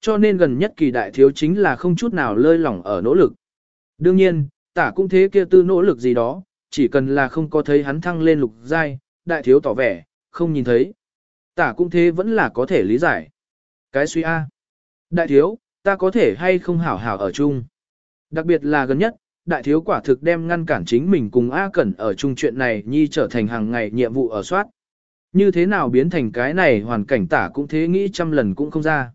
Cho nên gần nhất kỳ đại thiếu chính là không chút nào lơi lỏng ở nỗ lực. Đương nhiên, tả cũng thế kia tư nỗ lực gì đó, chỉ cần là không có thấy hắn thăng lên lục giai, đại thiếu tỏ vẻ, không nhìn thấy. Tả cũng thế vẫn là có thể lý giải. Cái suy A. Đại thiếu, ta có thể hay không hảo hảo ở chung. Đặc biệt là gần nhất, đại thiếu quả thực đem ngăn cản chính mình cùng A Cẩn ở chung chuyện này nhi trở thành hàng ngày nhiệm vụ ở soát. Như thế nào biến thành cái này hoàn cảnh tả cũng thế nghĩ trăm lần cũng không ra.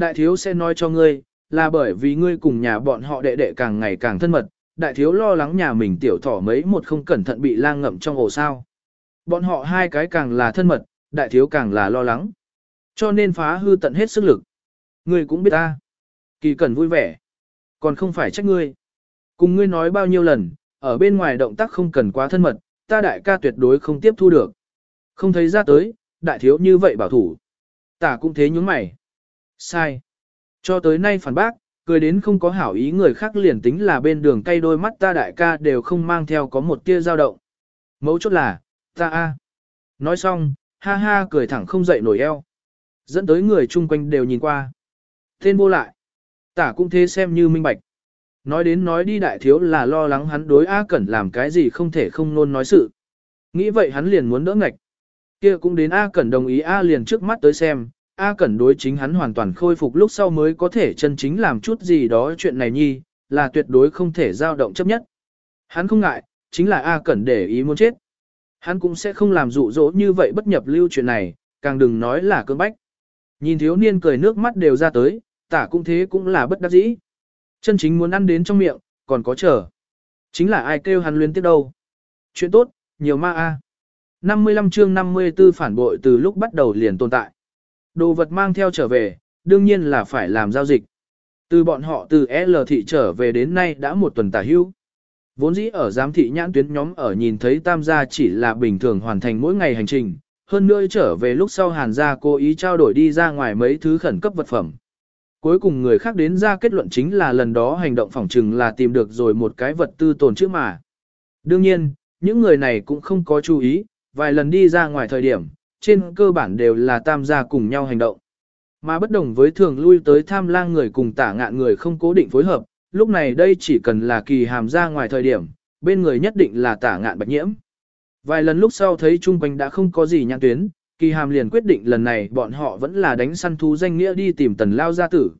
Đại thiếu sẽ nói cho ngươi, là bởi vì ngươi cùng nhà bọn họ đệ đệ càng ngày càng thân mật, đại thiếu lo lắng nhà mình tiểu thỏ mấy một không cẩn thận bị lang ngậm trong ổ sao. Bọn họ hai cái càng là thân mật, đại thiếu càng là lo lắng. Cho nên phá hư tận hết sức lực. Ngươi cũng biết ta. Kỳ cần vui vẻ. Còn không phải trách ngươi. Cùng ngươi nói bao nhiêu lần, ở bên ngoài động tác không cần quá thân mật, ta đại ca tuyệt đối không tiếp thu được. Không thấy ra tới, đại thiếu như vậy bảo thủ. Tả cũng thế nhúng mày. Sai. Cho tới nay phản bác, cười đến không có hảo ý người khác liền tính là bên đường cây đôi mắt ta đại ca đều không mang theo có một tia dao động. Mấu chốt là, ta a. Nói xong, ha ha cười thẳng không dậy nổi eo. Dẫn tới người chung quanh đều nhìn qua. Tên vô lại. Tả cũng thế xem như minh bạch. Nói đến nói đi đại thiếu là lo lắng hắn đối A Cẩn làm cái gì không thể không nôn nói sự. Nghĩ vậy hắn liền muốn đỡ ngạch. kia cũng đến A Cẩn đồng ý A liền trước mắt tới xem, A Cẩn đối chính hắn hoàn toàn khôi phục lúc sau mới có thể chân chính làm chút gì đó chuyện này nhi, là tuyệt đối không thể dao động chấp nhất. Hắn không ngại, chính là A Cẩn để ý muốn chết. Hắn cũng sẽ không làm dụ dỗ như vậy bất nhập lưu chuyện này, càng đừng nói là cơn bách. Nhìn thiếu niên cười nước mắt đều ra tới, tả cũng thế cũng là bất đắc dĩ. Chân chính muốn ăn đến trong miệng, còn có chờ. Chính là ai kêu hắn luyến tiếp đâu. Chuyện tốt, nhiều ma a. 55 chương 54 phản bội từ lúc bắt đầu liền tồn tại. Đồ vật mang theo trở về, đương nhiên là phải làm giao dịch. Từ bọn họ từ L thị trở về đến nay đã một tuần tả hưu. Vốn dĩ ở giám thị nhãn tuyến nhóm ở nhìn thấy tam gia chỉ là bình thường hoàn thành mỗi ngày hành trình, hơn nữa trở về lúc sau hàn gia cố ý trao đổi đi ra ngoài mấy thứ khẩn cấp vật phẩm. Cuối cùng người khác đến ra kết luận chính là lần đó hành động phỏng trừng là tìm được rồi một cái vật tư tồn chữ mà. Đương nhiên, những người này cũng không có chú ý, vài lần đi ra ngoài thời điểm, trên cơ bản đều là tam gia cùng nhau hành động. Mà bất đồng với thường lui tới tham lang người cùng tả ngạn người không cố định phối hợp, lúc này đây chỉ cần là kỳ hàm ra ngoài thời điểm, bên người nhất định là tả ngạn bạch nhiễm. Vài lần lúc sau thấy chung quanh đã không có gì nhãn tuyến, kỳ hàm liền quyết định lần này bọn họ vẫn là đánh săn thú danh nghĩa đi tìm tần lao gia tử.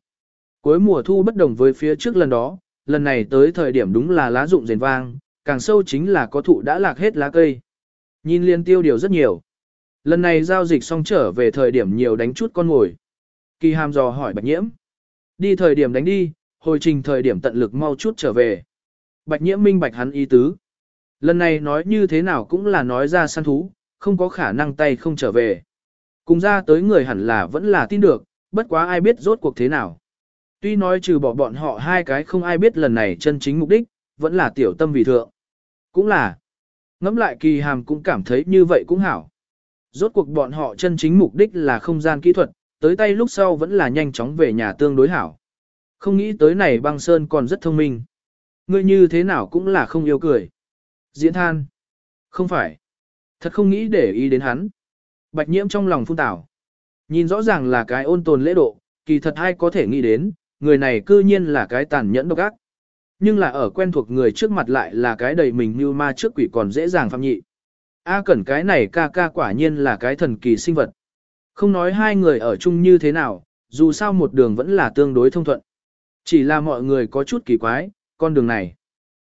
Cuối mùa thu bất đồng với phía trước lần đó, lần này tới thời điểm đúng là lá rụng rền vang, càng sâu chính là có thụ đã lạc hết lá cây. Nhìn liên tiêu điều rất nhiều. Lần này giao dịch xong trở về thời điểm nhiều đánh chút con ngồi. Kỳ hàm dò hỏi bạch nhiễm. Đi thời điểm đánh đi, hồi trình thời điểm tận lực mau chút trở về. Bạch nhiễm minh bạch hắn ý tứ. Lần này nói như thế nào cũng là nói ra săn thú, không có khả năng tay không trở về. Cùng ra tới người hẳn là vẫn là tin được, bất quá ai biết rốt cuộc thế nào. Tuy nói trừ bỏ bọn họ hai cái không ai biết lần này chân chính mục đích, vẫn là tiểu tâm vì thượng. Cũng là, ngẫm lại kỳ hàm cũng cảm thấy như vậy cũng hảo. Rốt cuộc bọn họ chân chính mục đích là không gian kỹ thuật, tới tay lúc sau vẫn là nhanh chóng về nhà tương đối hảo. Không nghĩ tới này băng sơn còn rất thông minh. Ngươi như thế nào cũng là không yêu cười. Diễn than. Không phải. Thật không nghĩ để ý đến hắn. Bạch nhiễm trong lòng phun tảo. Nhìn rõ ràng là cái ôn tồn lễ độ, kỳ thật ai có thể nghĩ đến, người này cư nhiên là cái tàn nhẫn độc ác. Nhưng là ở quen thuộc người trước mặt lại là cái đầy mình như ma trước quỷ còn dễ dàng phạm nhị. A cẩn cái này ca ca quả nhiên là cái thần kỳ sinh vật. Không nói hai người ở chung như thế nào, dù sao một đường vẫn là tương đối thông thuận. Chỉ là mọi người có chút kỳ quái, con đường này.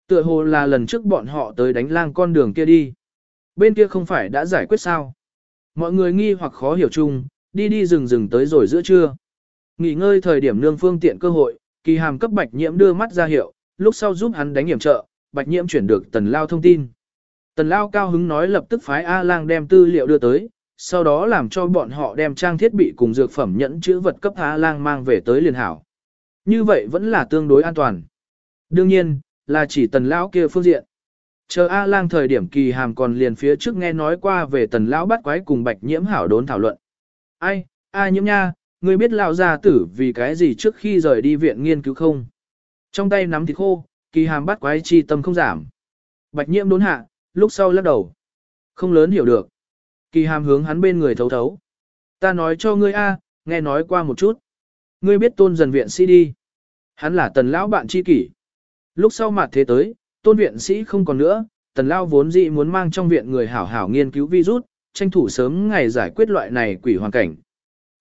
Tựa hồ là lần trước bọn họ tới đánh lang con đường kia đi. Bên kia không phải đã giải quyết sao. Mọi người nghi hoặc khó hiểu chung, đi đi rừng rừng tới rồi giữa trưa. Nghỉ ngơi thời điểm nương phương tiện cơ hội, kỳ hàm cấp bạch nhiễm đưa mắt ra hiệu, lúc sau giúp hắn đánh hiểm trợ, bạch nhiễm chuyển được tần lao thông tin. Tần lao cao hứng nói lập tức phái A-lang đem tư liệu đưa tới, sau đó làm cho bọn họ đem trang thiết bị cùng dược phẩm nhẫn chữ vật cấp A-lang mang về tới liền hảo. Như vậy vẫn là tương đối an toàn. Đương nhiên, là chỉ tần lão kia phương diện. Chờ A lang thời điểm kỳ hàm còn liền phía trước nghe nói qua về tần lão bắt quái cùng bạch nhiễm hảo đốn thảo luận. Ai, A nhiễm nha, ngươi biết lão gia tử vì cái gì trước khi rời đi viện nghiên cứu không? Trong tay nắm thịt khô, kỳ hàm bắt quái chi tâm không giảm. Bạch nhiễm đốn hạ, lúc sau lắc đầu. Không lớn hiểu được. Kỳ hàm hướng hắn bên người thấu thấu. Ta nói cho ngươi A, nghe nói qua một chút. Ngươi biết tôn dần viện sĩ đi. Hắn là tần lão bạn tri kỷ. Lúc sau mặt thế tới, tôn viện sĩ không còn nữa, tần lao vốn dĩ muốn mang trong viện người hảo hảo nghiên cứu virus, tranh thủ sớm ngày giải quyết loại này quỷ hoàn cảnh.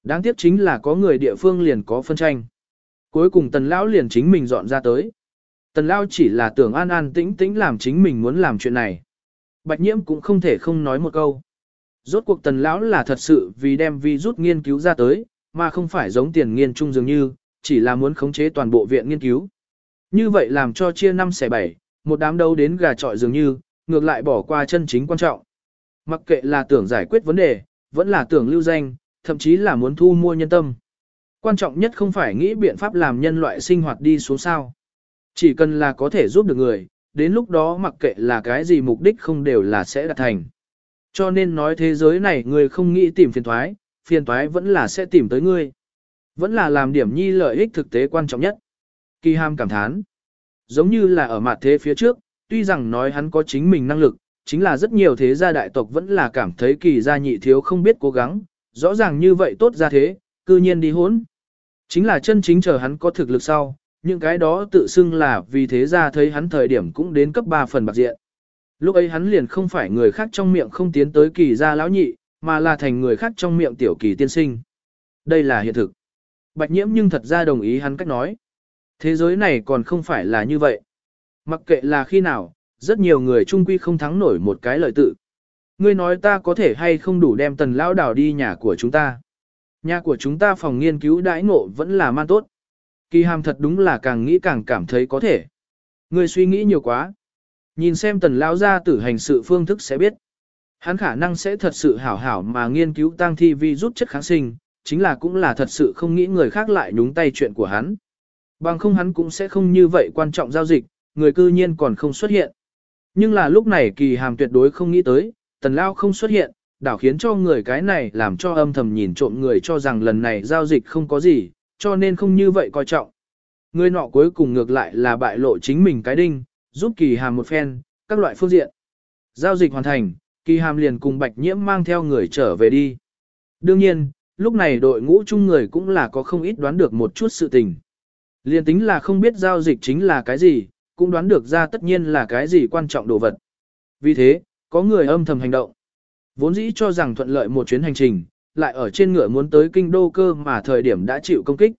Đáng tiếc chính là có người địa phương liền có phân tranh. Cuối cùng tần lão liền chính mình dọn ra tới. Tần lao chỉ là tưởng an an tĩnh tĩnh làm chính mình muốn làm chuyện này. Bạch nhiễm cũng không thể không nói một câu. Rốt cuộc tần lão là thật sự vì đem virus nghiên cứu ra tới, mà không phải giống tiền nghiên trung dường như, chỉ là muốn khống chế toàn bộ viện nghiên cứu. Như vậy làm cho chia năm xẻ bảy, một đám đâu đến gà trọi dường như, ngược lại bỏ qua chân chính quan trọng. Mặc kệ là tưởng giải quyết vấn đề, vẫn là tưởng lưu danh, thậm chí là muốn thu mua nhân tâm. Quan trọng nhất không phải nghĩ biện pháp làm nhân loại sinh hoạt đi xuống sao. Chỉ cần là có thể giúp được người, đến lúc đó mặc kệ là cái gì mục đích không đều là sẽ đạt thành. Cho nên nói thế giới này người không nghĩ tìm phiền thoái, phiền thoái vẫn là sẽ tìm tới ngươi. Vẫn là làm điểm nhi lợi ích thực tế quan trọng nhất. Kỳ ham cảm thán. Giống như là ở mặt thế phía trước, tuy rằng nói hắn có chính mình năng lực, chính là rất nhiều thế gia đại tộc vẫn là cảm thấy kỳ gia nhị thiếu không biết cố gắng, rõ ràng như vậy tốt ra thế, cư nhiên đi hốn. Chính là chân chính chờ hắn có thực lực sau, những cái đó tự xưng là vì thế ra thấy hắn thời điểm cũng đến cấp 3 phần bạc diện. Lúc ấy hắn liền không phải người khác trong miệng không tiến tới kỳ gia lão nhị, mà là thành người khác trong miệng tiểu kỳ tiên sinh. Đây là hiện thực. Bạch nhiễm nhưng thật ra đồng ý hắn cách nói. Thế giới này còn không phải là như vậy. Mặc kệ là khi nào, rất nhiều người trung quy không thắng nổi một cái lợi tự. Ngươi nói ta có thể hay không đủ đem tần lão đảo đi nhà của chúng ta. Nhà của chúng ta phòng nghiên cứu đãi ngộ vẫn là man tốt. Kỳ hàm thật đúng là càng nghĩ càng cảm thấy có thể. Người suy nghĩ nhiều quá. Nhìn xem tần lão ra tử hành sự phương thức sẽ biết. Hắn khả năng sẽ thật sự hảo hảo mà nghiên cứu tăng thi vi rút chất kháng sinh, chính là cũng là thật sự không nghĩ người khác lại nhúng tay chuyện của hắn. Bằng không hắn cũng sẽ không như vậy quan trọng giao dịch, người cư nhiên còn không xuất hiện. Nhưng là lúc này kỳ hàm tuyệt đối không nghĩ tới, tần lao không xuất hiện, đảo khiến cho người cái này làm cho âm thầm nhìn trộm người cho rằng lần này giao dịch không có gì, cho nên không như vậy coi trọng. Người nọ cuối cùng ngược lại là bại lộ chính mình cái đinh, giúp kỳ hàm một phen, các loại phương diện. Giao dịch hoàn thành, kỳ hàm liền cùng bạch nhiễm mang theo người trở về đi. Đương nhiên, lúc này đội ngũ chung người cũng là có không ít đoán được một chút sự tình. Liền tính là không biết giao dịch chính là cái gì, cũng đoán được ra tất nhiên là cái gì quan trọng đồ vật. Vì thế, có người âm thầm hành động. Vốn dĩ cho rằng thuận lợi một chuyến hành trình, lại ở trên ngựa muốn tới kinh đô cơ mà thời điểm đã chịu công kích.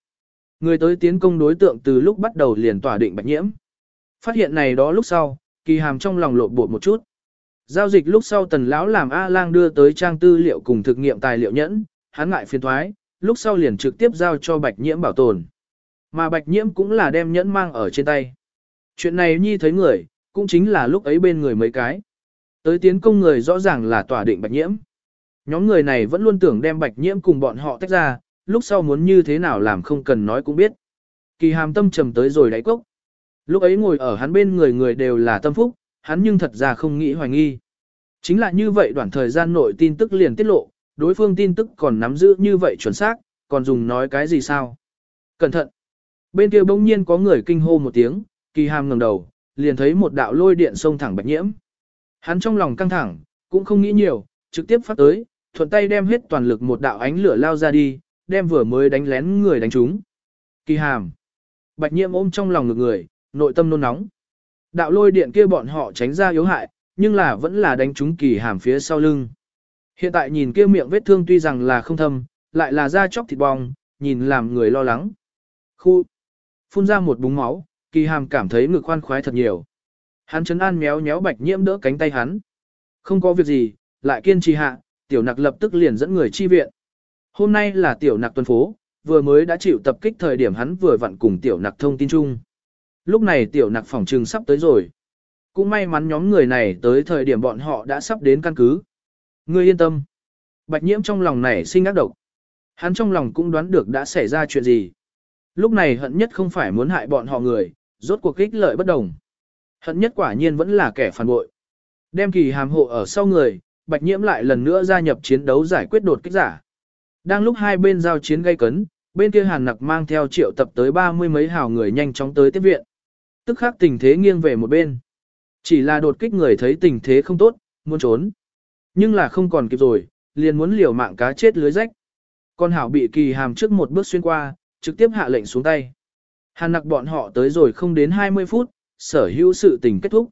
Người tới tiến công đối tượng từ lúc bắt đầu liền tỏa định bạch nhiễm. Phát hiện này đó lúc sau, kỳ hàm trong lòng lộn bột một chút. Giao dịch lúc sau tần lão làm A-lang đưa tới trang tư liệu cùng thực nghiệm tài liệu nhẫn, hắn ngại phiền thoái, lúc sau liền trực tiếp giao cho bạch nhiễm bảo tồn. Mà bạch nhiễm cũng là đem nhẫn mang ở trên tay. Chuyện này nhi thấy người, cũng chính là lúc ấy bên người mấy cái. Tới tiến công người rõ ràng là tỏa định bạch nhiễm. Nhóm người này vẫn luôn tưởng đem bạch nhiễm cùng bọn họ tách ra, lúc sau muốn như thế nào làm không cần nói cũng biết. Kỳ hàm tâm trầm tới rồi đáy cốc. Lúc ấy ngồi ở hắn bên người người đều là tâm phúc, hắn nhưng thật ra không nghĩ hoài nghi. Chính là như vậy đoạn thời gian nội tin tức liền tiết lộ, đối phương tin tức còn nắm giữ như vậy chuẩn xác, còn dùng nói cái gì sao? Cẩn thận! Bên kia bỗng nhiên có người kinh hô một tiếng, kỳ hàm ngẩng đầu, liền thấy một đạo lôi điện xông thẳng bạch nhiễm. Hắn trong lòng căng thẳng, cũng không nghĩ nhiều, trực tiếp phát tới, thuận tay đem hết toàn lực một đạo ánh lửa lao ra đi, đem vừa mới đánh lén người đánh trúng. Kỳ hàm. Bạch nhiễm ôm trong lòng ngực người, nội tâm nôn nóng. Đạo lôi điện kia bọn họ tránh ra yếu hại, nhưng là vẫn là đánh trúng kỳ hàm phía sau lưng. Hiện tại nhìn kia miệng vết thương tuy rằng là không thâm, lại là da chóc thịt bong, nhìn làm người lo lắng. Khu. Phun ra một búng máu, kỳ hàm cảm thấy ngực khoan khoái thật nhiều. Hắn chấn an méo méo bạch nhiễm đỡ cánh tay hắn. Không có việc gì, lại kiên trì hạ, tiểu nặc lập tức liền dẫn người chi viện. Hôm nay là tiểu nặc tuần phố, vừa mới đã chịu tập kích thời điểm hắn vừa vặn cùng tiểu nặc thông tin chung. Lúc này tiểu nặc phòng trừng sắp tới rồi. Cũng may mắn nhóm người này tới thời điểm bọn họ đã sắp đến căn cứ. Ngươi yên tâm. Bạch nhiễm trong lòng này sinh ác độc. Hắn trong lòng cũng đoán được đã xảy ra chuyện gì. Lúc này hận nhất không phải muốn hại bọn họ người, rốt cuộc kích lợi bất đồng. Hận nhất quả nhiên vẫn là kẻ phản bội. Đem kỳ hàm hộ ở sau người, bạch nhiễm lại lần nữa gia nhập chiến đấu giải quyết đột kích giả. Đang lúc hai bên giao chiến gây cấn, bên kia hàn nặc mang theo triệu tập tới ba mươi mấy hào người nhanh chóng tới tiếp viện. Tức khắc tình thế nghiêng về một bên. Chỉ là đột kích người thấy tình thế không tốt, muốn trốn. Nhưng là không còn kịp rồi, liền muốn liều mạng cá chết lưới rách. Con hảo bị kỳ hàm trước một bước xuyên qua, trực tiếp hạ lệnh xuống tay. Hàn nặc bọn họ tới rồi không đến 20 phút, sở hữu sự tình kết thúc.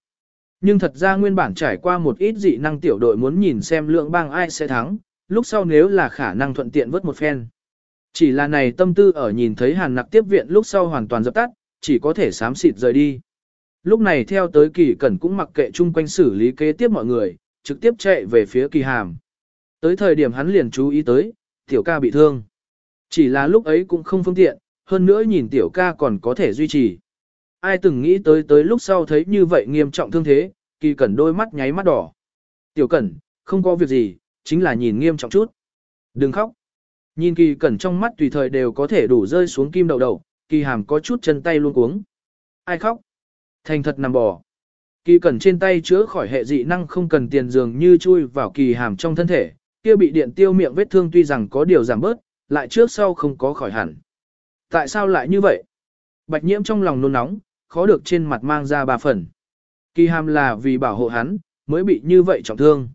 Nhưng thật ra nguyên bản trải qua một ít dị năng tiểu đội muốn nhìn xem lượng bang ai sẽ thắng, lúc sau nếu là khả năng thuận tiện vớt một phen. Chỉ là này tâm tư ở nhìn thấy hàn nặc tiếp viện lúc sau hoàn toàn dập tắt, chỉ có thể sám xịt rời đi. Lúc này theo tới kỳ cẩn cũng mặc kệ chung quanh xử lý kế tiếp mọi người, trực tiếp chạy về phía kỳ hàm. Tới thời điểm hắn liền chú ý tới, tiểu ca bị thương. Chỉ là lúc ấy cũng không phương tiện, hơn nữa nhìn tiểu ca còn có thể duy trì. Ai từng nghĩ tới tới lúc sau thấy như vậy nghiêm trọng thương thế, kỳ cẩn đôi mắt nháy mắt đỏ. Tiểu cẩn, không có việc gì, chính là nhìn nghiêm trọng chút. Đừng khóc. Nhìn kỳ cẩn trong mắt tùy thời đều có thể đủ rơi xuống kim đầu đầu, kỳ hàm có chút chân tay luôn cuống. Ai khóc? Thành thật nằm bò. Kỳ cẩn trên tay chữa khỏi hệ dị năng không cần tiền dường như chui vào kỳ hàm trong thân thể, kia bị điện tiêu miệng vết thương tuy rằng có điều giảm bớt, lại trước sau không có khỏi hẳn. Tại sao lại như vậy? Bạch nhiễm trong lòng nôn nóng, khó được trên mặt mang ra ba phần. Kỳ hàm là vì bảo hộ hắn, mới bị như vậy trọng thương.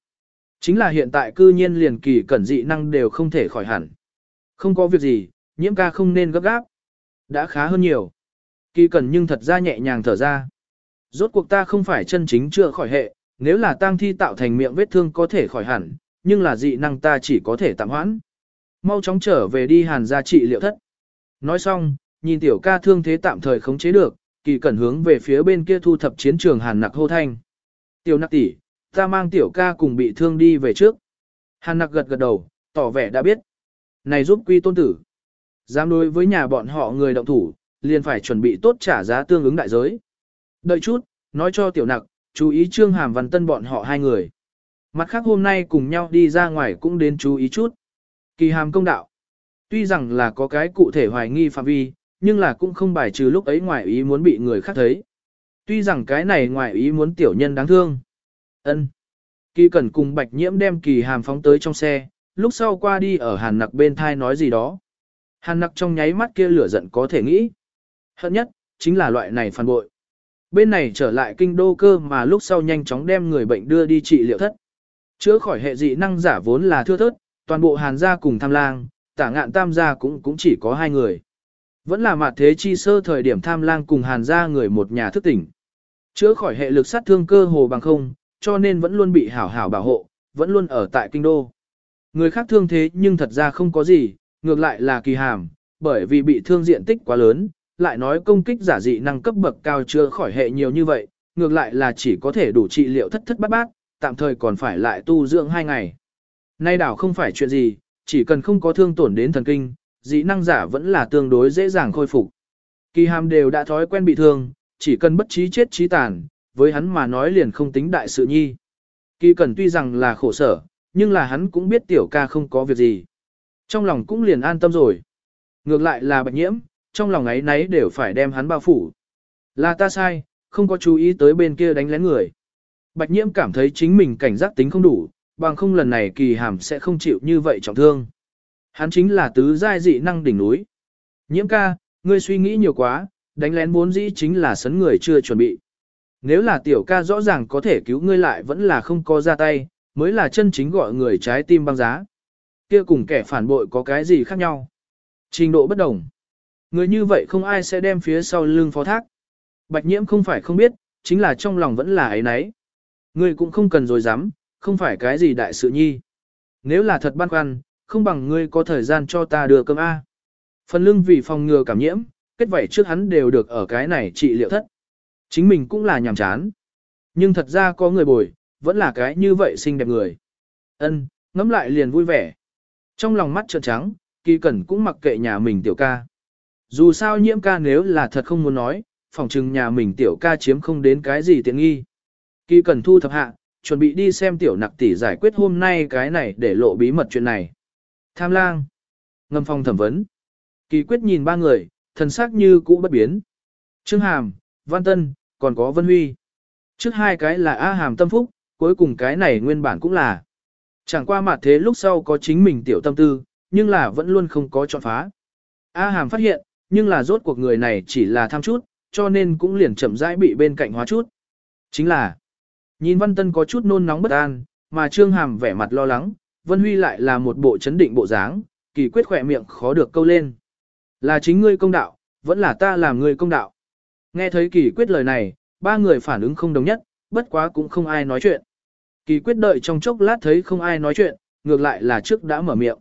Chính là hiện tại cư nhiên liền kỳ cẩn dị năng đều không thể khỏi hẳn. Không có việc gì, nhiễm ca không nên gấp gáp. Đã khá hơn nhiều. Kỳ cẩn nhưng thật ra nhẹ nhàng thở ra. Rốt cuộc ta không phải chân chính chưa khỏi hệ, nếu là tang thi tạo thành miệng vết thương có thể khỏi hẳn, nhưng là dị năng ta chỉ có thể tạm hoãn. Mau chóng trở về đi hàn gia trị liệu thất. Nói xong, nhìn tiểu ca thương thế tạm thời khống chế được, kỳ cẩn hướng về phía bên kia thu thập chiến trường hàn nặc hô thanh. Tiểu nặc tỷ, ta mang tiểu ca cùng bị thương đi về trước. Hàn nặc gật gật đầu, tỏ vẻ đã biết. Này giúp quy tôn tử. Dám đối với nhà bọn họ người động thủ, liền phải chuẩn bị tốt trả giá tương ứng đại giới. Đợi chút, nói cho tiểu nặc, chú ý trương hàm văn tân bọn họ hai người. Mặt khác hôm nay cùng nhau đi ra ngoài cũng đến chú ý chút. Kỳ hàm công đạo. Tuy rằng là có cái cụ thể hoài nghi phạm vi, nhưng là cũng không bài trừ lúc ấy ngoài ý muốn bị người khác thấy. Tuy rằng cái này ngoài ý muốn tiểu nhân đáng thương. ân Kỳ cẩn cùng bạch nhiễm đem kỳ hàm phóng tới trong xe, lúc sau qua đi ở hàn nặc bên thai nói gì đó. Hàn nặc trong nháy mắt kia lửa giận có thể nghĩ. Hận nhất, chính là loại này phản bội. Bên này trở lại kinh đô cơ mà lúc sau nhanh chóng đem người bệnh đưa đi trị liệu thất. Chữa khỏi hệ dị năng giả vốn là thưa thớt, toàn bộ hàn gia cùng tham lang, tả ngạn tam gia cũng cũng chỉ có hai người. Vẫn là mặt thế chi sơ thời điểm tham lang cùng hàn gia người một nhà thức tỉnh. Chữa khỏi hệ lực sát thương cơ hồ bằng không, cho nên vẫn luôn bị hảo hảo bảo hộ, vẫn luôn ở tại kinh đô. Người khác thương thế nhưng thật ra không có gì, ngược lại là kỳ hàm, bởi vì bị thương diện tích quá lớn, lại nói công kích giả dị năng cấp bậc cao chưa khỏi hệ nhiều như vậy, ngược lại là chỉ có thể đủ trị liệu thất thất bát bát, tạm thời còn phải lại tu dưỡng hai ngày. Nay đảo không phải chuyện gì, chỉ cần không có thương tổn đến thần kinh, dị năng giả vẫn là tương đối dễ dàng khôi phục. Kỳ hàm đều đã thói quen bị thương, chỉ cần bất trí chết trí tàn, với hắn mà nói liền không tính đại sự nhi. Kỳ cần tuy rằng là khổ sở, nhưng là hắn cũng biết tiểu ca không có việc gì. Trong lòng cũng liền an tâm rồi. Ngược lại là bạch nhiễm, trong lòng ấy nấy đều phải đem hắn bao phủ. Là ta sai, không có chú ý tới bên kia đánh lén người. Bạch nhiễm cảm thấy chính mình cảnh giác tính không đủ, bằng không lần này kỳ hàm sẽ không chịu như vậy trọng thương. Hắn chính là tứ giai dị năng đỉnh núi. Nhiễm ca, ngươi suy nghĩ nhiều quá, đánh lén bốn dĩ chính là sấn người chưa chuẩn bị. Nếu là tiểu ca rõ ràng có thể cứu ngươi lại vẫn là không có ra tay, mới là chân chính gọi người trái tim băng giá. Kia cùng kẻ phản bội có cái gì khác nhau? Trình độ bất đồng. Người như vậy không ai sẽ đem phía sau lưng phó thác. Bạch nhiễm không phải không biết, chính là trong lòng vẫn là ấy nấy. Ngươi cũng không cần rồi dám, không phải cái gì đại sự nhi. Nếu là thật băn khoăn, không bằng ngươi có thời gian cho ta đưa cơm A. Phần lưng vì phòng ngừa cảm nhiễm, kết vảy trước hắn đều được ở cái này trị liệu thất. Chính mình cũng là nhàm chán. Nhưng thật ra có người bồi, vẫn là cái như vậy xinh đẹp người. Ân, ngắm lại liền vui vẻ. Trong lòng mắt trợn trắng, kỳ cẩn cũng mặc kệ nhà mình tiểu ca. Dù sao nhiễm ca nếu là thật không muốn nói, phòng trừng nhà mình tiểu ca chiếm không đến cái gì tiện nghi. Kỳ cẩn thu thập hạ, chuẩn bị đi xem tiểu nặc tỷ giải quyết hôm nay cái này để lộ bí mật chuyện này. Tham lang. Ngâm phong thẩm vấn. Kỳ quyết nhìn ba người, thần sắc như cũ bất biến. Trương Hàm, Văn Tân, còn có Vân Huy. Trước hai cái là A Hàm tâm phúc, cuối cùng cái này nguyên bản cũng là. Chẳng qua mặt thế lúc sau có chính mình tiểu tâm tư, nhưng là vẫn luôn không có chọn phá. A Hàm phát hiện, nhưng là rốt cuộc người này chỉ là tham chút, cho nên cũng liền chậm rãi bị bên cạnh hóa chút. Chính là, nhìn Văn Tân có chút nôn nóng bất an, mà Trương Hàm vẻ mặt lo lắng, Vân Huy lại là một bộ chấn định bộ dáng, kỳ quyết khỏe miệng khó được câu lên. Là chính ngươi công đạo, vẫn là ta làm ngươi công đạo. Nghe thấy kỳ quyết lời này, ba người phản ứng không đồng nhất, bất quá cũng không ai nói chuyện. Kỳ quyết đợi trong chốc lát thấy không ai nói chuyện, ngược lại là trước đã mở miệng.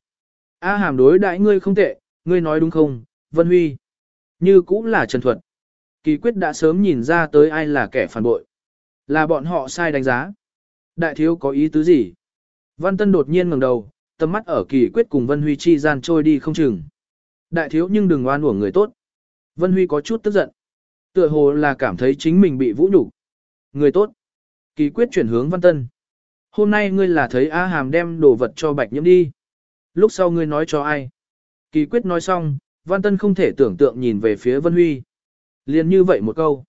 A hàm đối đãi ngươi không tệ, ngươi nói đúng không, Vân Huy. Như cũng là Trần Thuật. Kỳ quyết đã sớm nhìn ra tới ai là kẻ phản bội. Là bọn họ sai đánh giá. Đại thiếu có ý tứ gì? Văn Tân đột nhiên ngẩng đầu, tầm mắt ở kỳ quyết cùng Vân Huy chi gian trôi đi không chừng. Đại thiếu nhưng đừng oan uổng người tốt. Vân Huy có chút tức giận. Tựa hồ là cảm thấy chính mình bị vũ nhục. Người tốt. Kỳ quyết chuyển hướng Văn Tân. Hôm nay ngươi là thấy A Hàm đem đồ vật cho Bạch Nhiễm đi. Lúc sau ngươi nói cho ai? Kỳ quyết nói xong, Văn Tân không thể tưởng tượng nhìn về phía Vân Huy. Liên như vậy một câu.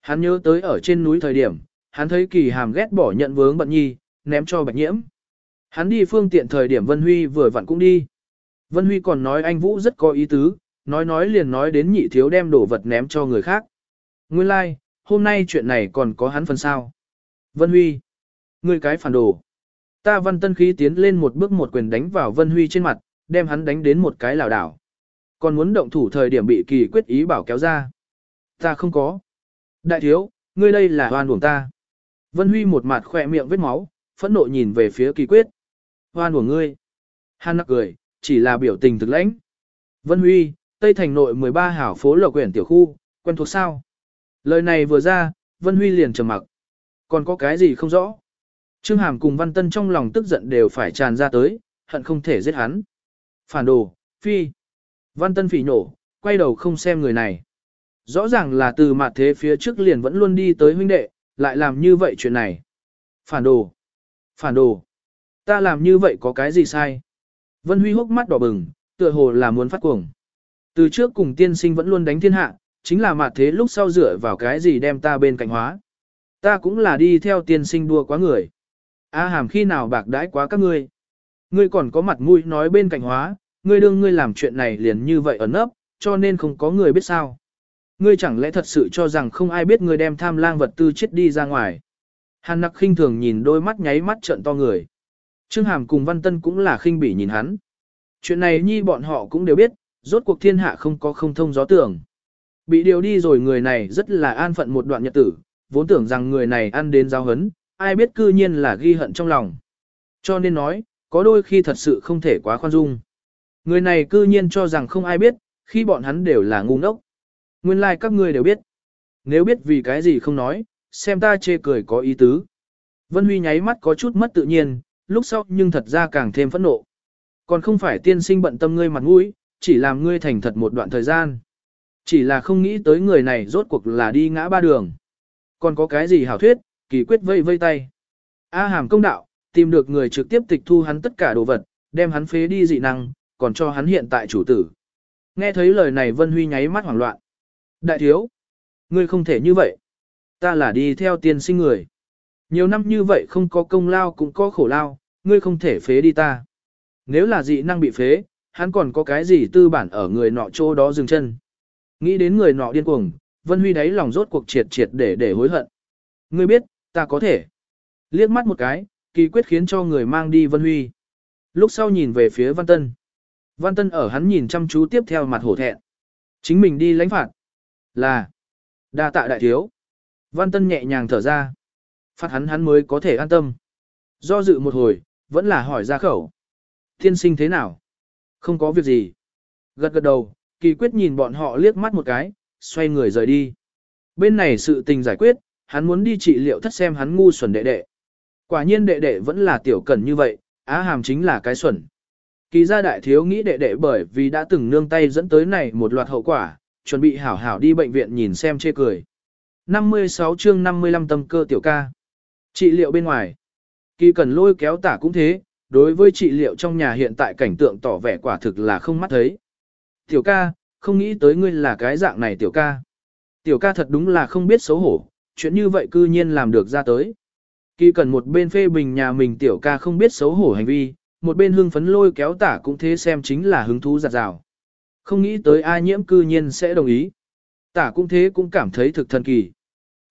Hắn nhớ tới ở trên núi thời điểm, hắn thấy kỳ hàm ghét bỏ nhận vướng bận nhi, ném cho Bạch Nhiễm. Hắn đi phương tiện thời điểm Vân Huy vừa vặn cũng đi. Vân Huy còn nói anh Vũ rất có ý tứ, nói nói liền nói đến nhị thiếu đem đồ vật ném cho người khác. Nguyên lai, like, hôm nay chuyện này còn có hắn phần sao. Vân Huy, ngươi cái phản đồ. Ta văn tân khí tiến lên một bước một quyền đánh vào Vân Huy trên mặt, đem hắn đánh đến một cái lảo đảo. Còn muốn động thủ thời điểm bị kỳ quyết ý bảo kéo ra. Ta không có. Đại thiếu, ngươi đây là hoan uổng ta. Vân Huy một mặt khỏe miệng vết máu, phẫn nộ nhìn về phía kỳ quyết. Hoan của ngươi. Hàn nặc cười, chỉ là biểu tình thực lãnh. Vân Huy, Tây Thành nội 13 hảo phố lộc quyển tiểu khu, quen thuộc sao? Lời này vừa ra, Vân Huy liền trầm mặc. Còn có cái gì không rõ? Trương Hàm cùng Văn Tân trong lòng tức giận đều phải tràn ra tới, hận không thể giết hắn. Phản đồ, phi. Văn Tân phỉ nổ, quay đầu không xem người này. Rõ ràng là từ mặt thế phía trước liền vẫn luôn đi tới huynh đệ, lại làm như vậy chuyện này. Phản đồ. Phản đồ. Ta làm như vậy có cái gì sai? Vân Huy hốc mắt đỏ bừng, tựa hồ là muốn phát cuồng. Từ trước cùng tiên sinh vẫn luôn đánh thiên hạ, chính là mặt thế lúc sau dựa vào cái gì đem ta bên cạnh hóa. Ta cũng là đi theo tiên sinh đua quá người. A hàm khi nào bạc đãi quá các ngươi. Ngươi còn có mặt mũi nói bên cạnh hóa, ngươi đương ngươi làm chuyện này liền như vậy ẩn ấp, cho nên không có người biết sao. Ngươi chẳng lẽ thật sự cho rằng không ai biết ngươi đem tham lang vật tư chết đi ra ngoài. Hàn nặc khinh thường nhìn đôi mắt nháy mắt trợn to người. Trương Hàm cùng Văn Tân cũng là khinh bỉ nhìn hắn. Chuyện này nhi bọn họ cũng đều biết, rốt cuộc thiên hạ không có không thông gió tưởng. Bị điều đi rồi người này rất là an phận một đoạn nhật tử, vốn tưởng rằng người này ăn đến giao hấn, ai biết cư nhiên là ghi hận trong lòng. Cho nên nói, có đôi khi thật sự không thể quá khoan dung. Người này cư nhiên cho rằng không ai biết, khi bọn hắn đều là ngu ngốc. Nguyên lai like các ngươi đều biết. Nếu biết vì cái gì không nói, xem ta chê cười có ý tứ. Vân Huy nháy mắt có chút mất tự nhiên, lúc sau nhưng thật ra càng thêm phẫn nộ. Còn không phải tiên sinh bận tâm ngươi mặt mũi, chỉ làm ngươi thành thật một đoạn thời gian. Chỉ là không nghĩ tới người này rốt cuộc là đi ngã ba đường. Còn có cái gì hảo thuyết, kỳ quyết vây vây tay. A hàm công đạo, tìm được người trực tiếp tịch thu hắn tất cả đồ vật, đem hắn phế đi dị năng, còn cho hắn hiện tại chủ tử. Nghe thấy lời này Vân Huy nháy mắt hoảng loạn. Đại thiếu, ngươi không thể như vậy. Ta là đi theo tiên sinh người. Nhiều năm như vậy không có công lao cũng có khổ lao, ngươi không thể phế đi ta. Nếu là dị năng bị phế, hắn còn có cái gì tư bản ở người nọ chỗ đó dừng chân. Nghĩ đến người nọ điên cuồng, Vân Huy đáy lòng rốt cuộc triệt triệt để để hối hận. Ngươi biết, ta có thể. Liếc mắt một cái, kỳ quyết khiến cho người mang đi Vân Huy. Lúc sau nhìn về phía Văn Tân. Văn Tân ở hắn nhìn chăm chú tiếp theo mặt hổ thẹn. Chính mình đi lãnh phạt. Là. đa tạ đại thiếu. Văn Tân nhẹ nhàng thở ra phát hắn hắn mới có thể an tâm. Do dự một hồi, vẫn là hỏi ra khẩu. Thiên sinh thế nào? Không có việc gì. Gật gật đầu, kỳ quyết nhìn bọn họ liếc mắt một cái, xoay người rời đi. Bên này sự tình giải quyết, hắn muốn đi trị liệu thất xem hắn ngu xuẩn đệ đệ. Quả nhiên đệ đệ vẫn là tiểu cẩn như vậy, á hàm chính là cái xuẩn. Kỳ gia đại thiếu nghĩ đệ đệ bởi vì đã từng nương tay dẫn tới này một loạt hậu quả, chuẩn bị hảo hảo đi bệnh viện nhìn xem chê cười. 56 chương 55 tâm cơ tiểu ca. Trị liệu bên ngoài. Kỳ cần lôi kéo tả cũng thế, đối với trị liệu trong nhà hiện tại cảnh tượng tỏ vẻ quả thực là không mắt thấy. Tiểu ca, không nghĩ tới ngươi là cái dạng này tiểu ca. Tiểu ca thật đúng là không biết xấu hổ, chuyện như vậy cư nhiên làm được ra tới. Kỳ cần một bên phê bình nhà mình tiểu ca không biết xấu hổ hành vi, một bên hưng phấn lôi kéo tả cũng thế xem chính là hứng thú giặt rào. Không nghĩ tới ai nhiễm cư nhiên sẽ đồng ý. Tả cũng thế cũng cảm thấy thực thần kỳ.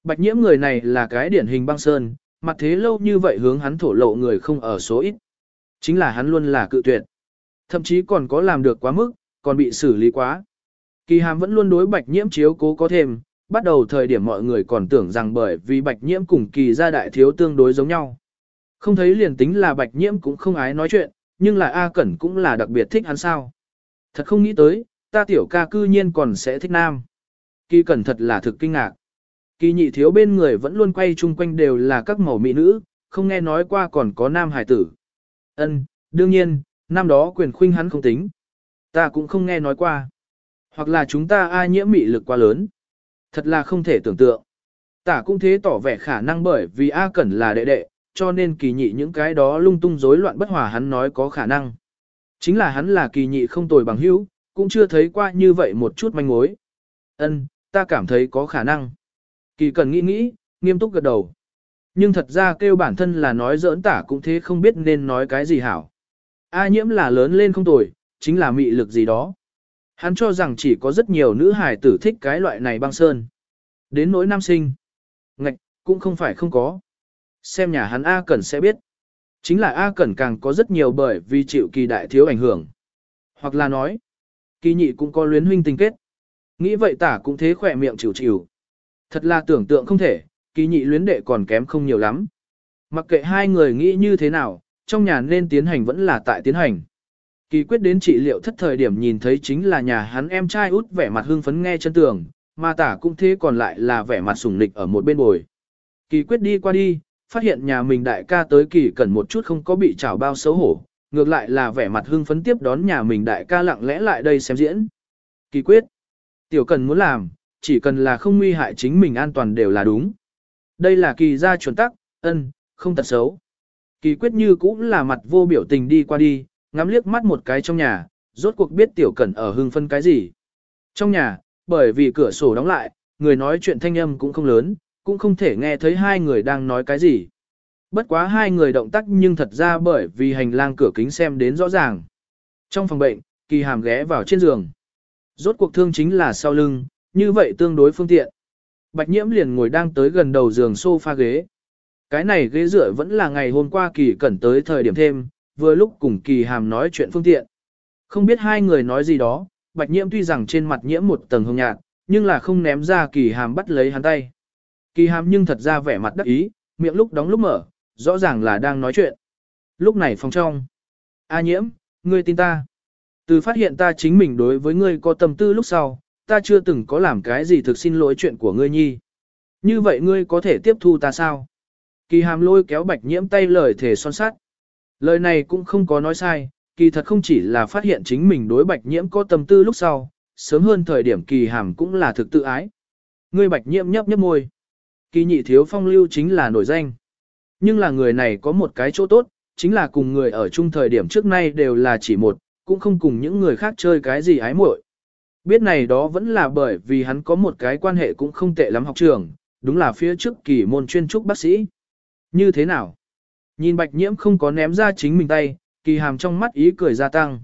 Bạch nhiễm người này là cái điển hình băng sơn, mặt thế lâu như vậy hướng hắn thổ lộ người không ở số ít. Chính là hắn luôn là cự tuyệt. Thậm chí còn có làm được quá mức, còn bị xử lý quá. Kỳ hàm vẫn luôn đối bạch nhiễm chiếu cố có thêm, bắt đầu thời điểm mọi người còn tưởng rằng bởi vì bạch nhiễm cùng kỳ gia đại thiếu tương đối giống nhau. Không thấy liền tính là bạch nhiễm cũng không ái nói chuyện, nhưng là A Cẩn cũng là đặc biệt thích hắn sao. Thật không nghĩ tới, ta tiểu ca cư nhiên còn sẽ thích nam. Kỳ Cẩn thật là thực kinh ngạc. Kỳ nhị thiếu bên người vẫn luôn quay chung quanh đều là các mẫu mỹ nữ, không nghe nói qua còn có nam hải tử. Ân, đương nhiên, năm đó quyền khuynh hắn không tính. Ta cũng không nghe nói qua. Hoặc là chúng ta ai nhiễm mị lực quá lớn. Thật là không thể tưởng tượng. Tả cũng thế tỏ vẻ khả năng bởi vì A Cẩn là đệ đệ, cho nên kỳ nhị những cái đó lung tung rối loạn bất hòa hắn nói có khả năng. Chính là hắn là kỳ nhị không tồi bằng hữu, cũng chưa thấy qua như vậy một chút manh mối. Ân, ta cảm thấy có khả năng. Kỳ cần nghĩ nghĩ, nghiêm túc gật đầu. Nhưng thật ra kêu bản thân là nói giỡn tả cũng thế không biết nên nói cái gì hảo. A nhiễm là lớn lên không tồi, chính là mị lực gì đó. Hắn cho rằng chỉ có rất nhiều nữ hài tử thích cái loại này băng sơn. Đến nỗi nam sinh. Ngạch, cũng không phải không có. Xem nhà hắn A Cẩn sẽ biết. Chính là A Cẩn càng có rất nhiều bởi vì chịu kỳ đại thiếu ảnh hưởng. Hoặc là nói, kỳ nhị cũng có luyến huynh tình kết. Nghĩ vậy tả cũng thế khỏe miệng chịu chịu. Thật là tưởng tượng không thể, kỳ nhị luyến đệ còn kém không nhiều lắm. Mặc kệ hai người nghĩ như thế nào, trong nhà nên tiến hành vẫn là tại tiến hành. Kỳ quyết đến trị liệu thất thời điểm nhìn thấy chính là nhà hắn em trai út vẻ mặt hưng phấn nghe chân tường, mà tả cũng thế còn lại là vẻ mặt sủng nịch ở một bên bồi. Kỳ quyết đi qua đi, phát hiện nhà mình đại ca tới kỳ cần một chút không có bị trào bao xấu hổ, ngược lại là vẻ mặt hưng phấn tiếp đón nhà mình đại ca lặng lẽ lại đây xem diễn. Kỳ quyết, tiểu cần muốn làm, chỉ cần là không nguy hại chính mình an toàn đều là đúng. Đây là kỳ gia chuẩn tắc, ân, không tật xấu. Kỳ quyết như cũng là mặt vô biểu tình đi qua đi, ngắm liếc mắt một cái trong nhà, rốt cuộc biết tiểu cẩn ở hưng phân cái gì. Trong nhà, bởi vì cửa sổ đóng lại, người nói chuyện thanh âm cũng không lớn, cũng không thể nghe thấy hai người đang nói cái gì. Bất quá hai người động tác nhưng thật ra bởi vì hành lang cửa kính xem đến rõ ràng. Trong phòng bệnh, kỳ hàm ghé vào trên giường. Rốt cuộc thương chính là sau lưng, như vậy tương đối phương tiện. Bạch nhiễm liền ngồi đang tới gần đầu giường sofa ghế. Cái này ghế dựa vẫn là ngày hôm qua kỳ cẩn tới thời điểm thêm, vừa lúc cùng kỳ hàm nói chuyện phương tiện. Không biết hai người nói gì đó, bạch nhiễm tuy rằng trên mặt nhiễm một tầng hồng nhạt, nhưng là không ném ra kỳ hàm bắt lấy hắn tay. Kỳ hàm nhưng thật ra vẻ mặt đắc ý, miệng lúc đóng lúc mở, rõ ràng là đang nói chuyện. Lúc này phòng trong. A nhiễm, ngươi tin ta. Từ phát hiện ta chính mình đối với ngươi có tâm tư lúc sau, ta chưa từng có làm cái gì thực xin lỗi chuyện của ngươi nhi. Như vậy ngươi có thể tiếp thu ta sao? Kỳ hàm lôi kéo bạch nhiễm tay lời thể son sát. Lời này cũng không có nói sai, kỳ thật không chỉ là phát hiện chính mình đối bạch nhiễm có tâm tư lúc sau, sớm hơn thời điểm kỳ hàm cũng là thực tự ái. Ngươi bạch nhiễm nhấp nhấp môi. Kỳ nhị thiếu phong lưu chính là nổi danh. Nhưng là người này có một cái chỗ tốt, chính là cùng người ở chung thời điểm trước nay đều là chỉ một, cũng không cùng những người khác chơi cái gì ái muội. Biết này đó vẫn là bởi vì hắn có một cái quan hệ cũng không tệ lắm học trường, đúng là phía trước kỳ môn chuyên trúc bác sĩ. Như thế nào? Nhìn bạch nhiễm không có ném ra chính mình tay, kỳ hàm trong mắt ý cười gia tăng.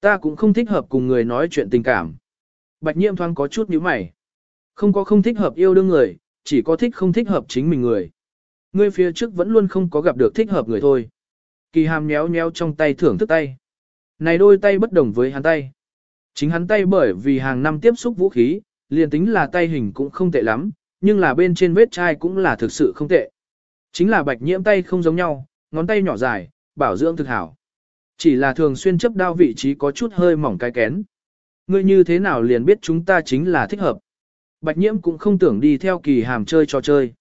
Ta cũng không thích hợp cùng người nói chuyện tình cảm. Bạch nhiễm thoáng có chút nhíu mày. Không có không thích hợp yêu đương người, chỉ có thích không thích hợp chính mình người. Ngươi phía trước vẫn luôn không có gặp được thích hợp người thôi. Kỳ hàm nhéo nhéo trong tay thưởng thức tay. Này đôi tay bất đồng với hắn tay. Chính hắn tay bởi vì hàng năm tiếp xúc vũ khí, liền tính là tay hình cũng không tệ lắm, nhưng là bên trên vết chai cũng là thực sự không tệ. Chính là bạch nhiễm tay không giống nhau, ngón tay nhỏ dài, bảo dưỡng thực hảo. Chỉ là thường xuyên chấp đao vị trí có chút hơi mỏng cái kén. Ngươi như thế nào liền biết chúng ta chính là thích hợp. Bạch nhiễm cũng không tưởng đi theo kỳ hàm chơi trò chơi.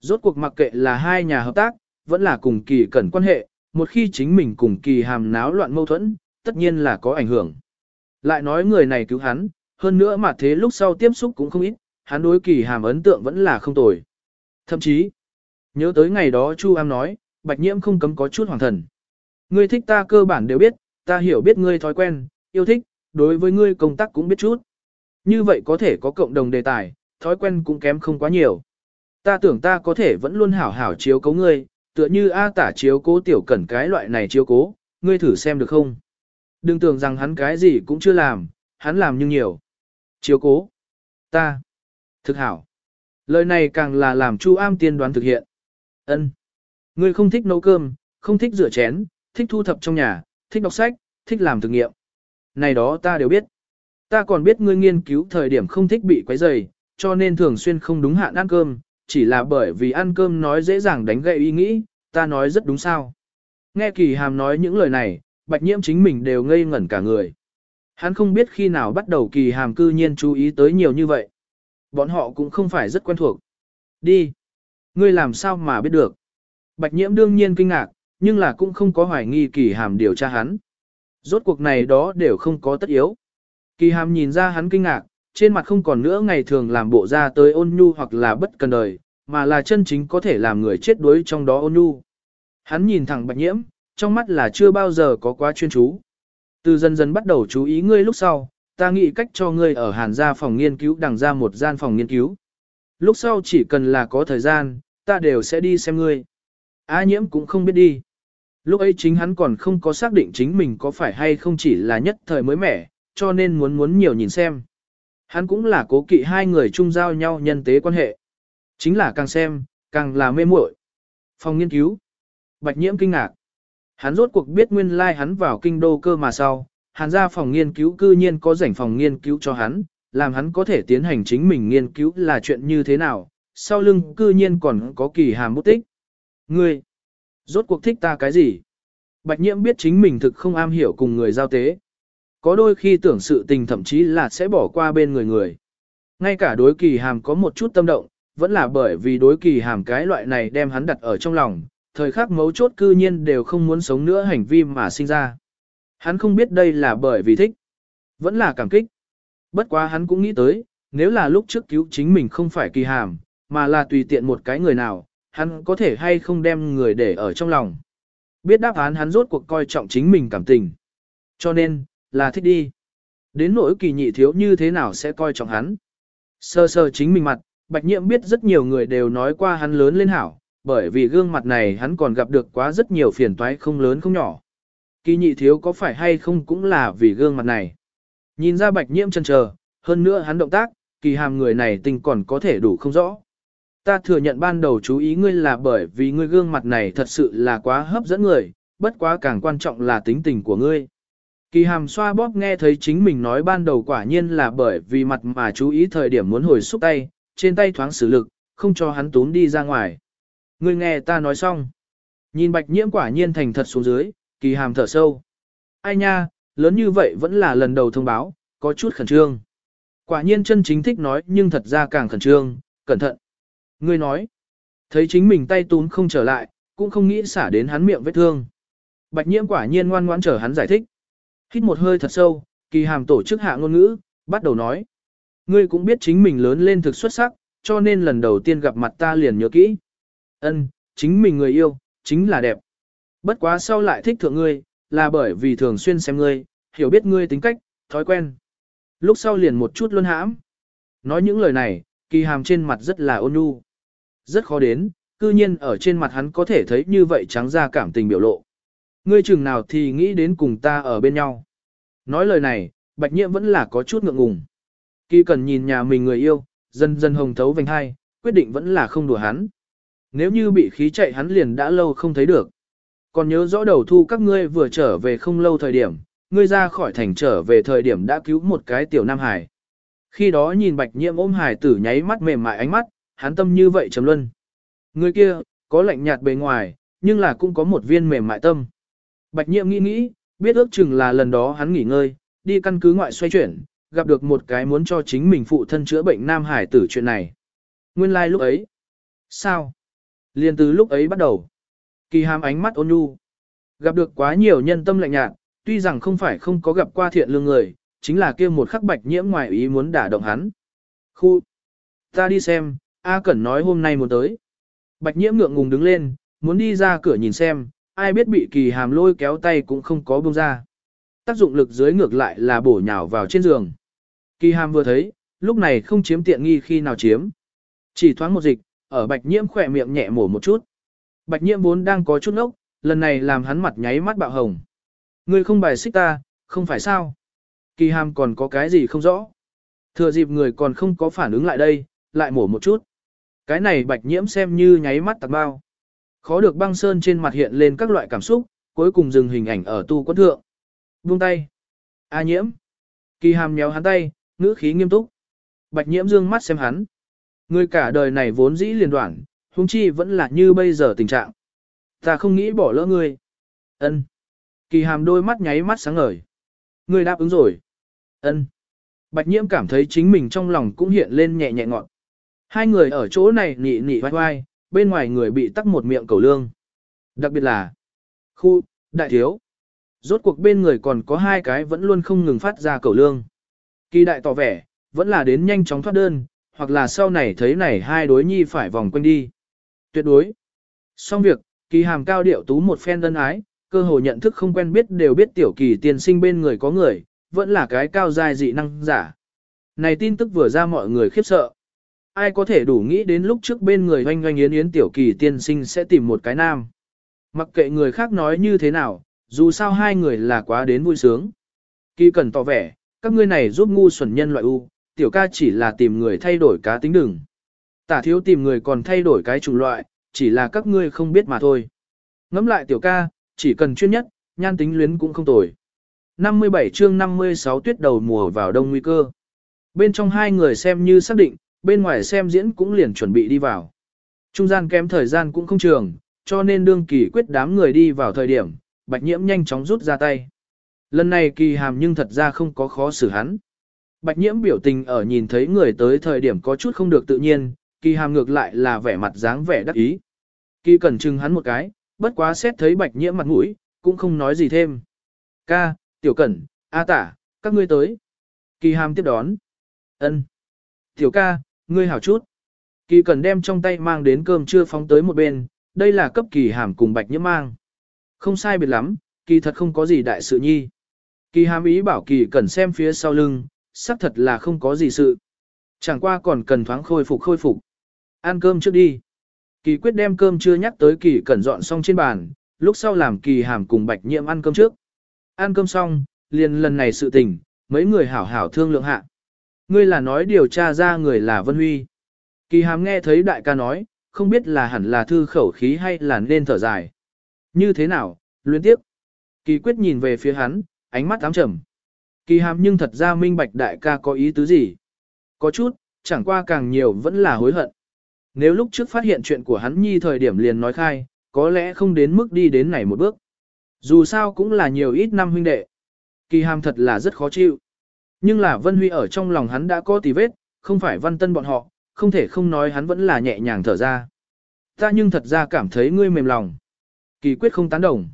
Rốt cuộc mặc kệ là hai nhà hợp tác, vẫn là cùng kỳ cẩn quan hệ, một khi chính mình cùng kỳ hàm náo loạn mâu thuẫn, tất nhiên là có ảnh hưởng. Lại nói người này cứu hắn, hơn nữa mà thế lúc sau tiếp xúc cũng không ít, hắn đối kỳ hàm ấn tượng vẫn là không tồi. Thậm chí, nhớ tới ngày đó Chu Am nói, bạch nhiễm không cấm có chút hoàng thần. Ngươi thích ta cơ bản đều biết, ta hiểu biết ngươi thói quen, yêu thích, đối với ngươi công tác cũng biết chút. Như vậy có thể có cộng đồng đề tài, thói quen cũng kém không quá nhiều. Ta tưởng ta có thể vẫn luôn hảo hảo chiếu cố ngươi, tựa như A tả chiếu cố tiểu cẩn cái loại này chiếu cố, ngươi thử xem được không? Đừng tưởng rằng hắn cái gì cũng chưa làm, hắn làm nhưng nhiều. Chiếu cố. Ta. Thực hảo. Lời này càng là làm Chu Am tiên đoán thực hiện. Ân. Ngươi không thích nấu cơm, không thích rửa chén, thích thu thập trong nhà, thích đọc sách, thích làm thực nghiệm. Này đó ta đều biết. Ta còn biết ngươi nghiên cứu thời điểm không thích bị quấy rầy, cho nên thường xuyên không đúng hạn ăn cơm, chỉ là bởi vì ăn cơm nói dễ dàng đánh gậy ý nghĩ, ta nói rất đúng sao. Nghe kỳ hàm nói những lời này, bạch nhiễm chính mình đều ngây ngẩn cả người. Hắn không biết khi nào bắt đầu kỳ hàm cư nhiên chú ý tới nhiều như vậy. Bọn họ cũng không phải rất quen thuộc. Đi. Ngươi làm sao mà biết được. Bạch nhiễm đương nhiên kinh ngạc, nhưng là cũng không có hoài nghi kỳ hàm điều tra hắn. Rốt cuộc này đó đều không có tất yếu. Kỳ hàm nhìn ra hắn kinh ngạc, trên mặt không còn nữa ngày thường làm bộ ra tới ôn nhu hoặc là bất cần đời, mà là chân chính có thể làm người chết đuối trong đó ôn nhu. Hắn nhìn thẳng bạch nhiễm, trong mắt là chưa bao giờ có quá chuyên chú. Từ dần dần bắt đầu chú ý ngươi lúc sau, ta nghĩ cách cho ngươi ở hàn gia phòng nghiên cứu đằng ra một gian phòng nghiên cứu. Lúc sau chỉ cần là có thời gian, ta đều sẽ đi xem ngươi. A nhiễm cũng không biết đi. Lúc ấy chính hắn còn không có xác định chính mình có phải hay không chỉ là nhất thời mới mẻ, cho nên muốn muốn nhiều nhìn xem. Hắn cũng là cố kỵ hai người chung giao nhau nhân tế quan hệ. Chính là càng xem, càng là mê muội. Phòng nghiên cứu. Bạch nhiễm kinh ngạc. Hắn rốt cuộc biết nguyên lai like hắn vào kinh đô cơ mà sau, Hắn ra phòng nghiên cứu cư nhiên có rảnh phòng nghiên cứu cho hắn, làm hắn có thể tiến hành chính mình nghiên cứu là chuyện như thế nào, sau lưng cư nhiên còn có kỳ hàm bút tích. Ngươi, rốt cuộc thích ta cái gì? Bạch nhiễm biết chính mình thực không am hiểu cùng người giao tế. Có đôi khi tưởng sự tình thậm chí là sẽ bỏ qua bên người người. Ngay cả đối kỳ hàm có một chút tâm động, vẫn là bởi vì đối kỳ hàm cái loại này đem hắn đặt ở trong lòng, thời khắc mấu chốt cư nhiên đều không muốn sống nữa hành vi mà sinh ra. Hắn không biết đây là bởi vì thích, vẫn là cảm kích. Bất quá hắn cũng nghĩ tới, nếu là lúc trước cứu chính mình không phải kỳ hàm, mà là tùy tiện một cái người nào, hắn có thể hay không đem người để ở trong lòng. Biết đáp án hắn rốt cuộc coi trọng chính mình cảm tình. Cho nên, là thích đi. Đến nỗi kỳ nhị thiếu như thế nào sẽ coi trọng hắn. Sơ sơ chính mình mặt, bạch nhiệm biết rất nhiều người đều nói qua hắn lớn lên hảo, bởi vì gương mặt này hắn còn gặp được quá rất nhiều phiền toái không lớn không nhỏ. Kỳ nhị thiếu có phải hay không cũng là vì gương mặt này. Nhìn ra bạch nhiễm chân chờ, hơn nữa hắn động tác, kỳ hàm người này tình còn có thể đủ không rõ. Ta thừa nhận ban đầu chú ý ngươi là bởi vì ngươi gương mặt này thật sự là quá hấp dẫn người, bất quá càng quan trọng là tính tình của ngươi. Kỳ hàm xoa bóp nghe thấy chính mình nói ban đầu quả nhiên là bởi vì mặt mà chú ý thời điểm muốn hồi xúc tay, trên tay thoáng sử lực, không cho hắn tốn đi ra ngoài. Ngươi nghe ta nói xong. Nhìn bạch nhiễm quả nhiên thành thật xuống dưới, kỳ hàm thở sâu. Ai nha, lớn như vậy vẫn là lần đầu thông báo, có chút khẩn trương. Quả nhiên chân chính thích nói nhưng thật ra càng khẩn trương, cẩn thận. Ngươi nói, thấy chính mình tay tún không trở lại, cũng không nghĩ xả đến hắn miệng vết thương. Bạch nhiễm quả nhiên ngoan ngoãn chờ hắn giải thích. Hít một hơi thật sâu, kỳ hàm tổ chức hạ ngôn ngữ, bắt đầu nói. Ngươi cũng biết chính mình lớn lên thực xuất sắc, cho nên lần đầu tiên gặp mặt ta liền nhớ kỹ. Ân, chính mình người yêu, chính là đẹp. Bất quá sau lại thích thượng ngươi, là bởi vì thường xuyên xem ngươi, hiểu biết ngươi tính cách, thói quen. Lúc sau liền một chút luôn hãm. Nói những lời này, kỳ hàm trên mặt rất là ôn nhu. Rất khó đến, cư nhiên ở trên mặt hắn có thể thấy như vậy trắng ra cảm tình biểu lộ. Ngươi chừng nào thì nghĩ đến cùng ta ở bên nhau. Nói lời này, bạch nhiễm vẫn là có chút ngượng ngùng. Kỳ cần nhìn nhà mình người yêu, dần dần hồng thấu vành hai, quyết định vẫn là không đùa hắn. Nếu như bị khí chạy hắn liền đã lâu không thấy được. Còn nhớ rõ đầu thu các ngươi vừa trở về không lâu thời điểm, ngươi ra khỏi thành trở về thời điểm đã cứu một cái tiểu nam hải. Khi đó nhìn bạch nhiễm ôm hải tử nháy mắt mềm mại ánh mắt, hắn tâm như vậy trầm luân. Người kia, có lạnh nhạt bề ngoài, nhưng là cũng có một viên mềm mại tâm. Bạch nhiễm nghĩ nghĩ, biết ước chừng là lần đó hắn nghỉ ngơi, đi căn cứ ngoại xoay chuyển, gặp được một cái muốn cho chính mình phụ thân chữa bệnh nam hải tử chuyện này. Nguyên lai like lúc ấy. Sao? Liên từ lúc ấy bắt đầu. Kỳ hàm ánh mắt ôn nhu. Gặp được quá nhiều nhân tâm lạnh nhạt, tuy rằng không phải không có gặp qua thiện lương người, chính là kia một khắc bạch nhiễm ngoài ý muốn đả động hắn. Khu! Ta đi xem, A Cẩn nói hôm nay muốn tới. Bạch nhiễm ngượng ngùng đứng lên, muốn đi ra cửa nhìn xem, ai biết bị kỳ hàm lôi kéo tay cũng không có buông ra. Tác dụng lực dưới ngược lại là bổ nhào vào trên giường. Kỳ hàm vừa thấy, lúc này không chiếm tiện nghi khi nào chiếm. Chỉ thoáng một dịch, ở bạch nhiễm khỏe miệng nhẹ mổ một chút. Bạch nhiễm vốn đang có chút ốc, lần này làm hắn mặt nháy mắt bạo hồng. Ngươi không bài xích ta, không phải sao? Kỳ hàm còn có cái gì không rõ? Thừa dịp người còn không có phản ứng lại đây, lại mổ một chút. Cái này bạch nhiễm xem như nháy mắt tạc bao. Khó được băng sơn trên mặt hiện lên các loại cảm xúc, cuối cùng dừng hình ảnh ở tu quân thượng. Buông tay. A nhiễm. Kỳ hàm nhéo hắn tay, ngữ khí nghiêm túc. Bạch nhiễm dương mắt xem hắn. Người cả đời này vốn dĩ liền đoạn, huống chi vẫn là như bây giờ tình trạng. Ta không nghĩ bỏ lỡ ngươi. Ân. Kỳ hàm đôi mắt nháy mắt sáng ngời. Ngươi đáp ứng rồi. Ân. Bạch nhiễm cảm thấy chính mình trong lòng cũng hiện lên nhẹ nhẹ ngọn. Hai người ở chỗ này nị nị vai vai, bên ngoài người bị tắc một miệng cầu lương. Đặc biệt là, khu, đại thiếu. Rốt cuộc bên người còn có hai cái vẫn luôn không ngừng phát ra cầu lương. Kỳ đại tỏ vẻ, vẫn là đến nhanh chóng thoát đơn, hoặc là sau này thấy này hai đối nhi phải vòng quanh đi. Tuyệt đối. Xong việc, kỳ hàm cao điệu tú một phen đơn ái, cơ hồ nhận thức không quen biết đều biết tiểu kỳ tiên sinh bên người có người, vẫn là cái cao dài dị năng giả. Này tin tức vừa ra mọi người khiếp sợ. Ai có thể đủ nghĩ đến lúc trước bên người oanh oanh yến yến tiểu kỳ tiên sinh sẽ tìm một cái nam. Mặc kệ người khác nói như thế nào, dù sao hai người là quá đến vui sướng. Kỳ cần tỏ vẻ, các ngươi này giúp ngu xuẩn nhân loại u, tiểu ca chỉ là tìm người thay đổi cá tính đừng. Tả thiếu tìm người còn thay đổi cái chủng loại, chỉ là các ngươi không biết mà thôi. Ngắm lại tiểu ca, chỉ cần chuyên nhất, nhan tính luyến cũng không tồi. 57 chương 56 tuyết đầu mùa vào đông nguy cơ. Bên trong hai người xem như xác định, bên ngoài xem diễn cũng liền chuẩn bị đi vào. Trung gian kém thời gian cũng không trường, cho nên đương kỳ quyết đám người đi vào thời điểm, bạch nhiễm nhanh chóng rút ra tay. Lần này kỳ hàm nhưng thật ra không có khó xử hắn. Bạch nhiễm biểu tình ở nhìn thấy người tới thời điểm có chút không được tự nhiên, kỳ hàm ngược lại là vẻ mặt dáng vẻ đắc ý. Kỳ cẩn trừng hắn một cái, bất quá xét thấy bạch nhiễm mặt mũi, cũng không nói gì thêm. Ca, tiểu cẩn, a tả, các ngươi tới. Kỳ hàm tiếp đón. ân Tiểu ca, ngươi hảo chút. Kỳ cẩn đem trong tay mang đến cơm trưa phóng tới một bên, đây là cấp kỳ hàm cùng bạch nhiễm mang. Không sai biệt lắm, kỳ thật không có gì đại sự nhi. Kỳ hàm ý bảo kỳ cẩn xem phía sau lưng, xác thật là không có gì sự. Chẳng qua còn cần thoáng khôi phục khôi phục. Ăn cơm trước đi. Kỳ quyết đem cơm chưa nhắc tới kỳ cẩn dọn xong trên bàn, lúc sau làm kỳ hàm cùng bạch nhiễm ăn cơm trước. Ăn cơm xong, liền lần này sự tình, mấy người hảo hảo thương lượng hạ. Ngươi là nói điều tra ra người là Vân Huy. Kỳ hàm nghe thấy đại ca nói, không biết là hẳn là thư khẩu khí hay là nên thở dài. Như thế nào, luyến tiếp. Kỳ quyết nhìn về phía hắn, ánh mắt ám trầm. Kỳ hàm nhưng thật ra minh bạch đại ca có ý tứ gì. Có chút, chẳng qua càng nhiều vẫn là hối hận. Nếu lúc trước phát hiện chuyện của hắn nhi thời điểm liền nói khai, có lẽ không đến mức đi đến này một bước. Dù sao cũng là nhiều ít năm huynh đệ. Kỳ hàm thật là rất khó chịu. Nhưng là Vân Huy ở trong lòng hắn đã có tì vết, không phải văn tân bọn họ, không thể không nói hắn vẫn là nhẹ nhàng thở ra. Ta nhưng thật ra cảm thấy ngươi mềm lòng. Kỳ quyết không tán đồng.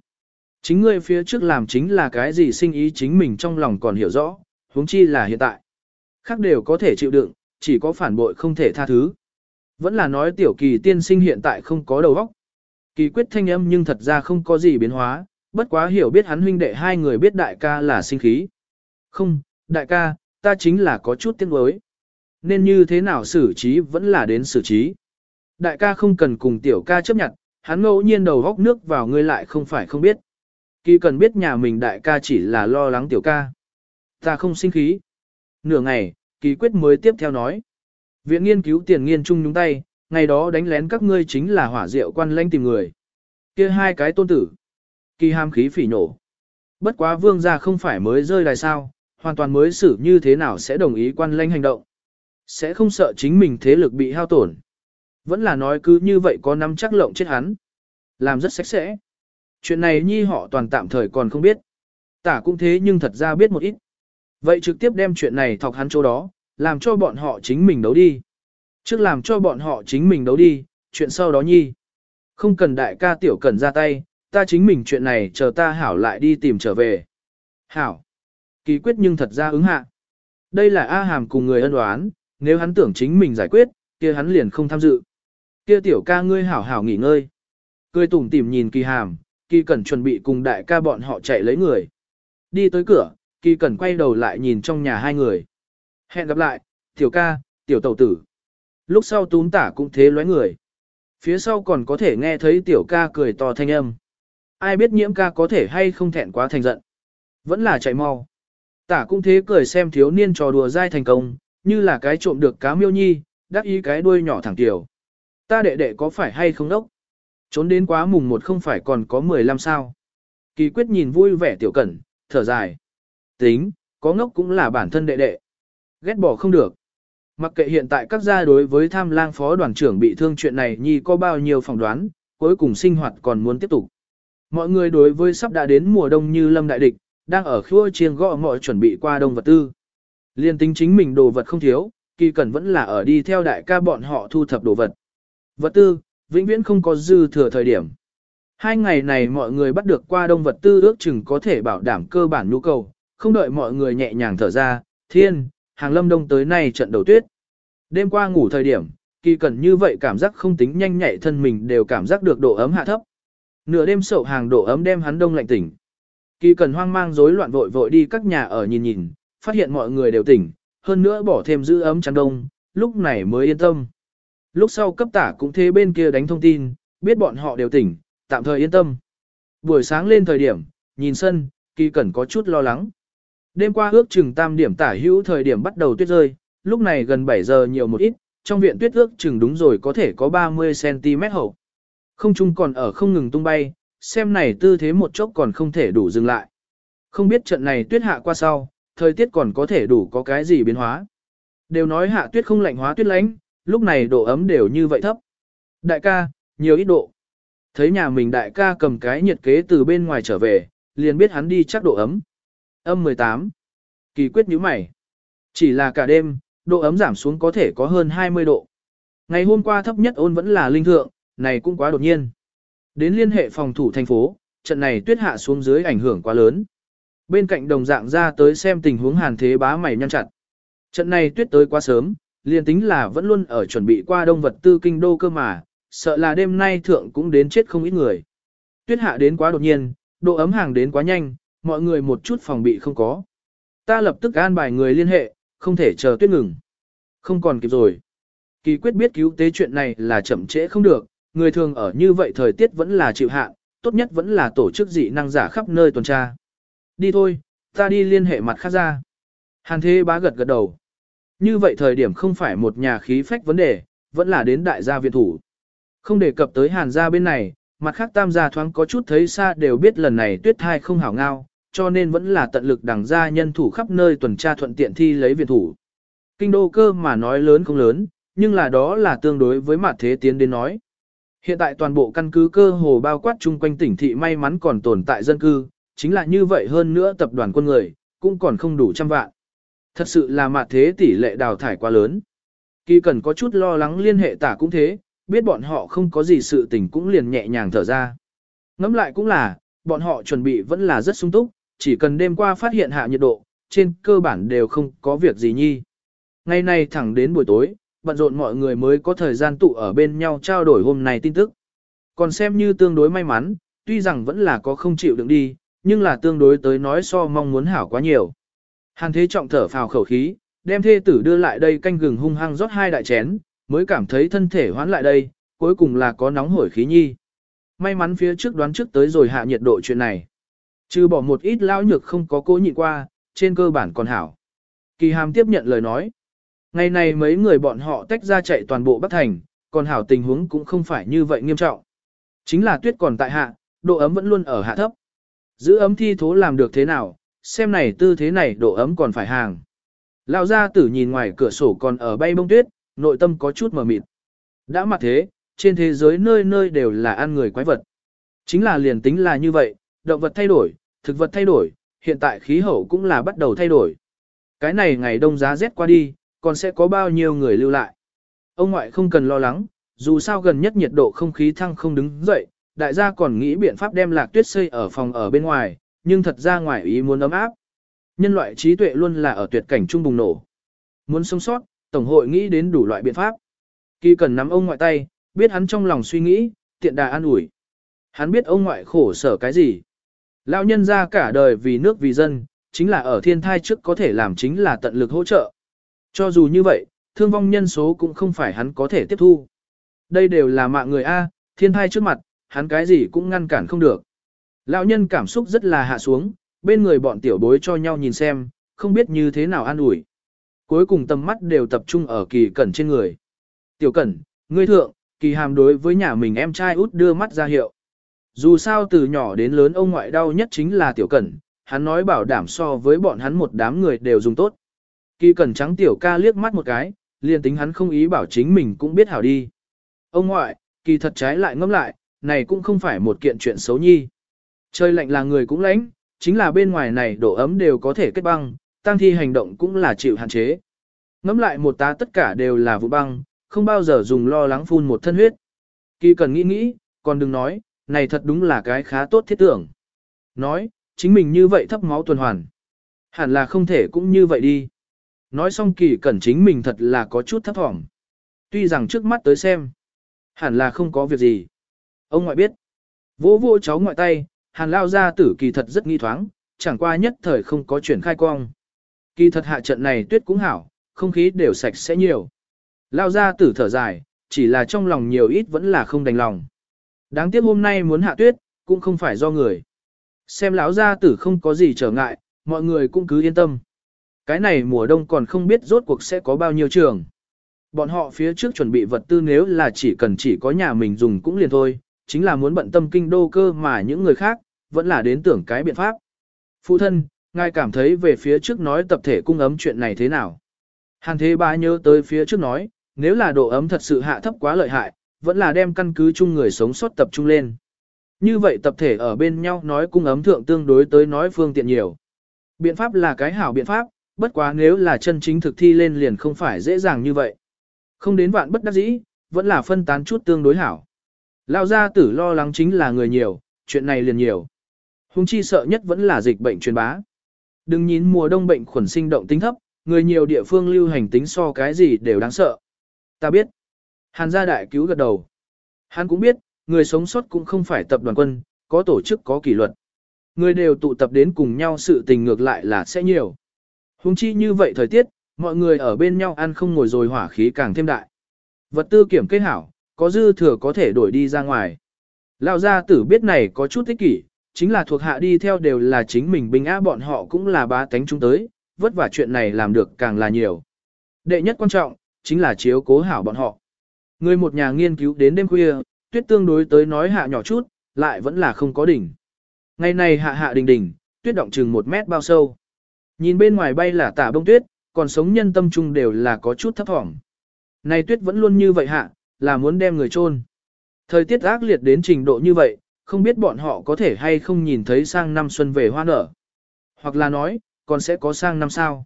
Chính ngươi phía trước làm chính là cái gì sinh ý chính mình trong lòng còn hiểu rõ, huống chi là hiện tại. Khác đều có thể chịu đựng, chỉ có phản bội không thể tha thứ. Vẫn là nói tiểu kỳ tiên sinh hiện tại không có đầu óc. Kỳ quyết thanh âm nhưng thật ra không có gì biến hóa, bất quá hiểu biết hắn huynh đệ hai người biết đại ca là sinh khí. Không, đại ca, ta chính là có chút tiếng đối. Nên như thế nào xử trí vẫn là đến xử trí. Đại ca không cần cùng tiểu ca chấp nhận, hắn ngẫu nhiên đầu góc nước vào ngươi lại không phải không biết. Kỳ cần biết nhà mình đại ca chỉ là lo lắng tiểu ca. Ta không sinh khí. Nửa ngày, kỳ quyết mới tiếp theo nói. Viện nghiên cứu tiền nghiên chung nhúng tay, ngày đó đánh lén các ngươi chính là hỏa diệu quan lãnh tìm người. kia hai cái tôn tử. Kỳ ham khí phỉ nổ. Bất quá vương gia không phải mới rơi đài sao, hoàn toàn mới xử như thế nào sẽ đồng ý quan lãnh hành động. Sẽ không sợ chính mình thế lực bị hao tổn. Vẫn là nói cứ như vậy có nắm chắc lộng chết hắn. Làm rất sạch sẽ. Chuyện này nhi họ toàn tạm thời còn không biết. Tả cũng thế nhưng thật ra biết một ít. Vậy trực tiếp đem chuyện này thọc hắn chỗ đó, làm cho bọn họ chính mình đấu đi. Trước làm cho bọn họ chính mình đấu đi, chuyện sau đó nhi. Không cần đại ca tiểu cần ra tay, ta chính mình chuyện này chờ ta hảo lại đi tìm trở về. Hảo. ký quyết nhưng thật ra ứng hạ. Đây là A Hàm cùng người ân đoán, nếu hắn tưởng chính mình giải quyết, kia hắn liền không tham dự. Kia tiểu ca ngươi hảo hảo nghỉ ngơi. Cười tủm tỉm nhìn kỳ hàm, kỳ cẩn chuẩn bị cùng đại ca bọn họ chạy lấy người. Đi tới cửa, kỳ cẩn quay đầu lại nhìn trong nhà hai người. Hẹn gặp lại, tiểu ca, tiểu tẩu tử. Lúc sau túm tả cũng thế lóe người. Phía sau còn có thể nghe thấy tiểu ca cười to thanh âm. Ai biết nhiễm ca có thể hay không thẹn quá thành giận. Vẫn là chạy mau. Tả cũng thế cười xem thiếu niên trò đùa dai thành công, như là cái trộm được cá miêu nhi, đắc ý cái đuôi nhỏ thẳng tiểu. Ta đệ đệ có phải hay không đốc? Trốn đến quá mùng một không phải còn có 15 sao. Kỳ quyết nhìn vui vẻ tiểu cẩn, thở dài. Tính, có ngốc cũng là bản thân đệ đệ. Ghét bỏ không được. Mặc kệ hiện tại các gia đối với tham lang phó đoàn trưởng bị thương chuyện này nhi có bao nhiêu phỏng đoán, cuối cùng sinh hoạt còn muốn tiếp tục. Mọi người đối với sắp đã đến mùa đông như lâm đại địch, đang ở khua chiên gõ mọi chuẩn bị qua đông vật tư. Liên tính chính mình đồ vật không thiếu, kỳ cẩn vẫn là ở đi theo đại ca bọn họ thu thập đồ vật. Vật tư, vĩnh viễn không có dư thừa thời điểm. Hai ngày này mọi người bắt được qua đông vật tư ước chừng có thể bảo đảm cơ bản nhu cầu, không đợi mọi người nhẹ nhàng thở ra, thiên, hàng lâm đông tới nay trận đầu tuyết. Đêm qua ngủ thời điểm, kỳ cẩn như vậy cảm giác không tính nhanh nhạy thân mình đều cảm giác được độ ấm hạ thấp. Nửa đêm sậu hàng độ ấm đem hắn đông lạnh tỉnh. Kỳ cẩn hoang mang rối loạn vội vội đi các nhà ở nhìn nhìn, phát hiện mọi người đều tỉnh, hơn nữa bỏ thêm giữ ấm chăn đông, lúc này mới yên tâm. Lúc sau cấp tả cũng thế bên kia đánh thông tin, biết bọn họ đều tỉnh, tạm thời yên tâm. Buổi sáng lên thời điểm, nhìn sân, kỳ cẩn có chút lo lắng. Đêm qua ước chừng tam điểm tả hữu thời điểm bắt đầu tuyết rơi, lúc này gần 7 giờ nhiều một ít, trong viện tuyết ước chừng đúng rồi có thể có 30cm hậu. Không trung còn ở không ngừng tung bay, xem này tư thế một chốc còn không thể đủ dừng lại. Không biết trận này tuyết hạ qua sau, thời tiết còn có thể đủ có cái gì biến hóa. Đều nói hạ tuyết không lạnh hóa tuyết lánh, lúc này độ ấm đều như vậy thấp. Đại ca, nhiều ít độ. Thấy nhà mình đại ca cầm cái nhiệt kế từ bên ngoài trở về, liền biết hắn đi chắc độ ấm. Âm 18. Kỳ quyết nhíu mày. Chỉ là cả đêm, độ ấm giảm xuống có thể có hơn 20 độ. Ngày hôm qua thấp nhất ôn vẫn là linh thượng, này cũng quá đột nhiên. Đến liên hệ phòng thủ thành phố, trận này tuyết hạ xuống dưới ảnh hưởng quá lớn. Bên cạnh đồng dạng ra tới xem tình huống hàn thế bá mày nhăn chặt. Trận này tuyết tới quá sớm, liền tính là vẫn luôn ở chuẩn bị qua đông vật tư kinh đô cơ mà, sợ là đêm nay thượng cũng đến chết không ít người. Tuyết hạ đến quá đột nhiên, độ ấm hàng đến quá nhanh, mọi người một chút phòng bị không có. Ta lập tức an bài người liên hệ, không thể chờ tuyết ngừng. Không còn kịp rồi. Kỳ quyết biết cứu tế chuyện này là chậm trễ không được, người thường ở như vậy thời tiết vẫn là chịu hạn, tốt nhất vẫn là tổ chức dị năng giả khắp nơi tuần tra. Đi thôi, ta đi liên hệ mặt khác ra. Hàn thế bá gật gật đầu. Như vậy thời điểm không phải một nhà khí phách vấn đề, vẫn là đến đại gia viện thủ. Không đề cập tới hàn gia bên này, mặt khác tam gia thoáng có chút thấy xa đều biết lần này tuyết thai không hảo ngao, cho nên vẫn là tận lực đằng gia nhân thủ khắp nơi tuần tra thuận tiện thi lấy viện thủ. Kinh đô cơ mà nói lớn không lớn, nhưng là đó là tương đối với mặt thế tiến đến nói. Hiện tại toàn bộ căn cứ cơ hồ bao quát chung quanh tỉnh thị may mắn còn tồn tại dân cư, chính là như vậy hơn nữa tập đoàn quân người, cũng còn không đủ trăm vạn. Thật sự là mặt thế tỷ lệ đào thải quá lớn. Kỳ cần có chút lo lắng liên hệ tả cũng thế, biết bọn họ không có gì sự tình cũng liền nhẹ nhàng thở ra. Ngắm lại cũng là, bọn họ chuẩn bị vẫn là rất sung túc, chỉ cần đêm qua phát hiện hạ nhiệt độ, trên cơ bản đều không có việc gì nhi. Ngày nay thẳng đến buổi tối, bận rộn mọi người mới có thời gian tụ ở bên nhau trao đổi hôm nay tin tức. Còn xem như tương đối may mắn, tuy rằng vẫn là có không chịu đựng đi, nhưng là tương đối tới nói so mong muốn hảo quá nhiều. Hàn thế trọng thở phào khẩu khí, đem thê tử đưa lại đây canh gừng hung hăng rót hai đại chén, mới cảm thấy thân thể hoán lại đây, cuối cùng là có nóng hổi khí nhi. May mắn phía trước đoán trước tới rồi hạ nhiệt độ chuyện này. Trừ bỏ một ít lao nhược không có cố nhịn qua, trên cơ bản còn hảo. Kỳ hàm tiếp nhận lời nói. Ngày này mấy người bọn họ tách ra chạy toàn bộ Bắc Thành, còn hảo tình huống cũng không phải như vậy nghiêm trọng. Chính là tuyết còn tại hạ, độ ấm vẫn luôn ở hạ thấp. Giữ ấm thi thố làm được thế nào, xem này tư thế này độ ấm còn phải hàng. Lão gia tử nhìn ngoài cửa sổ còn ở bay bông tuyết, nội tâm có chút mờ mịt. Đã mặt thế, trên thế giới nơi nơi đều là ăn người quái vật. Chính là liền tính là như vậy, động vật thay đổi, thực vật thay đổi, hiện tại khí hậu cũng là bắt đầu thay đổi. Cái này ngày đông giá rét qua đi, còn sẽ có bao nhiêu người lưu lại. Ông ngoại không cần lo lắng, dù sao gần nhất nhiệt độ không khí thăng không đứng dậy, đại gia còn nghĩ biện pháp đem lạc tuyết xây ở phòng ở bên ngoài, nhưng thật ra ngoài ý muốn ấm áp. Nhân loại trí tuệ luôn là ở tuyệt cảnh trung bùng nổ. Muốn sống sót, Tổng hội nghĩ đến đủ loại biện pháp. Kỳ cần nắm ông ngoại tay, biết hắn trong lòng suy nghĩ, tiện đà an ủi. Hắn biết ông ngoại khổ sở cái gì. Lão nhân ra cả đời vì nước vì dân, chính là ở thiên thai trước có thể làm chính là tận lực hỗ trợ. Cho dù như vậy, thương vong nhân số cũng không phải hắn có thể tiếp thu. Đây đều là mạng người A, thiên thai trước mặt, hắn cái gì cũng ngăn cản không được. Lão nhân cảm xúc rất là hạ xuống, bên người bọn tiểu bối cho nhau nhìn xem, không biết như thế nào an ủi. Cuối cùng tầm mắt đều tập trung ở kỳ cẩn trên người. Tiểu cẩn, ngươi thượng, kỳ hàm đối với nhà mình em trai út đưa mắt ra hiệu. Dù sao từ nhỏ đến lớn ông ngoại đau nhất chính là tiểu cẩn, hắn nói bảo đảm so với bọn hắn một đám người đều dùng tốt. Kỳ cẩn trắng tiểu ca liếc mắt một cái, liền tính hắn không ý bảo chính mình cũng biết hảo đi. Ông ngoại, kỳ thật trái lại ngẫm lại, này cũng không phải một kiện chuyện xấu nhi. Trời lạnh là người cũng lạnh, chính là bên ngoài này độ ấm đều có thể kết băng, tăng thi hành động cũng là chịu hạn chế. Ngắm lại một tá tất cả đều là vụ băng, không bao giờ dùng lo lắng phun một thân huyết. Kỳ cần nghĩ nghĩ, còn đừng nói, này thật đúng là cái khá tốt thiết tưởng. Nói, chính mình như vậy thấp máu tuần hoàn. Hẳn là không thể cũng như vậy đi. Nói xong kỳ cẩn chính mình thật là có chút thấp thỏm. Tuy rằng trước mắt tới xem, hẳn là không có việc gì. Ông ngoại biết, vỗ vỗ cháu ngoại tay, hàn lao ra tử kỳ thật rất nghi thoáng, chẳng qua nhất thời không có chuyển khai quang. Kỳ thật hạ trận này tuyết cũng hảo, không khí đều sạch sẽ nhiều. Lao ra tử thở dài, chỉ là trong lòng nhiều ít vẫn là không đành lòng. Đáng tiếc hôm nay muốn hạ tuyết, cũng không phải do người. Xem lão gia tử không có gì trở ngại, mọi người cũng cứ yên tâm. Cái này mùa đông còn không biết rốt cuộc sẽ có bao nhiêu trường. Bọn họ phía trước chuẩn bị vật tư nếu là chỉ cần chỉ có nhà mình dùng cũng liền thôi, chính là muốn bận tâm kinh đô cơ mà những người khác, vẫn là đến tưởng cái biện pháp. Phụ thân, ngài cảm thấy về phía trước nói tập thể cung ấm chuyện này thế nào? Hàn thế ba nhớ tới phía trước nói, nếu là độ ấm thật sự hạ thấp quá lợi hại, vẫn là đem căn cứ chung người sống sót tập trung lên. Như vậy tập thể ở bên nhau nói cung ấm thượng tương đối tới nói phương tiện nhiều. Biện pháp là cái hảo biện pháp, bất quá nếu là chân chính thực thi lên liền không phải dễ dàng như vậy. Không đến vạn bất đắc dĩ, vẫn là phân tán chút tương đối hảo. Lao gia tử lo lắng chính là người nhiều, chuyện này liền nhiều. Hùng chi sợ nhất vẫn là dịch bệnh truyền bá. Đừng nhìn mùa đông bệnh khuẩn sinh động tính thấp, người nhiều địa phương lưu hành tính so cái gì đều đáng sợ. Ta biết. Hàn gia đại cứu gật đầu. Hắn cũng biết, người sống sót cũng không phải tập đoàn quân, có tổ chức có kỷ luật. Người đều tụ tập đến cùng nhau sự tình ngược lại là sẽ nhiều. Hùng chi như vậy thời tiết, mọi người ở bên nhau ăn không ngồi rồi hỏa khí càng thêm đại. Vật tư kiểm kê hảo, có dư thừa có thể đổi đi ra ngoài. Lão gia tử biết này có chút thích kỷ, chính là thuộc hạ đi theo đều là chính mình bình á bọn họ cũng là bá tánh chúng tới, vất vả chuyện này làm được càng là nhiều. Đệ nhất quan trọng, chính là chiếu cố hảo bọn họ. Người một nhà nghiên cứu đến đêm khuya, tuyết tương đối tới nói hạ nhỏ chút, lại vẫn là không có đỉnh. Ngày này hạ hạ đỉnh đỉnh, tuyết động chừng một mét bao sâu. Nhìn bên ngoài bay là tả bông tuyết, còn sống nhân tâm trung đều là có chút thấp thỏm. Này tuyết vẫn luôn như vậy hạ, là muốn đem người chôn. Thời tiết ác liệt đến trình độ như vậy, không biết bọn họ có thể hay không nhìn thấy sang năm xuân về hoa nở. Hoặc là nói, còn sẽ có sang năm sao.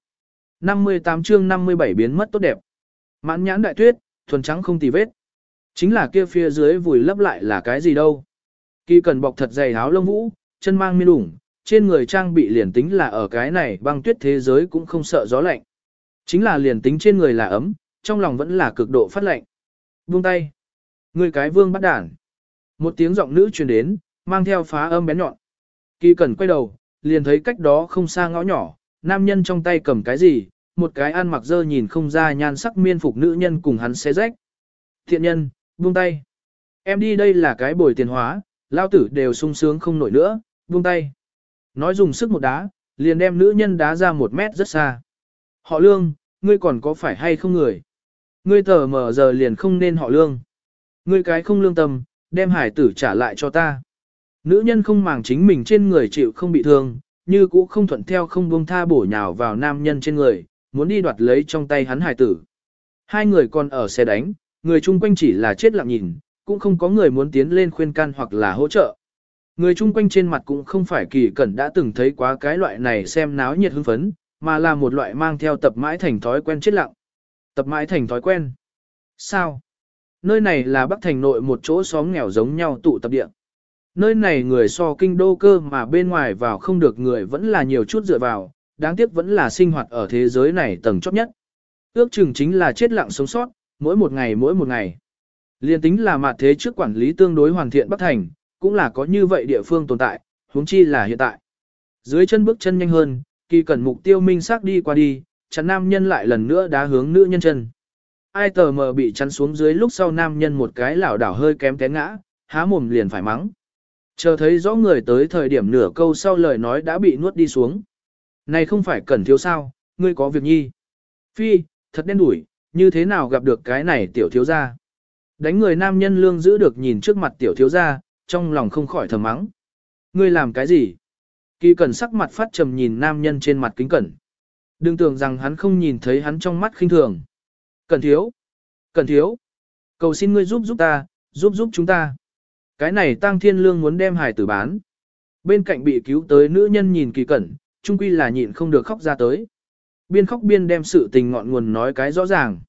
58 chương 57 biến mất tốt đẹp. Mãn nhãn đại tuyết, thuần trắng không tì vết. Chính là kia phía dưới vùi lấp lại là cái gì đâu. Kỳ cần bọc thật dày áo lông vũ, chân mang miên ủng, trên người trang bị liền tính là ở cái này băng tuyết thế giới cũng không sợ gió lạnh. Chính là liền tính trên người là ấm, trong lòng vẫn là cực độ phát lạnh. Buông tay. Người cái vương bắt đản. Một tiếng giọng nữ truyền đến, mang theo phá âm bén nhọn. Kỳ cẩn quay đầu, liền thấy cách đó không xa ngõ nhỏ, nam nhân trong tay cầm cái gì, một cái ăn mặc dơ nhìn không ra nhan sắc miên phục nữ nhân cùng hắn xé rách. Thiện nhân, buông tay. Em đi đây là cái bồi tiền hóa, lao tử đều sung sướng không nổi nữa, buông tay. Nói dùng sức một đá, liền đem nữ nhân đá ra một mét rất xa. Họ lương, ngươi còn có phải hay không người? Ngươi tờ mở giờ liền không nên họ lương. Ngươi cái không lương tâm, đem hải tử trả lại cho ta. Nữ nhân không màng chính mình trên người chịu không bị thương, như cũ không thuận theo không buông tha bổ nhào vào nam nhân trên người, muốn đi đoạt lấy trong tay hắn hải tử. Hai người còn ở xe đánh, người chung quanh chỉ là chết lặng nhìn, cũng không có người muốn tiến lên khuyên can hoặc là hỗ trợ. Người chung quanh trên mặt cũng không phải kỳ cẩn đã từng thấy quá cái loại này xem náo nhiệt hưng phấn, mà là một loại mang theo tập mãi thành thói quen chết lặng. Tập mãi thành thói quen. Sao? Nơi này là Bắc Thành nội một chỗ xóm nghèo giống nhau tụ tập địa. Nơi này người so kinh đô cơ mà bên ngoài vào không được người vẫn là nhiều chút dựa vào, đáng tiếc vẫn là sinh hoạt ở thế giới này tầng chót nhất. Ước chừng chính là chết lặng sống sót, mỗi một ngày mỗi một ngày. Liên tính là mặt thế trước quản lý tương đối hoàn thiện Bắc Thành, cũng là có như vậy địa phương tồn tại, huống chi là hiện tại. Dưới chân bước chân nhanh hơn, kỳ cần mục tiêu minh xác đi qua đi, chắn nam nhân lại lần nữa đá hướng nữ nhân chân. Ai tờ mờ bị chắn xuống dưới lúc sau nam nhân một cái lảo đảo hơi kém té ngã, há mồm liền phải mắng. Chờ thấy rõ người tới thời điểm nửa câu sau lời nói đã bị nuốt đi xuống. Này không phải cần thiếu sao, ngươi có việc nhi. Phi, thật đen đủi, như thế nào gặp được cái này tiểu thiếu gia. Đánh người nam nhân lương giữ được nhìn trước mặt tiểu thiếu gia, trong lòng không khỏi thầm mắng. Ngươi làm cái gì? Kỳ cẩn sắc mặt phát trầm nhìn nam nhân trên mặt kính cẩn. Đừng tưởng rằng hắn không nhìn thấy hắn trong mắt khinh thường. Cần thiếu. cần thiếu. Cầu xin ngươi giúp giúp ta, giúp giúp chúng ta. Cái này tăng thiên lương muốn đem hải tử bán. Bên cạnh bị cứu tới nữ nhân nhìn kỳ cẩn, trung quy là nhịn không được khóc ra tới. Biên khóc biên đem sự tình ngọn nguồn nói cái rõ ràng.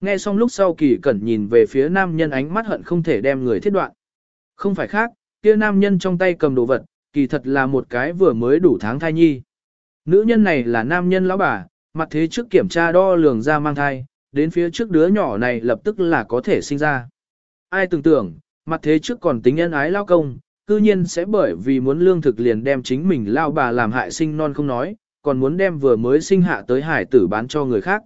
Nghe xong lúc sau kỳ cẩn nhìn về phía nam nhân ánh mắt hận không thể đem người thiết đoạn. Không phải khác, kia nam nhân trong tay cầm đồ vật, kỳ thật là một cái vừa mới đủ tháng thai nhi. Nữ nhân này là nam nhân lão bà, mặt thế trước kiểm tra đo lường ra mang thai, đến phía trước đứa nhỏ này lập tức là có thể sinh ra. Ai tưởng tưởng, mặt thế trước còn tính nhân ái lao công, cư nhiên sẽ bởi vì muốn lương thực liền đem chính mình lao bà làm hại sinh non không nói, còn muốn đem vừa mới sinh hạ tới hải tử bán cho người khác.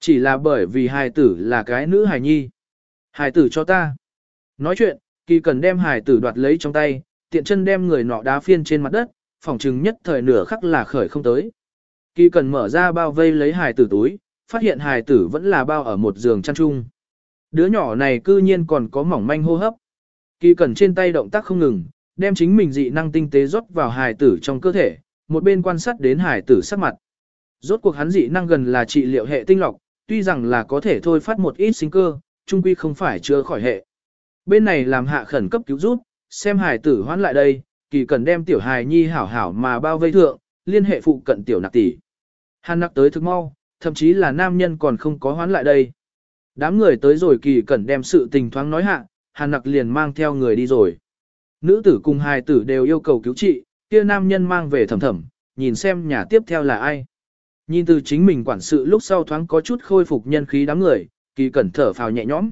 Chỉ là bởi vì hải tử là cái nữ hải nhi. Hải tử cho ta. Nói chuyện, kỳ cần đem hải tử đoạt lấy trong tay, tiện chân đem người nọ đá phiên trên mặt đất, phòng chừng nhất thời nửa khắc là khởi không tới. Kỳ cần mở ra bao vây lấy hài tử túi, phát hiện hài tử vẫn là bao ở một giường chăn chung. Đứa nhỏ này cư nhiên còn có mỏng manh hô hấp. Kỳ cần trên tay động tác không ngừng, đem chính mình dị năng tinh tế rót vào hài tử trong cơ thể, một bên quan sát đến hài tử sắc mặt. Rốt cuộc hắn dị năng gần là trị liệu hệ tinh lọc, tuy rằng là có thể thôi phát một ít sinh cơ, trung quy không phải chưa khỏi hệ. Bên này làm hạ khẩn cấp cứu giúp, xem hài tử hoán lại đây, kỳ cần đem tiểu hài nhi hảo hảo mà bao vây thượng, liên hệ phụ cận tiểu nặc tỷ. Hàn nặc tới thực mau, thậm chí là nam nhân còn không có hoán lại đây. Đám người tới rồi kỳ cần đem sự tình thoáng nói hạ, hàn nặc liền mang theo người đi rồi. Nữ tử cùng hài tử đều yêu cầu cứu trị, kia nam nhân mang về thầm thầm, nhìn xem nhà tiếp theo là ai. Nhìn từ chính mình quản sự lúc sau thoáng có chút khôi phục nhân khí đám người, kỳ cẩn thở phào nhẹ nhõm.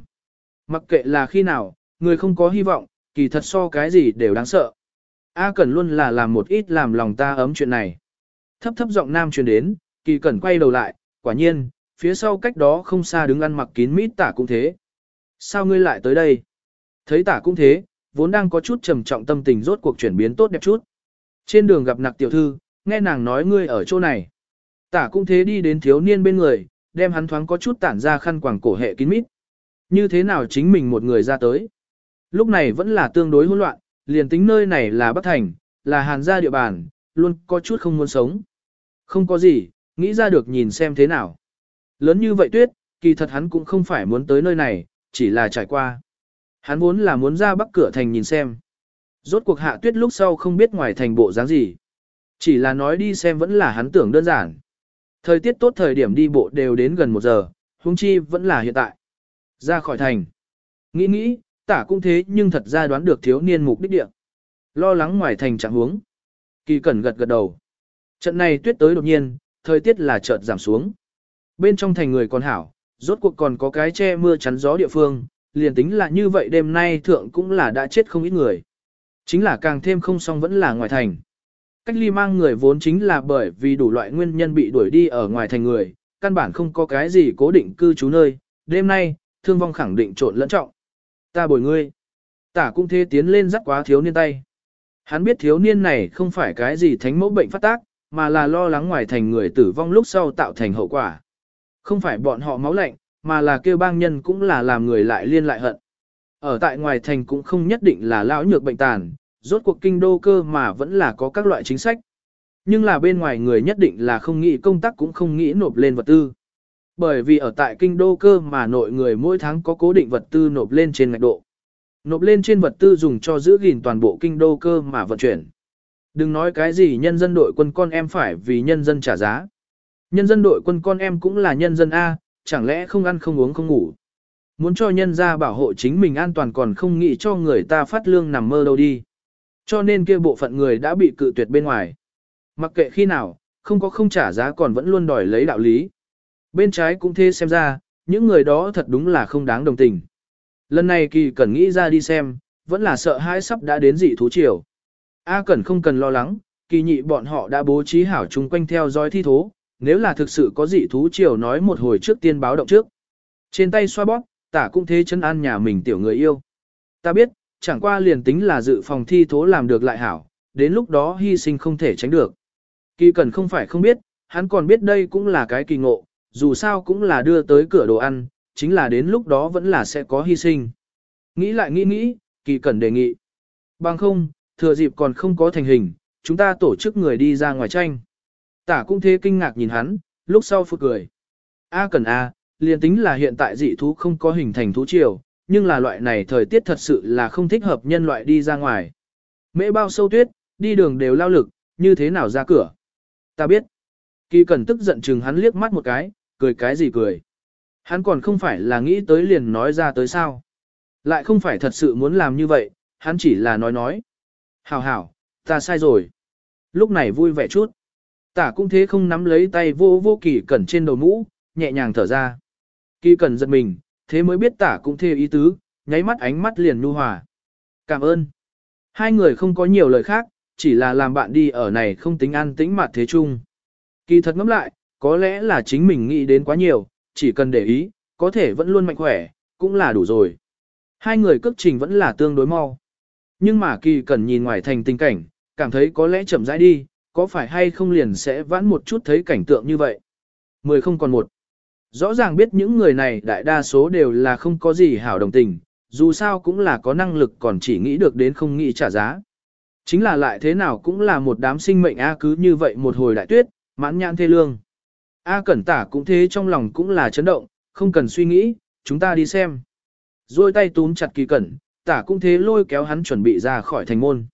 Mặc kệ là khi nào, người không có hy vọng, kỳ thật so cái gì đều đáng sợ. A Cẩn luôn là làm một ít làm lòng ta ấm chuyện này. Thấp thấp giọng nam truyền đến, kỳ cẩn quay đầu lại, quả nhiên, phía sau cách đó không xa đứng ăn mặc kín mít tả cũng thế. Sao ngươi lại tới đây? Thấy tả cũng thế, vốn đang có chút trầm trọng tâm tình rốt cuộc chuyển biến tốt đẹp chút. Trên đường gặp nặc tiểu thư, nghe nàng nói ngươi ở chỗ này. Tả cũng thế đi đến thiếu niên bên người, đem hắn thoáng có chút tản ra khăn quàng cổ hệ kín mít. Như thế nào chính mình một người ra tới. Lúc này vẫn là tương đối hỗn loạn, liền tính nơi này là Bắc Thành, là hàn gia địa bàn, luôn có chút không muốn sống. Không có gì, nghĩ ra được nhìn xem thế nào. Lớn như vậy tuyết, kỳ thật hắn cũng không phải muốn tới nơi này, chỉ là trải qua. Hắn muốn là muốn ra bắc cửa thành nhìn xem. Rốt cuộc hạ tuyết lúc sau không biết ngoài thành bộ dáng gì. Chỉ là nói đi xem vẫn là hắn tưởng đơn giản. Thời tiết tốt thời điểm đi bộ đều đến gần một giờ, huống chi vẫn là hiện tại. Ra khỏi thành. Nghĩ nghĩ, tả cũng thế nhưng thật ra đoán được thiếu niên mục đích địa. Lo lắng ngoài thành trạng huống. Kỳ cẩn gật gật đầu. Trận này tuyết tới đột nhiên, thời tiết là chợt giảm xuống. Bên trong thành người còn hảo, rốt cuộc còn có cái che mưa chắn gió địa phương, liền tính là như vậy đêm nay thượng cũng là đã chết không ít người. Chính là càng thêm không xong vẫn là ngoài thành. Cách ly mang người vốn chính là bởi vì đủ loại nguyên nhân bị đuổi đi ở ngoài thành người, căn bản không có cái gì cố định cư trú nơi, đêm nay, thương vong khẳng định trộn lẫn trọng. Ta bồi ngươi. Tả cũng thế tiến lên dắt quá thiếu niên tay. Hắn biết thiếu niên này không phải cái gì thánh mẫu bệnh phát tác, mà là lo lắng ngoài thành người tử vong lúc sau tạo thành hậu quả. Không phải bọn họ máu lạnh, mà là kêu bang nhân cũng là làm người lại liên lại hận. Ở tại ngoài thành cũng không nhất định là lão nhược bệnh tàn, rốt cuộc kinh đô cơ mà vẫn là có các loại chính sách. Nhưng là bên ngoài người nhất định là không nghĩ công tác cũng không nghĩ nộp lên vật tư. Bởi vì ở tại kinh đô cơ mà nội người mỗi tháng có cố định vật tư nộp lên trên ngạch độ. Nộp lên trên vật tư dùng cho giữ gìn toàn bộ kinh đô cơ mà vận chuyển. Đừng nói cái gì nhân dân đội quân con em phải vì nhân dân trả giá. Nhân dân đội quân con em cũng là nhân dân A, chẳng lẽ không ăn không uống không ngủ. Muốn cho nhân gia bảo hộ chính mình an toàn còn không nghĩ cho người ta phát lương nằm mơ đâu đi. Cho nên kia bộ phận người đã bị cự tuyệt bên ngoài. Mặc kệ khi nào, không có không trả giá còn vẫn luôn đòi lấy đạo lý. Bên trái cũng thế xem ra, những người đó thật đúng là không đáng đồng tình. Lần này kỳ cần nghĩ ra đi xem, vẫn là sợ hãi sắp đã đến dị thú triều. A Cẩn không cần lo lắng, kỳ nhị bọn họ đã bố trí hảo chung quanh theo dõi thi thố, nếu là thực sự có dị thú triều nói một hồi trước tiên báo động trước. Trên tay xoa bóp, tả cũng thế chân an nhà mình tiểu người yêu. Ta biết, chẳng qua liền tính là dự phòng thi thố làm được lại hảo, đến lúc đó hy sinh không thể tránh được. Kỳ cần không phải không biết, hắn còn biết đây cũng là cái kỳ ngộ, dù sao cũng là đưa tới cửa đồ ăn, chính là đến lúc đó vẫn là sẽ có hy sinh. Nghĩ lại nghĩ nghĩ, kỳ Cẩn đề nghị. Bằng không, thừa dịp còn không có thành hình, chúng ta tổ chức người đi ra ngoài tranh. Tả cũng thế kinh ngạc nhìn hắn, lúc sau phụt cười. A cần A, liền tính là hiện tại dị thú không có hình thành thú triều, nhưng là loại này thời tiết thật sự là không thích hợp nhân loại đi ra ngoài. Mễ bao sâu tuyết, đi đường đều lao lực, như thế nào ra cửa. Ta biết. Kỳ cần tức giận chừng hắn liếc mắt một cái, cười cái gì cười. Hắn còn không phải là nghĩ tới liền nói ra tới sao. Lại không phải thật sự muốn làm như vậy, hắn chỉ là nói nói. Hảo hảo, ta sai rồi. Lúc này vui vẻ chút. Tả cũng thế không nắm lấy tay vô vô kỳ cẩn trên đầu mũ, nhẹ nhàng thở ra. Kỳ cẩn giật mình, thế mới biết tả cũng thê ý tứ, nháy mắt ánh mắt liền nu hòa. Cảm ơn. Hai người không có nhiều lời khác, chỉ là làm bạn đi ở này không tính an tĩnh mặt thế chung. Kỳ thật ngẫm lại, có lẽ là chính mình nghĩ đến quá nhiều, chỉ cần để ý, có thể vẫn luôn mạnh khỏe, cũng là đủ rồi. Hai người cước trình vẫn là tương đối mau. Nhưng mà kỳ cần nhìn ngoài thành tình cảnh, cảm thấy có lẽ chậm rãi đi, có phải hay không liền sẽ vãn một chút thấy cảnh tượng như vậy. Mười không còn một. Rõ ràng biết những người này đại đa số đều là không có gì hảo đồng tình, dù sao cũng là có năng lực còn chỉ nghĩ được đến không nghĩ trả giá. Chính là lại thế nào cũng là một đám sinh mệnh A cứ như vậy một hồi đại tuyết, mãn nhãn thê lương. A cẩn tả cũng thế trong lòng cũng là chấn động, không cần suy nghĩ, chúng ta đi xem. Rồi tay túm chặt kỳ cẩn, tả cũng thế lôi kéo hắn chuẩn bị ra khỏi thành môn.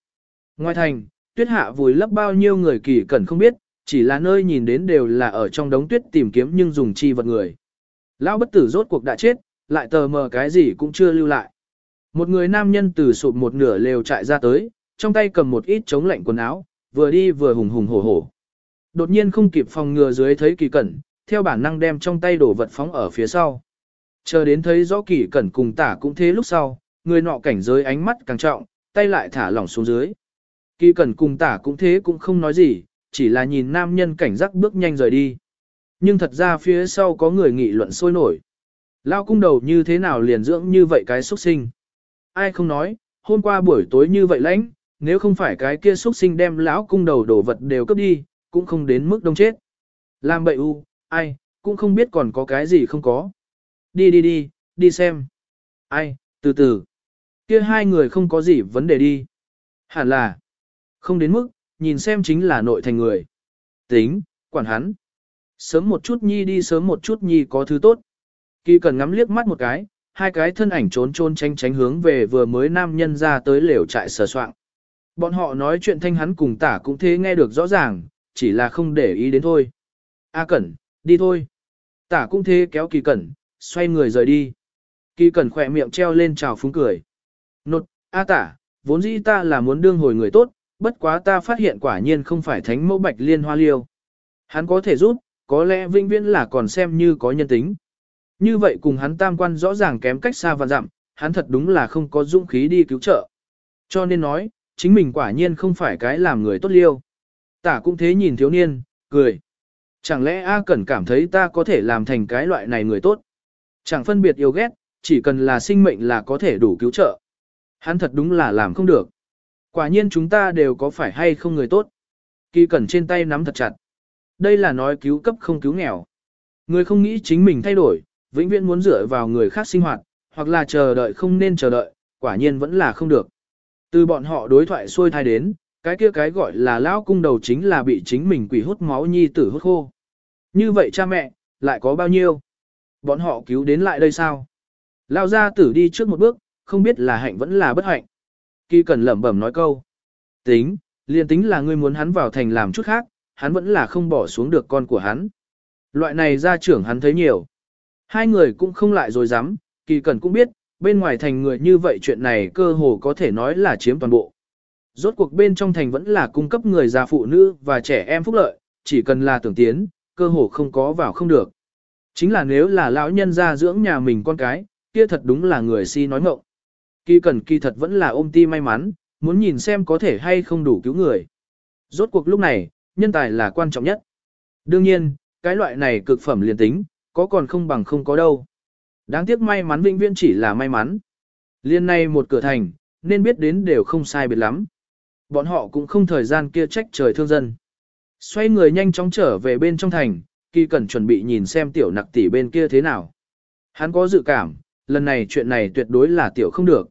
Ngoài thành, tuyết hạ vùi lấp bao nhiêu người kỳ cẩn không biết, chỉ là nơi nhìn đến đều là ở trong đống tuyết tìm kiếm nhưng dùng chi vật người. Lão bất tử rốt cuộc đã chết, lại tờ mờ cái gì cũng chưa lưu lại. Một người nam nhân từ sụp một nửa lều chạy ra tới, trong tay cầm một ít chống lạnh quần áo, vừa đi vừa hùng hùng hổ hổ. Đột nhiên không kịp phòng ngừa dưới thấy kỳ cẩn, theo bản năng đem trong tay đổ vật phóng ở phía sau. Chờ đến thấy rõ kỳ cẩn cùng tả cũng thế lúc sau, người nọ cảnh giới ánh mắt càng trọng, tay lại thả lỏng xuống dưới. Kỳ cẩn cùng tả cũng thế cũng không nói gì, chỉ là nhìn nam nhân cảnh giác bước nhanh rời đi. Nhưng thật ra phía sau có người nghị luận sôi nổi. Lao cung đầu như thế nào liền dưỡng như vậy cái xuất sinh. Ai không nói, hôm qua buổi tối như vậy lãnh, nếu không phải cái kia xuất sinh đem lão cung đầu đổ vật đều cướp đi, cũng không đến mức đông chết. Làm bậy u, ai, cũng không biết còn có cái gì không có. Đi đi đi, đi xem. Ai, từ từ. Kia hai người không có gì vấn đề đi. Hẳn là, không đến mức, nhìn xem chính là nội thành người. Tính, quản hắn. Sớm một chút nhi đi sớm một chút nhi có thứ tốt. Kỳ cần ngắm liếc mắt một cái, hai cái thân ảnh trốn trôn tránh tránh hướng về vừa mới nam nhân ra tới lều trại sờ soạn. Bọn họ nói chuyện thanh hắn cùng tả cũng thế nghe được rõ ràng, chỉ là không để ý đến thôi. A Cẩn, đi thôi. Tả cũng thế kéo kỳ cẩn, xoay người rời đi. Kỳ cẩn khỏe miệng treo lên trào phúng cười. Nột, A tả, vốn dĩ ta là muốn đương hồi người tốt, bất quá ta phát hiện quả nhiên không phải thánh mẫu bạch liên hoa liêu. Hắn có thể rút, có lẽ vinh viễn là còn xem như có nhân tính. Như vậy cùng hắn tam quan rõ ràng kém cách xa và dặm, hắn thật đúng là không có dũng khí đi cứu trợ. Cho nên nói, chính mình quả nhiên không phải cái làm người tốt liêu. Tả cũng thế nhìn thiếu niên, cười. Chẳng lẽ A Cẩn cảm thấy ta có thể làm thành cái loại này người tốt? Chẳng phân biệt yêu ghét, chỉ cần là sinh mệnh là có thể đủ cứu trợ. Hắn thật đúng là làm không được. Quả nhiên chúng ta đều có phải hay không người tốt. Kỳ Cẩn trên tay nắm thật chặt. Đây là nói cứu cấp không cứu nghèo. Người không nghĩ chính mình thay đổi, vĩnh viễn muốn dựa vào người khác sinh hoạt, hoặc là chờ đợi không nên chờ đợi, quả nhiên vẫn là không được. Từ bọn họ đối thoại xuôi thai đến, cái kia cái gọi là lão cung đầu chính là bị chính mình quỷ hút máu nhi tử hút khô. Như vậy cha mẹ, lại có bao nhiêu? Bọn họ cứu đến lại đây sao? Lao gia tử đi trước một bước, không biết là hạnh vẫn là bất hạnh. Kỳ cần lẩm bẩm nói câu. Tính, liền tính là ngươi muốn hắn vào thành làm chút khác, hắn vẫn là không bỏ xuống được con của hắn. Loại này gia trưởng hắn thấy nhiều. Hai người cũng không lại rồi dám, kỳ cần cũng biết, bên ngoài thành người như vậy chuyện này cơ hồ có thể nói là chiếm toàn bộ. Rốt cuộc bên trong thành vẫn là cung cấp người già phụ nữ và trẻ em phúc lợi, chỉ cần là tưởng tiến, cơ hồ không có vào không được. Chính là nếu là lão nhân ra dưỡng nhà mình con cái, kia thật đúng là người si nói ngộng. Kỳ cần kỳ thật vẫn là ôm ti may mắn, muốn nhìn xem có thể hay không đủ cứu người. Rốt cuộc lúc này, nhân tài là quan trọng nhất. Đương nhiên, cái loại này cực phẩm liền tính, có còn không bằng không có đâu. Đáng tiếc may mắn vĩnh viễn chỉ là may mắn. Liên này một cửa thành, nên biết đến đều không sai biệt lắm. Bọn họ cũng không thời gian kia trách trời thương dân. Xoay người nhanh chóng trở về bên trong thành, kỳ cẩn chuẩn bị nhìn xem tiểu nặc tỷ bên kia thế nào. Hắn có dự cảm, lần này chuyện này tuyệt đối là tiểu không được.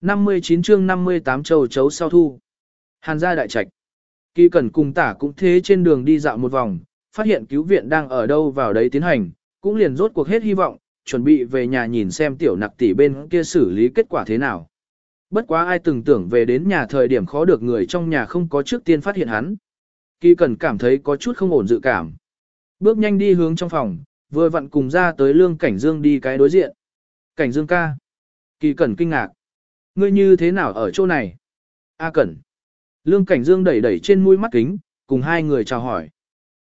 59 chương 58 châu chấu sau thu. Hàn gia đại trạch. Kỳ cẩn cùng tả cũng thế trên đường đi dạo một vòng, phát hiện cứu viện đang ở đâu vào đấy tiến hành, cũng liền rốt cuộc hết hy vọng, chuẩn bị về nhà nhìn xem tiểu nặc tỷ bên kia xử lý kết quả thế nào. Bất quá ai từng tưởng về đến nhà thời điểm khó được người trong nhà không có trước tiên phát hiện hắn. Kỳ cẩn cảm thấy có chút không ổn dự cảm. Bước nhanh đi hướng trong phòng, vừa vặn cùng ra tới lương cảnh dương đi cái đối diện. Cảnh dương ca. Kỳ cẩn kinh ngạc. Ngươi như thế nào ở chỗ này? A cẩn. Lương cảnh dương đẩy đẩy trên mũi mắt kính, cùng hai người chào hỏi.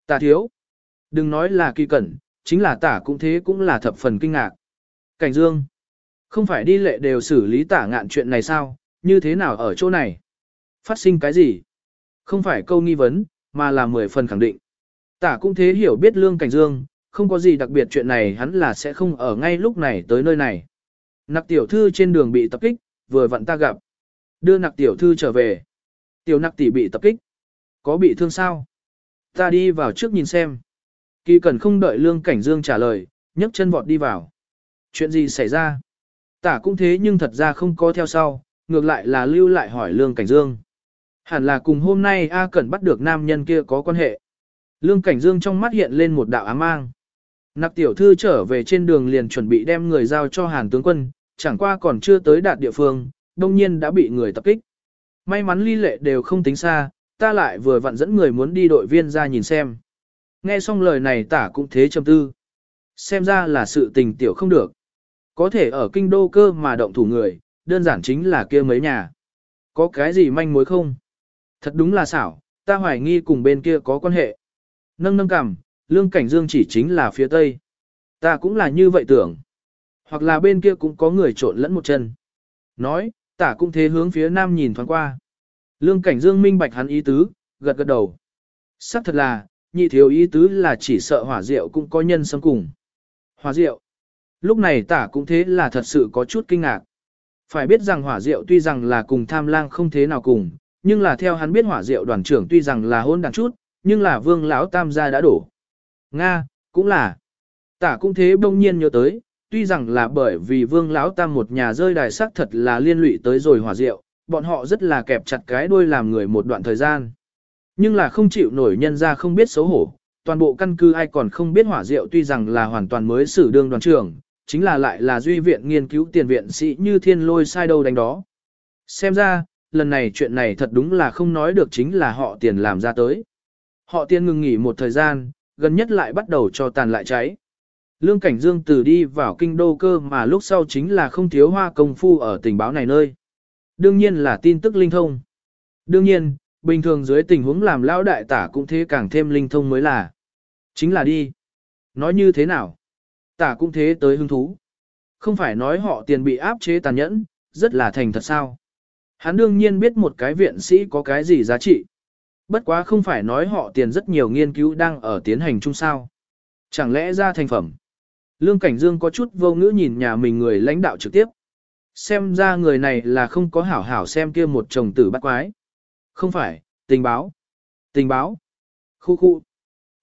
Tả thiếu. Đừng nói là kỳ cẩn, chính là tả cũng thế cũng là thập phần kinh ngạc. Cảnh dương. Không phải đi lệ đều xử lý tả ngạn chuyện này sao, như thế nào ở chỗ này? Phát sinh cái gì? Không phải câu nghi vấn, mà là mười phần khẳng định. Tả cũng thế hiểu biết lương cảnh dương, không có gì đặc biệt chuyện này hắn là sẽ không ở ngay lúc này tới nơi này. Nặc tiểu thư trên đường bị tập kích, vừa vặn ta gặp. Đưa nặc tiểu thư trở về. Tiểu nặc tỷ bị tập kích. Có bị thương sao? Ta đi vào trước nhìn xem. Kỳ cần không đợi lương cảnh dương trả lời, nhấc chân vọt đi vào. Chuyện gì xảy ra? Tả cũng thế nhưng thật ra không có theo sau, ngược lại là lưu lại hỏi lương cảnh dương. Hẳn là cùng hôm nay A Cẩn bắt được nam nhân kia có quan hệ. Lương cảnh dương trong mắt hiện lên một đạo ám mang. Nặc tiểu thư trở về trên đường liền chuẩn bị đem người giao cho hàn tướng quân, chẳng qua còn chưa tới đạt địa phương, đông nhiên đã bị người tập kích. May mắn ly lệ đều không tính xa, ta lại vừa vặn dẫn người muốn đi đội viên ra nhìn xem. Nghe xong lời này tả cũng thế trầm tư. Xem ra là sự tình tiểu không được. Có thể ở kinh đô cơ mà động thủ người, đơn giản chính là kia mấy nhà. Có cái gì manh mối không? Thật đúng là xảo, ta hoài nghi cùng bên kia có quan hệ. Nâng nâng cằm, lương cảnh dương chỉ chính là phía tây. Ta cũng là như vậy tưởng. Hoặc là bên kia cũng có người trộn lẫn một chân. Nói, tả cũng thế hướng phía nam nhìn thoáng qua. Lương cảnh dương minh bạch hắn ý tứ, gật gật đầu. Sắc thật là, nhị thiếu ý tứ là chỉ sợ hỏa diệu cũng có nhân xâm cùng. Hỏa diệu. Lúc này tả cũng thế là thật sự có chút kinh ngạc. Phải biết rằng hỏa diệu tuy rằng là cùng tham lang không thế nào cùng, nhưng là theo hắn biết hỏa diệu đoàn trưởng tuy rằng là hôn đàn chút, nhưng là vương lão tam gia đã đổ. Nga, cũng là. Tả cũng thế bỗng nhiên nhớ tới, tuy rằng là bởi vì vương lão tam một nhà rơi đài sắc thật là liên lụy tới rồi hỏa diệu, bọn họ rất là kẹp chặt cái đuôi làm người một đoạn thời gian. Nhưng là không chịu nổi nhân ra không biết xấu hổ, toàn bộ căn cứ ai còn không biết hỏa diệu tuy rằng là hoàn toàn mới xử đương đoàn trưởng, chính là lại là duy viện nghiên cứu tiền viện sĩ như thiên lôi sai đâu đánh đó. Xem ra, lần này chuyện này thật đúng là không nói được chính là họ tiền làm ra tới. Họ tiền ngừng nghỉ một thời gian, gần nhất lại bắt đầu cho tàn lại cháy. Lương Cảnh Dương từ đi vào kinh đô cơ mà lúc sau chính là không thiếu hoa công phu ở tình báo này nơi. Đương nhiên là tin tức linh thông. Đương nhiên, bình thường dưới tình huống làm lão đại tả cũng thế càng thêm linh thông mới là. Chính là đi. Nói như thế nào? Tả cũng thế tới hứng thú. Không phải nói họ tiền bị áp chế tàn nhẫn, rất là thành thật sao. Hắn đương nhiên biết một cái viện sĩ có cái gì giá trị. Bất quá không phải nói họ tiền rất nhiều nghiên cứu đang ở tiến hành chung sao. Chẳng lẽ ra thành phẩm. Lương Cảnh Dương có chút vô ngữ nhìn nhà mình người lãnh đạo trực tiếp. Xem ra người này là không có hảo hảo xem kia một chồng tử bắt quái. Không phải, tình báo. Tình báo. Khu khu.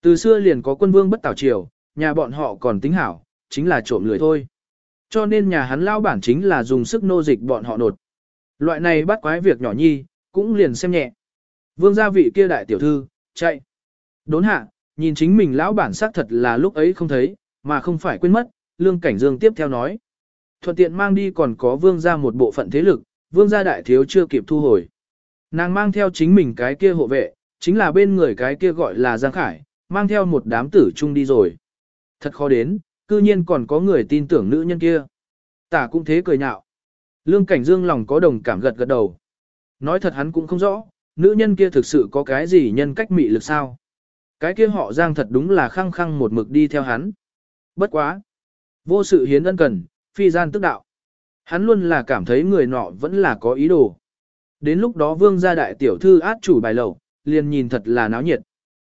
Từ xưa liền có quân vương bất tảo triều, nhà bọn họ còn tính hảo, chính là trộm lười thôi. Cho nên nhà hắn lao bản chính là dùng sức nô dịch bọn họ nột. Loại này bắt quái việc nhỏ nhi, cũng liền xem nhẹ. Vương gia vị kia đại tiểu thư, chạy. Đốn hạ, nhìn chính mình lão bản xác thật là lúc ấy không thấy, mà không phải quên mất, Lương Cảnh Dương tiếp theo nói. Thuận tiện mang đi còn có vương gia một bộ phận thế lực, vương gia đại thiếu chưa kịp thu hồi. Nàng mang theo chính mình cái kia hộ vệ, chính là bên người cái kia gọi là Giang Khải, mang theo một đám tử chung đi rồi. Thật khó đến, cư nhiên còn có người tin tưởng nữ nhân kia. Tả cũng thế cười nhạo. Lương Cảnh Dương lòng có đồng cảm gật gật đầu. Nói thật hắn cũng không rõ, nữ nhân kia thực sự có cái gì nhân cách mị lực sao. Cái kia họ Giang thật đúng là khăng khăng một mực đi theo hắn. Bất quá. Vô sự hiến ân cần, phi gian tức đạo. Hắn luôn là cảm thấy người nọ vẫn là có ý đồ. Đến lúc đó vương gia đại tiểu thư át chủ bài lẩu, liền nhìn thật là náo nhiệt.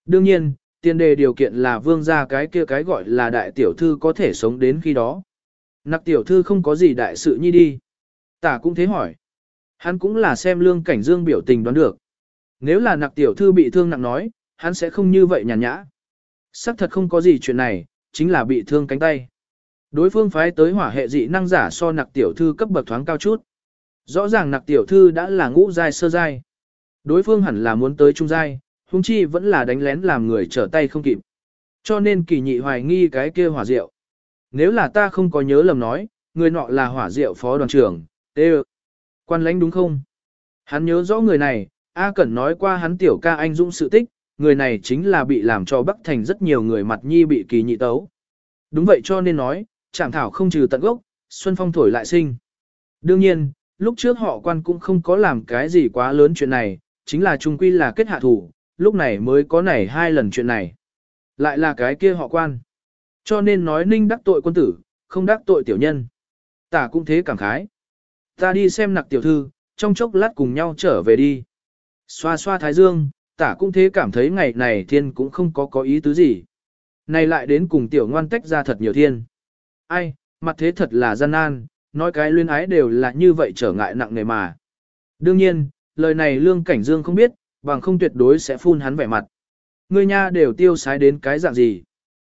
Đương nhiên, tiền đề điều kiện là vương gia cái kia cái gọi là đại tiểu thư có thể sống đến khi đó. Nặc tiểu thư không có gì đại sự nhi đi. Tả cũng thế hỏi. Hắn cũng là xem lương cảnh dương biểu tình đoán được. Nếu là nặc tiểu thư bị thương nặng nói, hắn sẽ không như vậy nhàn nhã. Sắc thật không có gì chuyện này, chính là bị thương cánh tay. Đối phương phái tới hỏa hệ dị năng giả so nặc tiểu thư cấp bậc thoáng cao chút. Rõ ràng nặc tiểu thư đã là ngũ giai sơ giai. Đối phương hẳn là muốn tới trung giai, huống chi vẫn là đánh lén làm người trở tay không kịp. Cho nên kỳ nhị hoài nghi cái kia hỏa diệu. Nếu là ta không có nhớ lầm nói, người nọ là hỏa diệu phó đoàn trưởng, tê Quan lãnh đúng không? Hắn nhớ rõ người này, A Cẩn nói qua hắn tiểu ca anh dũng sự tích, người này chính là bị làm cho Bắc Thành rất nhiều người mặt nhi bị kỳ nhị tấu. Đúng vậy cho nên nói, chẳng thảo không trừ tận gốc, xuân phong thổi lại sinh. Đương nhiên, lúc trước họ quan cũng không có làm cái gì quá lớn chuyện này, chính là trung quy là kết hạ thủ, lúc này mới có nảy hai lần chuyện này. Lại là cái kia họ quan. Cho nên nói ninh đắc tội quân tử, không đắc tội tiểu nhân. Tả cũng thế cảm khái. Ta đi xem nặc tiểu thư, trong chốc lát cùng nhau trở về đi. Xoa xoa thái dương, tả cũng thế cảm thấy ngày này thiên cũng không có có ý tứ gì. Này lại đến cùng tiểu ngoan tách ra thật nhiều thiên. Ai, mặt thế thật là gian nan, nói cái luyên ái đều là như vậy trở ngại nặng nề mà. Đương nhiên, lời này lương cảnh dương không biết, bằng không tuyệt đối sẽ phun hắn vẻ mặt. Người nha đều tiêu sái đến cái dạng gì.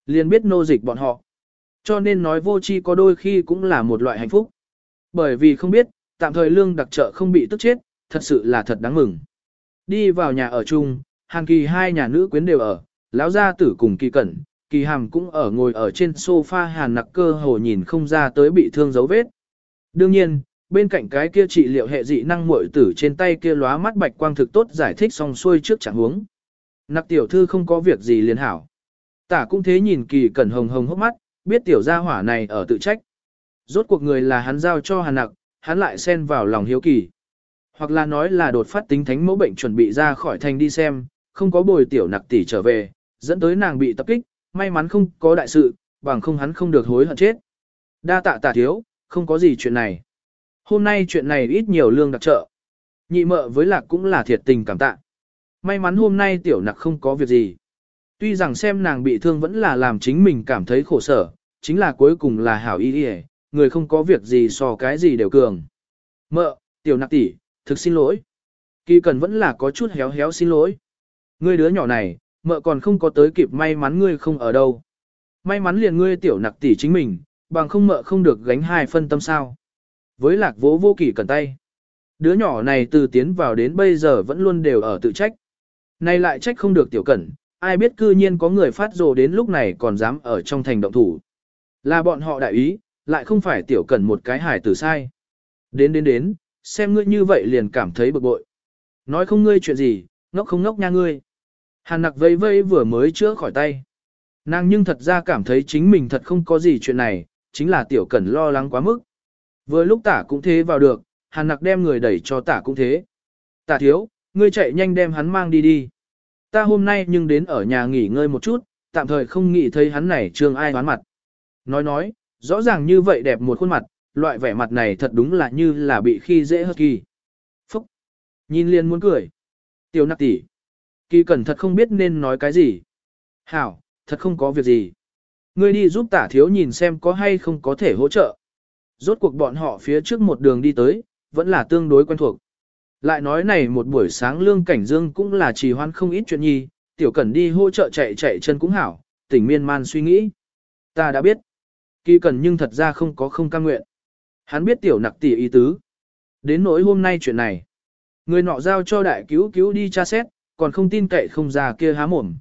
Liền biết nô dịch bọn họ. Cho nên nói vô tri có đôi khi cũng là một loại hạnh phúc. Bởi vì không biết, tạm thời lương đặc trợ không bị tức chết, thật sự là thật đáng mừng. Đi vào nhà ở chung, hàng kỳ hai nhà nữ quyến đều ở, lão gia tử cùng kỳ cẩn, kỳ hàm cũng ở ngồi ở trên sofa hàn nặc cơ hồ nhìn không ra tới bị thương dấu vết. Đương nhiên, bên cạnh cái kia trị liệu hệ dị năng muội tử trên tay kia lóa mắt bạch quang thực tốt giải thích xong xuôi trước chẳng huống. Nặc tiểu thư không có việc gì liền hảo. Tả cũng thế nhìn kỳ cẩn hồng hồng hốc mắt, biết tiểu gia hỏa này ở tự trách. Rốt cuộc người là hắn giao cho hàn nặc, hắn lại xen vào lòng hiếu kỳ. Hoặc là nói là đột phát tính thánh mẫu bệnh chuẩn bị ra khỏi thành đi xem, không có bồi tiểu nặc tỷ trở về, dẫn tới nàng bị tập kích, may mắn không có đại sự, bằng không hắn không được hối hận chết. Đa tạ tạ thiếu, không có gì chuyện này. Hôm nay chuyện này ít nhiều lương đặc trợ. Nhị mợ với lạc cũng là thiệt tình cảm tạ. May mắn hôm nay tiểu nặc không có việc gì. Tuy rằng xem nàng bị thương vẫn là làm chính mình cảm thấy khổ sở, chính là cuối cùng là hảo ý đi người không có việc gì so cái gì đều cường. Mợ, tiểu nặc tỷ, thực xin lỗi. Kỳ cần vẫn là có chút héo héo xin lỗi. Ngươi đứa nhỏ này, mợ còn không có tới kịp may mắn ngươi không ở đâu. May mắn liền ngươi tiểu nặc tỷ chính mình, bằng không mợ không được gánh hai phân tâm sao. Với lạc vỗ vô kỳ cần tay. Đứa nhỏ này từ tiến vào đến bây giờ vẫn luôn đều ở tự trách. Này lại trách không được tiểu cẩn, ai biết cư nhiên có người phát rồ đến lúc này còn dám ở trong thành động thủ. Là bọn họ đại ý, lại không phải tiểu cẩn một cái hải tử sai. Đến đến đến, xem ngươi như vậy liền cảm thấy bực bội. Nói không ngươi chuyện gì, ngốc không ngốc nha ngươi. Hàn nặc vây vây vừa mới chữa khỏi tay. Nàng nhưng thật ra cảm thấy chính mình thật không có gì chuyện này, chính là tiểu cẩn lo lắng quá mức. Vừa lúc tả cũng thế vào được, hàn nặc đem người đẩy cho tả cũng thế. Tả thiếu, ngươi chạy nhanh đem hắn mang đi đi. Ta hôm nay nhưng đến ở nhà nghỉ ngơi một chút, tạm thời không nghĩ thấy hắn này trương ai đoán mặt. Nói nói, rõ ràng như vậy đẹp một khuôn mặt, loại vẻ mặt này thật đúng là như là bị khi dễ hất kỳ. Phúc! Nhìn liền muốn cười. Tiểu nặc tỷ, Kỳ cẩn thật không biết nên nói cái gì. Hảo, thật không có việc gì. Ngươi đi giúp tả thiếu nhìn xem có hay không có thể hỗ trợ. Rốt cuộc bọn họ phía trước một đường đi tới, vẫn là tương đối quen thuộc. Lại nói này một buổi sáng lương cảnh dương cũng là trì hoan không ít chuyện nhi, tiểu cẩn đi hỗ trợ chạy chạy chân cũng hảo, tỉnh miên man suy nghĩ. Ta đã biết. Kỳ cẩn nhưng thật ra không có không cam nguyện. Hắn biết tiểu nặc tỉ ý tứ. Đến nỗi hôm nay chuyện này. Người nọ giao cho đại cứu cứu đi tra xét, còn không tin cậy không ra kia há mồm.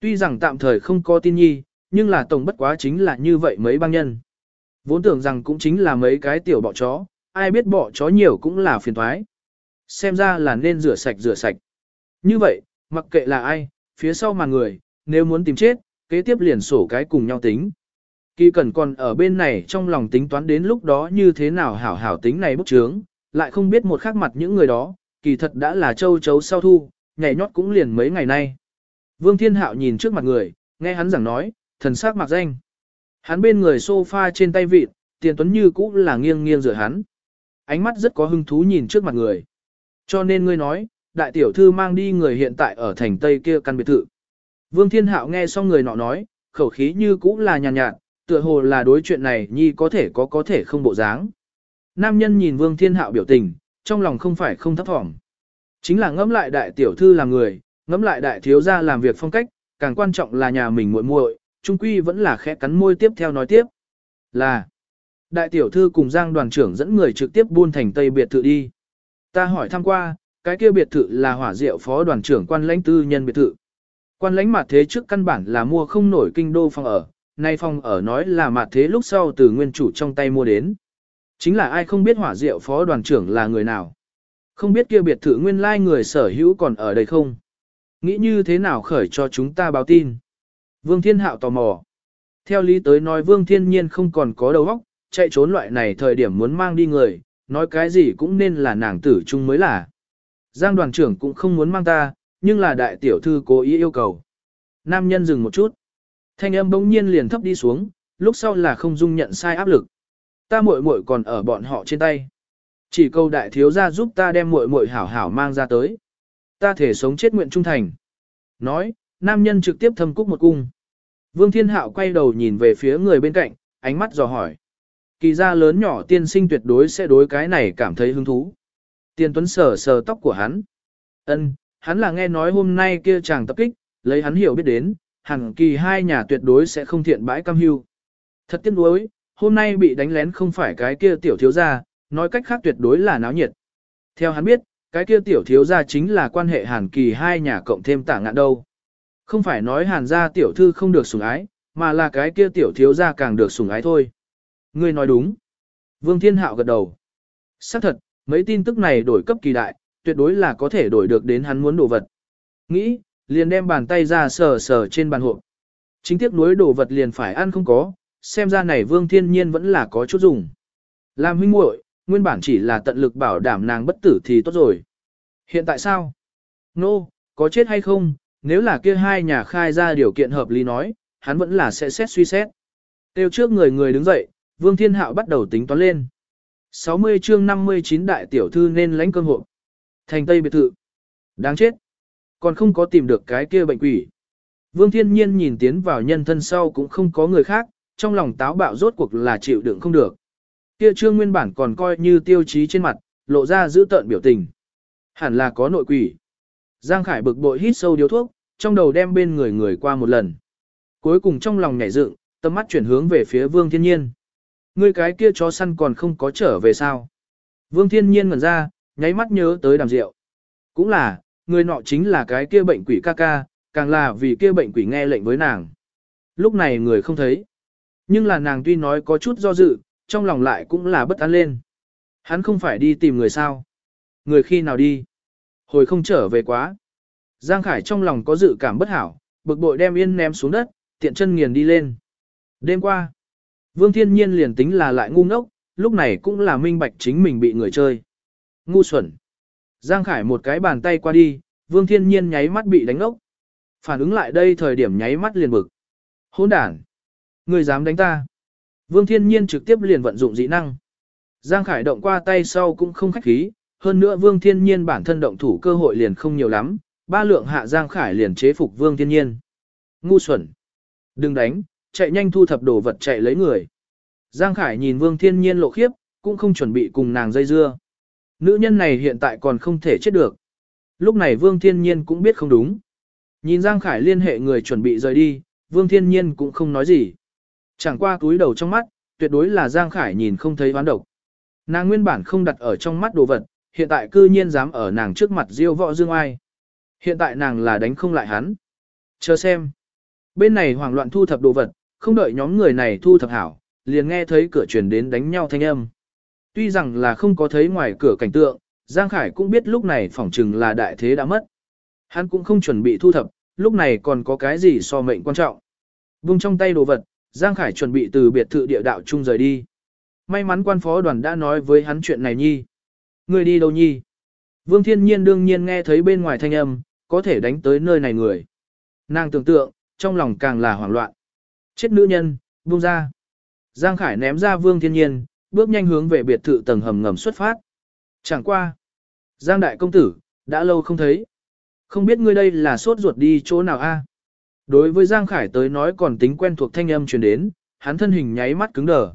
Tuy rằng tạm thời không có tin nhi, nhưng là tổng bất quá chính là như vậy mấy băng nhân. Vốn tưởng rằng cũng chính là mấy cái tiểu bọ chó, ai biết bọ chó nhiều cũng là phiền thoái. Xem ra là nên rửa sạch rửa sạch. Như vậy, mặc kệ là ai, phía sau mà người, nếu muốn tìm chết, kế tiếp liền sổ cái cùng nhau tính. Kỳ cần còn ở bên này trong lòng tính toán đến lúc đó như thế nào hảo hảo tính này bức trướng, lại không biết một khắc mặt những người đó, kỳ thật đã là châu chấu sau thu, nhảy nhót cũng liền mấy ngày nay. Vương Thiên Hạo nhìn trước mặt người, nghe hắn giảng nói, thần sắc mặc danh. Hắn bên người sofa trên tay vịt, tiền tuấn như cũ là nghiêng nghiêng rửa hắn. Ánh mắt rất có hứng thú nhìn trước mặt người. Cho nên ngươi nói, đại tiểu thư mang đi người hiện tại ở thành Tây kia căn biệt thự. Vương Thiên Hạo nghe xong người nọ nói, khẩu khí như cũ là nhàn nhạt, nhạt, tựa hồ là đối chuyện này nhi có thể có có thể không bộ dáng. Nam nhân nhìn Vương Thiên Hạo biểu tình, trong lòng không phải không thấp thỏm. Chính là ngẫm lại đại tiểu thư làm người, ngẫm lại đại thiếu gia làm việc phong cách, càng quan trọng là nhà mình muội muội, trung quy vẫn là khẽ cắn môi tiếp theo nói tiếp. Là, đại tiểu thư cùng Giang đoàn trưởng dẫn người trực tiếp buôn thành Tây biệt thự đi. Ta hỏi thăm qua, cái kia biệt thự là hỏa diệu phó đoàn trưởng quan lãnh tư nhân biệt thự. Quan lãnh mặt thế trước căn bản là mua không nổi kinh đô phòng ở, nay phòng ở nói là mặt thế lúc sau từ nguyên chủ trong tay mua đến. Chính là ai không biết hỏa diệu phó đoàn trưởng là người nào. Không biết kia biệt thự nguyên lai người sở hữu còn ở đây không. Nghĩ như thế nào khởi cho chúng ta báo tin. Vương Thiên Hạo tò mò. Theo lý tới nói Vương Thiên Nhiên không còn có đầu óc, chạy trốn loại này thời điểm muốn mang đi người, nói cái gì cũng nên là nàng tử chung mới là. Giang đoàn trưởng cũng không muốn mang ta, nhưng là đại tiểu thư cố ý yêu cầu. Nam nhân dừng một chút. Thanh âm bỗng nhiên liền thấp đi xuống, lúc sau là không dung nhận sai áp lực. Ta muội muội còn ở bọn họ trên tay. Chỉ câu đại thiếu gia giúp ta đem muội muội hảo hảo mang ra tới. Ta thể sống chết nguyện trung thành. Nói, nam nhân trực tiếp thâm cúc một cung. Vương Thiên Hạo quay đầu nhìn về phía người bên cạnh, ánh mắt dò hỏi. Kỳ gia lớn nhỏ tiên sinh tuyệt đối sẽ đối cái này cảm thấy hứng thú. Tiên Tuấn sờ sờ tóc của hắn. Ân, hắn là nghe nói hôm nay kia chàng tập kích, lấy hắn hiểu biết đến, hẳn kỳ hai nhà tuyệt đối sẽ không thiện bãi cam hưu. Thật tiếc nuối, hôm nay bị đánh lén không phải cái kia tiểu thiếu gia, nói cách khác tuyệt đối là náo nhiệt. Theo hắn biết, cái kia tiểu thiếu gia chính là quan hệ hàn kỳ hai nhà cộng thêm tả ngạn đâu. Không phải nói hàn gia tiểu thư không được sủng ái, mà là cái kia tiểu thiếu gia càng được sủng ái thôi. Ngươi nói đúng. Vương Thiên Hạo gật đầu. Xác thật, mấy tin tức này đổi cấp kỳ đại, tuyệt đối là có thể đổi được đến hắn muốn đồ vật. Nghĩ, liền đem bàn tay ra sờ sờ trên bàn hộp. Chính tiếc nuối đồ vật liền phải ăn không có, xem ra này Vương Thiên Nhiên vẫn là có chút dùng. Làm huynh muội, nguyên bản chỉ là tận lực bảo đảm nàng bất tử thì tốt rồi. Hiện tại sao? Nô, no, có chết hay không, nếu là kia hai nhà khai ra điều kiện hợp lý nói, hắn vẫn là sẽ xét suy xét. Tiêu trước người người đứng dậy, Vương Thiên Hạo bắt đầu tính toán lên. 60 chương 59 đại tiểu thư nên lãnh cơm hộ. Thành Tây biệt thự. Đáng chết. Còn không có tìm được cái kia bệnh quỷ. Vương Thiên Nhiên nhìn tiến vào nhân thân sau cũng không có người khác, trong lòng táo bạo rốt cuộc là chịu đựng không được. Kia trương nguyên bản còn coi như tiêu chí trên mặt, lộ ra giữ tợn biểu tình. Hẳn là có nội quỷ. Giang Khải bực bội hít sâu điếu thuốc, trong đầu đem bên người người qua một lần. Cuối cùng trong lòng nhảy dựng, tâm mắt chuyển hướng về phía Vương Thiên Nhiên. Người cái kia chó săn còn không có trở về sao? Vương Thiên Nhiên ngẩn ra, nháy mắt nhớ tới đàm rượu. Cũng là, người nọ chính là cái kia bệnh quỷ ca ca, càng là vì kia bệnh quỷ nghe lệnh với nàng. Lúc này người không thấy. Nhưng là nàng tuy nói có chút do dự, trong lòng lại cũng là bất an lên. Hắn không phải đi tìm người sao? Người khi nào đi? Hồi không trở về quá. Giang Khải trong lòng có dự cảm bất hảo, bực bội đem yên ném xuống đất, tiện chân nghiền đi lên. Đêm qua, Vương Thiên Nhiên liền tính là lại ngu ngốc, lúc này cũng là minh bạch chính mình bị người chơi. Ngu xuẩn. Giang Khải một cái bàn tay qua đi, Vương Thiên Nhiên nháy mắt bị đánh ngốc. Phản ứng lại đây thời điểm nháy mắt liền bực. Hỗn đản. Người dám đánh ta. Vương Thiên Nhiên trực tiếp liền vận dụng dị năng. Giang Khải động qua tay sau cũng không khách khí, hơn nữa Vương Thiên Nhiên bản thân động thủ cơ hội liền không nhiều lắm, ba lượng hạ Giang Khải liền chế phục Vương Thiên Nhiên. Ngu xuẩn. Đừng đánh, chạy nhanh thu thập đồ vật chạy lấy người. Giang Khải nhìn Vương Thiên Nhiên lộ khiếp, cũng không chuẩn bị cùng nàng dây dưa. Nữ nhân này hiện tại còn không thể chết được. Lúc này Vương Thiên Nhiên cũng biết không đúng. Nhìn Giang Khải liên hệ người chuẩn bị rời đi, Vương Thiên Nhiên cũng không nói gì. Chẳng qua túi đầu trong mắt, tuyệt đối là Giang Khải nhìn không thấy oán độc. Nàng nguyên bản không đặt ở trong mắt đồ vật, hiện tại cư nhiên dám ở nàng trước mặt diêu võ dương ai. Hiện tại nàng là đánh không lại hắn. Chờ xem. Bên này hoảng loạn thu thập đồ vật, không đợi nhóm người này thu thập hảo, liền nghe thấy cửa truyền đến đánh nhau thanh âm. Tuy rằng là không có thấy ngoài cửa cảnh tượng, Giang Khải cũng biết lúc này phỏng chừng là đại thế đã mất. Hắn cũng không chuẩn bị thu thập, lúc này còn có cái gì so mệnh quan trọng. Vung trong tay đồ vật, Giang Khải chuẩn bị từ biệt thự địa đạo chung rời đi. May mắn quan phó đoàn đã nói với hắn chuyện này nhi. Người đi đâu nhi? Vương Thiên Nhiên đương nhiên nghe thấy bên ngoài thanh âm, có thể đánh tới nơi này người. Nàng tưởng tượng, trong lòng càng là hoảng loạn. Chết nữ nhân, buông ra. Giang Khải ném ra Vương Thiên Nhiên, bước nhanh hướng về biệt thự tầng hầm ngầm xuất phát. Chẳng qua. Giang Đại Công Tử, đã lâu không thấy. Không biết ngươi đây là sốt ruột đi chỗ nào a? Đối với Giang Khải tới nói còn tính quen thuộc thanh âm truyền đến, hắn thân hình nháy mắt cứng đờ.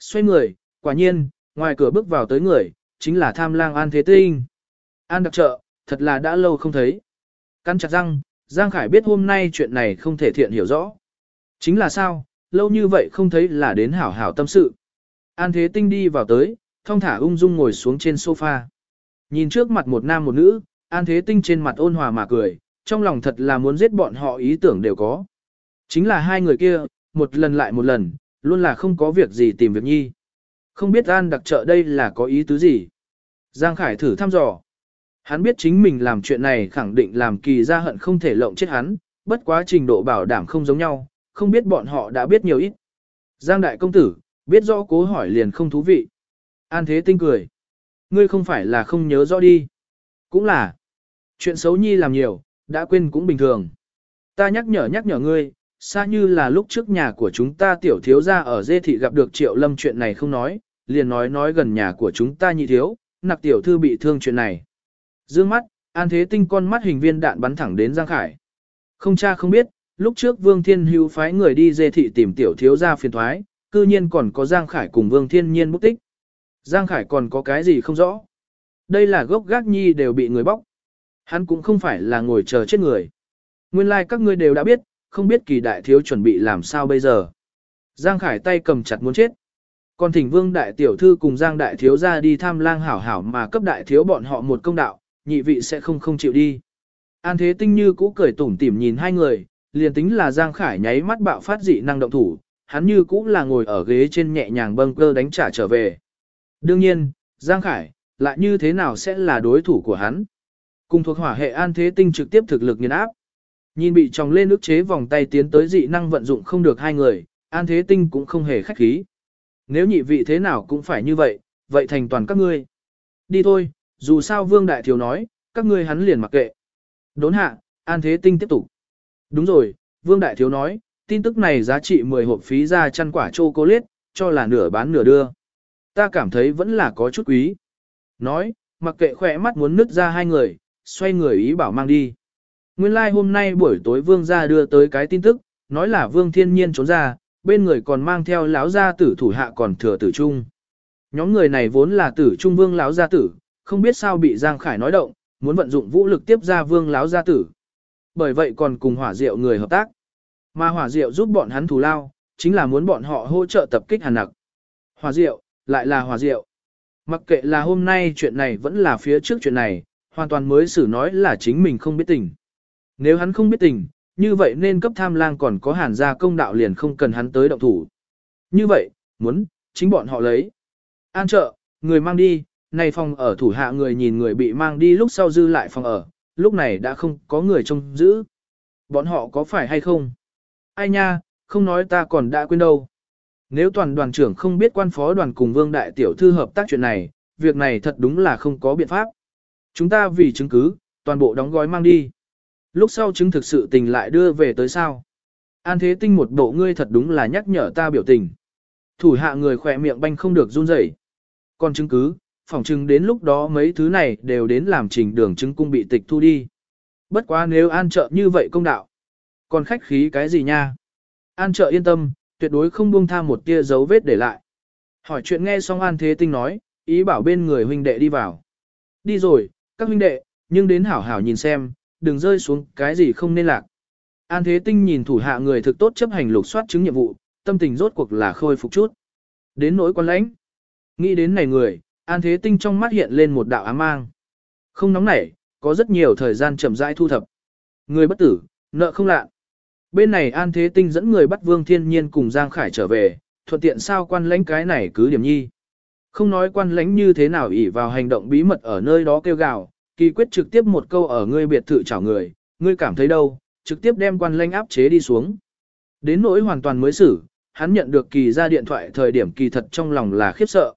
Xoay người, quả nhiên, ngoài cửa bước vào tới người, chính là tham lang An Thế Tinh. An đặc trợ, thật là đã lâu không thấy. Căn chặt răng, Giang Khải biết hôm nay chuyện này không thể thiện hiểu rõ. Chính là sao, lâu như vậy không thấy là đến hảo hảo tâm sự. An Thế Tinh đi vào tới, thong thả ung dung ngồi xuống trên sofa. Nhìn trước mặt một nam một nữ, An Thế Tinh trên mặt ôn hòa mà cười, trong lòng thật là muốn giết bọn họ ý tưởng đều có. Chính là hai người kia, một lần lại một lần, luôn là không có việc gì tìm việc nhi. Không biết An đặc trợ đây là có ý tứ gì. Giang Khải thử thăm dò. Hắn biết chính mình làm chuyện này khẳng định làm kỳ ra hận không thể lộng chết hắn, bất quá trình độ bảo đảm không giống nhau, không biết bọn họ đã biết nhiều ít. Giang đại công tử, biết rõ cố hỏi liền không thú vị. An thế tinh cười. Ngươi không phải là không nhớ rõ đi. Cũng là. Chuyện xấu nhi làm nhiều, đã quên cũng bình thường. Ta nhắc nhở nhắc nhở ngươi, xa như là lúc trước nhà của chúng ta tiểu thiếu ra ở dê thị gặp được triệu lâm chuyện này không nói, liền nói nói gần nhà của chúng ta nhị thiếu, nặc tiểu thư bị thương chuyện này. Dương mắt, an thế tinh con mắt hình viên đạn bắn thẳng đến Giang Khải. Không cha không biết, lúc trước Vương Thiên Hữu phái người đi dê thị tìm tiểu thiếu ra phiền thoái, cư nhiên còn có Giang Khải cùng Vương Thiên Nhiên mất tích. Giang Khải còn có cái gì không rõ. Đây là gốc gác nhi đều bị người bóc. Hắn cũng không phải là ngồi chờ chết người. Nguyên lai like các ngươi đều đã biết, không biết kỳ đại thiếu chuẩn bị làm sao bây giờ. Giang Khải tay cầm chặt muốn chết. Còn thỉnh vương đại tiểu thư cùng Giang đại thiếu ra đi tham lang hảo hảo mà cấp đại thiếu bọn họ một công đạo, nhị vị sẽ không không chịu đi. An thế tinh như cũ cười tủm tỉm nhìn hai người, liền tính là Giang Khải nháy mắt bạo phát dị năng động thủ, hắn như cũ là ngồi ở ghế trên nhẹ nhàng bâng cơ đánh trả trở về. Đương nhiên, Giang Khải, lại như thế nào sẽ là đối thủ của hắn? Cùng thuộc hỏa hệ an thế tinh trực tiếp thực lực nghiền áp. Nhìn bị tròng lên ức chế vòng tay tiến tới dị năng vận dụng không được hai người, an thế tinh cũng không hề khách khí. Nếu nhị vị thế nào cũng phải như vậy, vậy thành toàn các ngươi. Đi thôi, dù sao vương đại thiếu nói, các ngươi hắn liền mặc kệ. Đốn hạ, an thế tinh tiếp tục. Đúng rồi, vương đại thiếu nói, tin tức này giá trị 10 hộp phí ra chăn quả chocolate, cho là nửa bán nửa đưa. Ta cảm thấy vẫn là có chút quý. Nói, mặc kệ khỏe mắt muốn nứt ra hai người, xoay người ý bảo mang đi. Nguyên lai like hôm nay buổi tối vương gia đưa tới cái tin tức, nói là vương thiên nhiên trốn ra, bên người còn mang theo lão gia tử thủ hạ còn thừa tử trung. Nhóm người này vốn là tử trung vương lão gia tử, không biết sao bị Giang Khải nói động, muốn vận dụng vũ lực tiếp ra vương lão gia tử. Bởi vậy còn cùng hỏa diệu người hợp tác. Mà hỏa diệu giúp bọn hắn thù lao, chính là muốn bọn họ hỗ trợ tập kích hàn nặc. Hỏa diệu, lại là hỏa diệu. Mặc kệ là hôm nay chuyện này vẫn là phía trước chuyện này, hoàn toàn mới xử nói là chính mình không biết tình. Nếu hắn không biết tình, như vậy nên cấp tham lang còn có hàn gia công đạo liền không cần hắn tới động thủ. Như vậy, muốn, chính bọn họ lấy. An trợ, người mang đi, này phòng ở thủ hạ người nhìn người bị mang đi lúc sau dư lại phòng ở, lúc này đã không có người trông giữ. Bọn họ có phải hay không? Ai nha, không nói ta còn đã quên đâu. Nếu toàn đoàn trưởng không biết quan phó đoàn cùng vương đại tiểu thư hợp tác chuyện này, việc này thật đúng là không có biện pháp. Chúng ta vì chứng cứ, toàn bộ đóng gói mang đi. Lúc sau chứng thực sự tình lại đưa về tới sao. An thế tinh một bộ ngươi thật đúng là nhắc nhở ta biểu tình. Thủ hạ người khỏe miệng banh không được run rẩy. Còn chứng cứ, phỏng chứng đến lúc đó mấy thứ này đều đến làm trình đường chứng cung bị tịch thu đi. Bất quá nếu an trợ như vậy công đạo. Còn khách khí cái gì nha? An trợ yên tâm, tuyệt đối không buông tha một tia dấu vết để lại. Hỏi chuyện nghe xong an thế tinh nói, ý bảo bên người huynh đệ đi vào. Đi rồi, các huynh đệ, nhưng đến hảo hảo nhìn xem, đừng rơi xuống cái gì không nên lạc. An Thế Tinh nhìn thủ hạ người thực tốt chấp hành lục soát chứng nhiệm vụ, tâm tình rốt cuộc là khôi phục chút. Đến nỗi quan lãnh. Nghĩ đến này người, An Thế Tinh trong mắt hiện lên một đạo ám mang. Không nóng nảy, có rất nhiều thời gian chậm rãi thu thập. Người bất tử, nợ không lạ. Bên này An Thế Tinh dẫn người bắt Vương Thiên Nhiên cùng Giang Khải trở về, thuận tiện sao quan lãnh cái này cứ điểm nhi. Không nói quan lãnh như thế nào ỷ vào hành động bí mật ở nơi đó kêu gào, kỳ quyết trực tiếp một câu ở ngươi biệt thự chào người, ngươi cảm thấy đâu, trực tiếp đem quan lãnh áp chế đi xuống. Đến nỗi hoàn toàn mới xử, hắn nhận được kỳ ra điện thoại thời điểm kỳ thật trong lòng là khiếp sợ.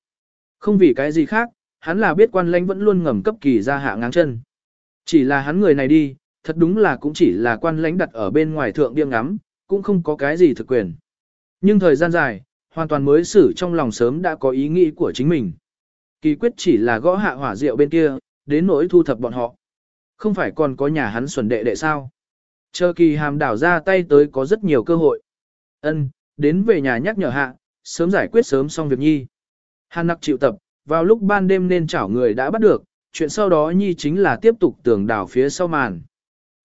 Không vì cái gì khác, hắn là biết quan lãnh vẫn luôn ngầm cấp kỳ ra hạ ngang chân. Chỉ là hắn người này đi, thật đúng là cũng chỉ là quan lãnh đặt ở bên ngoài thượng biêng ngắm, cũng không có cái gì thực quyền. Nhưng thời gian dài, hoàn toàn mới xử trong lòng sớm đã có ý nghĩ của chính mình. Kỳ quyết chỉ là gõ hạ hỏa rượu bên kia, đến nỗi thu thập bọn họ. Không phải còn có nhà hắn xuẩn đệ đệ sao. Chờ kỳ hàm đảo ra tay tới có rất nhiều cơ hội. ân đến về nhà nhắc nhở hạ, sớm giải quyết sớm xong việc nhi. Hàn nặc chịu tập, vào lúc ban đêm nên chảo người đã bắt được, chuyện sau đó nhi chính là tiếp tục tưởng đảo phía sau màn.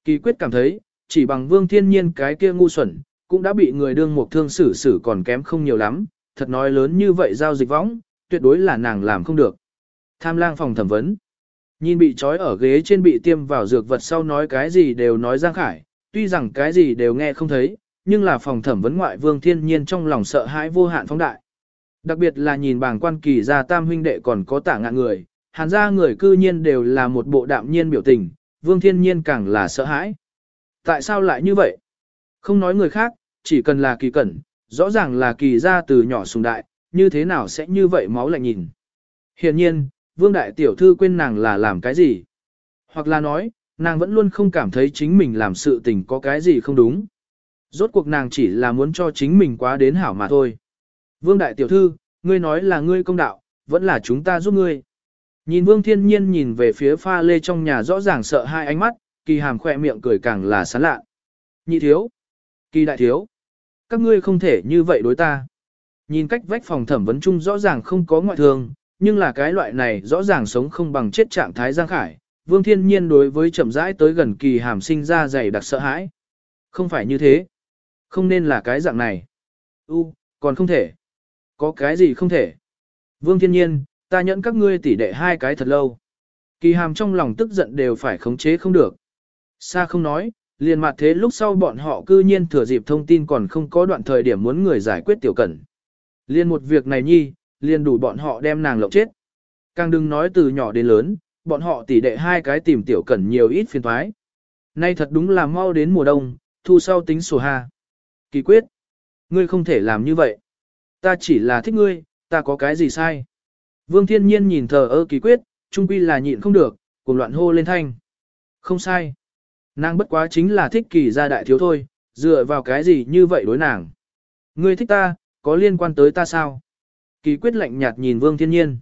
Kỳ quyết cảm thấy, chỉ bằng vương thiên nhiên cái kia ngu xuẩn, cũng đã bị người đương một thương xử xử còn kém không nhiều lắm, thật nói lớn như vậy giao dịch võng, tuyệt đối là nàng làm không được. Tham lang phòng thẩm vấn. Nhìn bị trói ở ghế trên bị tiêm vào dược vật sau nói cái gì đều nói Giang Khải, tuy rằng cái gì đều nghe không thấy, nhưng là phòng thẩm vấn ngoại vương thiên nhiên trong lòng sợ hãi vô hạn phóng đại. Đặc biệt là nhìn bảng quan kỳ gia tam huynh đệ còn có tả ngạn người, hàn gia người cư nhiên đều là một bộ đạm nhiên biểu tình, vương thiên nhiên càng là sợ hãi. Tại sao lại như vậy? Không nói người khác, chỉ cần là kỳ cẩn, rõ ràng là kỳ gia từ nhỏ sùng đại, như thế nào sẽ như vậy máu lạnh nhìn. Hiện nhiên, vương đại tiểu thư quên nàng là làm cái gì? Hoặc là nói, nàng vẫn luôn không cảm thấy chính mình làm sự tình có cái gì không đúng. Rốt cuộc nàng chỉ là muốn cho chính mình quá đến hảo mà thôi. Vương đại tiểu thư, ngươi nói là ngươi công đạo, vẫn là chúng ta giúp ngươi. Nhìn vương thiên nhiên nhìn về phía pha lê trong nhà rõ ràng sợ hai ánh mắt, kỳ hàm khỏe miệng cười càng là sán lạ. Nhị thiếu, kỳ đại thiếu, các ngươi không thể như vậy đối ta. Nhìn cách vách phòng thẩm vấn chung rõ ràng không có ngoại thương, nhưng là cái loại này rõ ràng sống không bằng chết trạng thái giang khải. Vương thiên nhiên đối với chậm rãi tới gần kỳ hàm sinh ra dày đặc sợ hãi. Không phải như thế. Không nên là cái dạng này. U, còn không thể. Có cái gì không thể. Vương thiên nhiên, ta nhẫn các ngươi tỉ đệ hai cái thật lâu. Kỳ hàm trong lòng tức giận đều phải khống chế không được. Xa không nói, liền mặt thế lúc sau bọn họ cư nhiên thừa dịp thông tin còn không có đoạn thời điểm muốn người giải quyết tiểu cẩn. Liên một việc này nhi, liền đủ bọn họ đem nàng lộng chết. Càng đừng nói từ nhỏ đến lớn, bọn họ tỉ đệ hai cái tìm tiểu cẩn nhiều ít phiền thoái. Nay thật đúng là mau đến mùa đông, thu sau tính sổ hà. Kỳ quyết, ngươi không thể làm như vậy. Ta chỉ là thích ngươi, ta có cái gì sai. Vương thiên nhiên nhìn thờ ơ kỳ quyết, trung quy là nhịn không được, cùng loạn hô lên thanh. Không sai. Nàng bất quá chính là thích kỳ gia đại thiếu thôi, dựa vào cái gì như vậy đối nàng. Ngươi thích ta, có liên quan tới ta sao? Kỳ quyết lạnh nhạt nhìn vương thiên nhiên.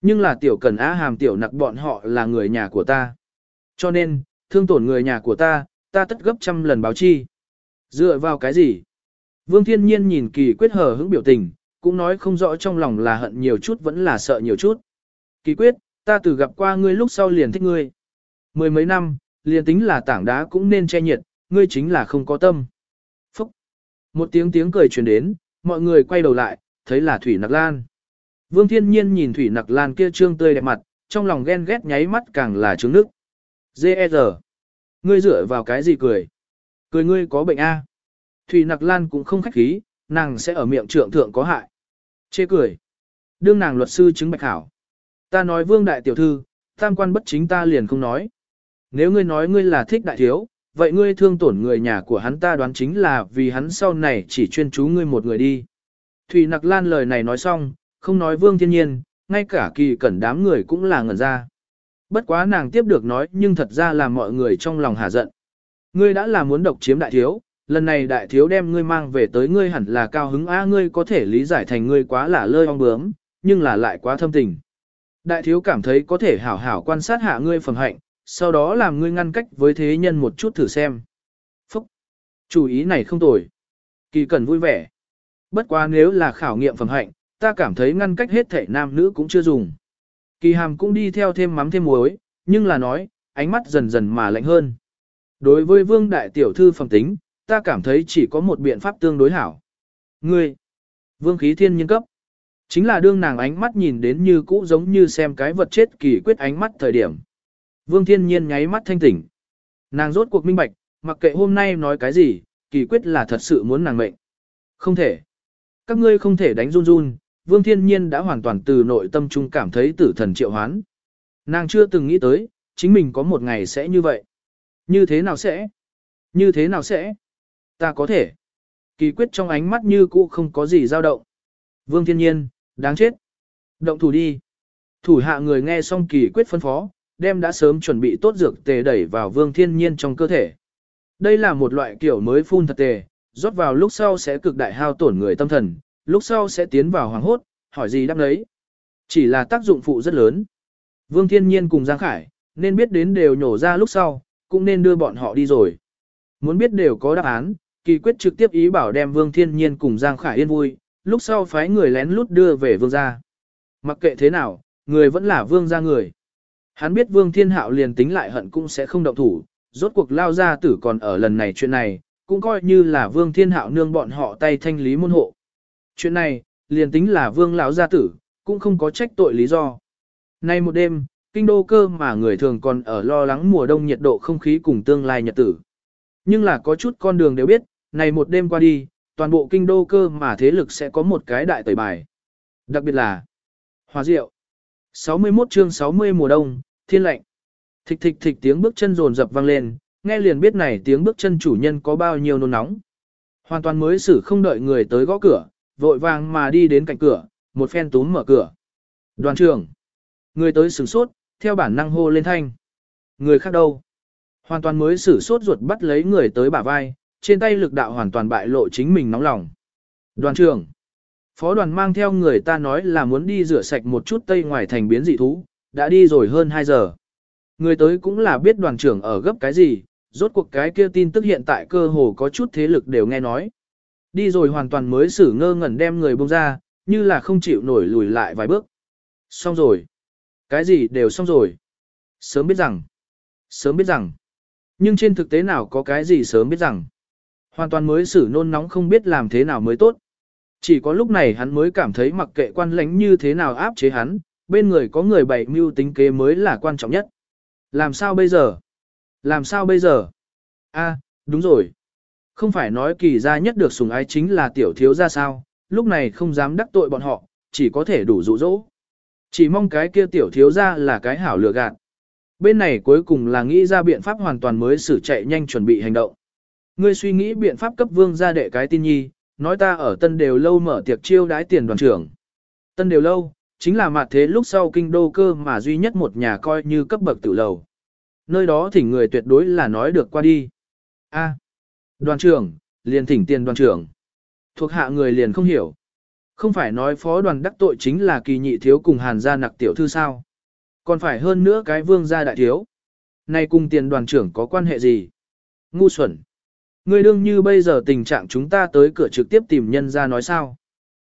Nhưng là tiểu cần á hàm tiểu nặc bọn họ là người nhà của ta. Cho nên, thương tổn người nhà của ta, ta tất gấp trăm lần báo chi. Dựa vào cái gì? Vương thiên nhiên nhìn kỳ quyết hờ hững biểu tình, cũng nói không rõ trong lòng là hận nhiều chút vẫn là sợ nhiều chút. Kỳ quyết, ta từ gặp qua ngươi lúc sau liền thích ngươi. Mười mấy năm, liền tính là tảng đá cũng nên che nhiệt, ngươi chính là không có tâm. Phúc! Một tiếng tiếng cười truyền đến, mọi người quay đầu lại, thấy là Thủy Nặc Lan. Vương Thiên Nhiên nhìn Thủy Nặc Lan kia trương tươi đẹp mặt, trong lòng ghen ghét nháy mắt càng là trướng nước. D.E.R. Ngươi dựa vào cái gì cười? Cười ngươi có bệnh A. Thủy Nặc Lan cũng không khách khí, nàng sẽ ở miệng trượng thượng có hại. Chê cười. Đương nàng luật sư chứng bạch hảo. Ta nói vương đại tiểu thư, tam quan bất chính ta liền không nói. Nếu ngươi nói ngươi là thích đại thiếu, vậy ngươi thương tổn người nhà của hắn ta đoán chính là vì hắn sau này chỉ chuyên chú ngươi một người đi. Thủy Nặc Lan lời này nói xong, không nói vương thiên nhiên, ngay cả kỳ cẩn đám người cũng là ngẩn ra. Bất quá nàng tiếp được nói nhưng thật ra là mọi người trong lòng hả giận. Ngươi đã là muốn độc chiếm đại thiếu, lần này đại thiếu đem ngươi mang về tới ngươi hẳn là cao hứng á ngươi có thể lý giải thành ngươi quá là lơi ong bướm, nhưng là lại quá thâm tình. Đại thiếu cảm thấy có thể hảo hảo quan sát hạ ngươi phẩm hạnh, sau đó làm ngươi ngăn cách với thế nhân một chút thử xem. Phúc! Chủ ý này không tồi. Kỳ cần vui vẻ. Bất quá nếu là khảo nghiệm phẩm hạnh, ta cảm thấy ngăn cách hết thể nam nữ cũng chưa dùng. Kỳ hàm cũng đi theo thêm mắm thêm muối, nhưng là nói, ánh mắt dần dần mà lạnh hơn. Đối với vương đại tiểu thư phẩm tính, ta cảm thấy chỉ có một biện pháp tương đối hảo. Ngươi, vương khí thiên nhân cấp, chính là đương nàng ánh mắt nhìn đến như cũ giống như xem cái vật chết kỳ quyết ánh mắt thời điểm. Vương thiên nhiên nháy mắt thanh tỉnh. Nàng rốt cuộc minh bạch, mặc kệ hôm nay nói cái gì, kỳ quyết là thật sự muốn nàng mệnh. Không thể. Các ngươi không thể đánh run run, vương thiên nhiên đã hoàn toàn từ nội tâm trung cảm thấy tử thần triệu hoán. Nàng chưa từng nghĩ tới, chính mình có một ngày sẽ như vậy. Như thế nào sẽ? Như thế nào sẽ? Ta có thể. Kỳ quyết trong ánh mắt như cũ không có gì dao động. Vương thiên nhiên, đáng chết. Động thủ đi. Thủ hạ người nghe xong kỳ quyết phân phó, đem đã sớm chuẩn bị tốt dược tề đẩy vào vương thiên nhiên trong cơ thể. Đây là một loại kiểu mới phun thật tề, rót vào lúc sau sẽ cực đại hao tổn người tâm thần, lúc sau sẽ tiến vào hoàng hốt, hỏi gì đáp đấy. Chỉ là tác dụng phụ rất lớn. Vương thiên nhiên cùng Giang Khải, nên biết đến đều nhổ ra lúc sau, cũng nên đưa bọn họ đi rồi. Muốn biết đều có đáp án, kỳ quyết trực tiếp ý bảo đem Vương Thiên Nhiên cùng Giang Khải yên vui, lúc sau phái người lén lút đưa về Vương gia. Mặc kệ thế nào, người vẫn là Vương gia người. Hắn biết Vương Thiên Hạo liền tính lại hận cũng sẽ không động thủ, rốt cuộc lao ra tử còn ở lần này chuyện này, cũng coi như là Vương Thiên Hạo nương bọn họ tay thanh lý môn hộ. Chuyện này, liền tính là Vương lão gia tử, cũng không có trách tội lý do. Nay một đêm, kinh đô cơ mà người thường còn ở lo lắng mùa đông nhiệt độ không khí cùng tương lai nhật tử. Nhưng là có chút con đường đều biết, này một đêm qua đi, toàn bộ kinh đô cơ mà thế lực sẽ có một cái đại tẩy bài. Đặc biệt là Hòa Diệu. 61 chương 60 mùa đông, thiên lạnh. Thịch thịch thịch tiếng bước chân rồn rập vang lên, nghe liền biết này tiếng bước chân chủ nhân có bao nhiêu nôn nóng. Hoàn toàn mới xử không đợi người tới gõ cửa, vội vàng mà đi đến cạnh cửa, một phen túm mở cửa. Đoàn trưởng. Người tới sửng sốt, theo bản năng hô lên thanh. Người khác đâu? Hoàn toàn mới xử sốt ruột bắt lấy người tới bả vai, trên tay lực đạo hoàn toàn bại lộ chính mình nóng lòng. Đoàn trưởng. Phó đoàn mang theo người ta nói là muốn đi rửa sạch một chút tây ngoài thành biến dị thú, đã đi rồi hơn 2 giờ. Người tới cũng là biết đoàn trưởng ở gấp cái gì, rốt cuộc cái kia tin tức hiện tại cơ hồ có chút thế lực đều nghe nói. Đi rồi hoàn toàn mới xử ngơ ngẩn đem người bông ra, như là không chịu nổi lùi lại vài bước. Xong rồi. Cái gì đều xong rồi. Sớm biết rằng. Sớm biết rằng. Nhưng trên thực tế nào có cái gì sớm biết rằng. Hoàn toàn mới xử nôn nóng không biết làm thế nào mới tốt. Chỉ có lúc này hắn mới cảm thấy mặc kệ quan lãnh như thế nào áp chế hắn, bên người có người bày mưu tính kế mới là quan trọng nhất. Làm sao bây giờ? Làm sao bây giờ? A, đúng rồi. Không phải nói kỳ gia nhất được sủng ái chính là tiểu thiếu gia sao, lúc này không dám đắc tội bọn họ, chỉ có thể đủ dụ dỗ. Chỉ mong cái kia tiểu thiếu gia là cái hảo lừa gạt. Bên này cuối cùng là nghĩ ra biện pháp hoàn toàn mới xử chạy nhanh chuẩn bị hành động. Ngươi suy nghĩ biện pháp cấp vương gia đệ cái tin nhi, nói ta ở tân đều lâu mở tiệc chiêu đái tiền đoàn trưởng. Tân đều lâu, chính là mặt thế lúc sau kinh đô cơ mà duy nhất một nhà coi như cấp bậc tử lầu. Nơi đó thỉnh người tuyệt đối là nói được qua đi. A. đoàn trưởng, liền thỉnh tiền đoàn trưởng. Thuộc hạ người liền không hiểu. Không phải nói phó đoàn đắc tội chính là kỳ nhị thiếu cùng hàn gia nặc tiểu thư sao. Còn phải hơn nữa cái vương gia đại thiếu. Này cùng tiền đoàn trưởng có quan hệ gì? Ngu xuẩn. Ngươi đương như bây giờ tình trạng chúng ta tới cửa trực tiếp tìm nhân ra nói sao.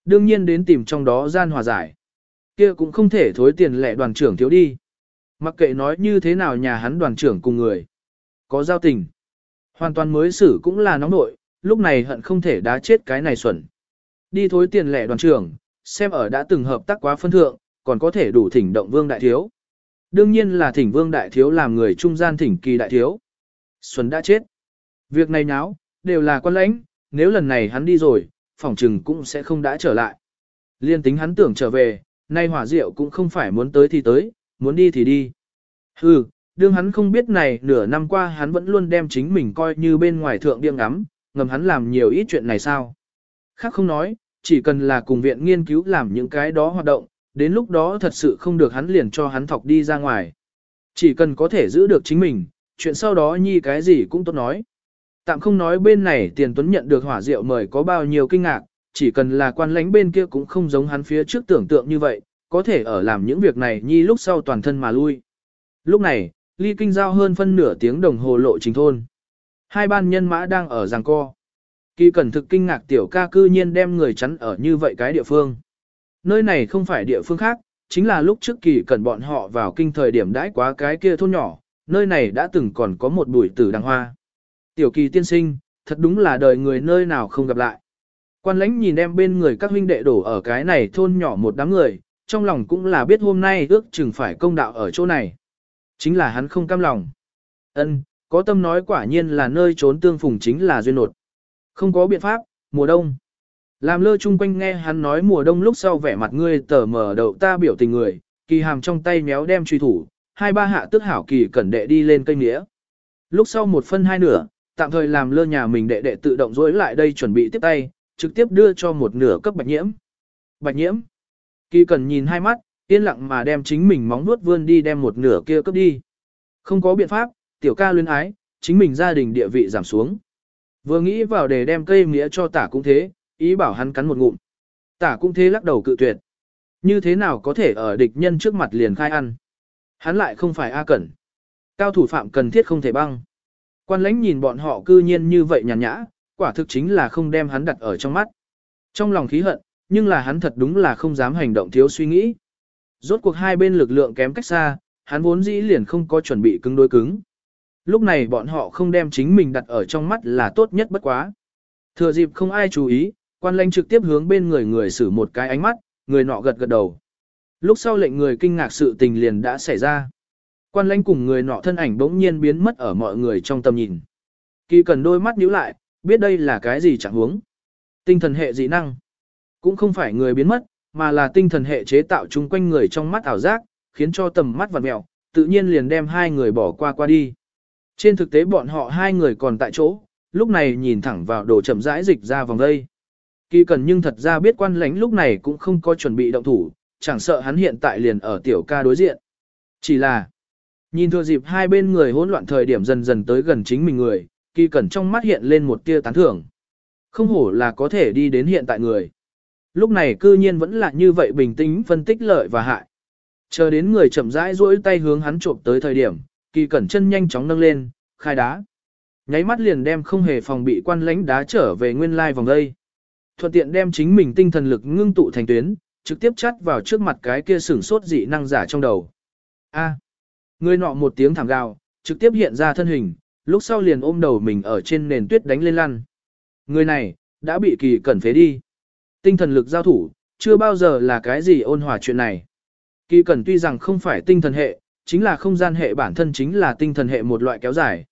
Đương nhiên đến tìm trong đó gian hòa giải. kia cũng không thể thối tiền lệ đoàn trưởng thiếu đi. Mặc kệ nói như thế nào nhà hắn đoàn trưởng cùng người. Có giao tình. Hoàn toàn mới xử cũng là nóng nội, lúc này hận không thể đá chết cái này xuẩn. Đi thối tiền lẻ đoàn trưởng, xem ở đã từng hợp tác quá phân thượng, còn có thể đủ thỉnh động vương đại thiếu. Đương nhiên là thỉnh vương đại thiếu làm người trung gian thỉnh kỳ đại thiếu. Xuân đã chết. Việc này nháo, đều là quan lãnh, nếu lần này hắn đi rồi, phỏng trừng cũng sẽ không đã trở lại. Liên tính hắn tưởng trở về, nay hỏa diệu cũng không phải muốn tới thì tới, muốn đi thì đi. Hừ, đương hắn không biết này nửa năm qua hắn vẫn luôn đem chính mình coi như bên ngoài thượng điên ngắm, ngầm hắn làm nhiều ít chuyện này sao. Khác không nói, chỉ cần là cùng viện nghiên cứu làm những cái đó hoạt động, đến lúc đó thật sự không được hắn liền cho hắn thọc đi ra ngoài. Chỉ cần có thể giữ được chính mình, chuyện sau đó nhi cái gì cũng tốt nói. Tạm không nói bên này tiền tuấn nhận được hỏa rượu mời có bao nhiêu kinh ngạc, chỉ cần là quan lãnh bên kia cũng không giống hắn phía trước tưởng tượng như vậy, có thể ở làm những việc này nhi lúc sau toàn thân mà lui. Lúc này, ly kinh giao hơn phân nửa tiếng đồng hồ lộ trình thôn. Hai ban nhân mã đang ở giằng co. Kỳ cẩn thực kinh ngạc tiểu ca cư nhiên đem người chắn ở như vậy cái địa phương. Nơi này không phải địa phương khác, chính là lúc trước kỳ cẩn bọn họ vào kinh thời điểm đãi quá cái kia thôn nhỏ, nơi này đã từng còn có một bụi tử đăng hoa. Tiểu kỳ tiên sinh, thật đúng là đời người nơi nào không gặp lại. Quan lãnh nhìn em bên người các huynh đệ đổ ở cái này thôn nhỏ một đám người, trong lòng cũng là biết hôm nay ước chừng phải công đạo ở chỗ này. Chính là hắn không cam lòng. Ân, có tâm nói quả nhiên là nơi trốn tương phùng chính là duyên nột. Không có biện pháp, mùa đông. Làm lơ chung quanh nghe hắn nói mùa đông lúc sau vẻ mặt ngươi tờ mở đầu ta biểu tình người, kỳ hàm trong tay méo đem truy thủ, hai ba hạ tức hảo kỳ cẩn đệ đi lên cây nghĩa. Lúc sau một phân hai nửa, tạm thời làm lơ nhà mình đệ đệ tự động dối lại đây chuẩn bị tiếp tay, trực tiếp đưa cho một nửa cấp bạch nhiễm. Bạch nhiễm. Kỳ cần nhìn hai mắt, yên lặng mà đem chính mình móng nuốt vươn đi đem một nửa kia cấp đi. Không có biện pháp, tiểu ca luyến ái, chính mình gia đình địa vị giảm xuống. Vừa nghĩ vào để đem cây mía cho tả cũng thế, ý bảo hắn cắn một ngụm. Tả cũng thế lắc đầu cự tuyệt. Như thế nào có thể ở địch nhân trước mặt liền khai ăn. Hắn lại không phải A Cẩn. Cao thủ phạm cần thiết không thể băng. Quan lãnh nhìn bọn họ cư nhiên như vậy nhàn nhã, quả thực chính là không đem hắn đặt ở trong mắt. Trong lòng khí hận, nhưng là hắn thật đúng là không dám hành động thiếu suy nghĩ. Rốt cuộc hai bên lực lượng kém cách xa, hắn vốn dĩ liền không có chuẩn bị cứng đối cứng. Lúc này bọn họ không đem chính mình đặt ở trong mắt là tốt nhất bất quá. Thừa dịp không ai chú ý, quan lãnh trực tiếp hướng bên người người xử một cái ánh mắt, người nọ gật gật đầu. Lúc sau lệnh người kinh ngạc sự tình liền đã xảy ra. Quan lãnh cùng người nọ thân ảnh bỗng nhiên biến mất ở mọi người trong tầm nhìn. Kỳ cần đôi mắt nhíu lại, biết đây là cái gì chẳng huống. Tinh thần hệ dị năng. Cũng không phải người biến mất, mà là tinh thần hệ chế tạo chung quanh người trong mắt ảo giác, khiến cho tầm mắt vặn mẹo, tự nhiên liền đem hai người bỏ qua qua đi. Trên thực tế bọn họ hai người còn tại chỗ, lúc này nhìn thẳng vào đồ chậm rãi dịch ra vòng đây. Kỳ cần nhưng thật ra biết quan lãnh lúc này cũng không có chuẩn bị động thủ, chẳng sợ hắn hiện tại liền ở tiểu ca đối diện. Chỉ là, nhìn thừa dịp hai bên người hỗn loạn thời điểm dần dần tới gần chính mình người, kỳ cẩn trong mắt hiện lên một tia tán thưởng. Không hổ là có thể đi đến hiện tại người. Lúc này cư nhiên vẫn là như vậy bình tĩnh phân tích lợi và hại. Chờ đến người chậm rãi duỗi tay hướng hắn trộm tới thời điểm, kỳ cẩn chân nhanh chóng nâng lên, khai đá. Nháy mắt liền đem không hề phòng bị quan lãnh đá trở về nguyên lai vòng đây. Thuận tiện đem chính mình tinh thần lực ngưng tụ thành tuyến, trực tiếp chắt vào trước mặt cái kia sửng sốt dị năng giả trong đầu. A. người nọ một tiếng thảm gào, trực tiếp hiện ra thân hình, lúc sau liền ôm đầu mình ở trên nền tuyết đánh lên lăn. Người này, đã bị kỳ cẩn phế đi. Tinh thần lực giao thủ, chưa bao giờ là cái gì ôn hòa chuyện này. Kỳ cẩn tuy rằng không phải tinh thần hệ, chính là không gian hệ bản thân chính là tinh thần hệ một loại kéo dài.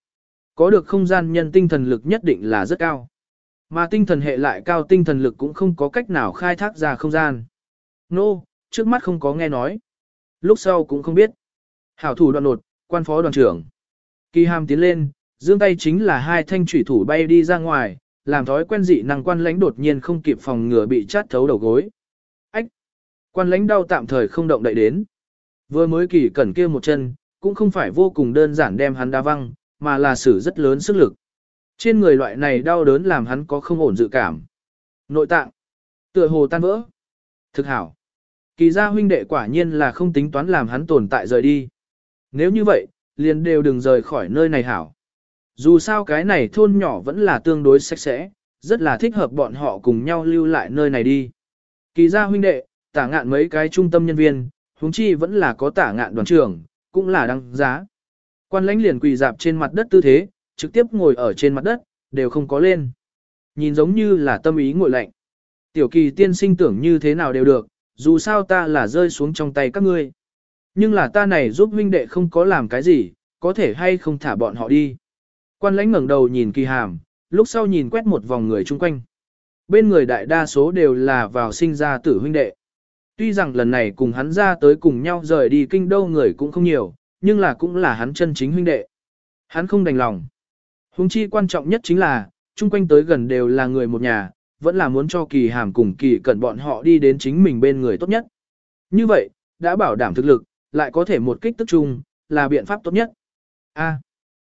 Có được không gian nhân tinh thần lực nhất định là rất cao. Mà tinh thần hệ lại cao tinh thần lực cũng không có cách nào khai thác ra không gian. Nô, no, trước mắt không có nghe nói. Lúc sau cũng không biết. Hảo thủ đoạn nột, quan phó đoàn trưởng. Kỳ hàm tiến lên, dương tay chính là hai thanh thủy thủ bay đi ra ngoài, làm thói quen dị năng quan lãnh đột nhiên không kịp phòng ngừa bị chát thấu đầu gối. Ách! Quan lãnh đau tạm thời không động đậy đến. Vừa mới kỳ cẩn kia một chân, cũng không phải vô cùng đơn giản đem hắn đá văng, mà là sử rất lớn sức lực. Trên người loại này đau đớn làm hắn có không ổn dự cảm. Nội tạng. Tựa hồ tan vỡ. Thực hảo. Kỳ gia huynh đệ quả nhiên là không tính toán làm hắn tồn tại rời đi. Nếu như vậy, liền đều đừng rời khỏi nơi này hảo. Dù sao cái này thôn nhỏ vẫn là tương đối sạch sẽ, rất là thích hợp bọn họ cùng nhau lưu lại nơi này đi. Kỳ gia huynh đệ, tả ngạn mấy cái trung tâm nhân viên, huống chi vẫn là có tả ngạn đoàn trưởng, cũng là đăng giá. Quan lãnh liền quỳ dạp trên mặt đất tư thế, trực tiếp ngồi ở trên mặt đất, đều không có lên. Nhìn giống như là tâm ý ngồi lạnh. Tiểu kỳ tiên sinh tưởng như thế nào đều được, dù sao ta là rơi xuống trong tay các ngươi. Nhưng là ta này giúp huynh đệ không có làm cái gì, có thể hay không thả bọn họ đi. Quan lãnh ngẩng đầu nhìn kỳ hàm, lúc sau nhìn quét một vòng người chung quanh. Bên người đại đa số đều là vào sinh ra tử huynh đệ. Tuy rằng lần này cùng hắn ra tới cùng nhau rời đi kinh đô người cũng không nhiều, nhưng là cũng là hắn chân chính huynh đệ. Hắn không đành lòng. Hùng chi quan trọng nhất chính là, chung quanh tới gần đều là người một nhà, vẫn là muốn cho kỳ hàm cùng kỳ cẩn bọn họ đi đến chính mình bên người tốt nhất. Như vậy, đã bảo đảm thực lực, lại có thể một kích tức chung, là biện pháp tốt nhất. A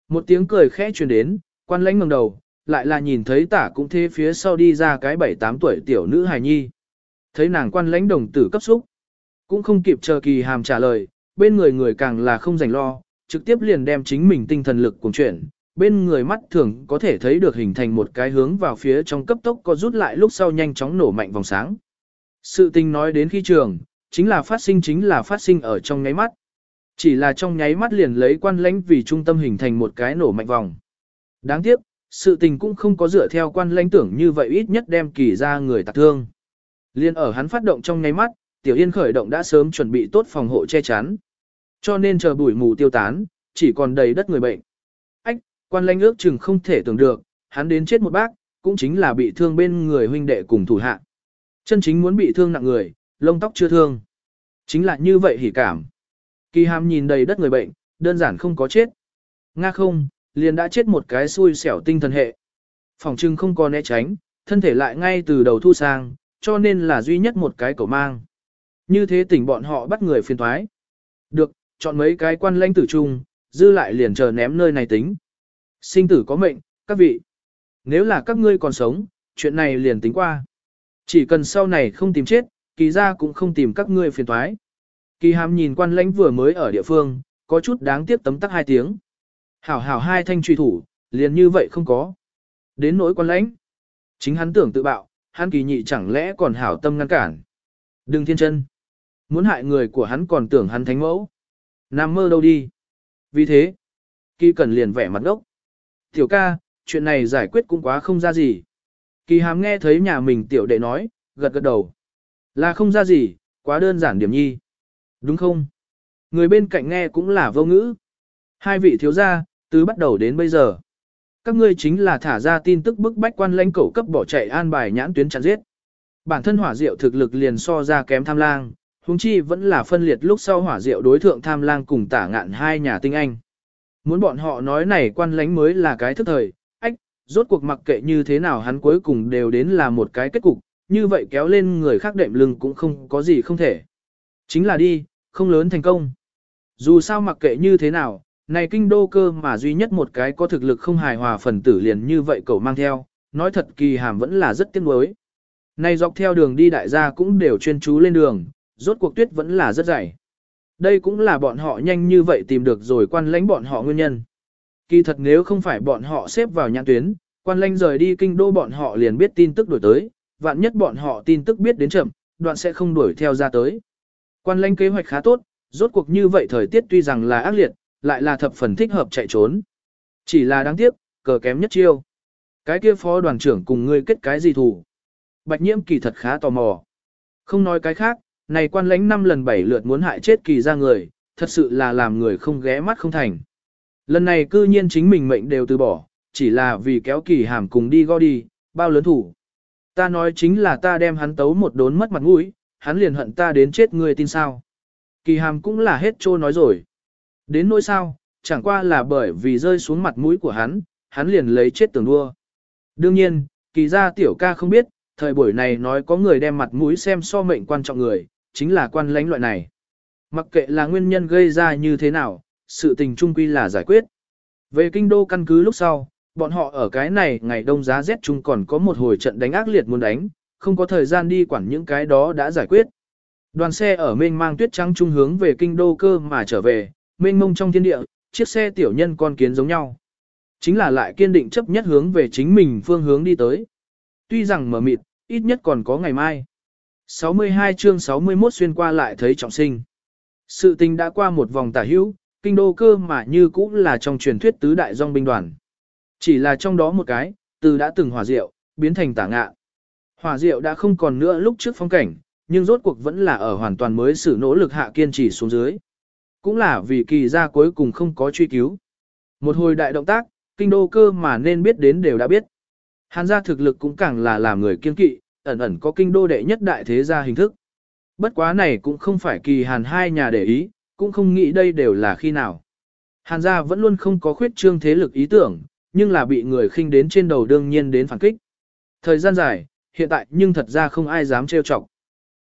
một tiếng cười khẽ truyền đến, quan lãnh ngẩng đầu, lại là nhìn thấy tả cũng thế phía sau đi ra cái bảy tám tuổi tiểu nữ hài nhi. Thấy nàng quan lãnh đồng tử cấp xúc. Cũng không kịp chờ kỳ hàm trả lời, bên người người càng là không dành lo, trực tiếp liền đem chính mình tinh thần lực cùng chuyển, bên người mắt thường có thể thấy được hình thành một cái hướng vào phía trong cấp tốc có rút lại lúc sau nhanh chóng nổ mạnh vòng sáng. Sự tình nói đến khi trường, chính là phát sinh chính là phát sinh ở trong ngáy mắt. Chỉ là trong nháy mắt liền lấy quan lãnh vì trung tâm hình thành một cái nổ mạnh vòng. Đáng tiếc, sự tình cũng không có dựa theo quan lãnh tưởng như vậy ít nhất đem kỳ ra người tạc thương. Liên ở hắn phát động trong nháy mắt, Tiểu Yên khởi động đã sớm chuẩn bị tốt phòng hộ che chắn. Cho nên chờ bụi mù tiêu tán, chỉ còn đầy đất người bệnh. Ách, quan lãnh ước chừng không thể tưởng được, hắn đến chết một bác, cũng chính là bị thương bên người huynh đệ cùng thủ hạ. Chân chính muốn bị thương nặng người, lông tóc chưa thương. Chính là như vậy hỉ cảm. Kỳ hàm nhìn đầy đất người bệnh, đơn giản không có chết. Nga không, liền đã chết một cái xui xẻo tinh thần hệ. Phòng trưng không có né tránh, thân thể lại ngay từ đầu thu sang, cho nên là duy nhất một cái cổ mang. Như thế tỉnh bọn họ bắt người phiền thoái. Được, chọn mấy cái quan lãnh tử trung, dư lại liền chờ ném nơi này tính. Sinh tử có mệnh, các vị. Nếu là các ngươi còn sống, chuyện này liền tính qua. Chỉ cần sau này không tìm chết, kỳ ra cũng không tìm các ngươi phiền thoái. Kỳ hàm nhìn quan lãnh vừa mới ở địa phương, có chút đáng tiếc tấm tắc hai tiếng. Hảo hảo hai thanh truy thủ, liền như vậy không có. Đến nỗi quan lãnh. Chính hắn tưởng tự bạo, hắn kỳ nhị chẳng lẽ còn hảo tâm ngăn cản. Đừng thiên chân. Muốn hại người của hắn còn tưởng hắn thánh mẫu. Nam mơ đâu đi. Vì thế, kỳ cần liền vẻ mặt ngốc. Tiểu ca, chuyện này giải quyết cũng quá không ra gì. Kỳ hàm nghe thấy nhà mình tiểu đệ nói, gật gật đầu. Là không ra gì, quá đơn giản điểm nhi. Đúng không? Người bên cạnh nghe cũng là vô ngữ. Hai vị thiếu gia, từ bắt đầu đến bây giờ. Các ngươi chính là thả ra tin tức bức bách quan lãnh cẩu cấp bỏ chạy an bài nhãn tuyến chặn giết. Bản thân hỏa diệu thực lực liền so ra kém tham lang, huống chi vẫn là phân liệt lúc sau hỏa diệu đối thượng tham lang cùng tả ngạn hai nhà tinh anh. Muốn bọn họ nói này quan lãnh mới là cái thức thời, ách, rốt cuộc mặc kệ như thế nào hắn cuối cùng đều đến là một cái kết cục, như vậy kéo lên người khác đệm lưng cũng không có gì không thể. Chính là đi, không lớn thành công. Dù sao mặc kệ như thế nào, này kinh đô cơ mà duy nhất một cái có thực lực không hài hòa phần tử liền như vậy cậu mang theo, nói thật kỳ hàm vẫn là rất tiếc nuối. Này dọc theo đường đi đại gia cũng đều chuyên chú lên đường, rốt cuộc tuyết vẫn là rất dày. Đây cũng là bọn họ nhanh như vậy tìm được rồi quan lãnh bọn họ nguyên nhân. Kỳ thật nếu không phải bọn họ xếp vào nhãn tuyến, quan lãnh rời đi kinh đô bọn họ liền biết tin tức đổi tới, vạn nhất bọn họ tin tức biết đến chậm, đoạn sẽ không đuổi theo ra tới. Quan lãnh kế hoạch khá tốt, rốt cuộc như vậy thời tiết tuy rằng là ác liệt, lại là thập phần thích hợp chạy trốn. Chỉ là đáng tiếc, cờ kém nhất chiêu. Cái kia phó đoàn trưởng cùng ngươi kết cái gì thủ. Bạch nhiễm kỳ thật khá tò mò. Không nói cái khác, này quan lãnh năm lần bảy lượt muốn hại chết kỳ ra người, thật sự là làm người không ghé mắt không thành. Lần này cư nhiên chính mình mệnh đều từ bỏ, chỉ là vì kéo kỳ hàm cùng đi go đi, bao lớn thủ. Ta nói chính là ta đem hắn tấu một đốn mất mặt mũi, hắn liền hận ta đến chết ngươi tin sao. Kỳ hàm cũng là hết trô nói rồi. Đến nỗi sao, chẳng qua là bởi vì rơi xuống mặt mũi của hắn, hắn liền lấy chết tường đua. Đương nhiên, kỳ ra tiểu ca không biết, thời buổi này nói có người đem mặt mũi xem so mệnh quan trọng người, chính là quan lãnh loại này. Mặc kệ là nguyên nhân gây ra như thế nào, sự tình trung quy là giải quyết. Về kinh đô căn cứ lúc sau, bọn họ ở cái này ngày đông giá rét chung còn có một hồi trận đánh ác liệt muốn đánh, không có thời gian đi quản những cái đó đã giải quyết. Đoàn xe ở mênh mang tuyết trắng trung hướng về kinh đô cơ mà trở về, mênh mông trong thiên địa, chiếc xe tiểu nhân con kiến giống nhau. Chính là lại kiên định chấp nhất hướng về chính mình phương hướng đi tới. Tuy rằng mở mịt, ít nhất còn có ngày mai. 62 chương 61 xuyên qua lại thấy trọng sinh. Sự tình đã qua một vòng tả hữu, kinh đô cơ mà như cũng là trong truyền thuyết tứ đại dòng binh đoàn. Chỉ là trong đó một cái, từ đã từng hòa diệu, biến thành tả ngạ. Hỏa diệu đã không còn nữa lúc trước phong cảnh, nhưng rốt cuộc vẫn là ở hoàn toàn mới sự nỗ lực hạ kiên trì xuống dưới. Cũng là vì kỳ ra cuối cùng không có truy cứu. Một hồi đại động tác, kinh đô cơ mà nên biết đến đều đã biết. Hàn gia thực lực cũng càng là làm người kiên kỵ, ẩn ẩn có kinh đô đệ nhất đại thế gia hình thức. Bất quá này cũng không phải kỳ hàn hai nhà để ý, cũng không nghĩ đây đều là khi nào. Hàn gia vẫn luôn không có khuyết trương thế lực ý tưởng, nhưng là bị người khinh đến trên đầu đương nhiên đến phản kích. Thời gian dài, hiện tại nhưng thật ra không ai dám trêu chọc.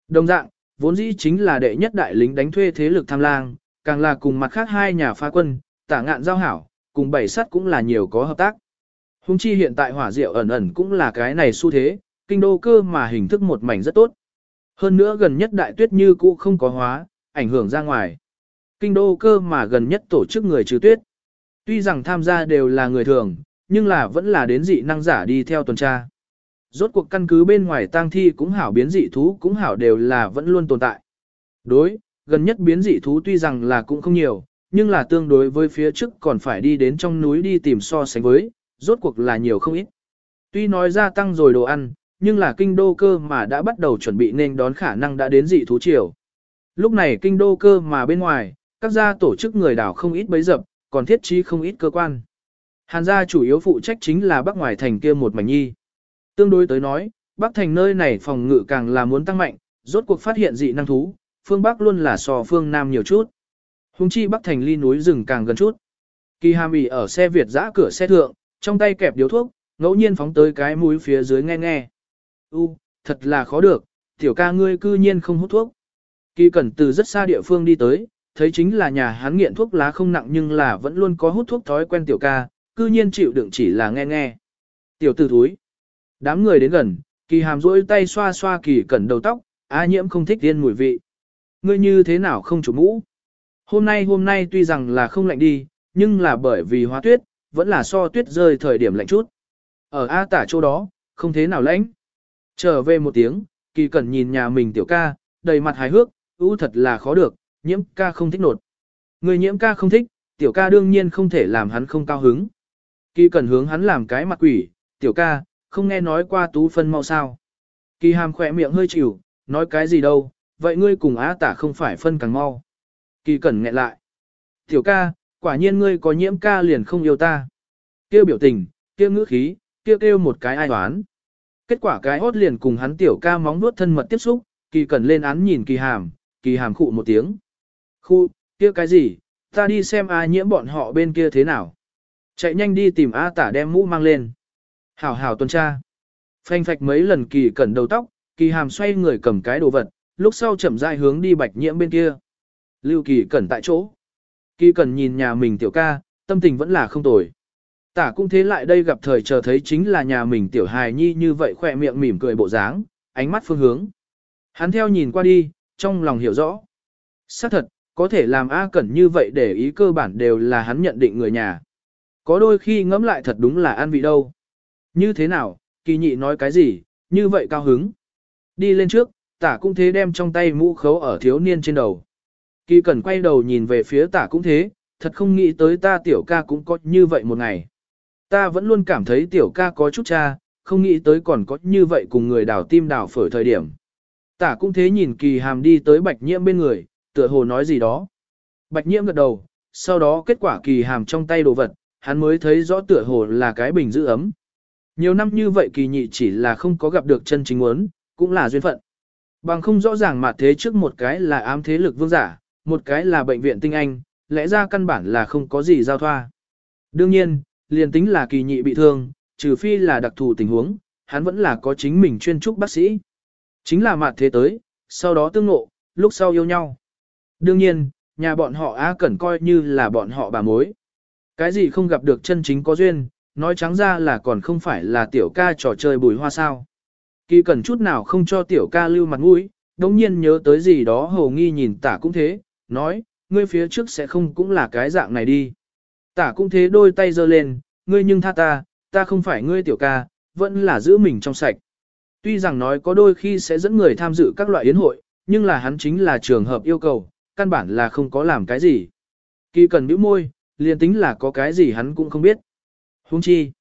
Đồng dạng, vốn dĩ chính là đệ nhất đại lính đánh thuê thế lực tham lang, càng là cùng mặt khác hai nhà phá quân, tả ngạn giao hảo, cùng bảy sắt cũng là nhiều có hợp tác. Hùng chi hiện tại hỏa diệu ẩn ẩn cũng là cái này xu thế, kinh đô cơ mà hình thức một mảnh rất tốt. Hơn nữa gần nhất đại tuyết như cũ không có hóa, ảnh hưởng ra ngoài. Kinh đô cơ mà gần nhất tổ chức người trừ tuyết. Tuy rằng tham gia đều là người thường, nhưng là vẫn là đến dị năng giả đi theo tuần tra. Rốt cuộc căn cứ bên ngoài tang thi cũng hảo biến dị thú cũng hảo đều là vẫn luôn tồn tại. Đối, gần nhất biến dị thú tuy rằng là cũng không nhiều, nhưng là tương đối với phía trước còn phải đi đến trong núi đi tìm so sánh với, rốt cuộc là nhiều không ít. Tuy nói gia tăng rồi đồ ăn, nhưng là kinh đô cơ mà đã bắt đầu chuẩn bị nên đón khả năng đã đến dị thú triều. Lúc này kinh đô cơ mà bên ngoài, các gia tổ chức người đảo không ít bấy dập, còn thiết trí không ít cơ quan. Hàn gia chủ yếu phụ trách chính là bắc ngoài thành kia một mảnh nhi. Tương đối tới nói, bắc thành nơi này phòng ngự càng là muốn tăng mạnh, rốt cuộc phát hiện dị năng thú, phương bắc luôn là so phương nam nhiều chút. Hùng chi bắc thành ly núi rừng càng gần chút. Kỳ hàm ỉ ở xe Việt giã cửa xe thượng, trong tay kẹp điếu thuốc, ngẫu nhiên phóng tới cái mũi phía dưới nghe nghe. U, thật là khó được, tiểu ca ngươi cư nhiên không hút thuốc. Kỳ cẩn từ rất xa địa phương đi tới, thấy chính là nhà hắn nghiện thuốc lá không nặng nhưng là vẫn luôn có hút thuốc thói quen tiểu ca, cư nhiên chịu đựng chỉ là nghe nghe. Tiểu tử thúi. Đám người đến gần, kỳ hàm rỗi tay xoa xoa kỳ cẩn đầu tóc, a nhiễm không thích tiên mùi vị. Ngươi như thế nào không chủ mũ? Hôm nay hôm nay tuy rằng là không lạnh đi, nhưng là bởi vì hóa tuyết, vẫn là so tuyết rơi thời điểm lạnh chút. Ở A tả chỗ đó, không thế nào lạnh. Trở về một tiếng, kỳ cẩn nhìn nhà mình tiểu ca, đầy mặt hài hước, ưu thật là khó được, nhiễm ca không thích nột. Người nhiễm ca không thích, tiểu ca đương nhiên không thể làm hắn không cao hứng. Kỳ cẩn hướng hắn làm cái mặt quỷ, tiểu ca, không nghe nói qua tú phân mau sao. Kỳ hàm khỏe miệng hơi chịu, nói cái gì đâu, vậy ngươi cùng á tả không phải phân càng mau, Kỳ cẩn nghẹn lại. Tiểu ca, quả nhiên ngươi có nhiễm ca liền không yêu ta. Kêu biểu tình, kêu ngữ khí, kêu kêu một cái ai toán. Kết quả cái hốt liền cùng hắn tiểu ca móng nuốt thân mật tiếp xúc, kỳ cẩn lên án nhìn kỳ hàm, kỳ hàm khụ một tiếng. Khu, kia cái gì, ta đi xem A nhiễm bọn họ bên kia thế nào. Chạy nhanh đi tìm A tả đem mũ mang lên. Hảo hảo tuần tra. Phanh phạch mấy lần kỳ cẩn đầu tóc, kỳ hàm xoay người cầm cái đồ vật, lúc sau chậm rãi hướng đi bạch nhiễm bên kia. Lưu kỳ cẩn tại chỗ. Kỳ cẩn nhìn nhà mình tiểu ca, tâm tình vẫn là không tồi. Tả cũng thế lại đây gặp thời chờ thấy chính là nhà mình tiểu hài nhi như vậy khỏe miệng mỉm cười bộ dáng, ánh mắt phương hướng. Hắn theo nhìn qua đi, trong lòng hiểu rõ. xác thật, có thể làm A Cẩn như vậy để ý cơ bản đều là hắn nhận định người nhà. Có đôi khi ngẫm lại thật đúng là an vị đâu. Như thế nào, kỳ nhị nói cái gì, như vậy cao hứng. Đi lên trước, tả cũng thế đem trong tay mũ khấu ở thiếu niên trên đầu. Kỳ Cẩn quay đầu nhìn về phía tả cũng thế, thật không nghĩ tới ta tiểu ca cũng có như vậy một ngày. Ta vẫn luôn cảm thấy tiểu ca có chút cha, không nghĩ tới còn có như vậy cùng người đào tim đào phổi thời điểm. Tả cũng thế nhìn kỳ hàm đi tới bạch nhiễm bên người, tựa hồ nói gì đó. Bạch nhiễm gật đầu, sau đó kết quả kỳ hàm trong tay đồ vật, hắn mới thấy rõ tựa hồ là cái bình giữ ấm. Nhiều năm như vậy kỳ nhị chỉ là không có gặp được chân chính muốn, cũng là duyên phận. Bằng không rõ ràng mà thế trước một cái là ám thế lực vương giả, một cái là bệnh viện tinh anh, lẽ ra căn bản là không có gì giao thoa. Đương nhiên, liền tính là kỳ nhị bị thương, trừ phi là đặc thù tình huống, hắn vẫn là có chính mình chuyên trúc bác sĩ. Chính là mặt thế tới, sau đó tương ngộ, lúc sau yêu nhau. Đương nhiên, nhà bọn họ á cẩn coi như là bọn họ bà mối. Cái gì không gặp được chân chính có duyên, nói trắng ra là còn không phải là tiểu ca trò chơi bùi hoa sao. Kỳ cần chút nào không cho tiểu ca lưu mặt mũi, đống nhiên nhớ tới gì đó hầu nghi nhìn tả cũng thế, nói, ngươi phía trước sẽ không cũng là cái dạng này đi. Tả cũng thế đôi tay giơ lên, ngươi nhưng tha ta, ta không phải ngươi tiểu ca, vẫn là giữ mình trong sạch. Tuy rằng nói có đôi khi sẽ dẫn người tham dự các loại yến hội, nhưng là hắn chính là trường hợp yêu cầu, căn bản là không có làm cái gì. Kỳ cần bĩu môi, liền tính là có cái gì hắn cũng không biết. Huống chi.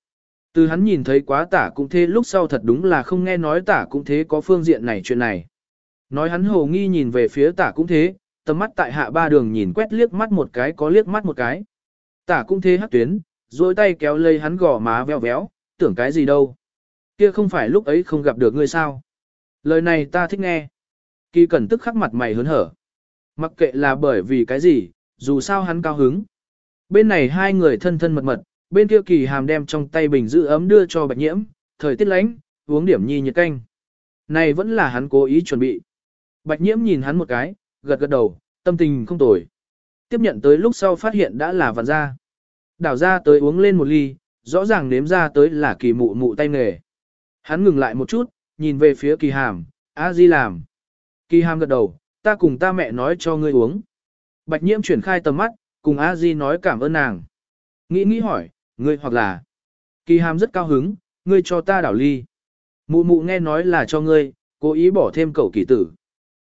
Từ hắn nhìn thấy quá tả cũng thế lúc sau thật đúng là không nghe nói tả cũng thế có phương diện này chuyện này. Nói hắn hồ nghi nhìn về phía tả cũng thế, tầm mắt tại hạ ba đường nhìn quét liếc mắt một cái có liếc mắt một cái. Tả cũng thế hắc tuyến, duỗi tay kéo lây hắn gò má veo véo, tưởng cái gì đâu. Kia không phải lúc ấy không gặp được ngươi sao. Lời này ta thích nghe. Kỳ cẩn tức khắc mặt mày hớn hở. Mặc kệ là bởi vì cái gì, dù sao hắn cao hứng. Bên này hai người thân thân mật mật, bên kia kỳ hàm đem trong tay bình giữ ấm đưa cho bạch nhiễm, thời tiết lánh, uống điểm nhi nhiệt canh. Này vẫn là hắn cố ý chuẩn bị. Bạch nhiễm nhìn hắn một cái, gật gật đầu, tâm tình không tồi. Tiếp nhận tới lúc sau phát hiện đã là vạn ra. Đảo ra tới uống lên một ly, rõ ràng nếm ra tới là kỳ mụ mụ tay nghề. Hắn ngừng lại một chút, nhìn về phía kỳ hàm, a di làm. Kỳ hàm gật đầu, ta cùng ta mẹ nói cho ngươi uống. Bạch nhiễm chuyển khai tầm mắt, cùng a di nói cảm ơn nàng. Nghĩ nghĩ hỏi, ngươi hoặc là. Kỳ hàm rất cao hứng, ngươi cho ta đảo ly. Mụ mụ nghe nói là cho ngươi, cố ý bỏ thêm cậu kỳ tử.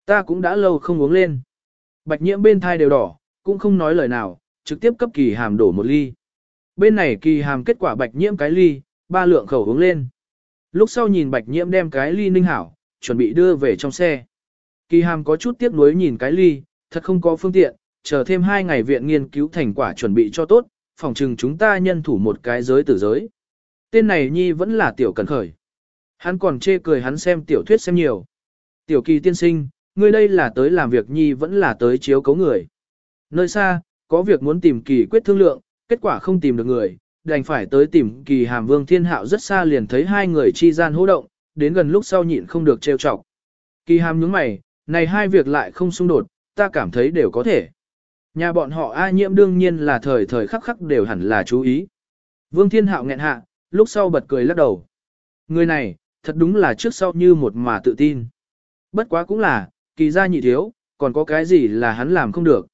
Ta cũng đã lâu không uống lên. Bạch nhiễm bên thai đều đỏ, cũng không nói lời nào, trực tiếp cấp kỳ hàm đổ một ly. Bên này kỳ hàm kết quả bạch nhiễm cái ly, ba lượng khẩu uống lên. Lúc sau nhìn bạch nhiễm đem cái ly ninh hảo, chuẩn bị đưa về trong xe. Kỳ hàm có chút tiếc nuối nhìn cái ly, thật không có phương tiện, chờ thêm hai ngày viện nghiên cứu thành quả chuẩn bị cho tốt, phòng trừng chúng ta nhân thủ một cái giới tử giới. Tên này nhi vẫn là tiểu cần khởi. Hắn còn chê cười hắn xem tiểu thuyết xem nhiều. Tiểu kỳ tiên sinh, ngươi đây là tới làm việc nhi vẫn là tới chiếu cấu người. Nơi xa, có việc muốn tìm kỳ quyết thương lượng, kết quả không tìm được người, đành phải tới tìm kỳ hàm vương thiên hạo rất xa liền thấy hai người chi gian hô động, đến gần lúc sau nhịn không được trêu chọc. Kỳ hàm nhướng mày, này hai việc lại không xung đột, ta cảm thấy đều có thể. Nhà bọn họ A nhiễm đương nhiên là thời thời khắc khắc đều hẳn là chú ý. Vương thiên hạo nghẹn hạ, lúc sau bật cười lắc đầu. Người này, thật đúng là trước sau như một mà tự tin. Bất quá cũng là, kỳ gia nhị thiếu, còn có cái gì là hắn làm không được.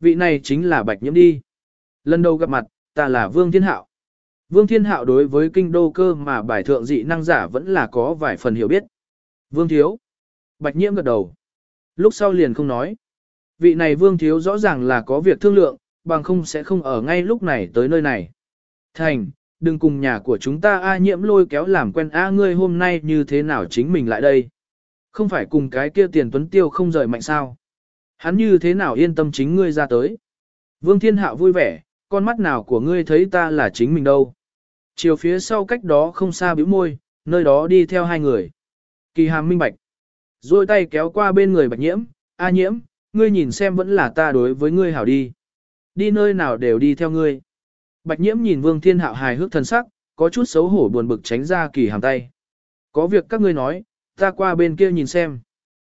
Vị này chính là bạch nhiễm đi. Lần đầu gặp mặt, ta là Vương Thiên Hạo. Vương Thiên Hạo đối với kinh đô cơ mà bài thượng dị năng giả vẫn là có vài phần hiểu biết. Vương Thiếu. Bạch Nhiễm gật đầu. Lúc sau liền không nói. Vị này Vương Thiếu rõ ràng là có việc thương lượng, bằng không sẽ không ở ngay lúc này tới nơi này. Thành, đừng cùng nhà của chúng ta A nhiễm lôi kéo làm quen A ngươi hôm nay như thế nào chính mình lại đây. Không phải cùng cái kia tiền tuấn tiêu không rời mạnh sao. Hắn như thế nào yên tâm chính ngươi ra tới. Vương Thiên Hạo vui vẻ, con mắt nào của ngươi thấy ta là chính mình đâu. Chiều phía sau cách đó không xa bĩu môi, nơi đó đi theo hai người. Kỳ hàm minh bạch. Rồi tay kéo qua bên người bạch nhiễm, a nhiễm, ngươi nhìn xem vẫn là ta đối với ngươi hảo đi. Đi nơi nào đều đi theo ngươi. Bạch nhiễm nhìn vương thiên hạo hài hước thân sắc, có chút xấu hổ buồn bực tránh ra kỳ hàm tay. Có việc các ngươi nói, ta qua bên kia nhìn xem.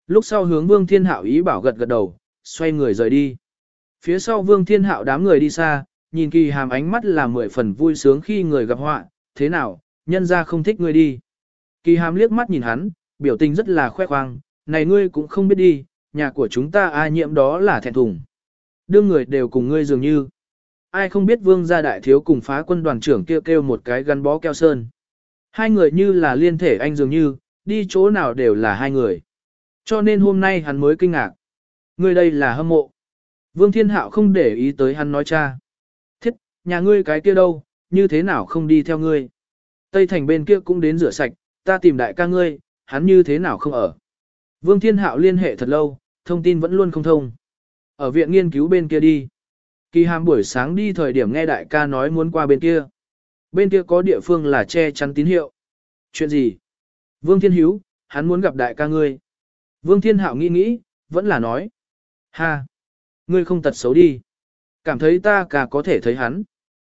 Lúc sau hướng vương thiên hạo ý bảo gật gật đầu, xoay người rời đi. Phía sau vương thiên hạo đám người đi xa, nhìn kỳ hàm ánh mắt là mười phần vui sướng khi người gặp họa, thế nào, nhân ra không thích ngươi đi. Kỳ hàm liếc mắt nhìn hắn, biểu tình rất là khoe khoang, này ngươi cũng không biết đi, nhà của chúng ta ai nhiễm đó là thẹn thùng. Đương người đều cùng ngươi dường như. Ai không biết vương gia đại thiếu cùng phá quân đoàn trưởng kêu kêu một cái gắn bó keo sơn. Hai người như là liên thể anh dường như, đi chỗ nào đều là hai người. Cho nên hôm nay hắn mới kinh ngạc. Ngươi đây là hâm mộ. Vương Thiên Hạo không để ý tới hắn nói cha. Thiết, nhà ngươi cái kia đâu, như thế nào không đi theo ngươi. Tây thành bên kia cũng đến rửa sạch, ta tìm đại ca ngươi, hắn như thế nào không ở. Vương Thiên Hạo liên hệ thật lâu, thông tin vẫn luôn không thông. Ở viện nghiên cứu bên kia đi. Kỳ hàm buổi sáng đi thời điểm nghe đại ca nói muốn qua bên kia. Bên kia có địa phương là che chắn tín hiệu. Chuyện gì? Vương Thiên Hiếu, hắn muốn gặp đại ca ngươi. Vương Thiên Hạo nghĩ nghĩ, vẫn là nói. Ha! Ngươi không tật xấu đi. Cảm thấy ta cả có thể thấy hắn.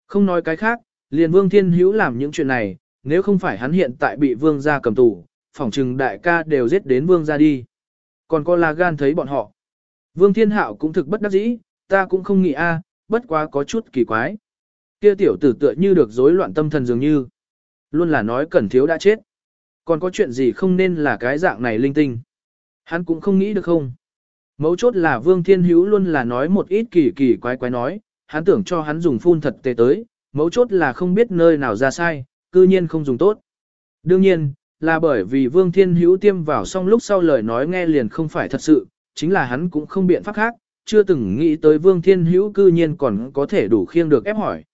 Không nói cái khác, liền Vương Thiên Hữu làm những chuyện này, nếu không phải hắn hiện tại bị Vương gia cầm tù, phỏng trừng đại ca đều giết đến Vương gia đi. Còn có là gan thấy bọn họ. Vương Thiên Hạo cũng thực bất đắc dĩ, ta cũng không nghĩ a, bất quá có chút kỳ quái. Kia tiểu tử tựa như được rối loạn tâm thần dường như. Luôn là nói cẩn thiếu đã chết. Còn có chuyện gì không nên là cái dạng này linh tinh. Hắn cũng không nghĩ được không. Mấu chốt là Vương Thiên Hữu luôn là nói một ít kỳ kỳ quái quái nói, hắn tưởng cho hắn dùng phun thật tệ tới, mấu chốt là không biết nơi nào ra sai, cư nhiên không dùng tốt. Đương nhiên, là bởi vì Vương Thiên Hữu tiêm vào xong lúc sau lời nói nghe liền không phải thật sự, chính là hắn cũng không biện pháp khác, chưa từng nghĩ tới Vương Thiên Hữu cư nhiên còn có thể đủ khiêng được ép hỏi.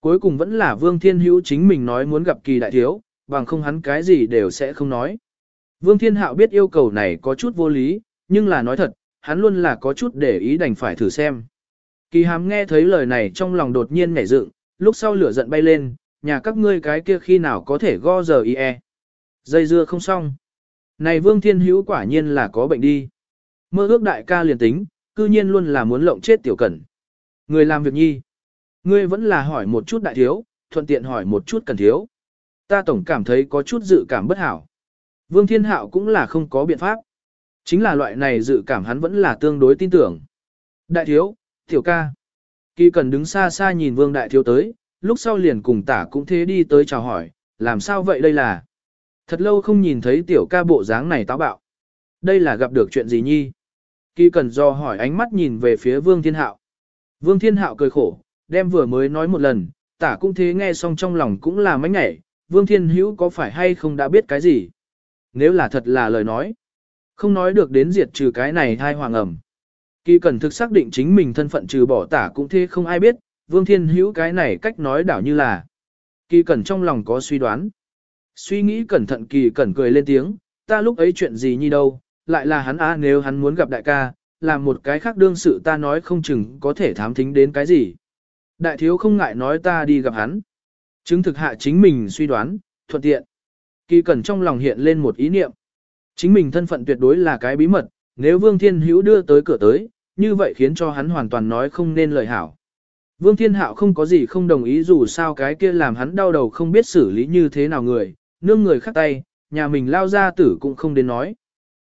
Cuối cùng vẫn là Vương Thiên Hữu chính mình nói muốn gặp kỳ đại thiếu, bằng không hắn cái gì đều sẽ không nói. Vương Thiên Hạo biết yêu cầu này có chút vô lý, nhưng là nói thật, hắn luôn là có chút để ý đành phải thử xem. Kỳ hàm nghe thấy lời này trong lòng đột nhiên nhảy dựng, lúc sau lửa giận bay lên, nhà các ngươi cái kia khi nào có thể go giờ y e. Dây dưa không xong. Này Vương Thiên Hữu quả nhiên là có bệnh đi. Mơ ước đại ca liền tính, cư nhiên luôn là muốn lộng chết tiểu cẩn. Người làm việc nhi. Ngươi vẫn là hỏi một chút đại thiếu, thuận tiện hỏi một chút cần thiếu. Ta tổng cảm thấy có chút dự cảm bất hảo. Vương Thiên Hạo cũng là không có biện pháp. Chính là loại này dự cảm hắn vẫn là tương đối tin tưởng. Đại thiếu, tiểu ca. Kỳ cần đứng xa xa nhìn vương đại thiếu tới, lúc sau liền cùng tả cũng thế đi tới chào hỏi, làm sao vậy đây là. Thật lâu không nhìn thấy tiểu ca bộ dáng này táo bạo. Đây là gặp được chuyện gì nhi? Kỳ cần do hỏi ánh mắt nhìn về phía vương thiên hạo. Vương thiên hạo cười khổ, đem vừa mới nói một lần, tả cũng thế nghe xong trong lòng cũng là mánh ngảy, vương thiên hữu có phải hay không đã biết cái gì? Nếu là thật là lời nói. Không nói được đến diệt trừ cái này hai hoàng ẩm. Kỳ Cần thực xác định chính mình thân phận trừ bỏ tả cũng thế không ai biết, Vương Thiên Hữu cái này cách nói đảo như là. Kỳ cẩn trong lòng có suy đoán. Suy nghĩ cẩn thận kỳ cẩn cười lên tiếng, ta lúc ấy chuyện gì nhi đâu, lại là hắn á nếu hắn muốn gặp đại ca, làm một cái khác đương sự ta nói không chừng có thể thám thính đến cái gì. Đại thiếu không ngại nói ta đi gặp hắn. Chứng thực hạ chính mình suy đoán, thuận tiện. Kỳ cẩn trong lòng hiện lên một ý niệm. Chính mình thân phận tuyệt đối là cái bí mật, nếu Vương Thiên Hữu đưa tới cửa tới, như vậy khiến cho hắn hoàn toàn nói không nên lời hảo. Vương Thiên Hạo không có gì không đồng ý dù sao cái kia làm hắn đau đầu không biết xử lý như thế nào người, nương người khác tay, nhà mình lao ra tử cũng không đến nói.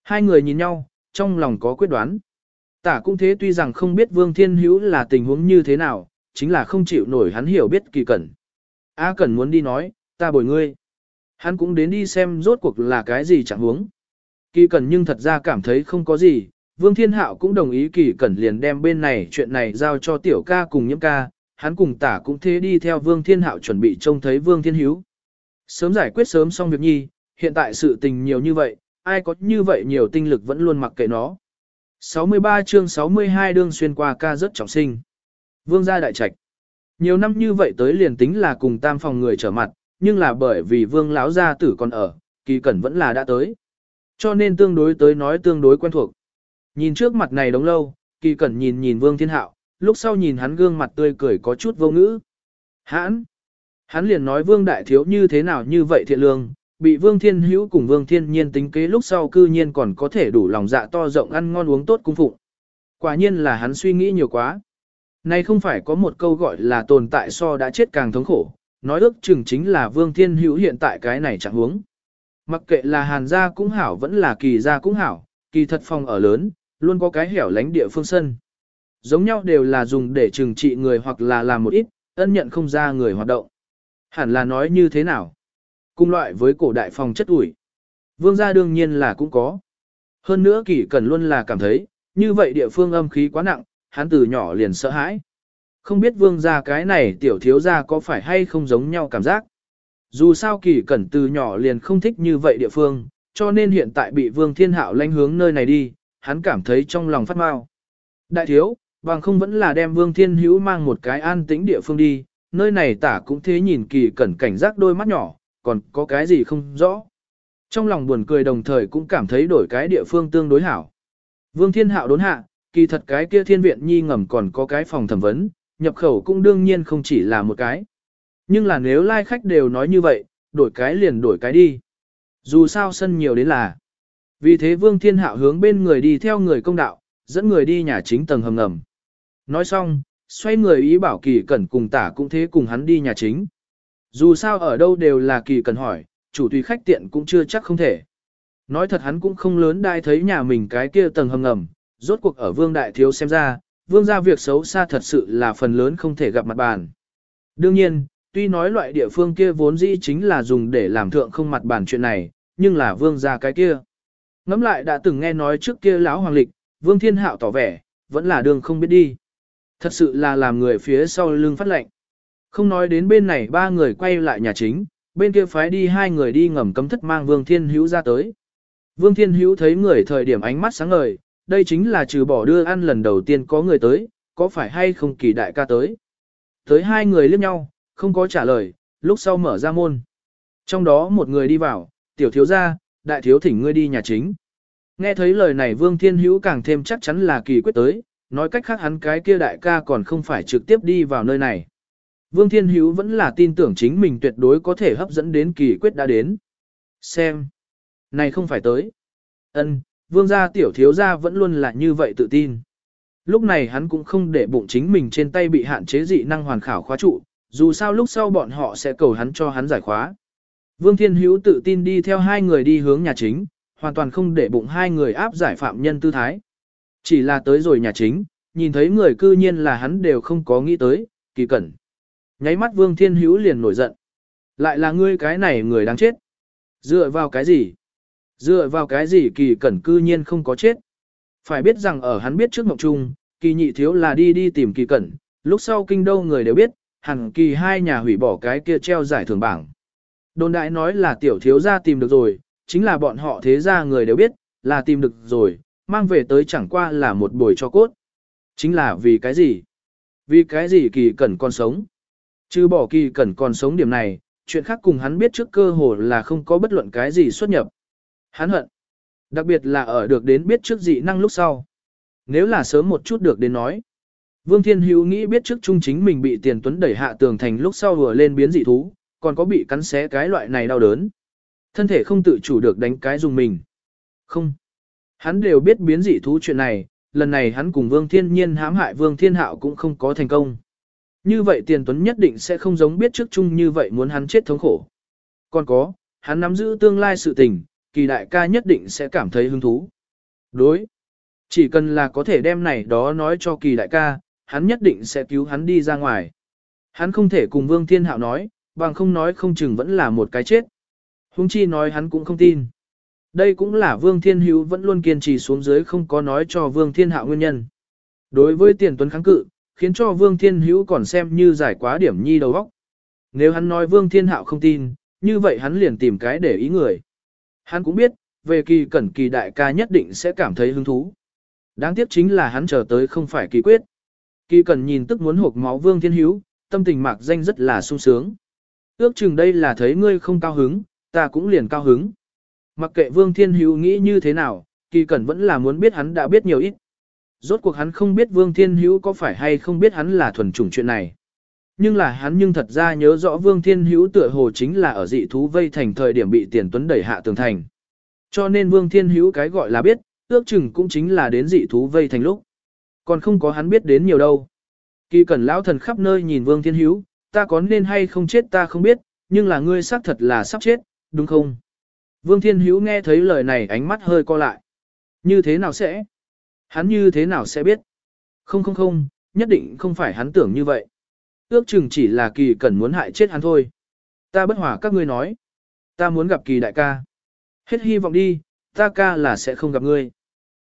Hai người nhìn nhau, trong lòng có quyết đoán. Tả cũng thế tuy rằng không biết Vương Thiên Hữu là tình huống như thế nào, chính là không chịu nổi hắn hiểu biết kỳ cẩn. A cẩn muốn đi nói, ta bồi ngươi. Hắn cũng đến đi xem rốt cuộc là cái gì chẳng huống. Kỳ cẩn nhưng thật ra cảm thấy không có gì, Vương Thiên Hạo cũng đồng ý kỳ cẩn liền đem bên này chuyện này giao cho tiểu ca cùng nhiễm ca, hắn cùng tả cũng thế đi theo Vương Thiên Hạo chuẩn bị trông thấy Vương Thiên Hiếu. Sớm giải quyết sớm xong việc nhi, hiện tại sự tình nhiều như vậy, ai có như vậy nhiều tinh lực vẫn luôn mặc kệ nó. 63 chương 62 đương xuyên qua ca rất trọng sinh. Vương gia đại trạch. Nhiều năm như vậy tới liền tính là cùng tam phòng người trở mặt, nhưng là bởi vì vương lão gia tử còn ở, kỳ cẩn vẫn là đã tới. Cho nên tương đối tới nói tương đối quen thuộc. Nhìn trước mặt này đống lâu, kỳ cẩn nhìn nhìn Vương Thiên Hạo, lúc sau nhìn hắn gương mặt tươi cười có chút vô ngữ. Hãn! Hắn liền nói Vương Đại Thiếu như thế nào như vậy thiện lương, bị Vương Thiên Hữu cùng Vương Thiên Nhiên tính kế lúc sau cư nhiên còn có thể đủ lòng dạ to rộng ăn ngon uống tốt cung phụng. Quả nhiên là hắn suy nghĩ nhiều quá. Này không phải có một câu gọi là tồn tại so đã chết càng thống khổ, nói ước chừng chính là Vương Thiên Hữu hiện tại cái này chẳng huống. Mặc kệ là Hàn gia cũng hảo vẫn là kỳ gia cũng hảo, kỳ thật phòng ở lớn, luôn có cái hẻo lánh địa phương sân. Giống nhau đều là dùng để trừng trị người hoặc là làm một ít, ân nhận không ra người hoạt động. Hẳn là nói như thế nào? Cùng loại với cổ đại phòng chất ủi. Vương gia đương nhiên là cũng có. Hơn nữa kỳ cần luôn là cảm thấy, như vậy địa phương âm khí quá nặng, hắn từ nhỏ liền sợ hãi. Không biết vương gia cái này tiểu thiếu gia có phải hay không giống nhau cảm giác. Dù sao kỳ cẩn từ nhỏ liền không thích như vậy địa phương, cho nên hiện tại bị vương thiên hạo lanh hướng nơi này đi, hắn cảm thấy trong lòng phát mau. Đại thiếu, bằng không vẫn là đem vương thiên hữu mang một cái an tĩnh địa phương đi, nơi này tả cũng thế nhìn kỳ cẩn cảnh giác đôi mắt nhỏ, còn có cái gì không rõ. Trong lòng buồn cười đồng thời cũng cảm thấy đổi cái địa phương tương đối hảo. Vương thiên hạo đốn hạ, kỳ thật cái kia thiên viện nhi ngầm còn có cái phòng thẩm vấn, nhập khẩu cũng đương nhiên không chỉ là một cái. Nhưng là nếu lai like khách đều nói như vậy, đổi cái liền đổi cái đi. Dù sao sân nhiều đến là. Vì thế Vương Thiên Hạo hướng bên người đi theo người công đạo, dẫn người đi nhà chính tầng hầm ngầm. Nói xong, xoay người ý bảo kỳ cẩn cùng tả cũng thế cùng hắn đi nhà chính. Dù sao ở đâu đều là kỳ cẩn hỏi, chủ tùy khách tiện cũng chưa chắc không thể. Nói thật hắn cũng không lớn đai thấy nhà mình cái kia tầng hầm ngầm, rốt cuộc ở vương đại thiếu xem ra, vương gia việc xấu xa thật sự là phần lớn không thể gặp mặt bàn. Đương nhiên, tuy nói loại địa phương kia vốn dĩ chính là dùng để làm thượng không mặt bàn chuyện này, nhưng là vương gia cái kia. Ngắm lại đã từng nghe nói trước kia lão hoàng lịch, vương thiên hạo tỏ vẻ, vẫn là đường không biết đi. Thật sự là làm người phía sau lưng phát lệnh. Không nói đến bên này ba người quay lại nhà chính, bên kia phái đi hai người đi ngầm cấm thất mang vương thiên hữu ra tới. Vương thiên hữu thấy người thời điểm ánh mắt sáng ngời, đây chính là trừ bỏ đưa ăn lần đầu tiên có người tới, có phải hay không kỳ đại ca tới. Tới hai người liếc nhau, không có trả lời, lúc sau mở ra môn. Trong đó một người đi vào, tiểu thiếu gia, đại thiếu thỉnh ngươi đi nhà chính. Nghe thấy lời này Vương Thiên Hữu càng thêm chắc chắn là kỳ quyết tới, nói cách khác hắn cái kia đại ca còn không phải trực tiếp đi vào nơi này. Vương Thiên Hữu vẫn là tin tưởng chính mình tuyệt đối có thể hấp dẫn đến kỳ quyết đã đến. Xem. Này không phải tới. ân vương gia tiểu thiếu gia vẫn luôn là như vậy tự tin. Lúc này hắn cũng không để bụng chính mình trên tay bị hạn chế dị năng hoàn khảo khóa trụ, dù sao lúc sau bọn họ sẽ cầu hắn cho hắn giải khóa. Vương Thiên Hữu tự tin đi theo hai người đi hướng nhà chính, hoàn toàn không để bụng hai người áp giải phạm nhân tư thái. Chỉ là tới rồi nhà chính, nhìn thấy người cư nhiên là hắn đều không có nghĩ tới, kỳ cẩn. Nháy mắt Vương Thiên Hữu liền nổi giận. Lại là ngươi cái này người đáng chết. Dựa vào cái gì? Dựa vào cái gì kỳ cẩn cư nhiên không có chết? Phải biết rằng ở hắn biết trước mộng trung, kỳ nhị thiếu là đi đi tìm kỳ cẩn, lúc sau kinh đâu người đều biết, hẳn kỳ hai nhà hủy bỏ cái kia treo giải thưởng bảng. Đồn đại nói là tiểu thiếu gia tìm được rồi, chính là bọn họ thế gia người đều biết, là tìm được rồi, mang về tới chẳng qua là một buổi cho cốt. Chính là vì cái gì? Vì cái gì kỳ cẩn còn sống? Chứ bỏ kỳ cẩn còn sống điểm này, chuyện khác cùng hắn biết trước cơ hồ là không có bất luận cái gì xuất nhập. Hắn hận. Đặc biệt là ở được đến biết trước dị năng lúc sau. Nếu là sớm một chút được đến nói. Vương Thiên Hữu nghĩ biết trước trung chính mình bị tiền tuấn đẩy hạ tường thành lúc sau vừa lên biến dị thú, còn có bị cắn xé cái loại này đau đớn. Thân thể không tự chủ được đánh cái dùng mình. Không. Hắn đều biết biến dị thú chuyện này, lần này hắn cùng Vương Thiên Nhiên hãm hại Vương Thiên Hạo cũng không có thành công. Như vậy tiền tuấn nhất định sẽ không giống biết trước chung như vậy muốn hắn chết thống khổ. Còn có, hắn nắm giữ tương lai sự tình, kỳ đại ca nhất định sẽ cảm thấy hứng thú. Đối. Chỉ cần là có thể đem này đó nói cho kỳ đại ca, hắn nhất định sẽ cứu hắn đi ra ngoài. Hắn không thể cùng Vương Thiên Hạo nói, bằng không nói không chừng vẫn là một cái chết. Hung chi nói hắn cũng không tin. Đây cũng là Vương Thiên Hữu vẫn luôn kiên trì xuống dưới không có nói cho Vương Thiên Hạo nguyên nhân. Đối với tiền tuấn kháng cự, khiến cho Vương Thiên Hữu còn xem như giải quá điểm nhi đầu óc. Nếu hắn nói Vương Thiên Hạo không tin, như vậy hắn liền tìm cái để ý người. Hắn cũng biết, về kỳ cẩn kỳ đại ca nhất định sẽ cảm thấy hứng thú. Đáng tiếc chính là hắn chờ tới không phải kỳ quyết. Kỳ cẩn nhìn tức muốn hộp máu Vương Thiên Hữu, tâm tình mạc danh rất là sung sướng. Ước chừng đây là thấy ngươi không cao hứng, ta cũng liền cao hứng. Mặc kệ Vương Thiên Hữu nghĩ như thế nào, Kỳ Cẩn vẫn là muốn biết hắn đã biết nhiều ít. Rốt cuộc hắn không biết Vương Thiên Hữu có phải hay không biết hắn là thuần chủng chuyện này. Nhưng là hắn nhưng thật ra nhớ rõ Vương Thiên Hữu tựa hồ chính là ở dị thú vây thành thời điểm bị tiền tuấn đẩy hạ tường thành. Cho nên Vương Thiên Hữu cái gọi là biết, ước chừng cũng chính là đến dị thú vây thành lúc. Còn không có hắn biết đến nhiều đâu. Kỳ cẩn lão thần khắp nơi nhìn Vương Thiên Hữu, ta có nên hay không chết ta không biết, nhưng là ngươi xác thật là sắp chết, đúng không? Vương Thiên Hữu nghe thấy lời này ánh mắt hơi co lại. Như thế nào sẽ? Hắn như thế nào sẽ biết? Không không không, nhất định không phải hắn tưởng như vậy. Ước chừng chỉ là kỳ cẩn muốn hại chết hắn thôi. Ta bất hòa các ngươi nói. Ta muốn gặp kỳ đại ca. Hết hy vọng đi, ta ca là sẽ không gặp ngươi.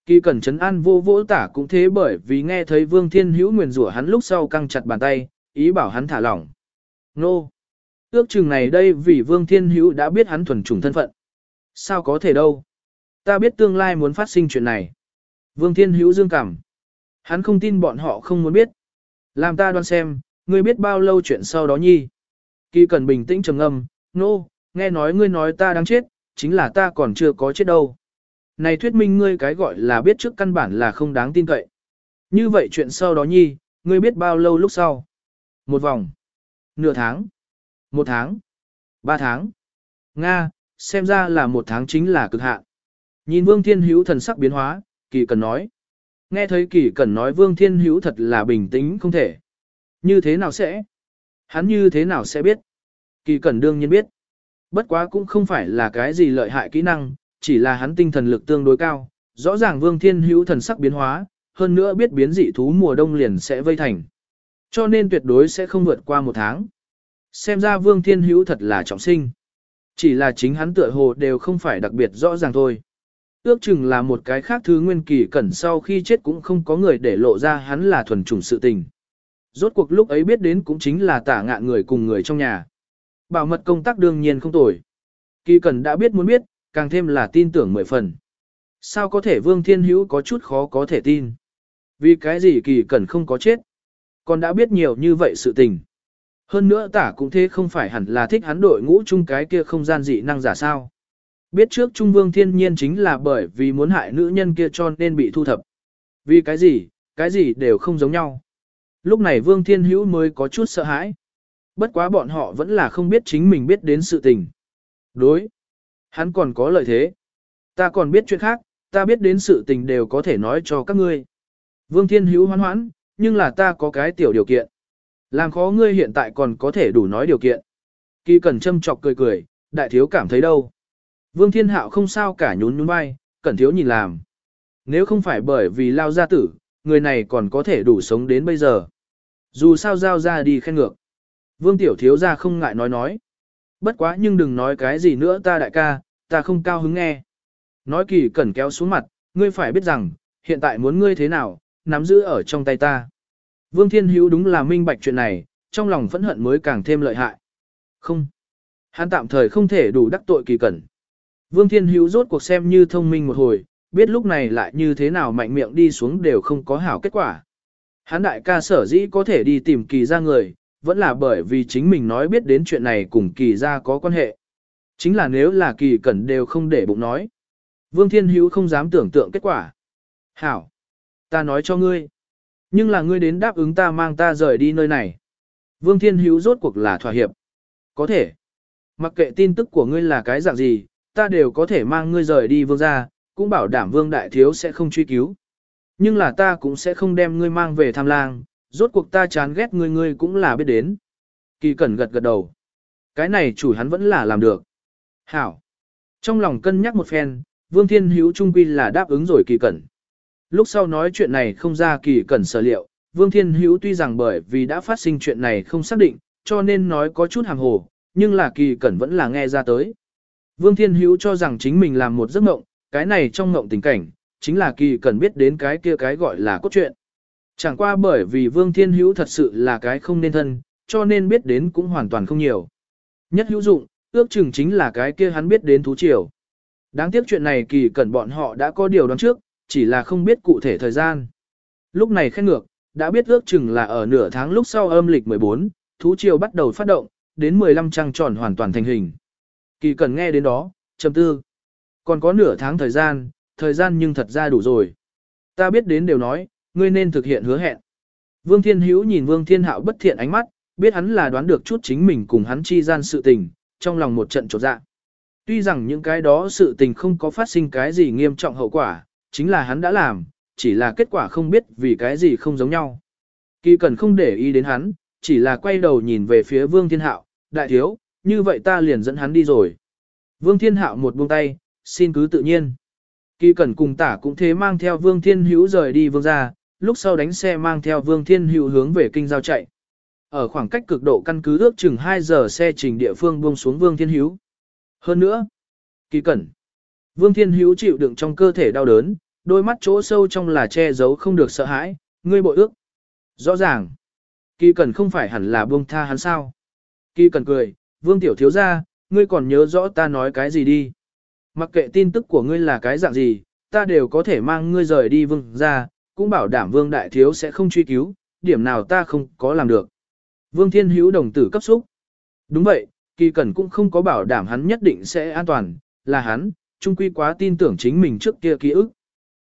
Kỳ cẩn trấn an vô vỗ tả cũng thế bởi vì nghe thấy Vương Thiên Hữu nguyền rủa hắn lúc sau căng chặt bàn tay, ý bảo hắn thả lỏng. Nô! Ước chừng này đây vì Vương Thiên Hữu đã biết hắn thuần chủng thân phận. Sao có thể đâu? Ta biết tương lai muốn phát sinh chuyện này. Vương Thiên Hữu dương cảm. Hắn không tin bọn họ không muốn biết. Làm ta đoán xem, ngươi biết bao lâu chuyện sau đó nhi. Kỳ cần bình tĩnh trầm ngâm, nô, no, nghe nói ngươi nói ta đang chết, chính là ta còn chưa có chết đâu. Này thuyết minh ngươi cái gọi là biết trước căn bản là không đáng tin cậy. Như vậy chuyện sau đó nhi, ngươi biết bao lâu lúc sau? Một vòng. Nửa tháng. Một tháng. Ba tháng. Nga, xem ra là một tháng chính là cực hạn. Nhìn Vương Thiên Hữu thần sắc biến hóa, Kỳ cẩn nói. Nghe thấy Kỳ cẩn nói Vương Thiên Hữu thật là bình tĩnh không thể. Như thế nào sẽ? Hắn như thế nào sẽ biết? Kỳ cẩn đương nhiên biết. Bất quá cũng không phải là cái gì lợi hại kỹ năng, chỉ là hắn tinh thần lực tương đối cao. Rõ ràng Vương Thiên Hữu thần sắc biến hóa, hơn nữa biết biến dị thú mùa đông liền sẽ vây thành. Cho nên tuyệt đối sẽ không vượt qua một tháng. Xem ra Vương Thiên Hữu thật là trọng sinh. Chỉ là chính hắn tựa hồ đều không phải đặc biệt rõ ràng thôi. Ước chừng là một cái khác thứ nguyên kỳ cẩn sau khi chết cũng không có người để lộ ra hắn là thuần chủng sự tình. Rốt cuộc lúc ấy biết đến cũng chính là tả ngạn người cùng người trong nhà. Bảo mật công tác đương nhiên không tồi. Kỳ cẩn đã biết muốn biết, càng thêm là tin tưởng mười phần. Sao có thể Vương Thiên Hữu có chút khó có thể tin? Vì cái gì kỳ cẩn không có chết? Còn đã biết nhiều như vậy sự tình. Hơn nữa tả cũng thế không phải hẳn là thích hắn đội ngũ chung cái kia không gian dị năng giả sao. Biết trước Trung Vương thiên nhiên chính là bởi vì muốn hại nữ nhân kia cho nên bị thu thập. Vì cái gì, cái gì đều không giống nhau. Lúc này Vương Thiên Hữu mới có chút sợ hãi. Bất quá bọn họ vẫn là không biết chính mình biết đến sự tình. Đối. Hắn còn có lợi thế. Ta còn biết chuyện khác, ta biết đến sự tình đều có thể nói cho các ngươi. Vương Thiên Hữu hoan hoãn, nhưng là ta có cái tiểu điều kiện. Làm khó ngươi hiện tại còn có thể đủ nói điều kiện. Kỳ cẩn châm chọc cười cười, đại thiếu cảm thấy đâu. Vương Thiên Hạo không sao cả nhún nhún vai, cẩn thiếu nhìn làm. Nếu không phải bởi vì lao gia tử, người này còn có thể đủ sống đến bây giờ. Dù sao giao ra đi khen ngược. Vương Tiểu Thiếu ra không ngại nói nói. Bất quá nhưng đừng nói cái gì nữa ta đại ca, ta không cao hứng nghe. Nói kỳ cẩn kéo xuống mặt, ngươi phải biết rằng, hiện tại muốn ngươi thế nào, nắm giữ ở trong tay ta. Vương Thiên Hữu đúng là minh bạch chuyện này, trong lòng phẫn hận mới càng thêm lợi hại. Không. Hắn tạm thời không thể đủ đắc tội kỳ cẩn. Vương Thiên Hữu rốt cuộc xem như thông minh một hồi, biết lúc này lại như thế nào mạnh miệng đi xuống đều không có hảo kết quả. Hắn đại ca sở dĩ có thể đi tìm kỳ ra người, vẫn là bởi vì chính mình nói biết đến chuyện này cùng kỳ ra có quan hệ. Chính là nếu là kỳ cẩn đều không để bụng nói. Vương Thiên Hữu không dám tưởng tượng kết quả. Hảo! Ta nói cho ngươi. Nhưng là ngươi đến đáp ứng ta mang ta rời đi nơi này. Vương Thiên Hữu rốt cuộc là thỏa hiệp. Có thể. Mặc kệ tin tức của ngươi là cái dạng gì, ta đều có thể mang ngươi rời đi vương gia, cũng bảo đảm vương đại thiếu sẽ không truy cứu. Nhưng là ta cũng sẽ không đem ngươi mang về tham lang, rốt cuộc ta chán ghét ngươi ngươi cũng là biết đến. Kỳ cẩn gật gật đầu. Cái này chủ hắn vẫn là làm được. Hảo. Trong lòng cân nhắc một phen, Vương Thiên Hữu trung quy là đáp ứng rồi kỳ cẩn. Lúc sau nói chuyện này không ra kỳ cẩn sở liệu, Vương Thiên Hữu tuy rằng bởi vì đã phát sinh chuyện này không xác định, cho nên nói có chút hàng hồ, nhưng là kỳ cẩn vẫn là nghe ra tới. Vương Thiên Hữu cho rằng chính mình làm một giấc mộng, cái này trong mộng tình cảnh, chính là kỳ cẩn biết đến cái kia cái gọi là cốt truyện. Chẳng qua bởi vì Vương Thiên Hữu thật sự là cái không nên thân, cho nên biết đến cũng hoàn toàn không nhiều. Nhất hữu dụng, ước chừng chính là cái kia hắn biết đến thú triều. Đáng tiếc chuyện này kỳ cẩn bọn họ đã có điều đoán trước, chỉ là không biết cụ thể thời gian. Lúc này khen ngược, đã biết ước chừng là ở nửa tháng lúc sau âm lịch 14, thú triều bắt đầu phát động, đến 15 trăng tròn hoàn toàn thành hình. Kỳ cần nghe đến đó, chấm tư. Còn có nửa tháng thời gian, thời gian nhưng thật ra đủ rồi. Ta biết đến đều nói, ngươi nên thực hiện hứa hẹn. Vương Thiên Hữu nhìn Vương Thiên Hạo bất thiện ánh mắt, biết hắn là đoán được chút chính mình cùng hắn chi gian sự tình, trong lòng một trận trột dạ. Tuy rằng những cái đó sự tình không có phát sinh cái gì nghiêm trọng hậu quả, chính là hắn đã làm, chỉ là kết quả không biết vì cái gì không giống nhau. Kỳ cần không để ý đến hắn, chỉ là quay đầu nhìn về phía Vương Thiên Hạo, đại thiếu, như vậy ta liền dẫn hắn đi rồi. Vương Thiên Hạo một buông tay, xin cứ tự nhiên. Kỳ cẩn cùng tả cũng thế mang theo Vương Thiên Hữu rời đi vương ra, lúc sau đánh xe mang theo Vương Thiên Hữu hướng về kinh giao chạy. Ở khoảng cách cực độ căn cứ ước chừng 2 giờ xe trình địa phương buông xuống Vương Thiên Hữu. Hơn nữa, kỳ cẩn. Vương Thiên Hữu chịu đựng trong cơ thể đau đớn, đôi mắt chỗ sâu trong là che giấu không được sợ hãi, ngươi bội ước. Rõ ràng, kỳ Cần không phải hẳn là buông tha hắn sao. Kỳ Cần cười, Vương Tiểu Thiếu ra, ngươi còn nhớ rõ ta nói cái gì đi. Mặc kệ tin tức của ngươi là cái dạng gì, ta đều có thể mang ngươi rời đi vương ra, cũng bảo đảm vương đại thiếu sẽ không truy cứu, điểm nào ta không có làm được. Vương Thiên Hữu đồng tử cấp xúc. Đúng vậy, kỳ Cần cũng không có bảo đảm hắn nhất định sẽ an toàn, là hắn, trung quy quá tin tưởng chính mình trước kia ký ức.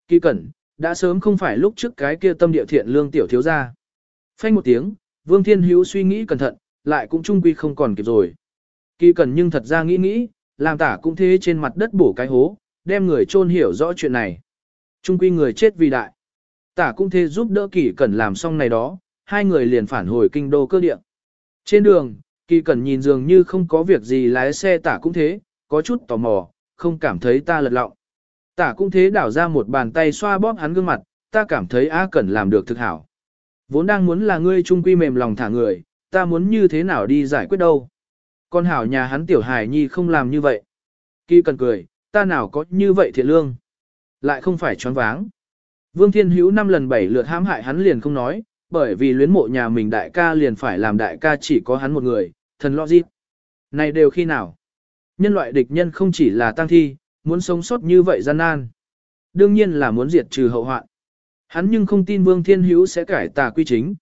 Kỳ cẩn, đã sớm không phải lúc trước cái kia tâm địa thiện lương tiểu thiếu ra. Phanh một tiếng, Vương Thiên Hữu suy nghĩ cẩn thận, lại cũng trung quy không còn kịp rồi. Kỳ cẩn nhưng thật ra nghĩ nghĩ, làm tả cũng thế trên mặt đất bổ cái hố, đem người chôn hiểu rõ chuyện này. Trung quy người chết vì đại. Tả cũng thế giúp đỡ kỳ cẩn làm xong này đó, hai người liền phản hồi kinh đô cơ địa. Trên đường, kỳ cẩn nhìn dường như không có việc gì lái xe tả cũng thế, có chút tò mò, không cảm thấy ta lật lọng. Tả cũng thế đảo ra một bàn tay xoa bóp hắn gương mặt, ta cảm thấy A Cẩn làm được thực hảo. Vốn đang muốn là ngươi trung quy mềm lòng thả người, ta muốn như thế nào đi giải quyết đâu. Con hảo nhà hắn tiểu hài nhi không làm như vậy. Kỳ cần cười, ta nào có như vậy thiện lương. Lại không phải choáng váng. Vương Thiên Hữu năm lần bảy lượt hãm hại hắn liền không nói, bởi vì luyến mộ nhà mình đại ca liền phải làm đại ca chỉ có hắn một người, thần lo gì. Này đều khi nào? Nhân loại địch nhân không chỉ là tăng thi, muốn sống sót như vậy gian nan. Đương nhiên là muốn diệt trừ hậu hoạn. Hắn nhưng không tin Vương Thiên Hữu sẽ cải tà quy chính.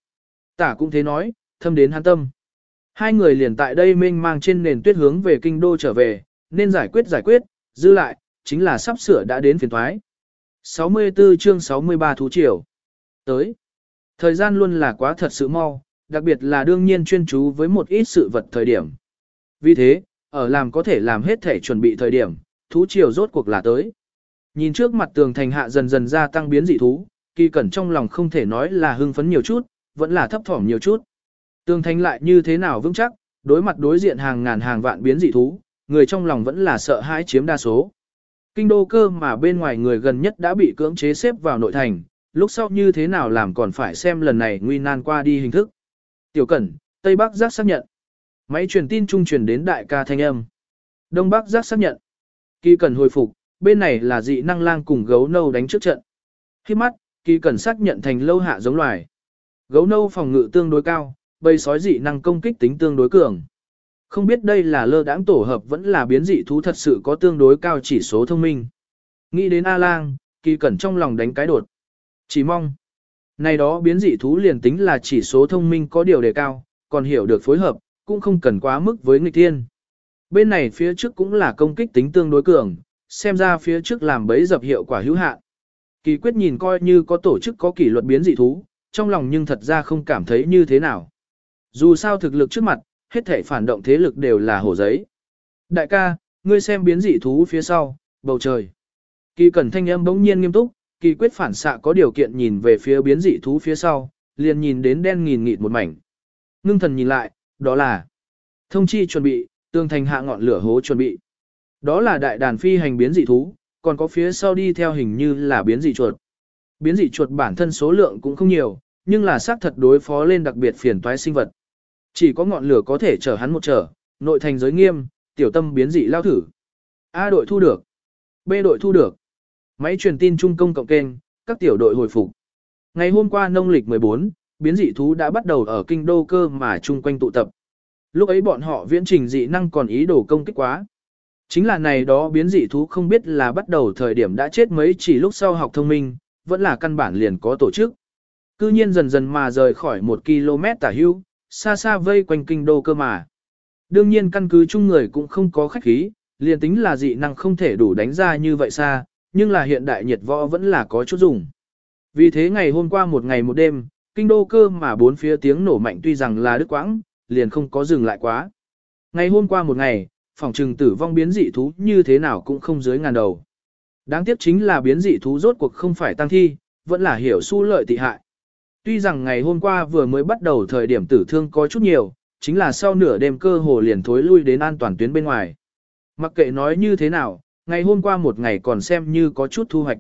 Tả cũng thế nói, thâm đến hắn tâm. Hai người liền tại đây mênh mang trên nền tuyết hướng về kinh đô trở về, nên giải quyết giải quyết, dư lại, chính là sắp sửa đã đến phiền thoái. 64 chương 63 thú triều. Tới. Thời gian luôn là quá thật sự mau, đặc biệt là đương nhiên chuyên chú với một ít sự vật thời điểm. Vì thế, ở làm có thể làm hết thể chuẩn bị thời điểm, thú triều rốt cuộc là tới. Nhìn trước mặt tường thành hạ dần dần gia tăng biến dị thú, kỳ cẩn trong lòng không thể nói là hưng phấn nhiều chút, vẫn là thấp thỏm nhiều chút. Tường thành lại như thế nào vững chắc, đối mặt đối diện hàng ngàn hàng vạn biến dị thú, người trong lòng vẫn là sợ hãi chiếm đa số. Kinh đô cơ mà bên ngoài người gần nhất đã bị cưỡng chế xếp vào nội thành, lúc sau như thế nào làm còn phải xem lần này nguy nan qua đi hình thức. Tiểu Cẩn, Tây Bắc giác xác nhận. Máy truyền tin trung truyền đến đại ca thanh âm. Đông Bắc giác xác nhận. Kỳ Cẩn hồi phục, bên này là dị năng lang cùng gấu nâu đánh trước trận. Khi mắt, Kỳ Cẩn xác nhận thành lâu hạ giống loài. Gấu nâu phòng ngự tương đối cao, bầy sói dị năng công kích tính tương đối cường. Không biết đây là lơ đãng tổ hợp vẫn là biến dị thú thật sự có tương đối cao chỉ số thông minh. Nghĩ đến A-lang, kỳ cẩn trong lòng đánh cái đột. Chỉ mong. Này đó biến dị thú liền tính là chỉ số thông minh có điều đề cao, còn hiểu được phối hợp, cũng không cần quá mức với nghịch thiên. Bên này phía trước cũng là công kích tính tương đối cường, xem ra phía trước làm bấy dập hiệu quả hữu hạn. Kỳ quyết nhìn coi như có tổ chức có kỷ luật biến dị thú, trong lòng nhưng thật ra không cảm thấy như thế nào. Dù sao thực lực trước mặt, hết thể phản động thế lực đều là hổ giấy. Đại ca, ngươi xem biến dị thú phía sau, bầu trời. Kỳ cẩn thanh âm bỗng nhiên nghiêm túc, kỳ quyết phản xạ có điều kiện nhìn về phía biến dị thú phía sau, liền nhìn đến đen nghìn nghịt một mảnh. Ngưng thần nhìn lại, đó là thông chi chuẩn bị, tương thành hạ ngọn lửa hố chuẩn bị. Đó là đại đàn phi hành biến dị thú, còn có phía sau đi theo hình như là biến dị chuột. Biến dị chuột bản thân số lượng cũng không nhiều, nhưng là xác thật đối phó lên đặc biệt phiền toái sinh vật. Chỉ có ngọn lửa có thể chở hắn một trở, nội thành giới nghiêm, tiểu tâm biến dị lao thử. A đội thu được. B đội thu được. Máy truyền tin trung công cộng kênh, các tiểu đội hồi phục. Ngày hôm qua nông lịch 14, biến dị thú đã bắt đầu ở kinh đô cơ mà chung quanh tụ tập. Lúc ấy bọn họ viễn trình dị năng còn ý đồ công kích quá. Chính là này đó biến dị thú không biết là bắt đầu thời điểm đã chết mấy chỉ lúc sau học thông minh, vẫn là căn bản liền có tổ chức. Cư nhiên dần dần mà rời khỏi một km tả hưu, xa xa vây quanh kinh đô cơ mà. Đương nhiên căn cứ chung người cũng không có khách khí, liền tính là dị năng không thể đủ đánh ra như vậy xa, Nhưng là hiện đại nhiệt võ vẫn là có chút dùng. Vì thế ngày hôm qua một ngày một đêm, kinh đô cơ mà bốn phía tiếng nổ mạnh tuy rằng là đứt quãng, liền không có dừng lại quá. Ngày hôm qua một ngày, phòng trừng tử vong biến dị thú như thế nào cũng không dưới ngàn đầu. Đáng tiếc chính là biến dị thú rốt cuộc không phải tăng thi, vẫn là hiểu su lợi tị hại. Tuy rằng ngày hôm qua vừa mới bắt đầu thời điểm tử thương có chút nhiều, chính là sau nửa đêm cơ hồ liền thối lui đến an toàn tuyến bên ngoài. Mặc kệ nói như thế nào, ngày hôm qua một ngày còn xem như có chút thu hoạch.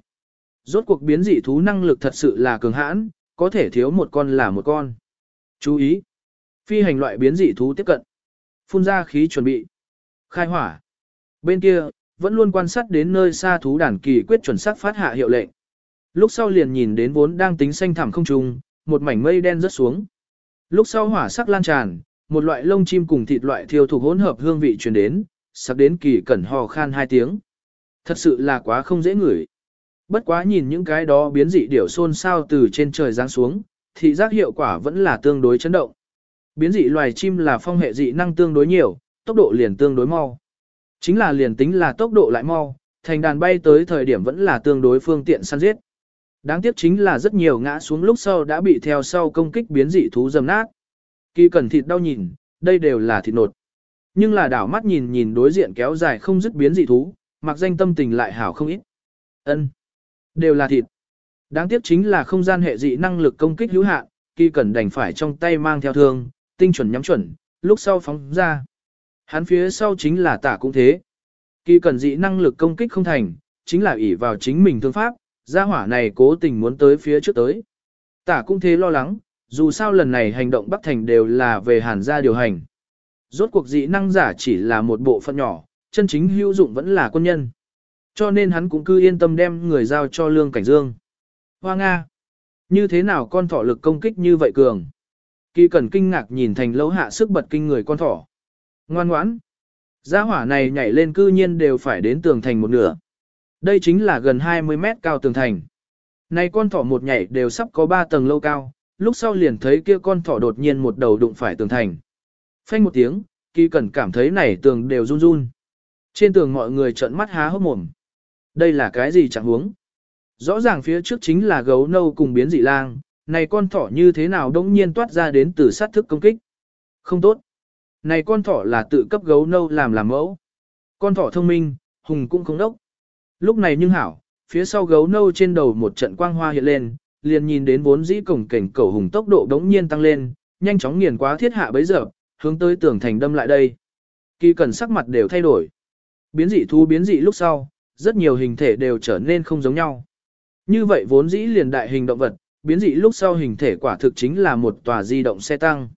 Rốt cuộc biến dị thú năng lực thật sự là cường hãn, có thể thiếu một con là một con. Chú ý! Phi hành loại biến dị thú tiếp cận. Phun ra khí chuẩn bị. Khai hỏa. Bên kia, vẫn luôn quan sát đến nơi xa thú đàn kỳ quyết chuẩn xác phát hạ hiệu lệnh. Lúc sau liền nhìn đến vốn đang tính xanh thẳm không trung, một mảnh mây đen rớt xuống. Lúc sau hỏa sắc lan tràn, một loại lông chim cùng thịt loại thiêu thuộc hỗn hợp hương vị truyền đến, sắp đến kỳ cẩn hò khan hai tiếng. Thật sự là quá không dễ ngửi. Bất quá nhìn những cái đó biến dị điểu xôn sao từ trên trời giáng xuống, thị giác hiệu quả vẫn là tương đối chấn động. Biến dị loài chim là phong hệ dị năng tương đối nhiều, tốc độ liền tương đối mau. Chính là liền tính là tốc độ lại mau, thành đàn bay tới thời điểm vẫn là tương đối phương tiện săn giết. Đáng tiếc chính là rất nhiều ngã xuống lúc sau đã bị theo sau công kích biến dị thú dầm nát. Kỳ cần thịt đau nhìn, đây đều là thịt nột. Nhưng là đảo mắt nhìn nhìn đối diện kéo dài không dứt biến dị thú, mặc danh tâm tình lại hảo không ít. Ân, Đều là thịt. Đáng tiếc chính là không gian hệ dị năng lực công kích hữu hạn, kỳ cần đành phải trong tay mang theo thương, tinh chuẩn nhắm chuẩn, lúc sau phóng ra. Hắn phía sau chính là tả cũng thế. Kỳ cần dị năng lực công kích không thành, chính là ỷ vào chính mình thương pháp, gia hỏa này cố tình muốn tới phía trước tới. Tả cũng thế lo lắng, dù sao lần này hành động Bắc Thành đều là về hàn gia điều hành. Rốt cuộc dị năng giả chỉ là một bộ phận nhỏ, chân chính hữu dụng vẫn là quân nhân. Cho nên hắn cũng cứ yên tâm đem người giao cho Lương Cảnh Dương. Hoa Nga! Như thế nào con thỏ lực công kích như vậy cường? Kỳ cẩn kinh ngạc nhìn thành lâu hạ sức bật kinh người con thỏ. Ngoan ngoãn! Gia hỏa này nhảy lên cư nhiên đều phải đến tường thành một nửa. Đây chính là gần 20 mét cao tường thành. Này con thỏ một nhảy đều sắp có 3 tầng lâu cao, lúc sau liền thấy kia con thỏ đột nhiên một đầu đụng phải tường thành. Phanh một tiếng, kỳ cẩn cảm thấy này tường đều run run. Trên tường mọi người trợn mắt há hốc mồm. Đây là cái gì chẳng huống? Rõ ràng phía trước chính là gấu nâu cùng biến dị lang, này con thỏ như thế nào đống nhiên toát ra đến từ sát thức công kích. Không tốt. Này con thỏ là tự cấp gấu nâu làm làm mẫu. Con thỏ thông minh, hùng cũng không đốc. Lúc này nhưng hảo, phía sau gấu nâu trên đầu một trận quang hoa hiện lên, liền nhìn đến vốn dĩ cổng cảnh cầu hùng tốc độ đống nhiên tăng lên, nhanh chóng nghiền quá thiết hạ bấy giờ, hướng tới tường thành đâm lại đây. Kỳ cần sắc mặt đều thay đổi. Biến dị thú biến dị lúc sau, rất nhiều hình thể đều trở nên không giống nhau. Như vậy vốn dĩ liền đại hình động vật, biến dị lúc sau hình thể quả thực chính là một tòa di động xe tăng.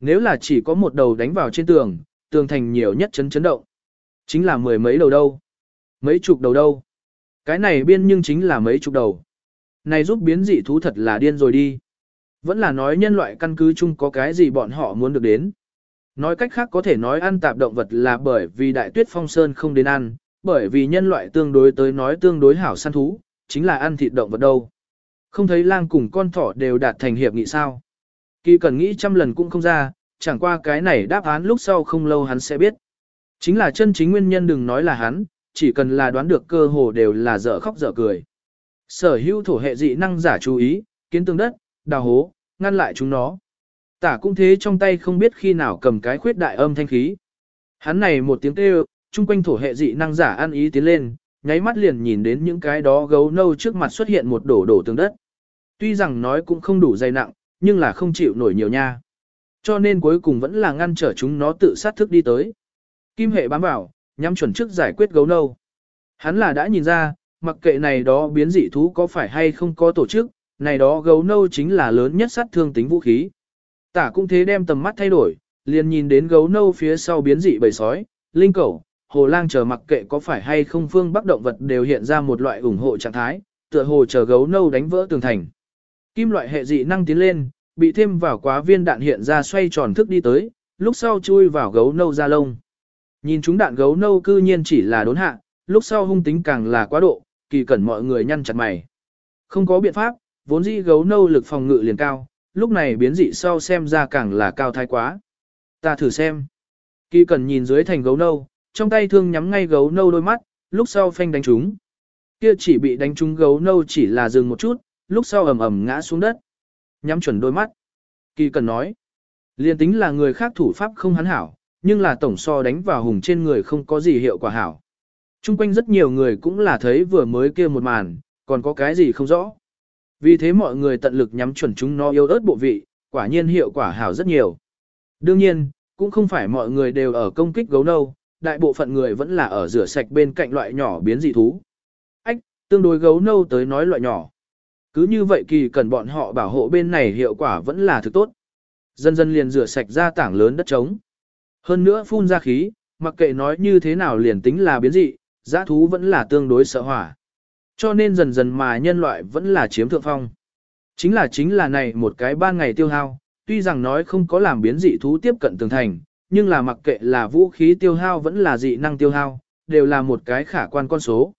Nếu là chỉ có một đầu đánh vào trên tường, tường thành nhiều nhất chấn chấn động. Chính là mười mấy đầu đâu. Mấy chục đầu đâu. Cái này biên nhưng chính là mấy chục đầu. Này giúp biến dị thú thật là điên rồi đi. Vẫn là nói nhân loại căn cứ chung có cái gì bọn họ muốn được đến. Nói cách khác có thể nói ăn tạp động vật là bởi vì đại tuyết phong sơn không đến ăn, bởi vì nhân loại tương đối tới nói tương đối hảo săn thú, chính là ăn thịt động vật đâu. Không thấy lang cùng con thỏ đều đạt thành hiệp nghị sao. Kỳ cần nghĩ trăm lần cũng không ra, chẳng qua cái này đáp án lúc sau không lâu hắn sẽ biết. Chính là chân chính nguyên nhân đừng nói là hắn, chỉ cần là đoán được cơ hồ đều là dở khóc dở cười. Sở hữu thổ hệ dị năng giả chú ý, kiến tương đất, đào hố, ngăn lại chúng nó. Tả cũng thế trong tay không biết khi nào cầm cái khuyết đại âm thanh khí. Hắn này một tiếng kêu, chung quanh thổ hệ dị năng giả ăn ý tiến lên, nháy mắt liền nhìn đến những cái đó gấu nâu trước mặt xuất hiện một đổ đổ tường đất. Tuy rằng nói cũng không đủ dày nặng, nhưng là không chịu nổi nhiều nha. Cho nên cuối cùng vẫn là ngăn trở chúng nó tự sát thức đi tới. Kim hệ bám vào, nhắm chuẩn trước giải quyết gấu nâu. Hắn là đã nhìn ra, mặc kệ này đó biến dị thú có phải hay không có tổ chức, này đó gấu nâu chính là lớn nhất sát thương tính vũ khí. Tả cũng thế đem tầm mắt thay đổi, liền nhìn đến gấu nâu phía sau biến dị bầy sói, linh cẩu, hồ lang chờ mặc kệ có phải hay không phương bắc động vật đều hiện ra một loại ủng hộ trạng thái, tựa hồ chờ gấu nâu đánh vỡ tường thành. Kim loại hệ dị năng tiến lên, bị thêm vào quá viên đạn hiện ra xoay tròn thức đi tới, lúc sau chui vào gấu nâu ra lông. Nhìn chúng đạn gấu nâu cư nhiên chỉ là đốn hạ, lúc sau hung tính càng là quá độ, kỳ cẩn mọi người nhăn chặt mày. Không có biện pháp, vốn dĩ gấu nâu lực phòng ngự liền cao, lúc này biến dị sau xem ra càng là cao thái quá. Ta thử xem. Kỳ cẩn nhìn dưới thành gấu nâu, trong tay thương nhắm ngay gấu nâu đôi mắt, lúc sau phanh đánh chúng. Kia chỉ bị đánh trúng gấu nâu chỉ là dừng một chút, lúc sau ầm ầm ngã xuống đất. Nhắm chuẩn đôi mắt. Kỳ cần nói. Liên tính là người khác thủ pháp không hắn hảo, nhưng là tổng so đánh vào hùng trên người không có gì hiệu quả hảo. Trung quanh rất nhiều người cũng là thấy vừa mới kia một màn, còn có cái gì không rõ. Vì thế mọi người tận lực nhắm chuẩn chúng nó yếu ớt bộ vị, quả nhiên hiệu quả hảo rất nhiều. Đương nhiên, cũng không phải mọi người đều ở công kích gấu nâu, đại bộ phận người vẫn là ở rửa sạch bên cạnh loại nhỏ biến dị thú. Ách, tương đối gấu nâu tới nói loại nhỏ. Cứ như vậy kỳ cần bọn họ bảo hộ bên này hiệu quả vẫn là thứ tốt. Dần dần liền rửa sạch ra tảng lớn đất trống. Hơn nữa phun ra khí, mặc kệ nói như thế nào liền tính là biến dị, giã thú vẫn là tương đối sợ hỏa. Cho nên dần dần mà nhân loại vẫn là chiếm thượng phong. Chính là chính là này một cái ban ngày tiêu hao, tuy rằng nói không có làm biến dị thú tiếp cận tường thành, nhưng là mặc kệ là vũ khí tiêu hao vẫn là dị năng tiêu hao, đều là một cái khả quan con số.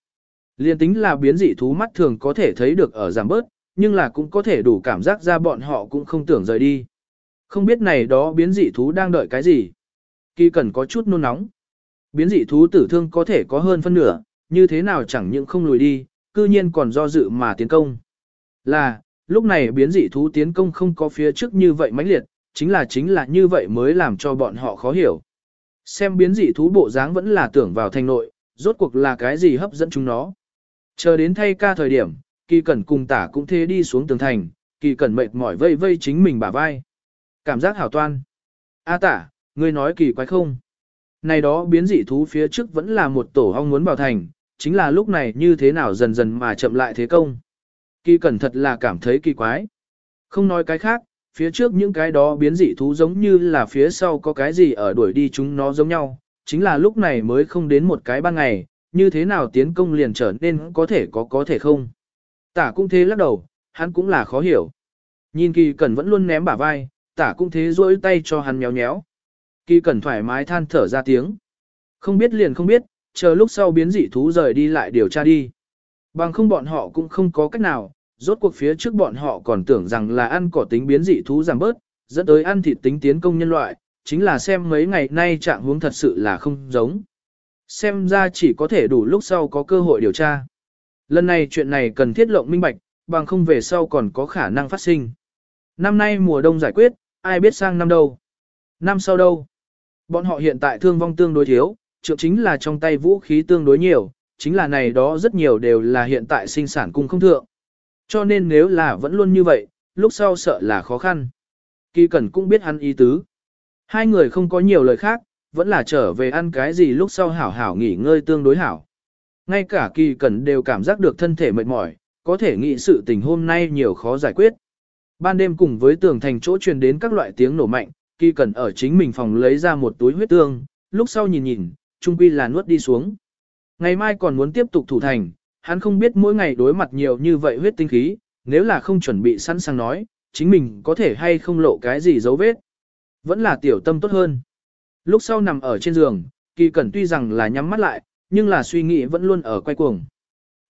Liên tính là biến dị thú mắt thường có thể thấy được ở giảm bớt, nhưng là cũng có thể đủ cảm giác ra bọn họ cũng không tưởng rời đi. Không biết này đó biến dị thú đang đợi cái gì. Kỳ cần có chút nôn nóng. Biến dị thú tử thương có thể có hơn phân nửa, như thế nào chẳng những không lùi đi, cư nhiên còn do dự mà tiến công. Là, lúc này biến dị thú tiến công không có phía trước như vậy mãnh liệt, chính là chính là như vậy mới làm cho bọn họ khó hiểu. Xem biến dị thú bộ dáng vẫn là tưởng vào thành nội, rốt cuộc là cái gì hấp dẫn chúng nó. Chờ đến thay ca thời điểm, kỳ cẩn cùng tả cũng thế đi xuống tường thành, kỳ cẩn mệt mỏi vây vây chính mình bả vai. Cảm giác hảo toan. A tả, ngươi nói kỳ quái không? Này đó biến dị thú phía trước vẫn là một tổ ong muốn vào thành, chính là lúc này như thế nào dần dần mà chậm lại thế công. Kỳ cẩn thật là cảm thấy kỳ quái. Không nói cái khác, phía trước những cái đó biến dị thú giống như là phía sau có cái gì ở đuổi đi chúng nó giống nhau, chính là lúc này mới không đến một cái ban ngày, như thế nào tiến công liền trở nên có thể có có thể không. Tả cũng thế lắc đầu, hắn cũng là khó hiểu. Nhìn kỳ cẩn vẫn luôn ném bả vai, tả cũng thế duỗi tay cho hắn nhéo nhéo. Kỳ cẩn thoải mái than thở ra tiếng. Không biết liền không biết, chờ lúc sau biến dị thú rời đi lại điều tra đi. Bằng không bọn họ cũng không có cách nào, rốt cuộc phía trước bọn họ còn tưởng rằng là ăn cỏ tính biến dị thú giảm bớt, dẫn tới ăn thịt tính tiến công nhân loại, chính là xem mấy ngày nay trạng huống thật sự là không giống. Xem ra chỉ có thể đủ lúc sau có cơ hội điều tra. Lần này chuyện này cần thiết lộng minh bạch, bằng không về sau còn có khả năng phát sinh. Năm nay mùa đông giải quyết, ai biết sang năm đâu. Năm sau đâu. Bọn họ hiện tại thương vong tương đối thiếu, trượng chính là trong tay vũ khí tương đối nhiều, chính là này đó rất nhiều đều là hiện tại sinh sản cung không thượng. Cho nên nếu là vẫn luôn như vậy, lúc sau sợ là khó khăn. Kỳ Cẩn cũng biết hắn ý tứ. Hai người không có nhiều lời khác, vẫn là trở về ăn cái gì lúc sau hảo hảo nghỉ ngơi tương đối hảo. Ngay cả Kỳ Cẩn đều cảm giác được thân thể mệt mỏi, có thể nghĩ sự tình hôm nay nhiều khó giải quyết. Ban đêm cùng với tường thành chỗ truyền đến các loại tiếng nổ mạnh, Kỳ Cẩn ở chính mình phòng lấy ra một túi huyết tương, lúc sau nhìn nhìn, trung quy là nuốt đi xuống. Ngày mai còn muốn tiếp tục thủ thành, hắn không biết mỗi ngày đối mặt nhiều như vậy huyết tinh khí, nếu là không chuẩn bị sẵn sàng nói, chính mình có thể hay không lộ cái gì dấu vết. Vẫn là tiểu tâm tốt hơn. Lúc sau nằm ở trên giường, kỳ cẩn tuy rằng là nhắm mắt lại, nhưng là suy nghĩ vẫn luôn ở quay cuồng.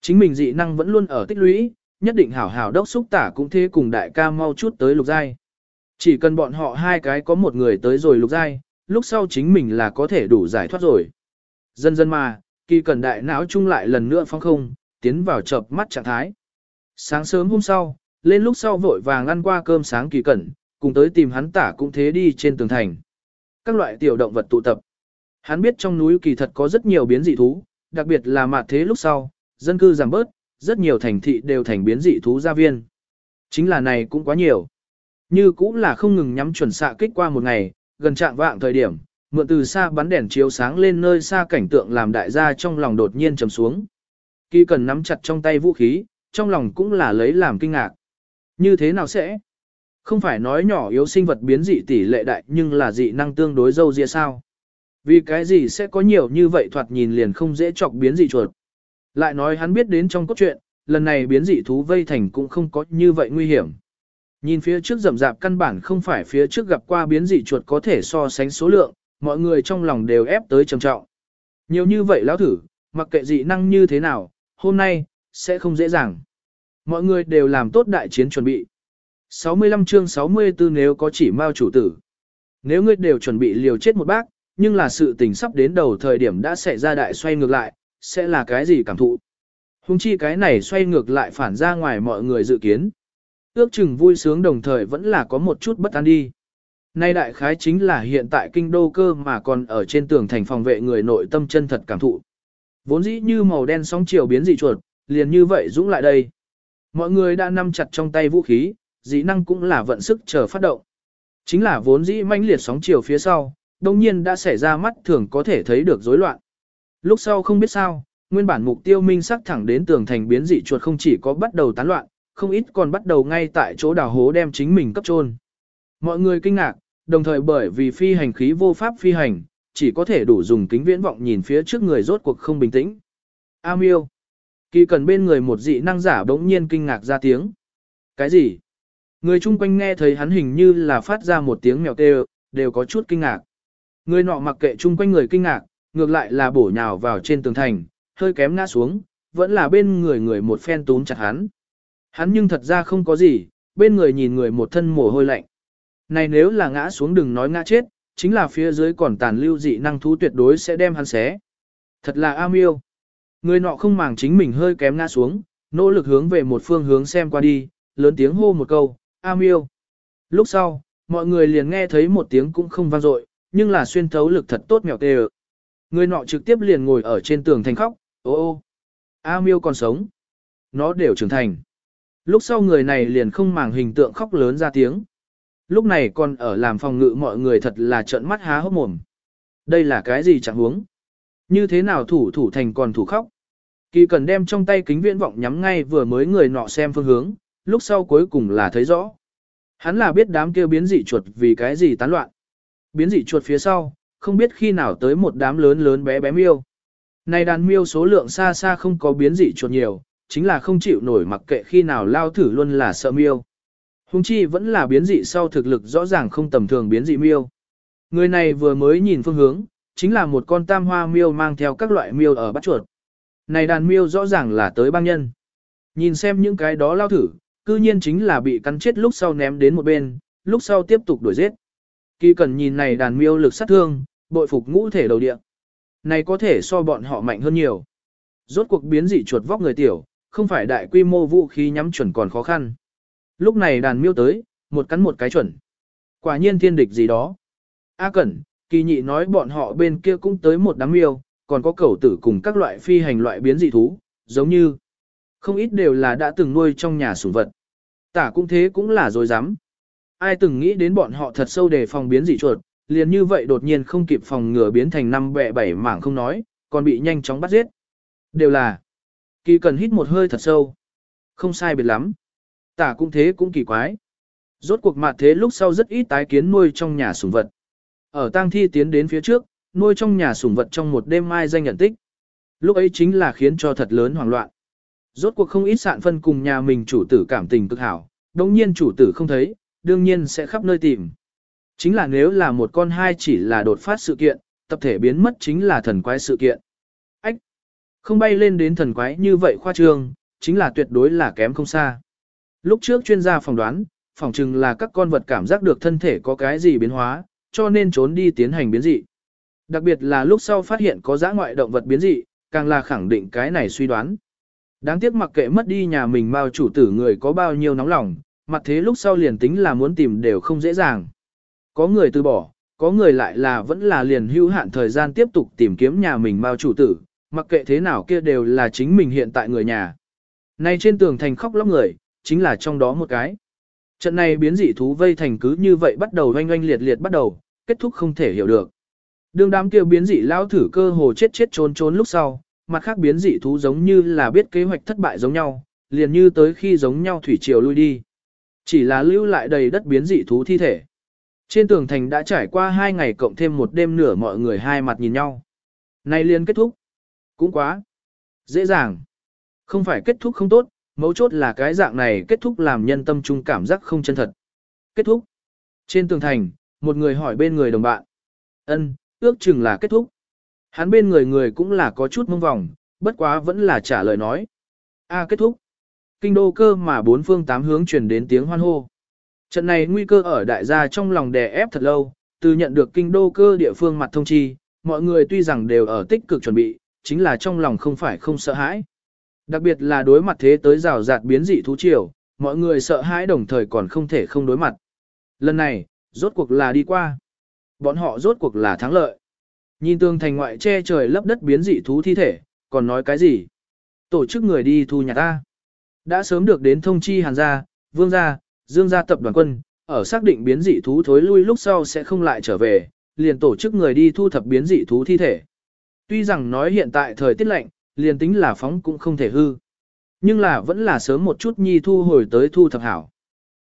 Chính mình dị năng vẫn luôn ở tích lũy, nhất định hảo hảo đốc xúc tả cũng thế cùng đại ca mau chút tới lục giai. Chỉ cần bọn họ hai cái có một người tới rồi lục giai, lúc sau chính mình là có thể đủ giải thoát rồi. Dần dần mà, kỳ cần đại não chung lại lần nữa phong không, tiến vào chợp mắt trạng thái. Sáng sớm hôm sau, lên lúc sau vội vàng ăn qua cơm sáng kỳ cẩn, cùng tới tìm hắn tả cũng thế đi trên tường thành. Các loại tiểu động vật tụ tập. Hắn biết trong núi kỳ thật có rất nhiều biến dị thú, đặc biệt là mạt thế lúc sau, dân cư giảm bớt, rất nhiều thành thị đều thành biến dị thú gia viên. Chính là này cũng quá nhiều. Như cũng là không ngừng nhắm chuẩn xạ kích qua một ngày, gần trạng vạng thời điểm, mượn từ xa bắn đèn chiếu sáng lên nơi xa cảnh tượng làm đại gia trong lòng đột nhiên trầm xuống. Kỳ cần nắm chặt trong tay vũ khí, trong lòng cũng là lấy làm kinh ngạc. Như thế nào sẽ? Không phải nói nhỏ yếu sinh vật biến dị tỷ lệ đại nhưng là dị năng tương đối dâu dịa sao? Vì cái gì sẽ có nhiều như vậy thoạt nhìn liền không dễ chọc biến dị chuột. Lại nói hắn biết đến trong cốt truyện, lần này biến dị thú vây thành cũng không có như vậy nguy hiểm. Nhìn phía trước rậm rạp căn bản không phải phía trước gặp qua biến dị chuột có thể so sánh số lượng, mọi người trong lòng đều ép tới trầm trọng. Nhiều như vậy lão thử, mặc kệ dị năng như thế nào, hôm nay, sẽ không dễ dàng. Mọi người đều làm tốt đại chiến chuẩn bị. 65 chương 64 nếu có chỉ mao chủ tử. Nếu ngươi đều chuẩn bị liều chết một bác, nhưng là sự tình sắp đến đầu thời điểm đã xảy ra đại xoay ngược lại, sẽ là cái gì cảm thụ? Hùng chi cái này xoay ngược lại phản ra ngoài mọi người dự kiến. Ước chừng vui sướng đồng thời vẫn là có một chút bất an đi. Nay đại khái chính là hiện tại kinh đô cơ mà còn ở trên tường thành phòng vệ người nội tâm chân thật cảm thụ. Vốn dĩ như màu đen sóng chiều biến dị chuột, liền như vậy dũng lại đây. Mọi người đã nắm chặt trong tay vũ khí, dĩ năng cũng là vận sức chờ phát động. Chính là vốn dĩ manh liệt sóng chiều phía sau, đồng nhiên đã xảy ra mắt thường có thể thấy được rối loạn. Lúc sau không biết sao, nguyên bản mục tiêu minh sắc thẳng đến tường thành biến dị chuột không chỉ có bắt đầu tán loạn, không ít còn bắt đầu ngay tại chỗ đào hố đem chính mình cấp trôn. Mọi người kinh ngạc, đồng thời bởi vì phi hành khí vô pháp phi hành, chỉ có thể đủ dùng kính viễn vọng nhìn phía trước người rốt cuộc không bình tĩnh. A miêu. Kỳ cần bên người một dị năng giả bỗng nhiên kinh ngạc ra tiếng. Cái gì? Người chung quanh nghe thấy hắn hình như là phát ra một tiếng mèo kêu, đều có chút kinh ngạc. Người nọ mặc kệ chung quanh người kinh ngạc, ngược lại là bổ nhào vào trên tường thành, hơi kém ngã xuống, vẫn là bên người người một phen túm chặt hắn. Hắn nhưng thật ra không có gì, bên người nhìn người một thân mồ hôi lạnh. Này nếu là ngã xuống đừng nói ngã chết, chính là phía dưới còn tàn lưu dị năng thú tuyệt đối sẽ đem hắn xé. Thật là am yêu. Người nọ không màng chính mình hơi kém ngã xuống, nỗ lực hướng về một phương hướng xem qua đi, lớn tiếng hô một câu, a miêu. Lúc sau, mọi người liền nghe thấy một tiếng cũng không vang dội, nhưng là xuyên thấu lực thật tốt mèo tê Người nọ trực tiếp liền ngồi ở trên tường thành khóc, ô ô, a miêu còn sống. Nó đều trưởng thành. Lúc sau người này liền không màng hình tượng khóc lớn ra tiếng. Lúc này còn ở làm phòng ngự mọi người thật là trợn mắt há hốc mồm. Đây là cái gì chẳng huống? Như thế nào thủ thủ thành còn thủ khóc? Kỳ cần đem trong tay kính viễn vọng nhắm ngay vừa mới người nọ xem phương hướng, lúc sau cuối cùng là thấy rõ. Hắn là biết đám kêu biến dị chuột vì cái gì tán loạn. Biến dị chuột phía sau, không biết khi nào tới một đám lớn lớn bé bé miêu. Này đàn miêu số lượng xa xa không có biến dị chuột nhiều, chính là không chịu nổi mặc kệ khi nào lao thử luôn là sợ miêu. Hùng chi vẫn là biến dị sau thực lực rõ ràng không tầm thường biến dị miêu. Người này vừa mới nhìn phương hướng, chính là một con tam hoa miêu mang theo các loại miêu ở bắt chuột. Này đàn miêu rõ ràng là tới băng nhân. Nhìn xem những cái đó lao thử, cư nhiên chính là bị cắn chết lúc sau ném đến một bên, lúc sau tiếp tục đuổi giết. Kỳ cần nhìn này đàn miêu lực sát thương, bội phục ngũ thể đầu địa. Này có thể so bọn họ mạnh hơn nhiều. Rốt cuộc biến dị chuột vóc người tiểu, không phải đại quy mô vũ khí nhắm chuẩn còn khó khăn. Lúc này đàn miêu tới, một cắn một cái chuẩn. Quả nhiên thiên địch gì đó. A Cẩn, kỳ nhị nói bọn họ bên kia cũng tới một đám miêu, còn có cẩu tử cùng các loại phi hành loại biến dị thú, giống như không ít đều là đã từng nuôi trong nhà sủng vật. Tả cũng thế cũng là dối dám. Ai từng nghĩ đến bọn họ thật sâu để phòng biến dị chuột, liền như vậy đột nhiên không kịp phòng ngừa biến thành năm bẹ bảy mảng không nói, còn bị nhanh chóng bắt giết. Đều là, kỳ cần hít một hơi thật sâu. Không sai biệt lắm. Tả cũng thế cũng kỳ quái. Rốt cuộc mặt thế lúc sau rất ít tái kiến nuôi trong nhà sủng vật. Ở tang thi tiến đến phía trước, nuôi trong nhà sủng vật trong một đêm mai danh nhận tích. Lúc ấy chính là khiến cho thật lớn hoảng loạn. Rốt cuộc không ít sạn phân cùng nhà mình chủ tử cảm tình cực hảo, đồng nhiên chủ tử không thấy, đương nhiên sẽ khắp nơi tìm. Chính là nếu là một con hai chỉ là đột phát sự kiện, tập thể biến mất chính là thần quái sự kiện. Ách! Không bay lên đến thần quái như vậy khoa trương, chính là tuyệt đối là kém không xa. Lúc trước chuyên gia phỏng đoán, phỏng chừng là các con vật cảm giác được thân thể có cái gì biến hóa, cho nên trốn đi tiến hành biến dị. Đặc biệt là lúc sau phát hiện có giã ngoại động vật biến dị, càng là khẳng định cái này suy đoán. Đáng tiếc mặc kệ mất đi nhà mình bao chủ tử người có bao nhiêu nóng lòng, mặt thế lúc sau liền tính là muốn tìm đều không dễ dàng. Có người từ bỏ, có người lại là vẫn là liền hữu hạn thời gian tiếp tục tìm kiếm nhà mình bao chủ tử, mặc kệ thế nào kia đều là chính mình hiện tại người nhà. Nay trên tường thành khóc lóc người, chính là trong đó một cái. Trận này biến dị thú vây thành cứ như vậy bắt đầu oanh oanh liệt liệt bắt đầu, kết thúc không thể hiểu được. Đường đám kia biến dị lao thử cơ hồ chết chết trốn trốn lúc sau, mặt khác biến dị thú giống như là biết kế hoạch thất bại giống nhau, liền như tới khi giống nhau thủy triều lui đi. Chỉ là lưu lại đầy đất biến dị thú thi thể. Trên tường thành đã trải qua hai ngày cộng thêm một đêm nửa mọi người hai mặt nhìn nhau. Nay liền kết thúc. Cũng quá. Dễ dàng. Không phải kết thúc không tốt, mấu chốt là cái dạng này kết thúc làm nhân tâm trung cảm giác không chân thật. Kết thúc. Trên tường thành, một người hỏi bên người đồng bạn. ân ước chừng là kết thúc. Hắn bên người người cũng là có chút mông vòng, bất quá vẫn là trả lời nói. A kết thúc. Kinh đô cơ mà bốn phương tám hướng truyền đến tiếng hoan hô. Trận này nguy cơ ở đại gia trong lòng đè ép thật lâu, từ nhận được kinh đô cơ địa phương mặt thông chi, mọi người tuy rằng đều ở tích cực chuẩn bị, chính là trong lòng không phải không sợ hãi. Đặc biệt là đối mặt thế tới rào rạt biến dị thú triều, mọi người sợ hãi đồng thời còn không thể không đối mặt. Lần này, rốt cuộc là đi qua. Bọn họ rốt cuộc là thắng lợi. Nhìn tường thành ngoại che trời lấp đất biến dị thú thi thể, còn nói cái gì? Tổ chức người đi thu nhà ta. Đã sớm được đến thông chi hàn gia, vương gia, dương gia tập đoàn quân, ở xác định biến dị thú thối lui lúc sau sẽ không lại trở về, liền tổ chức người đi thu thập biến dị thú thi thể. Tuy rằng nói hiện tại thời tiết lạnh, liền tính là phóng cũng không thể hư. Nhưng là vẫn là sớm một chút nhi thu hồi tới thu thập hảo.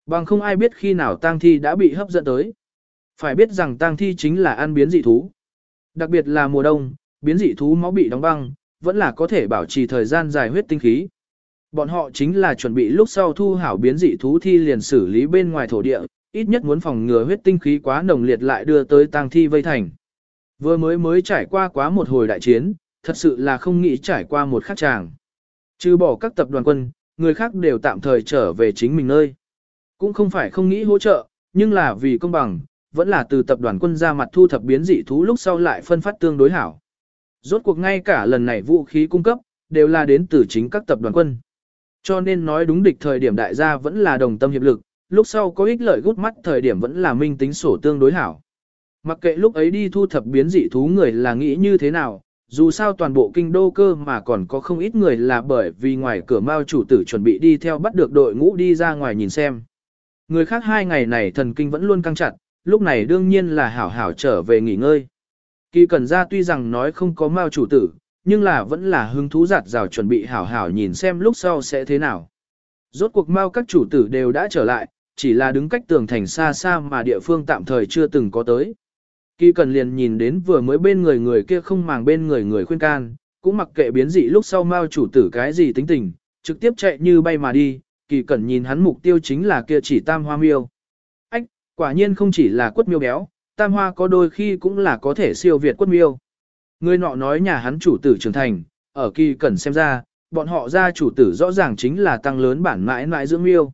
Bằng không ai biết khi nào tang thi đã bị hấp dẫn tới. Phải biết rằng tang thi chính là ăn biến dị thú. Đặc biệt là mùa đông, biến dị thú máu bị đóng băng, vẫn là có thể bảo trì thời gian dài huyết tinh khí. Bọn họ chính là chuẩn bị lúc sau thu hảo biến dị thú thi liền xử lý bên ngoài thổ địa, ít nhất muốn phòng ngừa huyết tinh khí quá nồng liệt lại đưa tới tang thi vây thành. Vừa mới mới trải qua quá một hồi đại chiến, thật sự là không nghĩ trải qua một khắc tràng. Trừ bỏ các tập đoàn quân, người khác đều tạm thời trở về chính mình nơi. Cũng không phải không nghĩ hỗ trợ, nhưng là vì công bằng, vẫn là từ tập đoàn quân ra mặt thu thập biến dị thú lúc sau lại phân phát tương đối hảo. Rốt cuộc ngay cả lần này vũ khí cung cấp, đều là đến từ chính các tập đoàn quân. Cho nên nói đúng địch thời điểm đại gia vẫn là đồng tâm hiệp lực, lúc sau có ích lợi gút mắt thời điểm vẫn là minh tính sổ tương đối hảo. Mặc kệ lúc ấy đi thu thập biến dị thú người là nghĩ như thế nào, dù sao toàn bộ kinh đô cơ mà còn có không ít người là bởi vì ngoài cửa mao chủ tử chuẩn bị đi theo bắt được đội ngũ đi ra ngoài nhìn xem. Người khác hai ngày này thần kinh vẫn luôn căng chặt, lúc này đương nhiên là hảo hảo trở về nghỉ ngơi. Kỳ cần ra tuy rằng nói không có mao chủ tử, nhưng là vẫn là hứng thú giặt rào chuẩn bị hảo hảo nhìn xem lúc sau sẽ thế nào. Rốt cuộc mao các chủ tử đều đã trở lại, chỉ là đứng cách tường thành xa xa mà địa phương tạm thời chưa từng có tới. Kỳ cần liền nhìn đến vừa mới bên người người kia không màng bên người người khuyên can, cũng mặc kệ biến dị lúc sau mao chủ tử cái gì tính tình, trực tiếp chạy như bay mà đi, kỳ cần nhìn hắn mục tiêu chính là kia chỉ tam hoa miêu. Quả nhiên không chỉ là quất miêu béo, tam hoa có đôi khi cũng là có thể siêu việt quất miêu. Người nọ nói nhà hắn chủ tử trưởng thành, ở kỳ cần xem ra, bọn họ ra chủ tử rõ ràng chính là tăng lớn bản mãi mãi dưỡng miêu.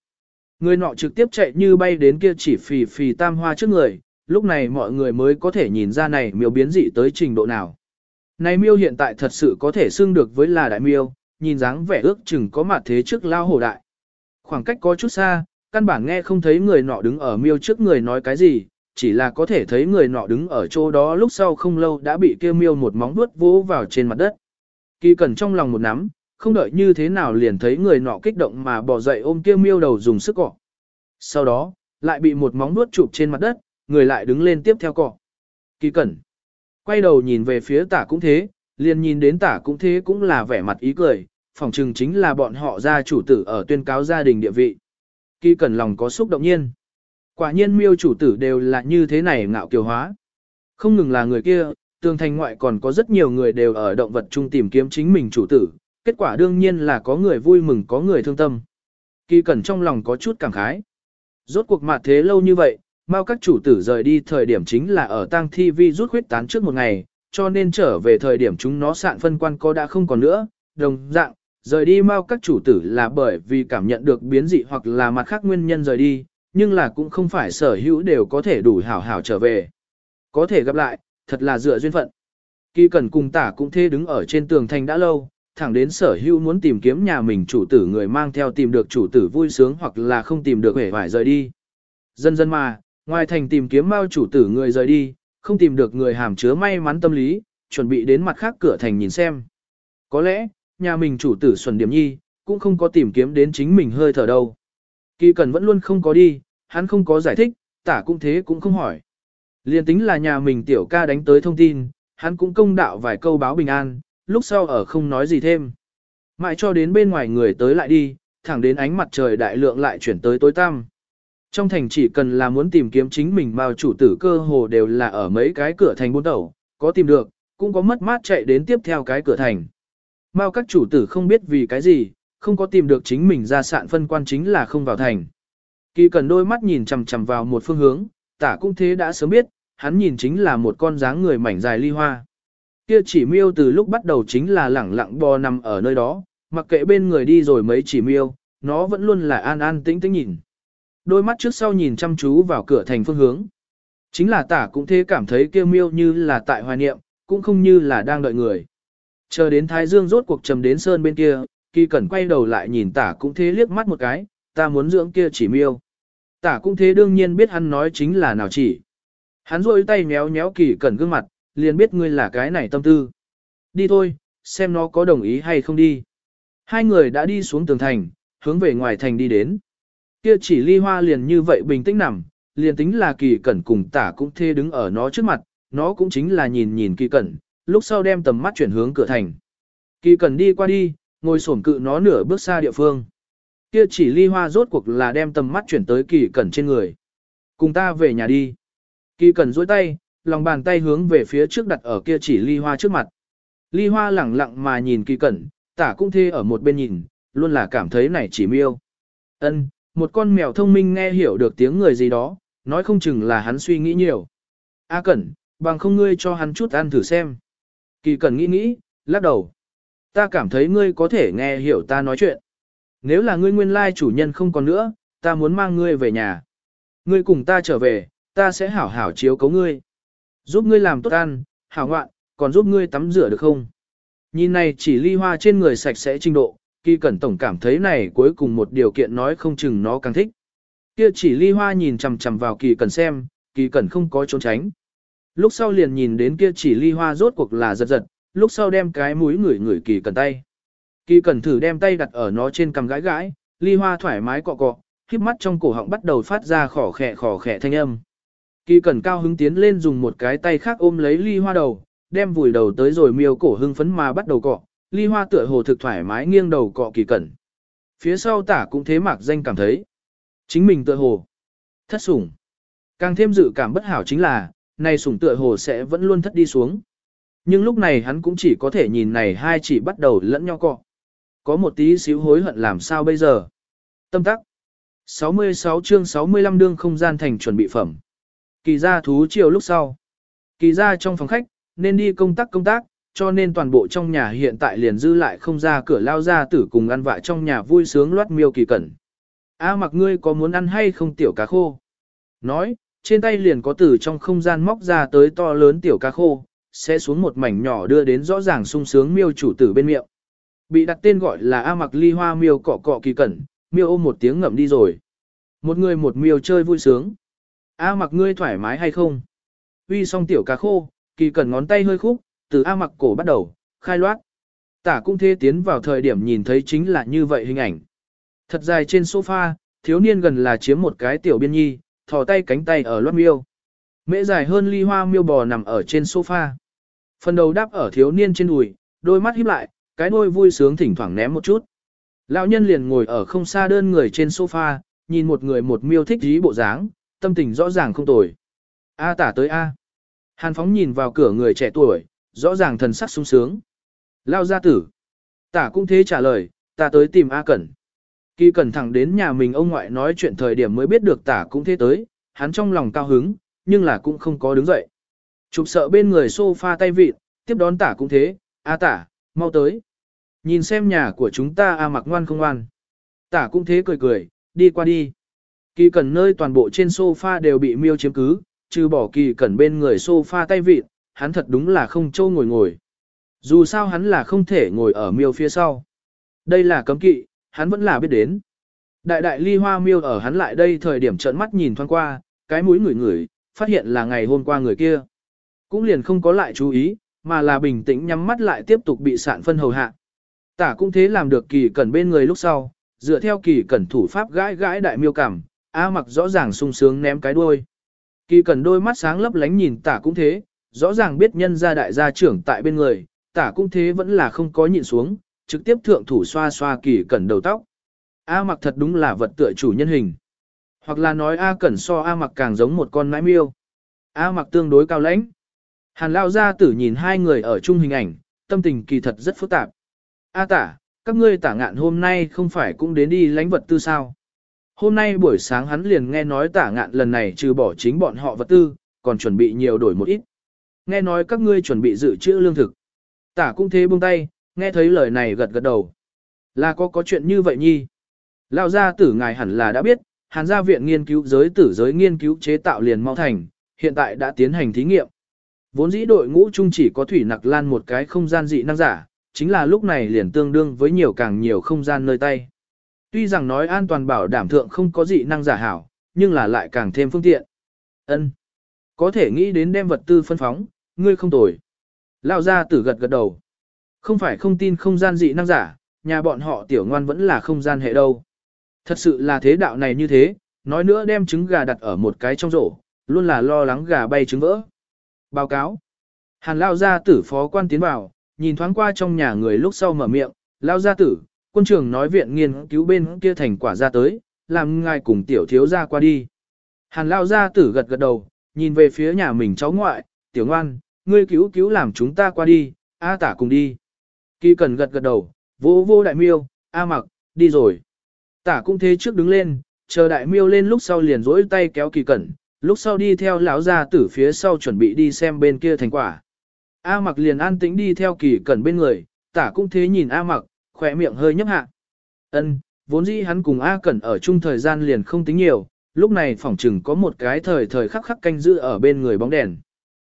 Người nọ trực tiếp chạy như bay đến kia chỉ phì phì tam hoa trước người, lúc này mọi người mới có thể nhìn ra này miêu biến dị tới trình độ nào. Này miêu hiện tại thật sự có thể xưng được với là đại miêu, nhìn dáng vẻ ước chừng có mặt thế trước lao hổ đại. Khoảng cách có chút xa, căn bản nghe không thấy người nọ đứng ở miêu trước người nói cái gì, chỉ là có thể thấy người nọ đứng ở chỗ đó lúc sau không lâu đã bị kêu miêu một móng vuốt vỗ vào trên mặt đất. Kỳ cẩn trong lòng một nắm, không đợi như thế nào liền thấy người nọ kích động mà bỏ dậy ôm kêu miêu đầu dùng sức cọ. Sau đó, lại bị một móng vuốt chụp trên mặt đất, người lại đứng lên tiếp theo cọ. Kỳ cẩn, quay đầu nhìn về phía tả cũng thế, liền nhìn đến tả cũng thế cũng là vẻ mặt ý cười, phỏng chừng chính là bọn họ gia chủ tử ở tuyên cáo gia đình địa vị. Kỳ cẩn lòng có xúc động nhiên. Quả nhiên miêu chủ tử đều là như thế này ngạo kiều hóa. Không ngừng là người kia, tường thành ngoại còn có rất nhiều người đều ở động vật chung tìm kiếm chính mình chủ tử, kết quả đương nhiên là có người vui mừng có người thương tâm. Kỳ cẩn trong lòng có chút cảm khái. Rốt cuộc mặt thế lâu như vậy, mau các chủ tử rời đi thời điểm chính là ở tang thi vi rút khuyết tán trước một ngày, cho nên trở về thời điểm chúng nó sạn phân quan có đã không còn nữa, đồng dạng, rời đi mau các chủ tử là bởi vì cảm nhận được biến dị hoặc là mặt khác nguyên nhân rời đi, nhưng là cũng không phải sở hữu đều có thể đủ hảo hảo trở về. Có thể gặp lại, thật là dựa duyên phận. Kỳ cần cùng tả cũng thế đứng ở trên tường thành đã lâu, thẳng đến sở hữu muốn tìm kiếm nhà mình chủ tử người mang theo tìm được chủ tử vui sướng hoặc là không tìm được hề phải rời đi. Dần dần mà, ngoài thành tìm kiếm mau chủ tử người rời đi, không tìm được người hàm chứa may mắn tâm lý, chuẩn bị đến mặt khác cửa thành nhìn xem. Có lẽ, nhà mình chủ tử Xuân Điểm Nhi, cũng không có tìm kiếm đến chính mình hơi thở đâu. Kỳ cần vẫn luôn không có đi, hắn không có giải thích, tả cũng thế cũng không hỏi. Liên tính là nhà mình tiểu ca đánh tới thông tin, hắn cũng công đạo vài câu báo bình an, lúc sau ở không nói gì thêm. Mãi cho đến bên ngoài người tới lại đi, thẳng đến ánh mặt trời đại lượng lại chuyển tới tối tăm. Trong thành chỉ cần là muốn tìm kiếm chính mình bao chủ tử cơ hồ đều là ở mấy cái cửa thành buôn tẩu, có tìm được, cũng có mất mát chạy đến tiếp theo cái cửa thành. Mao các chủ tử không biết vì cái gì, không có tìm được chính mình ra sạn phân quan chính là không vào thành. Kỳ cần đôi mắt nhìn chằm chằm vào một phương hướng, tả cũng thế đã sớm biết, hắn nhìn chính là một con dáng người mảnh dài ly hoa. Kia chỉ miêu từ lúc bắt đầu chính là lẳng lặng bò nằm ở nơi đó, mặc kệ bên người đi rồi mấy chỉ miêu, nó vẫn luôn là an an tĩnh tĩnh nhìn. Đôi mắt trước sau nhìn chăm chú vào cửa thành phương hướng. Chính là tả cũng thế cảm thấy kia miêu như là tại hoài niệm, cũng không như là đang đợi người. Chờ đến Thái Dương rốt cuộc trầm đến sơn bên kia, kỳ cẩn quay đầu lại nhìn tả cũng thế liếc mắt một cái, ta muốn dưỡng kia chỉ miêu. Tả cũng thế đương nhiên biết hắn nói chính là nào chỉ. Hắn rôi tay méo méo kỳ cẩn gương mặt, liền biết ngươi là cái này tâm tư. Đi thôi, xem nó có đồng ý hay không đi. Hai người đã đi xuống tường thành, hướng về ngoài thành đi đến. Kia chỉ ly hoa liền như vậy bình tĩnh nằm, liền tính là kỳ cẩn cùng tả cũng thê đứng ở nó trước mặt, nó cũng chính là nhìn nhìn kỳ cẩn, lúc sau đem tầm mắt chuyển hướng cửa thành. Kỳ Cần đi qua đi, ngồi sổm cự nó nửa bước xa địa phương. Kia chỉ ly hoa rốt cuộc là đem tầm mắt chuyển tới kỳ cẩn trên người. Cùng ta về nhà đi. Kỳ cẩn duỗi tay, lòng bàn tay hướng về phía trước đặt ở kia chỉ ly hoa trước mặt. Ly hoa lẳng lặng mà nhìn kỳ cẩn, tả cũng thê ở một bên nhìn, luôn là cảm thấy này chỉ miêu. Ân, một con mèo thông minh nghe hiểu được tiếng người gì đó, nói không chừng là hắn suy nghĩ nhiều. A cẩn, bằng không ngươi cho hắn chút ăn thử xem. Kỳ cẩn nghĩ nghĩ, lắc đầu. Ta cảm thấy ngươi có thể nghe hiểu ta nói chuyện. Nếu là ngươi nguyên lai chủ nhân không còn nữa, ta muốn mang ngươi về nhà. Ngươi cùng ta trở về, ta sẽ hảo hảo chiếu cấu ngươi. Giúp ngươi làm tốt ăn, hảo ngoạn, còn giúp ngươi tắm rửa được không? Nhìn này chỉ ly hoa trên người sạch sẽ trình độ, kỳ cẩn tổng cảm thấy này cuối cùng một điều kiện nói không chừng nó càng thích. Kia chỉ ly hoa nhìn chằm chằm vào kỳ cẩn xem, kỳ cẩn không có trốn tránh. Lúc sau liền nhìn đến kia chỉ ly hoa rốt cuộc là giật giật, lúc sau đem cái mũi ngửi ngửi kỳ cẩn tay. Kỳ cẩn thử đem tay đặt ở nó trên cằm gãi gãi, ly hoa thoải mái cọ cọ, khiếp mắt trong cổ họng bắt đầu phát ra khỏ khẽ khỏ khẽ thanh âm. Kỳ cẩn cao hứng tiến lên dùng một cái tay khác ôm lấy ly hoa đầu, đem vùi đầu tới rồi miêu cổ hưng phấn mà bắt đầu cọ, ly hoa tựa hồ thực thoải mái nghiêng đầu cọ kỳ cẩn. Phía sau tả cũng thế mạc danh cảm thấy. Chính mình tựa hồ. Thất sủng. Càng thêm dự cảm bất hảo chính là, này sủng tựa hồ sẽ vẫn luôn thất đi xuống. Nhưng lúc này hắn cũng chỉ có thể nhìn này hai chỉ bắt đầu lẫn nhau cọ. Có một tí xíu hối hận làm sao bây giờ. Tâm tắc. 66 chương 65 đương không gian thành chuẩn bị phẩm. Kỳ ra thú chiều lúc sau. Kỳ ra trong phòng khách, nên đi công tác công tác, cho nên toàn bộ trong nhà hiện tại liền dư lại không ra cửa lao ra tử cùng ăn vạ trong nhà vui sướng loát miêu kỳ cẩn. A mặc ngươi có muốn ăn hay không tiểu cá khô? Nói, trên tay liền có từ trong không gian móc ra tới to lớn tiểu cá khô, sẽ xuống một mảnh nhỏ đưa đến rõ ràng sung sướng miêu chủ tử bên miệng. Bị đặt tên gọi là A mặc ly hoa miêu cọ cọ kỳ cẩn, miêu ôm một tiếng ngậm đi rồi. Một người một miêu chơi vui sướng. A mặc ngươi thoải mái hay không? Uy xong tiểu cá khô, kỳ cẩn ngón tay hơi khúc, từ A mặc cổ bắt đầu, khai loát. Tả cũng thế tiến vào thời điểm nhìn thấy chính là như vậy hình ảnh. Thật dài trên sofa, thiếu niên gần là chiếm một cái tiểu biên nhi, thò tay cánh tay ở loát miêu. Mễ dài hơn ly hoa miêu bò nằm ở trên sofa. Phần đầu đáp ở thiếu niên trên đùi, đôi mắt híp lại, cái đôi vui sướng thỉnh thoảng ném một chút. Lão nhân liền ngồi ở không xa đơn người trên sofa, nhìn một người một miêu thích dí bộ dáng, tâm tình rõ ràng không tồi. A tả tới A. Hàn phóng nhìn vào cửa người trẻ tuổi, rõ ràng thần sắc sung sướng. Lao gia tử. Tả cũng thế trả lời, ta tới tìm A Cẩn. Kỳ Cẩn thẳng đến nhà mình ông ngoại nói chuyện thời điểm mới biết được tả cũng thế tới, hắn trong lòng cao hứng, nhưng là cũng không có đứng dậy. Chụp sợ bên người sofa tay vịt, tiếp đón tả cũng thế, A tả, mau tới. Nhìn xem nhà của chúng ta A mặc ngoan không ngoan. Tả cũng thế cười cười, đi qua đi. Kỳ Cẩn nơi toàn bộ trên sofa đều bị miêu chiếm cứ, trừ bỏ kỳ Cẩn bên người sofa tay vịt, hắn thật đúng là không trâu ngồi ngồi. Dù sao hắn là không thể ngồi ở miêu phía sau. Đây là cấm kỵ, hắn vẫn là biết đến. Đại đại ly hoa miêu ở hắn lại đây thời điểm trợn mắt nhìn thoáng qua, cái mũi ngửi ngửi, phát hiện là ngày hôm qua người kia. Cũng liền không có lại chú ý, mà là bình tĩnh nhắm mắt lại tiếp tục bị sạn phân hầu hạ. Tả cũng thế làm được kỳ cẩn bên người lúc sau, dựa theo kỳ cẩn thủ pháp gãi gãi đại miêu cảm, A mặc rõ ràng sung sướng ném cái đuôi. Kỳ cẩn đôi mắt sáng lấp lánh nhìn tả cũng thế, rõ ràng biết nhân gia đại gia trưởng tại bên người, tả cũng thế vẫn là không có nhịn xuống, trực tiếp thượng thủ xoa xoa kỳ cẩn đầu tóc. A mặc thật đúng là vật tựa chủ nhân hình. Hoặc là nói A cẩn so A mặc càng giống một con mãi miêu. A mặc tương đối cao lãnh. Hàn lao gia tử nhìn hai người ở chung hình ảnh, tâm tình kỳ thật rất phức tạp. A tả, các ngươi tả ngạn hôm nay không phải cũng đến đi lãnh vật tư sao? Hôm nay buổi sáng hắn liền nghe nói tả ngạn lần này trừ bỏ chính bọn họ vật tư, còn chuẩn bị nhiều đổi một ít. Nghe nói các ngươi chuẩn bị dự trữ lương thực. Tả cũng thế buông tay, nghe thấy lời này gật gật đầu. Là có có chuyện như vậy nhi. Lão gia tử ngài hẳn là đã biết, Hàn gia viện nghiên cứu giới tử giới nghiên cứu chế tạo liền mau thành, hiện tại đã tiến hành thí nghiệm. Vốn dĩ đội ngũ chung chỉ có thủy nặc lan một cái không gian dị năng giả, chính là lúc này liền tương đương với nhiều càng nhiều không gian nơi tay. Tuy rằng nói an toàn bảo đảm thượng không có dị năng giả hảo, nhưng là lại càng thêm phương tiện. Ân, Có thể nghĩ đến đem vật tư phân phóng, ngươi không tồi. Lao ra tử gật gật đầu. Không phải không tin không gian dị năng giả, nhà bọn họ tiểu ngoan vẫn là không gian hệ đâu. Thật sự là thế đạo này như thế, nói nữa đem trứng gà đặt ở một cái trong rổ, luôn là lo lắng gà bay trứng vỡ. Báo cáo. Hàn Lao gia tử phó quan tiến vào, nhìn thoáng qua trong nhà người lúc sau mở miệng, Lao gia tử, quân trưởng nói viện nghiên cứu bên kia thành quả ra tới, làm ngài cùng tiểu thiếu gia qua đi. Hàn Lao gia tử gật gật đầu, nhìn về phía nhà mình cháu ngoại, tiểu ngoan, ngươi cứu cứu làm chúng ta qua đi, A tả cùng đi. Kỳ cần gật gật đầu, vô vô đại miêu, A mặc, đi rồi. Tả cũng thế trước đứng lên, chờ đại miêu lên lúc sau liền rỗi tay kéo kỳ cẩn, lúc sau đi theo lão gia tử phía sau chuẩn bị đi xem bên kia thành quả. A mặc liền an tĩnh đi theo kỳ cẩn bên người, tả cũng thế nhìn A mặc, khỏe miệng hơi nhấp hạ. Ân, vốn dĩ hắn cùng A cẩn ở chung thời gian liền không tính nhiều, lúc này phỏng chừng có một cái thời thời khắc khắc canh giữ ở bên người bóng đèn.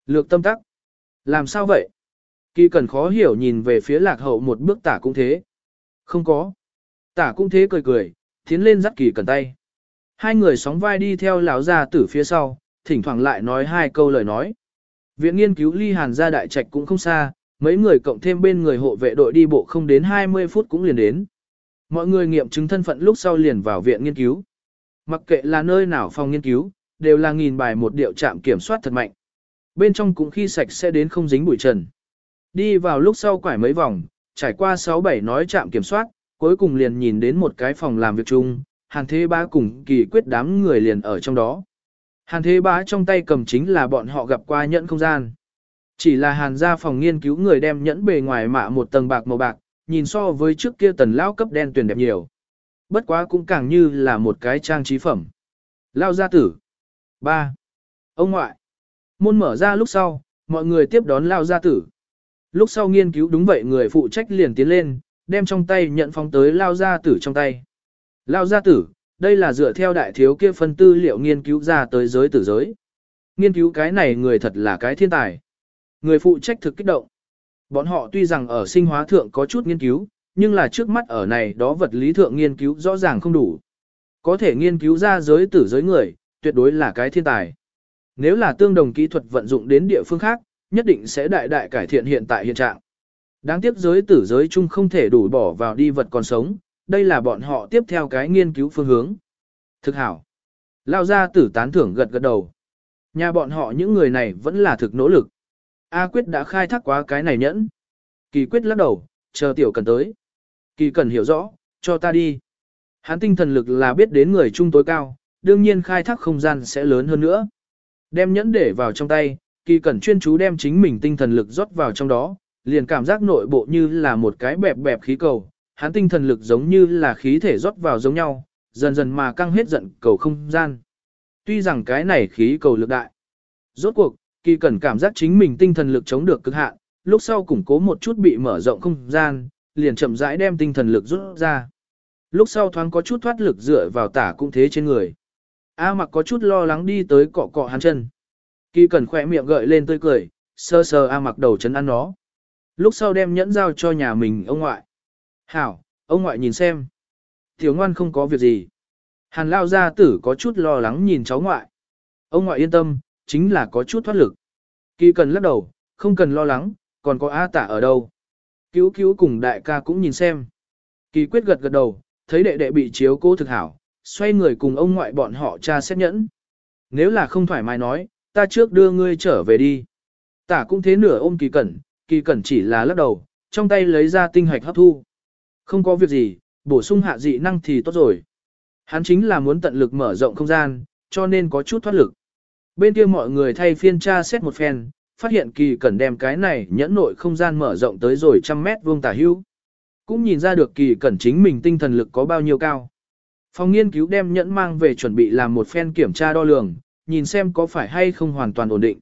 Lược tâm tắc. Làm sao vậy? Kỳ cẩn khó hiểu nhìn về phía lạc hậu một bước tả cũng thế. Không có. Tả cũng thế cười cười, tiến lên dắt kỳ cẩn tay. Hai người sóng vai đi theo lão gia tử phía sau, thỉnh thoảng lại nói hai câu lời nói. Viện nghiên cứu ly hàn gia đại trạch cũng không xa, mấy người cộng thêm bên người hộ vệ đội đi bộ không đến 20 phút cũng liền đến. Mọi người nghiệm chứng thân phận lúc sau liền vào viện nghiên cứu. Mặc kệ là nơi nào phòng nghiên cứu, đều là nghìn bài một điệu chạm kiểm soát thật mạnh. Bên trong cũng khi sạch sẽ đến không dính bụi trần. Đi vào lúc sau quải mấy vòng, trải qua 6-7 nói chạm kiểm soát, cuối cùng liền nhìn đến một cái phòng làm việc chung, Hàn Thế Bá cùng kỳ quyết đám người liền ở trong đó. Hàn Thế Bá trong tay cầm chính là bọn họ gặp qua nhẫn không gian. Chỉ là Hàn gia phòng nghiên cứu người đem nhẫn bề ngoài mạ một tầng bạc màu bạc, nhìn so với trước kia tần lao cấp đen tuyển đẹp nhiều. Bất quá cũng càng như là một cái trang trí phẩm. Lao gia tử. 3. Ông ngoại. Môn mở ra lúc sau, mọi người tiếp đón Lao gia tử. Lúc sau nghiên cứu đúng vậy người phụ trách liền tiến lên, đem trong tay nhận phóng tới Lao gia tử trong tay. Lao gia tử, đây là dựa theo đại thiếu kia phân tư liệu nghiên cứu ra tới giới tử giới. Nghiên cứu cái này người thật là cái thiên tài. Người phụ trách thực kích động. Bọn họ tuy rằng ở sinh hóa thượng có chút nghiên cứu, nhưng là trước mắt ở này đó vật lý thượng nghiên cứu rõ ràng không đủ. Có thể nghiên cứu ra giới tử giới người, tuyệt đối là cái thiên tài. Nếu là tương đồng kỹ thuật vận dụng đến địa phương khác, nhất định sẽ đại đại cải thiện hiện tại hiện trạng. Đáng tiếc giới tử giới chung không thể đủ bỏ vào đi vật còn sống, đây là bọn họ tiếp theo cái nghiên cứu phương hướng. Thực hảo. Lao ra tử tán thưởng gật gật đầu. Nhà bọn họ những người này vẫn là thực nỗ lực. A quyết đã khai thác quá cái này nhẫn. Kỳ quyết lắc đầu, chờ tiểu cần tới. Kỳ cần hiểu rõ, cho ta đi. Hắn tinh thần lực là biết đến người trung tối cao, đương nhiên khai thác không gian sẽ lớn hơn nữa. Đem nhẫn để vào trong tay, kỳ cẩn chuyên chú đem chính mình tinh thần lực rót vào trong đó, liền cảm giác nội bộ như là một cái bẹp bẹp khí cầu, hắn tinh thần lực giống như là khí thể rót vào giống nhau, dần dần mà căng hết giận cầu không gian. Tuy rằng cái này khí cầu lực đại. Rốt cuộc, kỳ cẩn cảm giác chính mình tinh thần lực chống được cực hạn, lúc sau củng cố một chút bị mở rộng không gian, liền chậm rãi đem tinh thần lực rút ra. Lúc sau thoáng có chút thoát lực dựa vào tả cũng thế trên người. A mặc có chút lo lắng đi tới cọ cọ hắn chân. Kỳ cẩn khỏe miệng gợi lên tươi cười, sơ sơ A mặc đầu chấn ăn nó. Lúc sau đem nhẫn giao cho nhà mình ông ngoại. Hảo, ông ngoại nhìn xem. Tiểu ngoan không có việc gì. Hàn lao gia tử có chút lo lắng nhìn cháu ngoại. Ông ngoại yên tâm, chính là có chút thoát lực. Kỳ cần lắc đầu, không cần lo lắng, còn có A tả ở đâu. Cứu cứu cùng đại ca cũng nhìn xem. Kỳ quyết gật gật đầu, thấy đệ đệ bị chiếu cố thực hảo, xoay người cùng ông ngoại bọn họ cha xét nhẫn. Nếu là không thoải mái nói, ta trước đưa ngươi trở về đi. Tả cũng thế nửa ôm kỳ cẩn, kỳ cẩn chỉ là lắc đầu, trong tay lấy ra tinh hạch hấp thu. Không có việc gì, bổ sung hạ dị năng thì tốt rồi. Hắn chính là muốn tận lực mở rộng không gian, cho nên có chút thoát lực. Bên kia mọi người thay phiên tra xét một phen, phát hiện kỳ cẩn đem cái này nhẫn nội không gian mở rộng tới rồi trăm mét vuông tả hữu, Cũng nhìn ra được kỳ cẩn chính mình tinh thần lực có bao nhiêu cao. Phòng nghiên cứu đem nhẫn mang về chuẩn bị làm một phen kiểm tra đo lường, nhìn xem có phải hay không hoàn toàn ổn định.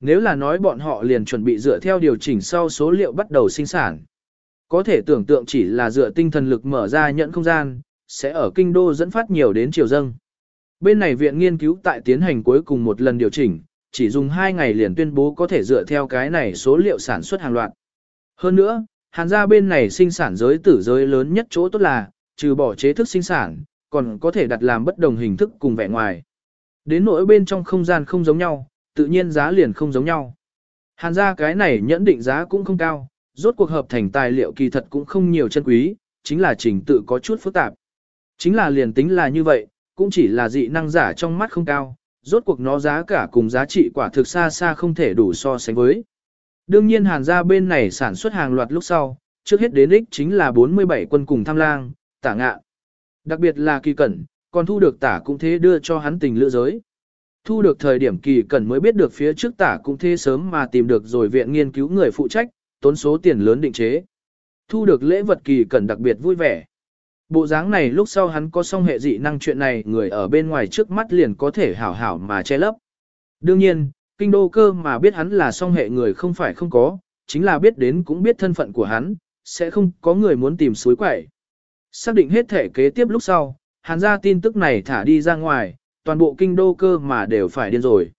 Nếu là nói bọn họ liền chuẩn bị dựa theo điều chỉnh sau số liệu bắt đầu sinh sản. Có thể tưởng tượng chỉ là dựa tinh thần lực mở ra nhận không gian, sẽ ở kinh đô dẫn phát nhiều đến chiều dâng. Bên này viện nghiên cứu tại tiến hành cuối cùng một lần điều chỉnh, chỉ dùng 2 ngày liền tuyên bố có thể dựa theo cái này số liệu sản xuất hàng loạt. Hơn nữa, hàn gia bên này sinh sản giới tử giới lớn nhất chỗ tốt là, trừ bỏ chế thức sinh sản, còn có thể đặt làm bất đồng hình thức cùng vẻ ngoài. Đến nỗi bên trong không gian không giống nhau, tự nhiên giá liền không giống nhau. Hàn gia cái này nhẫn định giá cũng không cao, rốt cuộc hợp thành tài liệu kỳ thật cũng không nhiều chân quý, chính là trình tự có chút phức tạp. Chính là liền tính là như vậy, cũng chỉ là dị năng giả trong mắt không cao, rốt cuộc nó giá cả cùng giá trị quả thực xa xa không thể đủ so sánh với. Đương nhiên hàn gia bên này sản xuất hàng loạt lúc sau, trước hết đến ích chính là 47 quân cùng tham lang, tả ngạ. Đặc biệt là kỳ cẩn, còn thu được tả cũng thế đưa cho hắn tình lựa giới. Thu được thời điểm kỳ cần mới biết được phía trước tả cũng thế sớm mà tìm được rồi viện nghiên cứu người phụ trách, tốn số tiền lớn định chế. Thu được lễ vật kỳ cần đặc biệt vui vẻ. Bộ dáng này lúc sau hắn có xong hệ dị năng chuyện này người ở bên ngoài trước mắt liền có thể hảo hảo mà che lấp. Đương nhiên, kinh đô cơ mà biết hắn là song hệ người không phải không có, chính là biết đến cũng biết thân phận của hắn, sẽ không có người muốn tìm suối quẩy. Xác định hết thể kế tiếp lúc sau, hắn ra tin tức này thả đi ra ngoài, toàn bộ kinh đô cơ mà đều phải điên rồi.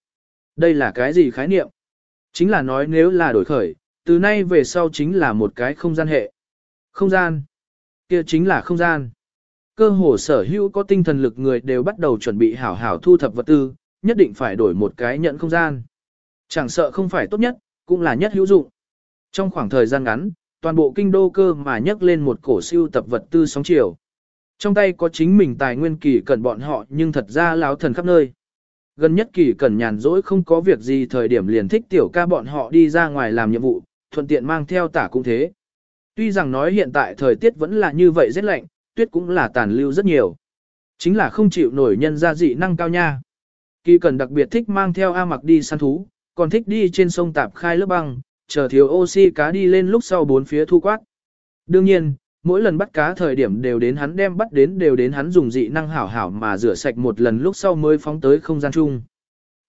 Đây là cái gì khái niệm? Chính là nói nếu là đổi khởi, từ nay về sau chính là một cái không gian hệ. Không gian. kia chính là không gian. Cơ hồ sở hữu có tinh thần lực người đều bắt đầu chuẩn bị hảo hảo thu thập vật tư, nhất định phải đổi một cái nhận không gian. Chẳng sợ không phải tốt nhất, cũng là nhất hữu dụng. Trong khoảng thời gian ngắn, toàn bộ kinh đô cơ mà nhấc lên một cổ siêu tập vật tư sóng chiều. Trong tay có chính mình tài nguyên kỳ cần bọn họ nhưng thật ra láo thần khắp nơi. Gần nhất kỳ cần nhàn rỗi không có việc gì thời điểm liền thích tiểu ca bọn họ đi ra ngoài làm nhiệm vụ, thuận tiện mang theo tả cũng thế. Tuy rằng nói hiện tại thời tiết vẫn là như vậy rất lạnh, tuyết cũng là tàn lưu rất nhiều. Chính là không chịu nổi nhân ra dị năng cao nha. Kỳ cần đặc biệt thích mang theo A mặc đi săn thú, còn thích đi trên sông tạp khai lớp băng, chờ thiếu oxy cá đi lên lúc sau bốn phía thu quát. Đương nhiên, mỗi lần bắt cá thời điểm đều đến hắn đem bắt đến đều đến hắn dùng dị năng hảo hảo mà rửa sạch một lần lúc sau mới phóng tới không gian chung.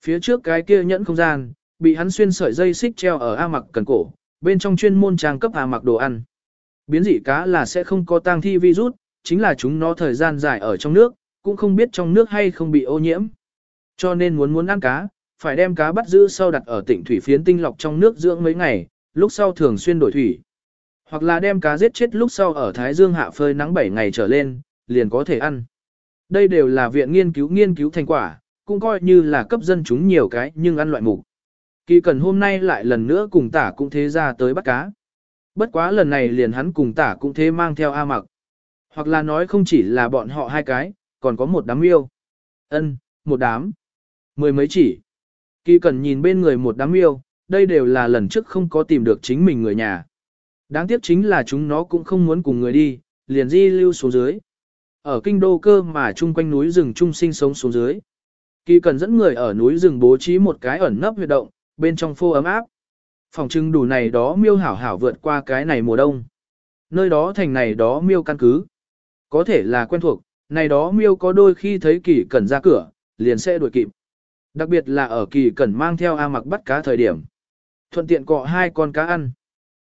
Phía trước cái kia nhẫn không gian, bị hắn xuyên sợi dây xích treo ở A mặc cần cổ, bên trong chuyên môn trang cấp A mặc đồ ăn. Biến dị cá là sẽ không có tang thi virus, chính là chúng nó thời gian dài ở trong nước, cũng không biết trong nước hay không bị ô nhiễm. Cho nên muốn muốn ăn cá, phải đem cá bắt giữ sau đặt ở tỉnh thủy phiến tinh lọc trong nước dưỡng mấy ngày, lúc sau thường xuyên đổi thủy. Hoặc là đem cá giết chết lúc sau ở Thái Dương hạ phơi nắng 7 ngày trở lên, liền có thể ăn. Đây đều là viện nghiên cứu nghiên cứu thành quả, cũng coi như là cấp dân chúng nhiều cái nhưng ăn loại mục. Kỳ cần hôm nay lại lần nữa cùng tả cũng thế ra tới bắt cá. Bất quá lần này liền hắn cùng tả cũng thế mang theo A mặc. Hoặc là nói không chỉ là bọn họ hai cái, còn có một đám yêu. ân một đám. Mười mấy chỉ. Kỳ cần nhìn bên người một đám yêu, đây đều là lần trước không có tìm được chính mình người nhà. Đáng tiếc chính là chúng nó cũng không muốn cùng người đi, liền di lưu xuống dưới. Ở kinh đô cơ mà chung quanh núi rừng chung sinh sống xuống dưới. Kỳ cần dẫn người ở núi rừng bố trí một cái ẩn nấp huyệt động, bên trong phô ấm áp. Phòng trưng đủ này đó miêu hảo hảo vượt qua cái này mùa đông. Nơi đó thành này đó miêu căn cứ. Có thể là quen thuộc, này đó miêu có đôi khi thấy kỳ cần ra cửa, liền sẽ đuổi kịp. Đặc biệt là ở kỳ cần mang theo A mặc bắt cá thời điểm. Thuận tiện cọ hai con cá ăn.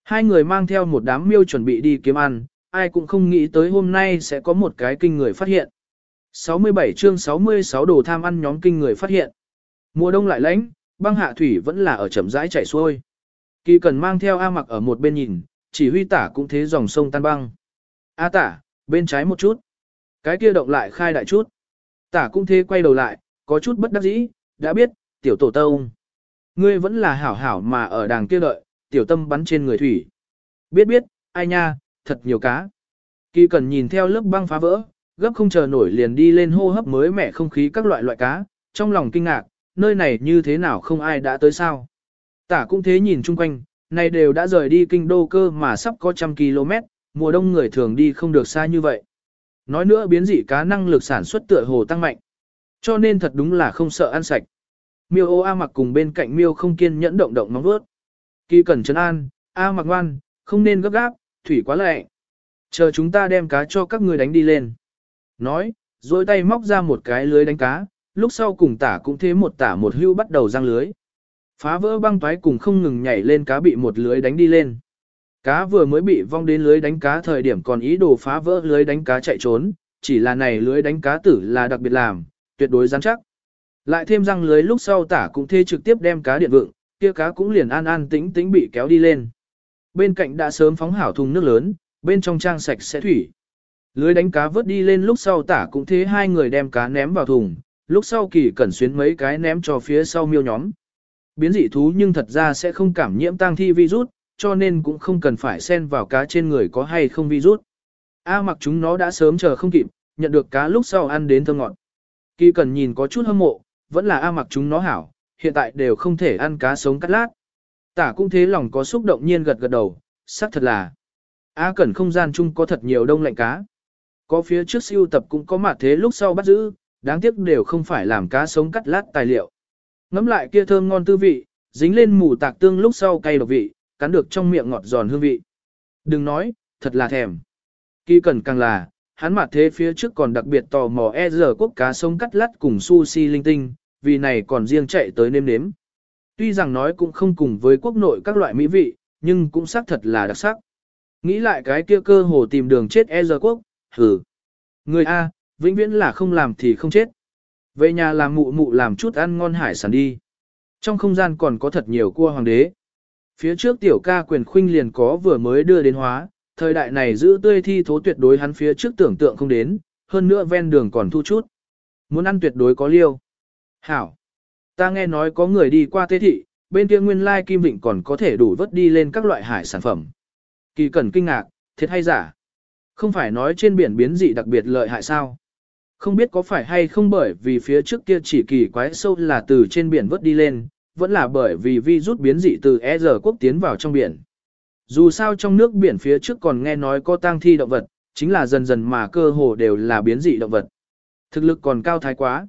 Hai người mang theo một đám miêu chuẩn bị đi kiếm ăn, ai cũng không nghĩ tới hôm nay sẽ có một cái kinh người phát hiện. 67 chương 66 đồ tham ăn nhóm kinh người phát hiện. Mùa đông lại lạnh, băng hạ thủy vẫn là ở chậm rãi chảy xuôi. Kỳ cần mang theo A mặc ở một bên nhìn, chỉ huy tả cũng thế dòng sông tan băng. A tả, bên trái một chút. Cái kia động lại khai đại chút. Tả cũng thế quay đầu lại, có chút bất đắc dĩ, đã biết, tiểu tổ tông. Ngươi vẫn là hảo hảo mà ở đàng kia đợi, tiểu tâm bắn trên người thủy. Biết biết, ai nha, thật nhiều cá. Kỳ cần nhìn theo lớp băng phá vỡ, gấp không chờ nổi liền đi lên hô hấp mới mẻ không khí các loại loại cá, trong lòng kinh ngạc, nơi này như thế nào không ai đã tới sao. Tả cũng thế nhìn chung quanh, này đều đã rời đi kinh đô cơ mà sắp có trăm km, mùa đông người thường đi không được xa như vậy. Nói nữa biến dị cá năng lực sản xuất tựa hồ tăng mạnh. Cho nên thật đúng là không sợ ăn sạch. Miêu ô A mặc cùng bên cạnh miêu không kiên nhẫn động động móng vuốt. Kỳ cẩn trấn an, A mặc ngoan, không nên gấp gáp, thủy quá lệ. Chờ chúng ta đem cá cho các người đánh đi lên. Nói, rồi tay móc ra một cái lưới đánh cá, lúc sau cùng tả cũng thế một tả một hưu bắt đầu răng lưới. Phá vỡ băng toái cùng không ngừng nhảy lên cá bị một lưới đánh đi lên. Cá vừa mới bị vong đến lưới đánh cá thời điểm còn ý đồ phá vỡ lưới đánh cá chạy trốn, chỉ là này lưới đánh cá tử là đặc biệt làm, tuyệt đối rắn chắc. Lại thêm răng lưới lúc sau tả cũng thê trực tiếp đem cá điện vượng, kia cá cũng liền an an tĩnh tĩnh bị kéo đi lên. bên cạnh đã sớm phóng hảo thùng nước lớn, bên trong trang sạch sẽ thủy. Lưới đánh cá vớt đi lên lúc sau tả cũng thế hai người đem cá ném vào thùng, lúc sau kỳ cẩn xuyến mấy cái ném cho phía sau miêu nhóm. Biến dị thú nhưng thật ra sẽ không cảm nhiễm tang thi virus, cho nên cũng không cần phải xen vào cá trên người có hay không virus. A mặc chúng nó đã sớm chờ không kịp, nhận được cá lúc sau ăn đến thơm ngọt. Kỳ cần nhìn có chút hâm mộ, vẫn là A mặc chúng nó hảo, hiện tại đều không thể ăn cá sống cắt lát. Tả cũng thế lòng có xúc động nhiên gật gật đầu, xác thật là. A cẩn không gian chung có thật nhiều đông lạnh cá. Có phía trước siêu tập cũng có mặt thế lúc sau bắt giữ, đáng tiếc đều không phải làm cá sống cắt lát tài liệu. Ngắm lại kia thơm ngon tư vị, dính lên mù tạc tương lúc sau cay độc vị, cắn được trong miệng ngọt giòn hương vị. Đừng nói, thật là thèm. Kỳ cẩn càng là, hắn mặt thế phía trước còn đặc biệt tò mò e giờ quốc cá sống cắt lát cùng sushi linh tinh, vì này còn riêng chạy tới nêm nếm. Tuy rằng nói cũng không cùng với quốc nội các loại mỹ vị, nhưng cũng xác thật là đặc sắc. Nghĩ lại cái kia cơ hồ tìm đường chết e giờ quốc, hừ. Người A, vĩnh viễn là không làm thì không chết. Về nhà làm mụ mụ làm chút ăn ngon hải sản đi. Trong không gian còn có thật nhiều cua hoàng đế. Phía trước tiểu ca quyền khuynh liền có vừa mới đưa đến hóa, thời đại này giữ tươi thi thố tuyệt đối hắn phía trước tưởng tượng không đến, hơn nữa ven đường còn thu chút. Muốn ăn tuyệt đối có liêu. Hảo. Ta nghe nói có người đi qua tế thị, bên kia nguyên lai kim vịnh còn có thể đủ vớt đi lên các loại hải sản phẩm. Kỳ cẩn kinh ngạc, thiệt hay giả? Không phải nói trên biển biến dị đặc biệt lợi hại sao? Không biết có phải hay không bởi vì phía trước kia chỉ kỳ quái sâu là từ trên biển vớt đi lên, vẫn là bởi vì vi rút biến dị từ E giờ quốc tiến vào trong biển. Dù sao trong nước biển phía trước còn nghe nói có tang thi động vật, chính là dần dần mà cơ hồ đều là biến dị động vật. Thực lực còn cao thái quá.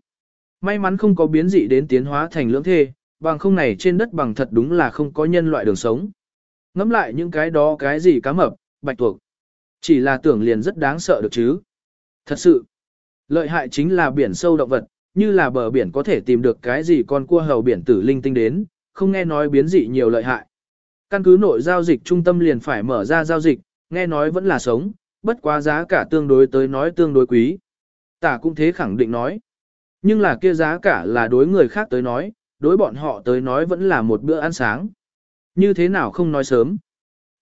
May mắn không có biến dị đến tiến hóa thành lưỡng thê, bằng không này trên đất bằng thật đúng là không có nhân loại đường sống. Ngắm lại những cái đó cái gì cá mập, bạch tuộc. Chỉ là tưởng liền rất đáng sợ được chứ. Thật sự, lợi hại chính là biển sâu động vật, như là bờ biển có thể tìm được cái gì con cua hầu biển tử linh tinh đến, không nghe nói biến dị nhiều lợi hại. Căn cứ nội giao dịch trung tâm liền phải mở ra giao dịch, nghe nói vẫn là sống, bất quá giá cả tương đối tới nói tương đối quý. Tả cũng thế khẳng định nói. Nhưng là kia giá cả là đối người khác tới nói, đối bọn họ tới nói vẫn là một bữa ăn sáng. Như thế nào không nói sớm.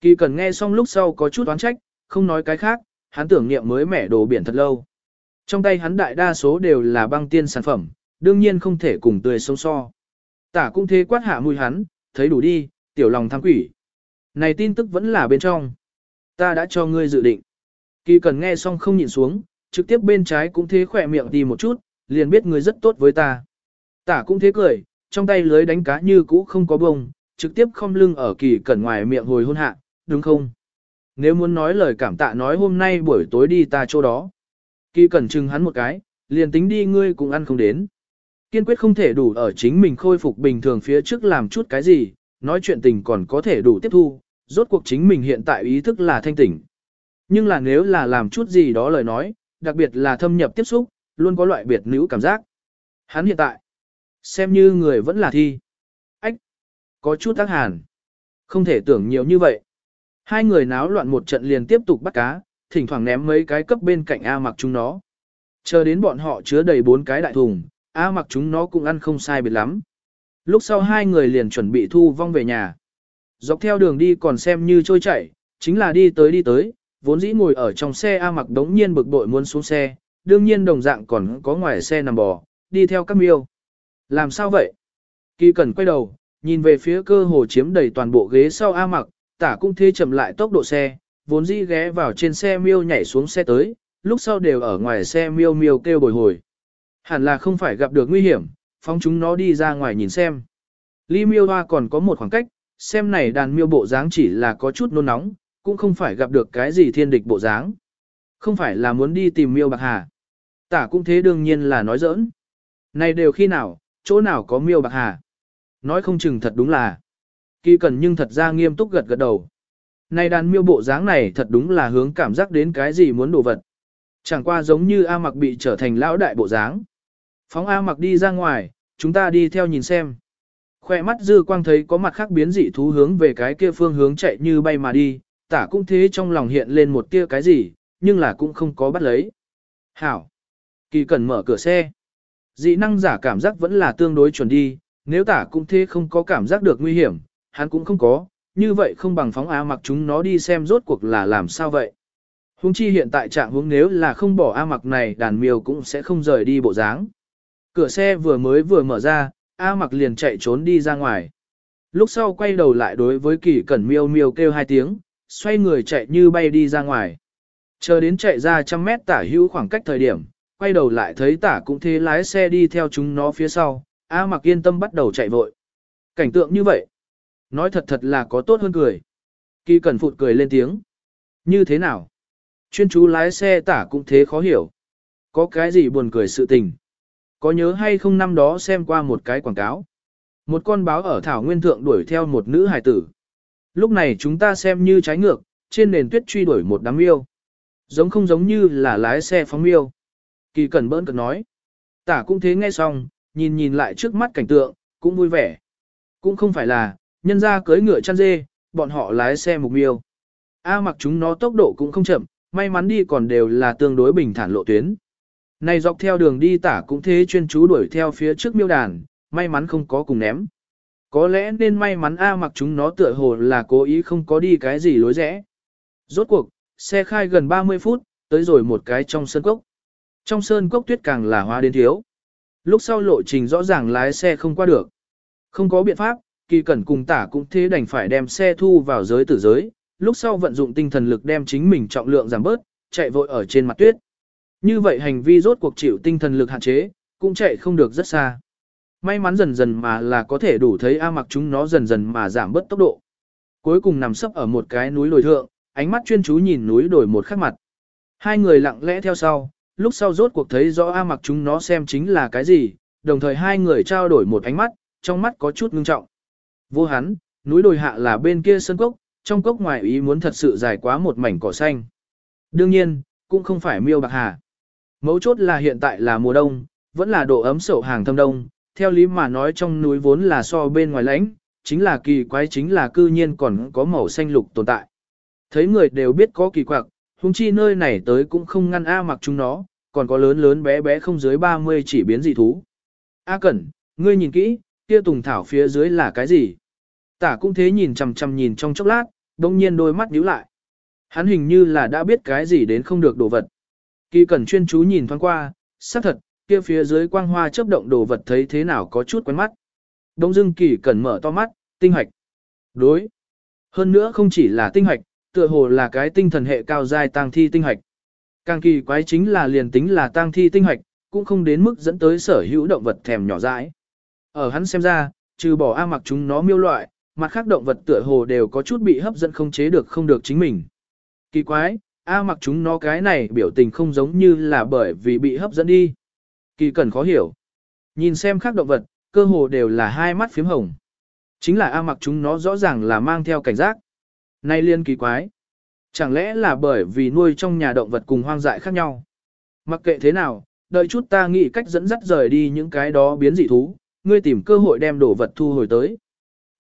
Kỳ cần nghe xong lúc sau có chút oán trách, không nói cái khác, hắn tưởng niệm mới mẻ đồ biển thật lâu. Trong tay hắn đại đa số đều là băng tiên sản phẩm, đương nhiên không thể cùng tươi sống so. Tả cũng thế quát hạ mùi hắn, thấy đủ đi, tiểu lòng tham quỷ. Này tin tức vẫn là bên trong. Ta đã cho ngươi dự định. Kỳ cần nghe xong không nhìn xuống, trực tiếp bên trái cũng thế khỏe miệng đi một chút, liền biết ngươi rất tốt với ta. Tả cũng thế cười, trong tay lưới đánh cá như cũ không có bông, trực tiếp không lưng ở kỳ cẩn ngoài miệng hồi hôn hạ, đúng không? Nếu muốn nói lời cảm tạ nói hôm nay buổi tối đi ta chỗ đó. Kỳ cẩn chừng hắn một cái, liền tính đi ngươi cũng ăn không đến. Kiên quyết không thể đủ ở chính mình khôi phục bình thường phía trước làm chút cái gì, nói chuyện tình còn có thể đủ tiếp thu, rốt cuộc chính mình hiện tại ý thức là thanh tỉnh. Nhưng là nếu là làm chút gì đó lời nói, đặc biệt là thâm nhập tiếp xúc, luôn có loại biệt nữ cảm giác. Hắn hiện tại, xem như người vẫn là thi. Ách, có chút tác hàn. Không thể tưởng nhiều như vậy. Hai người náo loạn một trận liền tiếp tục bắt cá, thỉnh thoảng ném mấy cái cấp bên cạnh A mặc chúng nó. Chờ đến bọn họ chứa đầy bốn cái đại thùng, A mặc chúng nó cũng ăn không sai biệt lắm. Lúc sau hai người liền chuẩn bị thu vong về nhà. Dọc theo đường đi còn xem như trôi chảy, chính là đi tới đi tới, vốn dĩ ngồi ở trong xe A mặc đống nhiên bực bội muốn xuống xe, đương nhiên đồng dạng còn có ngoài xe nằm bò, đi theo các miêu. Làm sao vậy? Kỳ cần quay đầu, nhìn về phía cơ hồ chiếm đầy toàn bộ ghế sau A mặc, tả cũng thế chậm lại tốc độ xe, vốn dĩ ghé vào trên xe miêu nhảy xuống xe tới, lúc sau đều ở ngoài xe miêu miêu kêu bồi hồi. Hẳn là không phải gặp được nguy hiểm, phóng chúng nó đi ra ngoài nhìn xem. Ly miêu hoa còn có một khoảng cách, xem này đàn miêu bộ dáng chỉ là có chút nôn nóng, cũng không phải gặp được cái gì thiên địch bộ dáng. Không phải là muốn đi tìm miêu bạc hà. Tả cũng thế đương nhiên là nói giỡn. Này đều khi nào, chỗ nào có miêu bạc hà. Nói không chừng thật đúng là. Kỳ cần nhưng thật ra nghiêm túc gật gật đầu. Này đàn miêu bộ dáng này thật đúng là hướng cảm giác đến cái gì muốn đổ vật. Chẳng qua giống như A mặc bị trở thành lão đại bộ dáng. Phóng A mặc đi ra ngoài, chúng ta đi theo nhìn xem. Khoe mắt dư quang thấy có mặt khác biến dị thú hướng về cái kia phương hướng chạy như bay mà đi, tả cũng thế trong lòng hiện lên một tia cái gì, nhưng là cũng không có bắt lấy. Hảo! Kỳ cần mở cửa xe. Dị năng giả cảm giác vẫn là tương đối chuẩn đi, nếu tả cũng thế không có cảm giác được nguy hiểm, hắn cũng không có, như vậy không bằng phóng A mặc chúng nó đi xem rốt cuộc là làm sao vậy. Hùng chi hiện tại trạng huống nếu là không bỏ A mặc này đàn miêu cũng sẽ không rời đi bộ dáng. Cửa xe vừa mới vừa mở ra, A mặc liền chạy trốn đi ra ngoài. Lúc sau quay đầu lại đối với kỳ cẩn miêu miêu kêu hai tiếng, xoay người chạy như bay đi ra ngoài. Chờ đến chạy ra trăm mét tả hữu khoảng cách thời điểm, quay đầu lại thấy tả cũng thế lái xe đi theo chúng nó phía sau, A mặc yên tâm bắt đầu chạy vội. Cảnh tượng như vậy, nói thật thật là có tốt hơn cười. Kỳ cẩn phụt cười lên tiếng. Như thế nào? Chuyên chú lái xe tả cũng thế khó hiểu. Có cái gì buồn cười sự tình? Có nhớ hay không năm đó xem qua một cái quảng cáo? Một con báo ở Thảo Nguyên Thượng đuổi theo một nữ hài tử. Lúc này chúng ta xem như trái ngược, trên nền tuyết truy đuổi một đám yêu Giống không giống như là lái xe phóng miêu. Kỳ cẩn bỡn cực nói. Tả cũng thế nghe xong, nhìn nhìn lại trước mắt cảnh tượng, cũng vui vẻ. Cũng không phải là, nhân ra cưới ngựa chăn dê, bọn họ lái xe mục miêu. A mặc chúng nó tốc độ cũng không chậm, may mắn đi còn đều là tương đối bình thản lộ tuyến. Này dọc theo đường đi tả cũng thế chuyên chú đuổi theo phía trước miêu đàn, may mắn không có cùng ném. Có lẽ nên may mắn A mặc chúng nó tựa hồ là cố ý không có đi cái gì lối rẽ. Rốt cuộc, xe khai gần 30 phút, tới rồi một cái trong sơn cốc. Trong sơn cốc tuyết càng là hóa đến thiếu. Lúc sau lộ trình rõ ràng lái xe không qua được. Không có biện pháp, kỳ cẩn cùng tả cũng thế đành phải đem xe thu vào giới tử giới, lúc sau vận dụng tinh thần lực đem chính mình trọng lượng giảm bớt, chạy vội ở trên mặt tuyết. Như vậy hành vi rốt cuộc chịu tinh thần lực hạn chế, cũng chạy không được rất xa. May mắn dần dần mà là có thể đủ thấy A mặc chúng nó dần dần mà giảm bớt tốc độ. Cuối cùng nằm sấp ở một cái núi lồi thượng, ánh mắt chuyên chú nhìn núi đồi một khắc mặt. Hai người lặng lẽ theo sau, lúc sau rốt cuộc thấy rõ A mặc chúng nó xem chính là cái gì, đồng thời hai người trao đổi một ánh mắt, trong mắt có chút ngưng trọng. Vô hắn, núi đồi hạ là bên kia sân cốc, trong cốc ngoài ý muốn thật sự dài quá một mảnh cỏ xanh. Đương nhiên, cũng không phải miêu bạc hà. Mấu chốt là hiện tại là mùa đông, vẫn là độ ấm sổ hàng thâm đông, theo lý mà nói trong núi vốn là so bên ngoài lãnh, chính là kỳ quái chính là cư nhiên còn có màu xanh lục tồn tại. Thấy người đều biết có kỳ quặc, huống chi nơi này tới cũng không ngăn A mặc chúng nó, còn có lớn lớn bé bé không dưới 30 chỉ biến dị thú. A Cẩn, ngươi nhìn kỹ, kia tùng thảo phía dưới là cái gì? Tả cũng thế nhìn chằm chằm nhìn trong chốc lát, đông nhiên đôi mắt nhíu lại. Hắn hình như là đã biết cái gì đến không được đồ vật. Kỳ Cẩn chuyên chú nhìn thoáng qua, xác thật, kia phía dưới quang hoa chớp động đồ vật thấy thế nào có chút quen mắt. Đông dương Kỳ Cẩn mở to mắt, tinh hoạch. Đối. Hơn nữa không chỉ là tinh hoạch, tựa hồ là cái tinh thần hệ cao giai tang thi tinh hạch. Càng kỳ quái chính là liền tính là tang thi tinh hạch, cũng không đến mức dẫn tới sở hữu động vật thèm nhỏ dãi. Ở hắn xem ra, trừ bỏ A mặc chúng nó miêu loại, mặt khác động vật tựa hồ đều có chút bị hấp dẫn không chế được không được chính mình. Kỳ quái, A mặc chúng nó cái này biểu tình không giống như là bởi vì bị hấp dẫn đi. Kỳ cần khó hiểu. Nhìn xem khác động vật, cơ hồ đều là hai mắt phím hồng. Chính là A mặc chúng nó rõ ràng là mang theo cảnh giác. Nay liên kỳ quái. Chẳng lẽ là bởi vì nuôi trong nhà động vật cùng hoang dại khác nhau? Mặc kệ thế nào, đợi chút ta nghĩ cách dẫn dắt rời đi những cái đó biến dị thú, ngươi tìm cơ hội đem đồ vật thu hồi tới.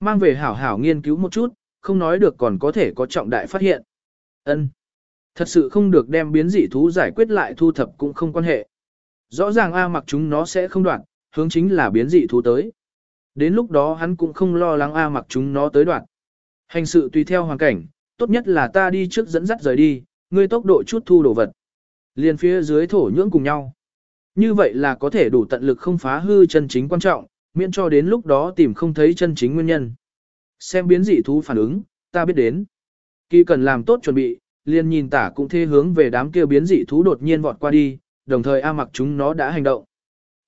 Mang về hảo hảo nghiên cứu một chút, không nói được còn có thể có trọng đại phát hiện. Ân, Thật sự không được đem biến dị thú giải quyết lại thu thập cũng không quan hệ. Rõ ràng A mặc chúng nó sẽ không đoạn, hướng chính là biến dị thú tới. Đến lúc đó hắn cũng không lo lắng A mặc chúng nó tới đoạn. Hành sự tùy theo hoàn cảnh, tốt nhất là ta đi trước dẫn dắt rời đi, ngươi tốc độ chút thu đồ vật. Liên phía dưới thổ nhưỡng cùng nhau. Như vậy là có thể đủ tận lực không phá hư chân chính quan trọng, miễn cho đến lúc đó tìm không thấy chân chính nguyên nhân. Xem biến dị thú phản ứng, ta biết đến. Kỳ cần làm tốt chuẩn bị, liền nhìn tả cũng thê hướng về đám kia biến dị thú đột nhiên vọt qua đi, đồng thời A mặc chúng nó đã hành động.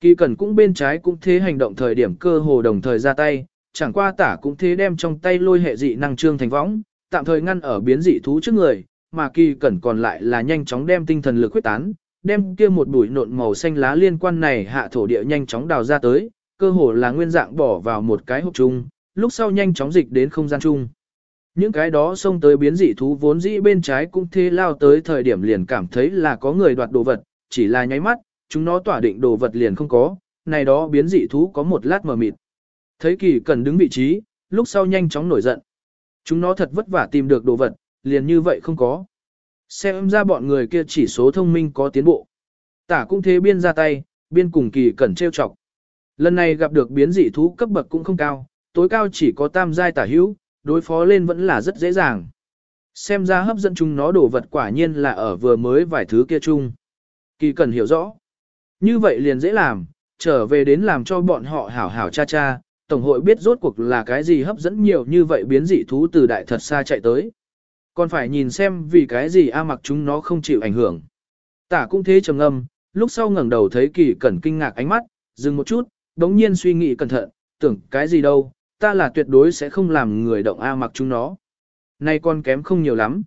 Kỳ cần cũng bên trái cũng thế hành động thời điểm cơ hồ đồng thời ra tay, chẳng qua tả cũng thế đem trong tay lôi hệ dị năng trương thành võng, tạm thời ngăn ở biến dị thú trước người, mà kỳ cẩn còn lại là nhanh chóng đem tinh thần lực quyết tán, đem kia một bụi nộn màu xanh lá liên quan này hạ thổ địa nhanh chóng đào ra tới, cơ hồ là nguyên dạng bỏ vào một cái hộp chung, lúc sau nhanh chóng dịch đến không gian chung. Những cái đó xông tới biến dị thú vốn dĩ bên trái cũng thế lao tới thời điểm liền cảm thấy là có người đoạt đồ vật, chỉ là nháy mắt, chúng nó tỏa định đồ vật liền không có, này đó biến dị thú có một lát mờ mịt. Thấy kỳ cần đứng vị trí, lúc sau nhanh chóng nổi giận. Chúng nó thật vất vả tìm được đồ vật, liền như vậy không có. Xem ra bọn người kia chỉ số thông minh có tiến bộ. Tả cũng thế biên ra tay, biên cùng kỳ cẩn trêu chọc. Lần này gặp được biến dị thú cấp bậc cũng không cao, tối cao chỉ có tam giai tả hữu, đối phó lên vẫn là rất dễ dàng. Xem ra hấp dẫn chúng nó đồ vật quả nhiên là ở vừa mới vài thứ kia chung. Kỳ cần hiểu rõ. Như vậy liền dễ làm, trở về đến làm cho bọn họ hảo hảo cha cha, Tổng hội biết rốt cuộc là cái gì hấp dẫn nhiều như vậy biến dị thú từ đại thật xa chạy tới. Còn phải nhìn xem vì cái gì A mặc chúng nó không chịu ảnh hưởng. Tả cũng thế trầm ngâm, lúc sau ngẩng đầu thấy kỳ cẩn kinh ngạc ánh mắt, dừng một chút, đống nhiên suy nghĩ cẩn thận, tưởng cái gì đâu, ta là tuyệt đối sẽ không làm người động A mặc chúng nó. Nay con kém không nhiều lắm.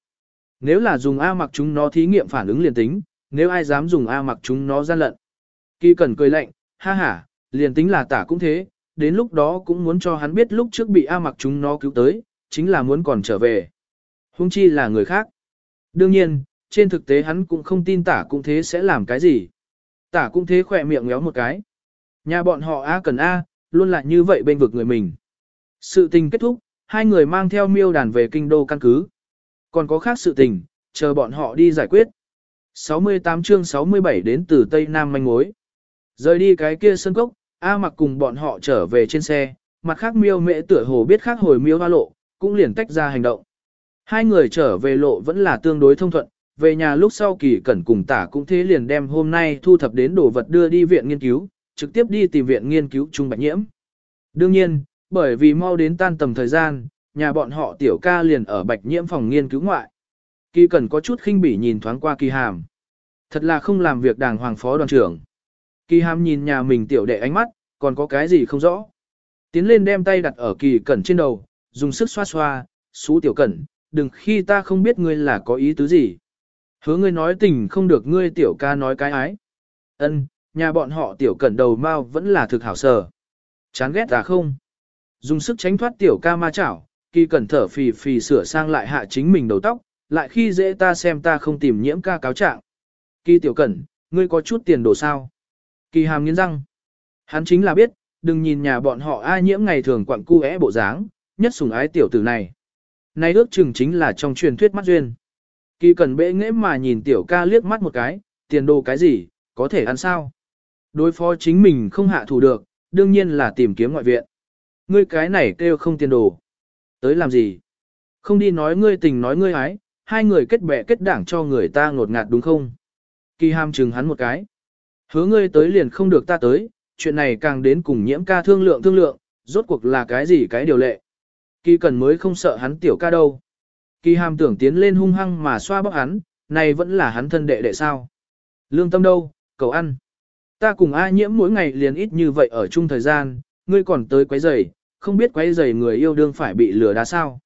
Nếu là dùng A mặc chúng nó thí nghiệm phản ứng liền tính, nếu ai dám dùng A mặc chúng nó gian lận. Kỳ cẩn cười lạnh, ha ha, liền tính là tả cũng thế, đến lúc đó cũng muốn cho hắn biết lúc trước bị A mặc chúng nó cứu tới, chính là muốn còn trở về. Hung chi là người khác. Đương nhiên, trên thực tế hắn cũng không tin tả cũng thế sẽ làm cái gì. Tả cũng thế khỏe miệng ngéo một cái. Nhà bọn họ A cần A, luôn là như vậy bên vực người mình. Sự tình kết thúc, hai người mang theo miêu đàn về kinh đô căn cứ. Còn có khác sự tình, chờ bọn họ đi giải quyết. 68 chương 67 đến từ Tây Nam manh mối. Rời đi cái kia sân cốc, A mặc cùng bọn họ trở về trên xe, mặt khác miêu mẹ tựa hồ biết khác hồi miêu hoa lộ, cũng liền tách ra hành động. Hai người trở về lộ vẫn là tương đối thông thuận, về nhà lúc sau kỳ cẩn cùng tả cũng thế liền đem hôm nay thu thập đến đồ vật đưa đi viện nghiên cứu, trực tiếp đi tìm viện nghiên cứu Trung Bạch Nhiễm. Đương nhiên, bởi vì mau đến tan tầm thời gian, nhà bọn họ tiểu ca liền ở Bạch Nhiễm phòng nghiên cứu ngoại. Kỳ cẩn có chút khinh bỉ nhìn thoáng qua kỳ hàm. Thật là không làm việc đàng hoàng phó đoàn trưởng. Kỳ hàm nhìn nhà mình tiểu đệ ánh mắt, còn có cái gì không rõ. Tiến lên đem tay đặt ở kỳ cẩn trên đầu, dùng sức xoa xoa, xú tiểu cẩn, đừng khi ta không biết ngươi là có ý tứ gì. Hứa ngươi nói tình không được ngươi tiểu ca nói cái ái. Ân, nhà bọn họ tiểu cẩn đầu mau vẫn là thực hảo sở. Chán ghét à không? Dùng sức tránh thoát tiểu ca ma chảo, kỳ cẩn thở phì phì sửa sang lại hạ chính mình đầu tóc, lại khi dễ ta xem ta không tìm nhiễm ca cáo trạng. Kỳ tiểu cẩn, ngươi có chút tiền đồ sao? Kỳ hàm nghiến răng. Hắn chính là biết, đừng nhìn nhà bọn họ ai nhiễm ngày thường quặng cu é bộ dáng, nhất sủng ái tiểu tử này. nay ước chừng chính là trong truyền thuyết mắt duyên. Kỳ cần bệ nghễ mà nhìn tiểu ca liếc mắt một cái, tiền đồ cái gì, có thể ăn sao? Đối phó chính mình không hạ thủ được, đương nhiên là tìm kiếm ngoại viện. Ngươi cái này kêu không tiền đồ. Tới làm gì? Không đi nói ngươi tình nói ngươi ái, hai người kết bè kết đảng cho người ta ngột ngạt đúng không? Kỳ ham chừng hắn một cái. Hứa ngươi tới liền không được ta tới, chuyện này càng đến cùng nhiễm ca thương lượng thương lượng, rốt cuộc là cái gì cái điều lệ. Kỳ cần mới không sợ hắn tiểu ca đâu. Kỳ hàm tưởng tiến lên hung hăng mà xoa bóc hắn, này vẫn là hắn thân đệ đệ sao. Lương tâm đâu, cầu ăn. Ta cùng A nhiễm mỗi ngày liền ít như vậy ở chung thời gian, ngươi còn tới quấy rầy, không biết quấy rầy người yêu đương phải bị lừa đá sao.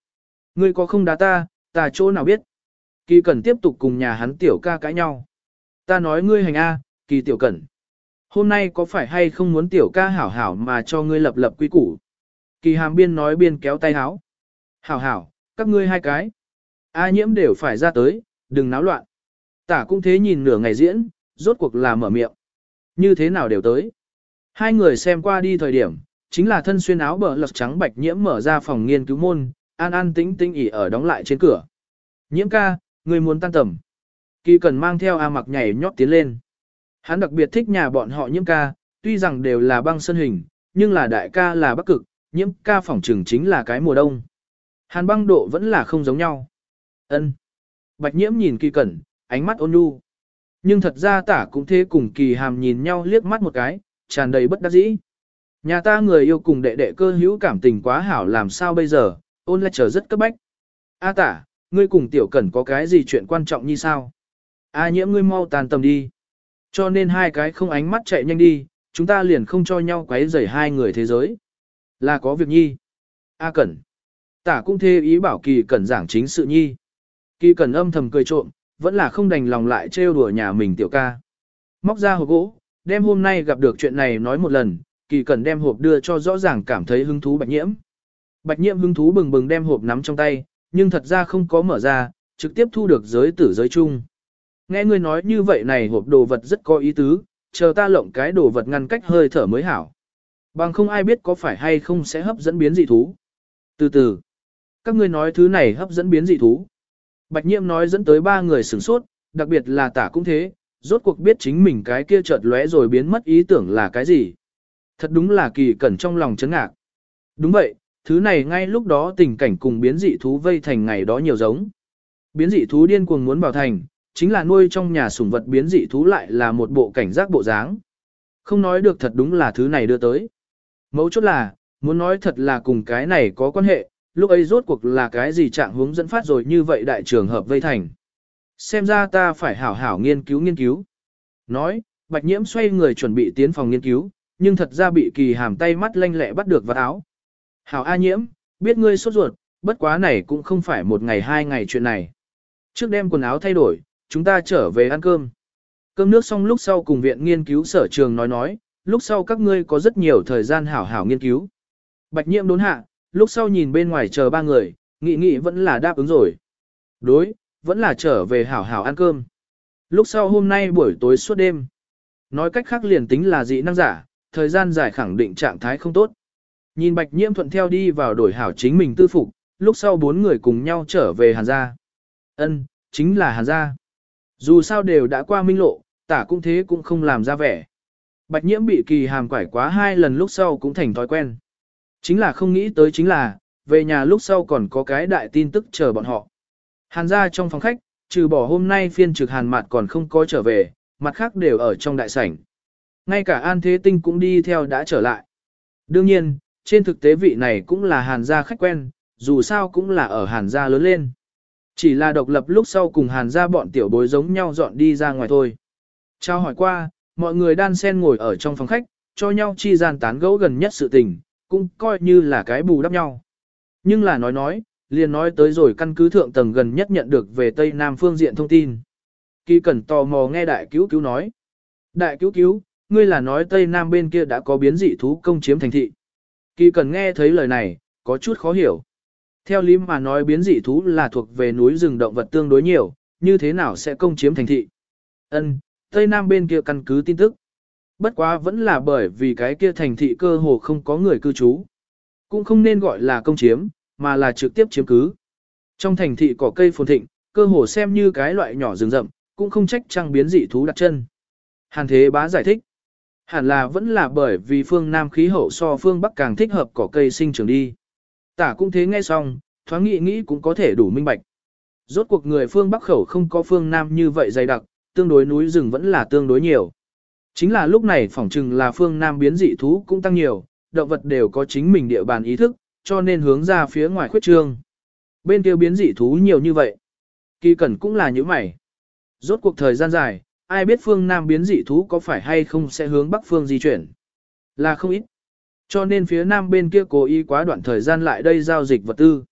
Ngươi có không đá ta, ta chỗ nào biết. Kỳ cần tiếp tục cùng nhà hắn tiểu ca cãi nhau. Ta nói ngươi hành A, kỳ tiểu cẩn. Hôm nay có phải hay không muốn tiểu ca hảo hảo mà cho ngươi lập lập quy củ? Kỳ hàm biên nói biên kéo tay háo. Hảo hảo, các ngươi hai cái. A nhiễm đều phải ra tới, đừng náo loạn. Tả cũng thế nhìn nửa ngày diễn, rốt cuộc là mở miệng. Như thế nào đều tới. Hai người xem qua đi thời điểm, chính là thân xuyên áo bờ lật trắng bạch nhiễm mở ra phòng nghiên cứu môn, an an tĩnh tĩnh ỉ ở đóng lại trên cửa. Nhiễm ca, người muốn tan tầm. Kỳ cần mang theo A mặc nhảy nhót tiến lên. Hắn đặc biệt thích nhà bọn họ nhiễm ca, tuy rằng đều là băng sân hình, nhưng là đại ca là bắc cực, nhiễm ca phỏng trừng chính là cái mùa đông. Hàn băng độ vẫn là không giống nhau. Ân. Bạch nhiễm nhìn kỳ cẩn, ánh mắt ôn nhu. Nhưng thật ra tả cũng thế cùng kỳ hàm nhìn nhau liếc mắt một cái, tràn đầy bất đắc dĩ. Nhà ta người yêu cùng đệ đệ cơ hữu cảm tình quá hảo làm sao bây giờ, ôn lại chờ rất cấp bách. A tả, ngươi cùng tiểu cẩn có cái gì chuyện quan trọng như sao? A nhiễm ngươi mau tàn tầm đi. Cho nên hai cái không ánh mắt chạy nhanh đi, chúng ta liền không cho nhau quấy rầy hai người thế giới. Là có việc nhi. A Cẩn. Tả cũng thê ý bảo Kỳ Cẩn giảng chính sự nhi. Kỳ Cẩn âm thầm cười trộm, vẫn là không đành lòng lại trêu đùa nhà mình tiểu ca. Móc ra hộp gỗ, đem hôm nay gặp được chuyện này nói một lần, Kỳ Cẩn đem hộp đưa cho rõ ràng cảm thấy hứng thú Bạch Nhiễm. Bạch Nhiễm hứng thú bừng bừng đem hộp nắm trong tay, nhưng thật ra không có mở ra, trực tiếp thu được giới tử giới chung. Nghe ngươi nói như vậy này hộp đồ vật rất có ý tứ, chờ ta lộng cái đồ vật ngăn cách hơi thở mới hảo. Bằng không ai biết có phải hay không sẽ hấp dẫn biến dị thú. Từ từ, các ngươi nói thứ này hấp dẫn biến dị thú. Bạch Nhiệm nói dẫn tới ba người sửng sốt, đặc biệt là tả cũng thế, rốt cuộc biết chính mình cái kia chợt lóe rồi biến mất ý tưởng là cái gì. Thật đúng là kỳ cẩn trong lòng chấn ngạc. Đúng vậy, Thứ này ngay lúc đó tình cảnh cùng biến dị thú vây thành ngày đó nhiều giống. Biến dị thú điên cuồng muốn bảo thành, chính là nuôi trong nhà sủng vật biến dị thú lại là một bộ cảnh giác bộ dáng. Không nói được thật đúng là thứ này đưa tới. Mấu chốt là, muốn nói thật là cùng cái này có quan hệ, lúc ấy rốt cuộc là cái gì trạng hướng dẫn phát rồi như vậy đại trường hợp vây thành. Xem ra ta phải hảo hảo nghiên cứu nghiên cứu. Nói, bạch nhiễm xoay người chuẩn bị tiến phòng nghiên cứu, nhưng thật ra bị kỳ hàm tay mắt lanh lẹ bắt được vào áo. Hảo A nhiễm, biết ngươi sốt ruột, bất quá này cũng không phải một ngày hai ngày chuyện này. Trước đem quần áo thay đổi, chúng ta trở về ăn cơm. Cơm nước xong lúc sau cùng viện nghiên cứu sở trường nói nói, lúc sau các ngươi có rất nhiều thời gian hảo hảo nghiên cứu. Bạch nhiễm đốn hạ, lúc sau nhìn bên ngoài chờ ba người, nghị nghị vẫn là đáp ứng rồi. Đối, vẫn là trở về hảo hảo ăn cơm. Lúc sau hôm nay buổi tối suốt đêm. Nói cách khác liền tính là dị năng giả, thời gian dài khẳng định trạng thái không tốt. Nhìn bạch nhiễm thuận theo đi vào đổi hảo chính mình tư phục, lúc sau bốn người cùng nhau trở về hàn gia. Ân, chính là hàn gia. Dù sao đều đã qua minh lộ, tả cũng thế cũng không làm ra vẻ. Bạch nhiễm bị kỳ hàm quải quá hai lần lúc sau cũng thành thói quen. Chính là không nghĩ tới chính là, về nhà lúc sau còn có cái đại tin tức chờ bọn họ. Hàn ra trong phòng khách, trừ bỏ hôm nay phiên trực hàn mặt còn không có trở về, mặt khác đều ở trong đại sảnh. Ngay cả An Thế Tinh cũng đi theo đã trở lại. Đương nhiên, trên thực tế vị này cũng là hàn gia khách quen, dù sao cũng là ở hàn gia lớn lên. Chỉ là độc lập lúc sau cùng hàn ra bọn tiểu bối giống nhau dọn đi ra ngoài thôi. Trao hỏi qua, mọi người đan sen ngồi ở trong phòng khách, cho nhau chi gian tán gẫu gần nhất sự tình, cũng coi như là cái bù đắp nhau. Nhưng là nói nói, liền nói tới rồi căn cứ thượng tầng gần nhất nhận được về Tây Nam phương diện thông tin. Kỳ cẩn tò mò nghe đại cứu cứu nói. Đại cứu cứu, ngươi là nói Tây Nam bên kia đã có biến dị thú công chiếm thành thị. Kỳ cẩn nghe thấy lời này, có chút khó hiểu. Theo lý mà nói biến dị thú là thuộc về núi rừng động vật tương đối nhiều, như thế nào sẽ công chiếm thành thị? Ân, Tây Nam bên kia căn cứ tin tức. Bất quá vẫn là bởi vì cái kia thành thị cơ hồ không có người cư trú. Cũng không nên gọi là công chiếm, mà là trực tiếp chiếm cứ. Trong thành thị có cây phồn thịnh, cơ hồ xem như cái loại nhỏ rừng rậm, cũng không trách trăng biến dị thú đặt chân. Hàn Thế Bá giải thích, hẳn là vẫn là bởi vì phương Nam khí hậu so phương Bắc càng thích hợp cỏ cây sinh trưởng đi. Tả cũng thế nghe xong, thoáng nghĩ nghĩ cũng có thể đủ minh bạch. Rốt cuộc người phương Bắc khẩu không có phương Nam như vậy dày đặc, tương đối núi rừng vẫn là tương đối nhiều. Chính là lúc này phỏng chừng là phương Nam biến dị thú cũng tăng nhiều, động vật đều có chính mình địa bàn ý thức, cho nên hướng ra phía ngoài khuyết trương. Bên kia biến dị thú nhiều như vậy. Kỳ cẩn cũng là như mày. Rốt cuộc thời gian dài, ai biết phương Nam biến dị thú có phải hay không sẽ hướng Bắc phương di chuyển. Là không ít. Cho nên phía Nam bên kia cố ý quá đoạn thời gian lại đây giao dịch vật tư.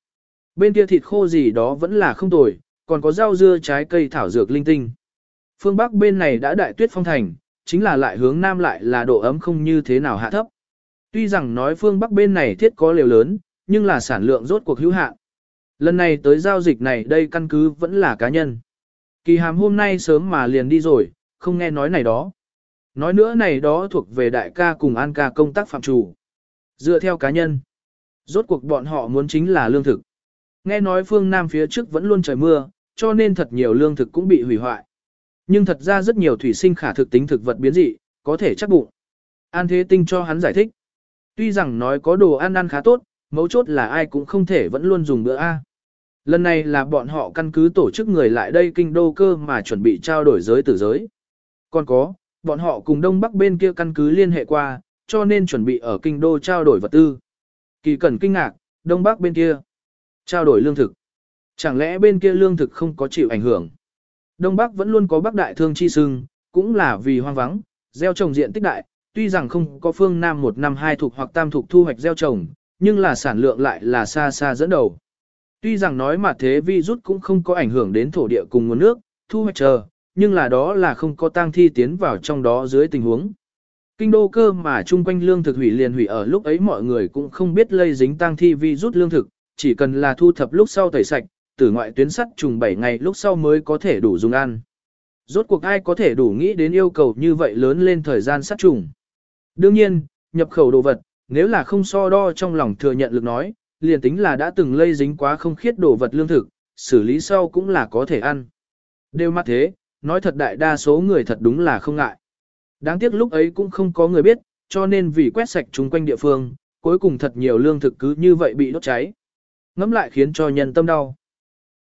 Bên kia thịt khô gì đó vẫn là không tồi, còn có rau dưa trái cây thảo dược linh tinh. Phương Bắc bên này đã đại tuyết phong thành, chính là lại hướng Nam lại là độ ấm không như thế nào hạ thấp. Tuy rằng nói phương Bắc bên này thiết có liều lớn, nhưng là sản lượng rốt cuộc hữu hạn. Lần này tới giao dịch này đây căn cứ vẫn là cá nhân. Kỳ hàm hôm nay sớm mà liền đi rồi, không nghe nói này đó. Nói nữa này đó thuộc về đại ca cùng an ca công tác phạm chủ. Dựa theo cá nhân, rốt cuộc bọn họ muốn chính là lương thực. Nghe nói phương Nam phía trước vẫn luôn trời mưa, cho nên thật nhiều lương thực cũng bị hủy hoại. Nhưng thật ra rất nhiều thủy sinh khả thực tính thực vật biến dị, có thể chắc bụng. An Thế Tinh cho hắn giải thích. Tuy rằng nói có đồ ăn ăn khá tốt, mấu chốt là ai cũng không thể vẫn luôn dùng bữa A. Lần này là bọn họ căn cứ tổ chức người lại đây kinh đô cơ mà chuẩn bị trao đổi giới tử giới. Còn có, bọn họ cùng Đông Bắc bên kia căn cứ liên hệ qua, cho nên chuẩn bị ở kinh đô trao đổi vật tư. Kỳ cẩn kinh ngạc, Đông Bắc bên kia trao đổi lương thực. Chẳng lẽ bên kia lương thực không có chịu ảnh hưởng? Đông Bắc vẫn luôn có Bắc đại thương chi sưng, cũng là vì hoang vắng, gieo trồng diện tích đại, tuy rằng không có phương Nam một năm hai thuộc hoặc tam thuộc thu hoạch gieo trồng, nhưng là sản lượng lại là xa xa dẫn đầu. Tuy rằng nói mà thế vi rút cũng không có ảnh hưởng đến thổ địa cùng nguồn nước, thu hoạch chờ, nhưng là đó là không có tang thi tiến vào trong đó dưới tình huống. Kinh đô cơ mà chung quanh lương thực hủy liền hủy ở lúc ấy mọi người cũng không biết lây dính tang thi vi rút lương thực, chỉ cần là thu thập lúc sau tẩy sạch, tử ngoại tuyến sắt trùng 7 ngày lúc sau mới có thể đủ dùng ăn. Rốt cuộc ai có thể đủ nghĩ đến yêu cầu như vậy lớn lên thời gian sát trùng. Đương nhiên, nhập khẩu đồ vật, nếu là không so đo trong lòng thừa nhận lực nói, liền tính là đã từng lây dính quá không khiết đồ vật lương thực, xử lý sau cũng là có thể ăn. Đều mắt thế, nói thật đại đa số người thật đúng là không ngại. Đáng tiếc lúc ấy cũng không có người biết, cho nên vì quét sạch chung quanh địa phương, cuối cùng thật nhiều lương thực cứ như vậy bị đốt cháy. Ngắm lại khiến cho nhân tâm đau.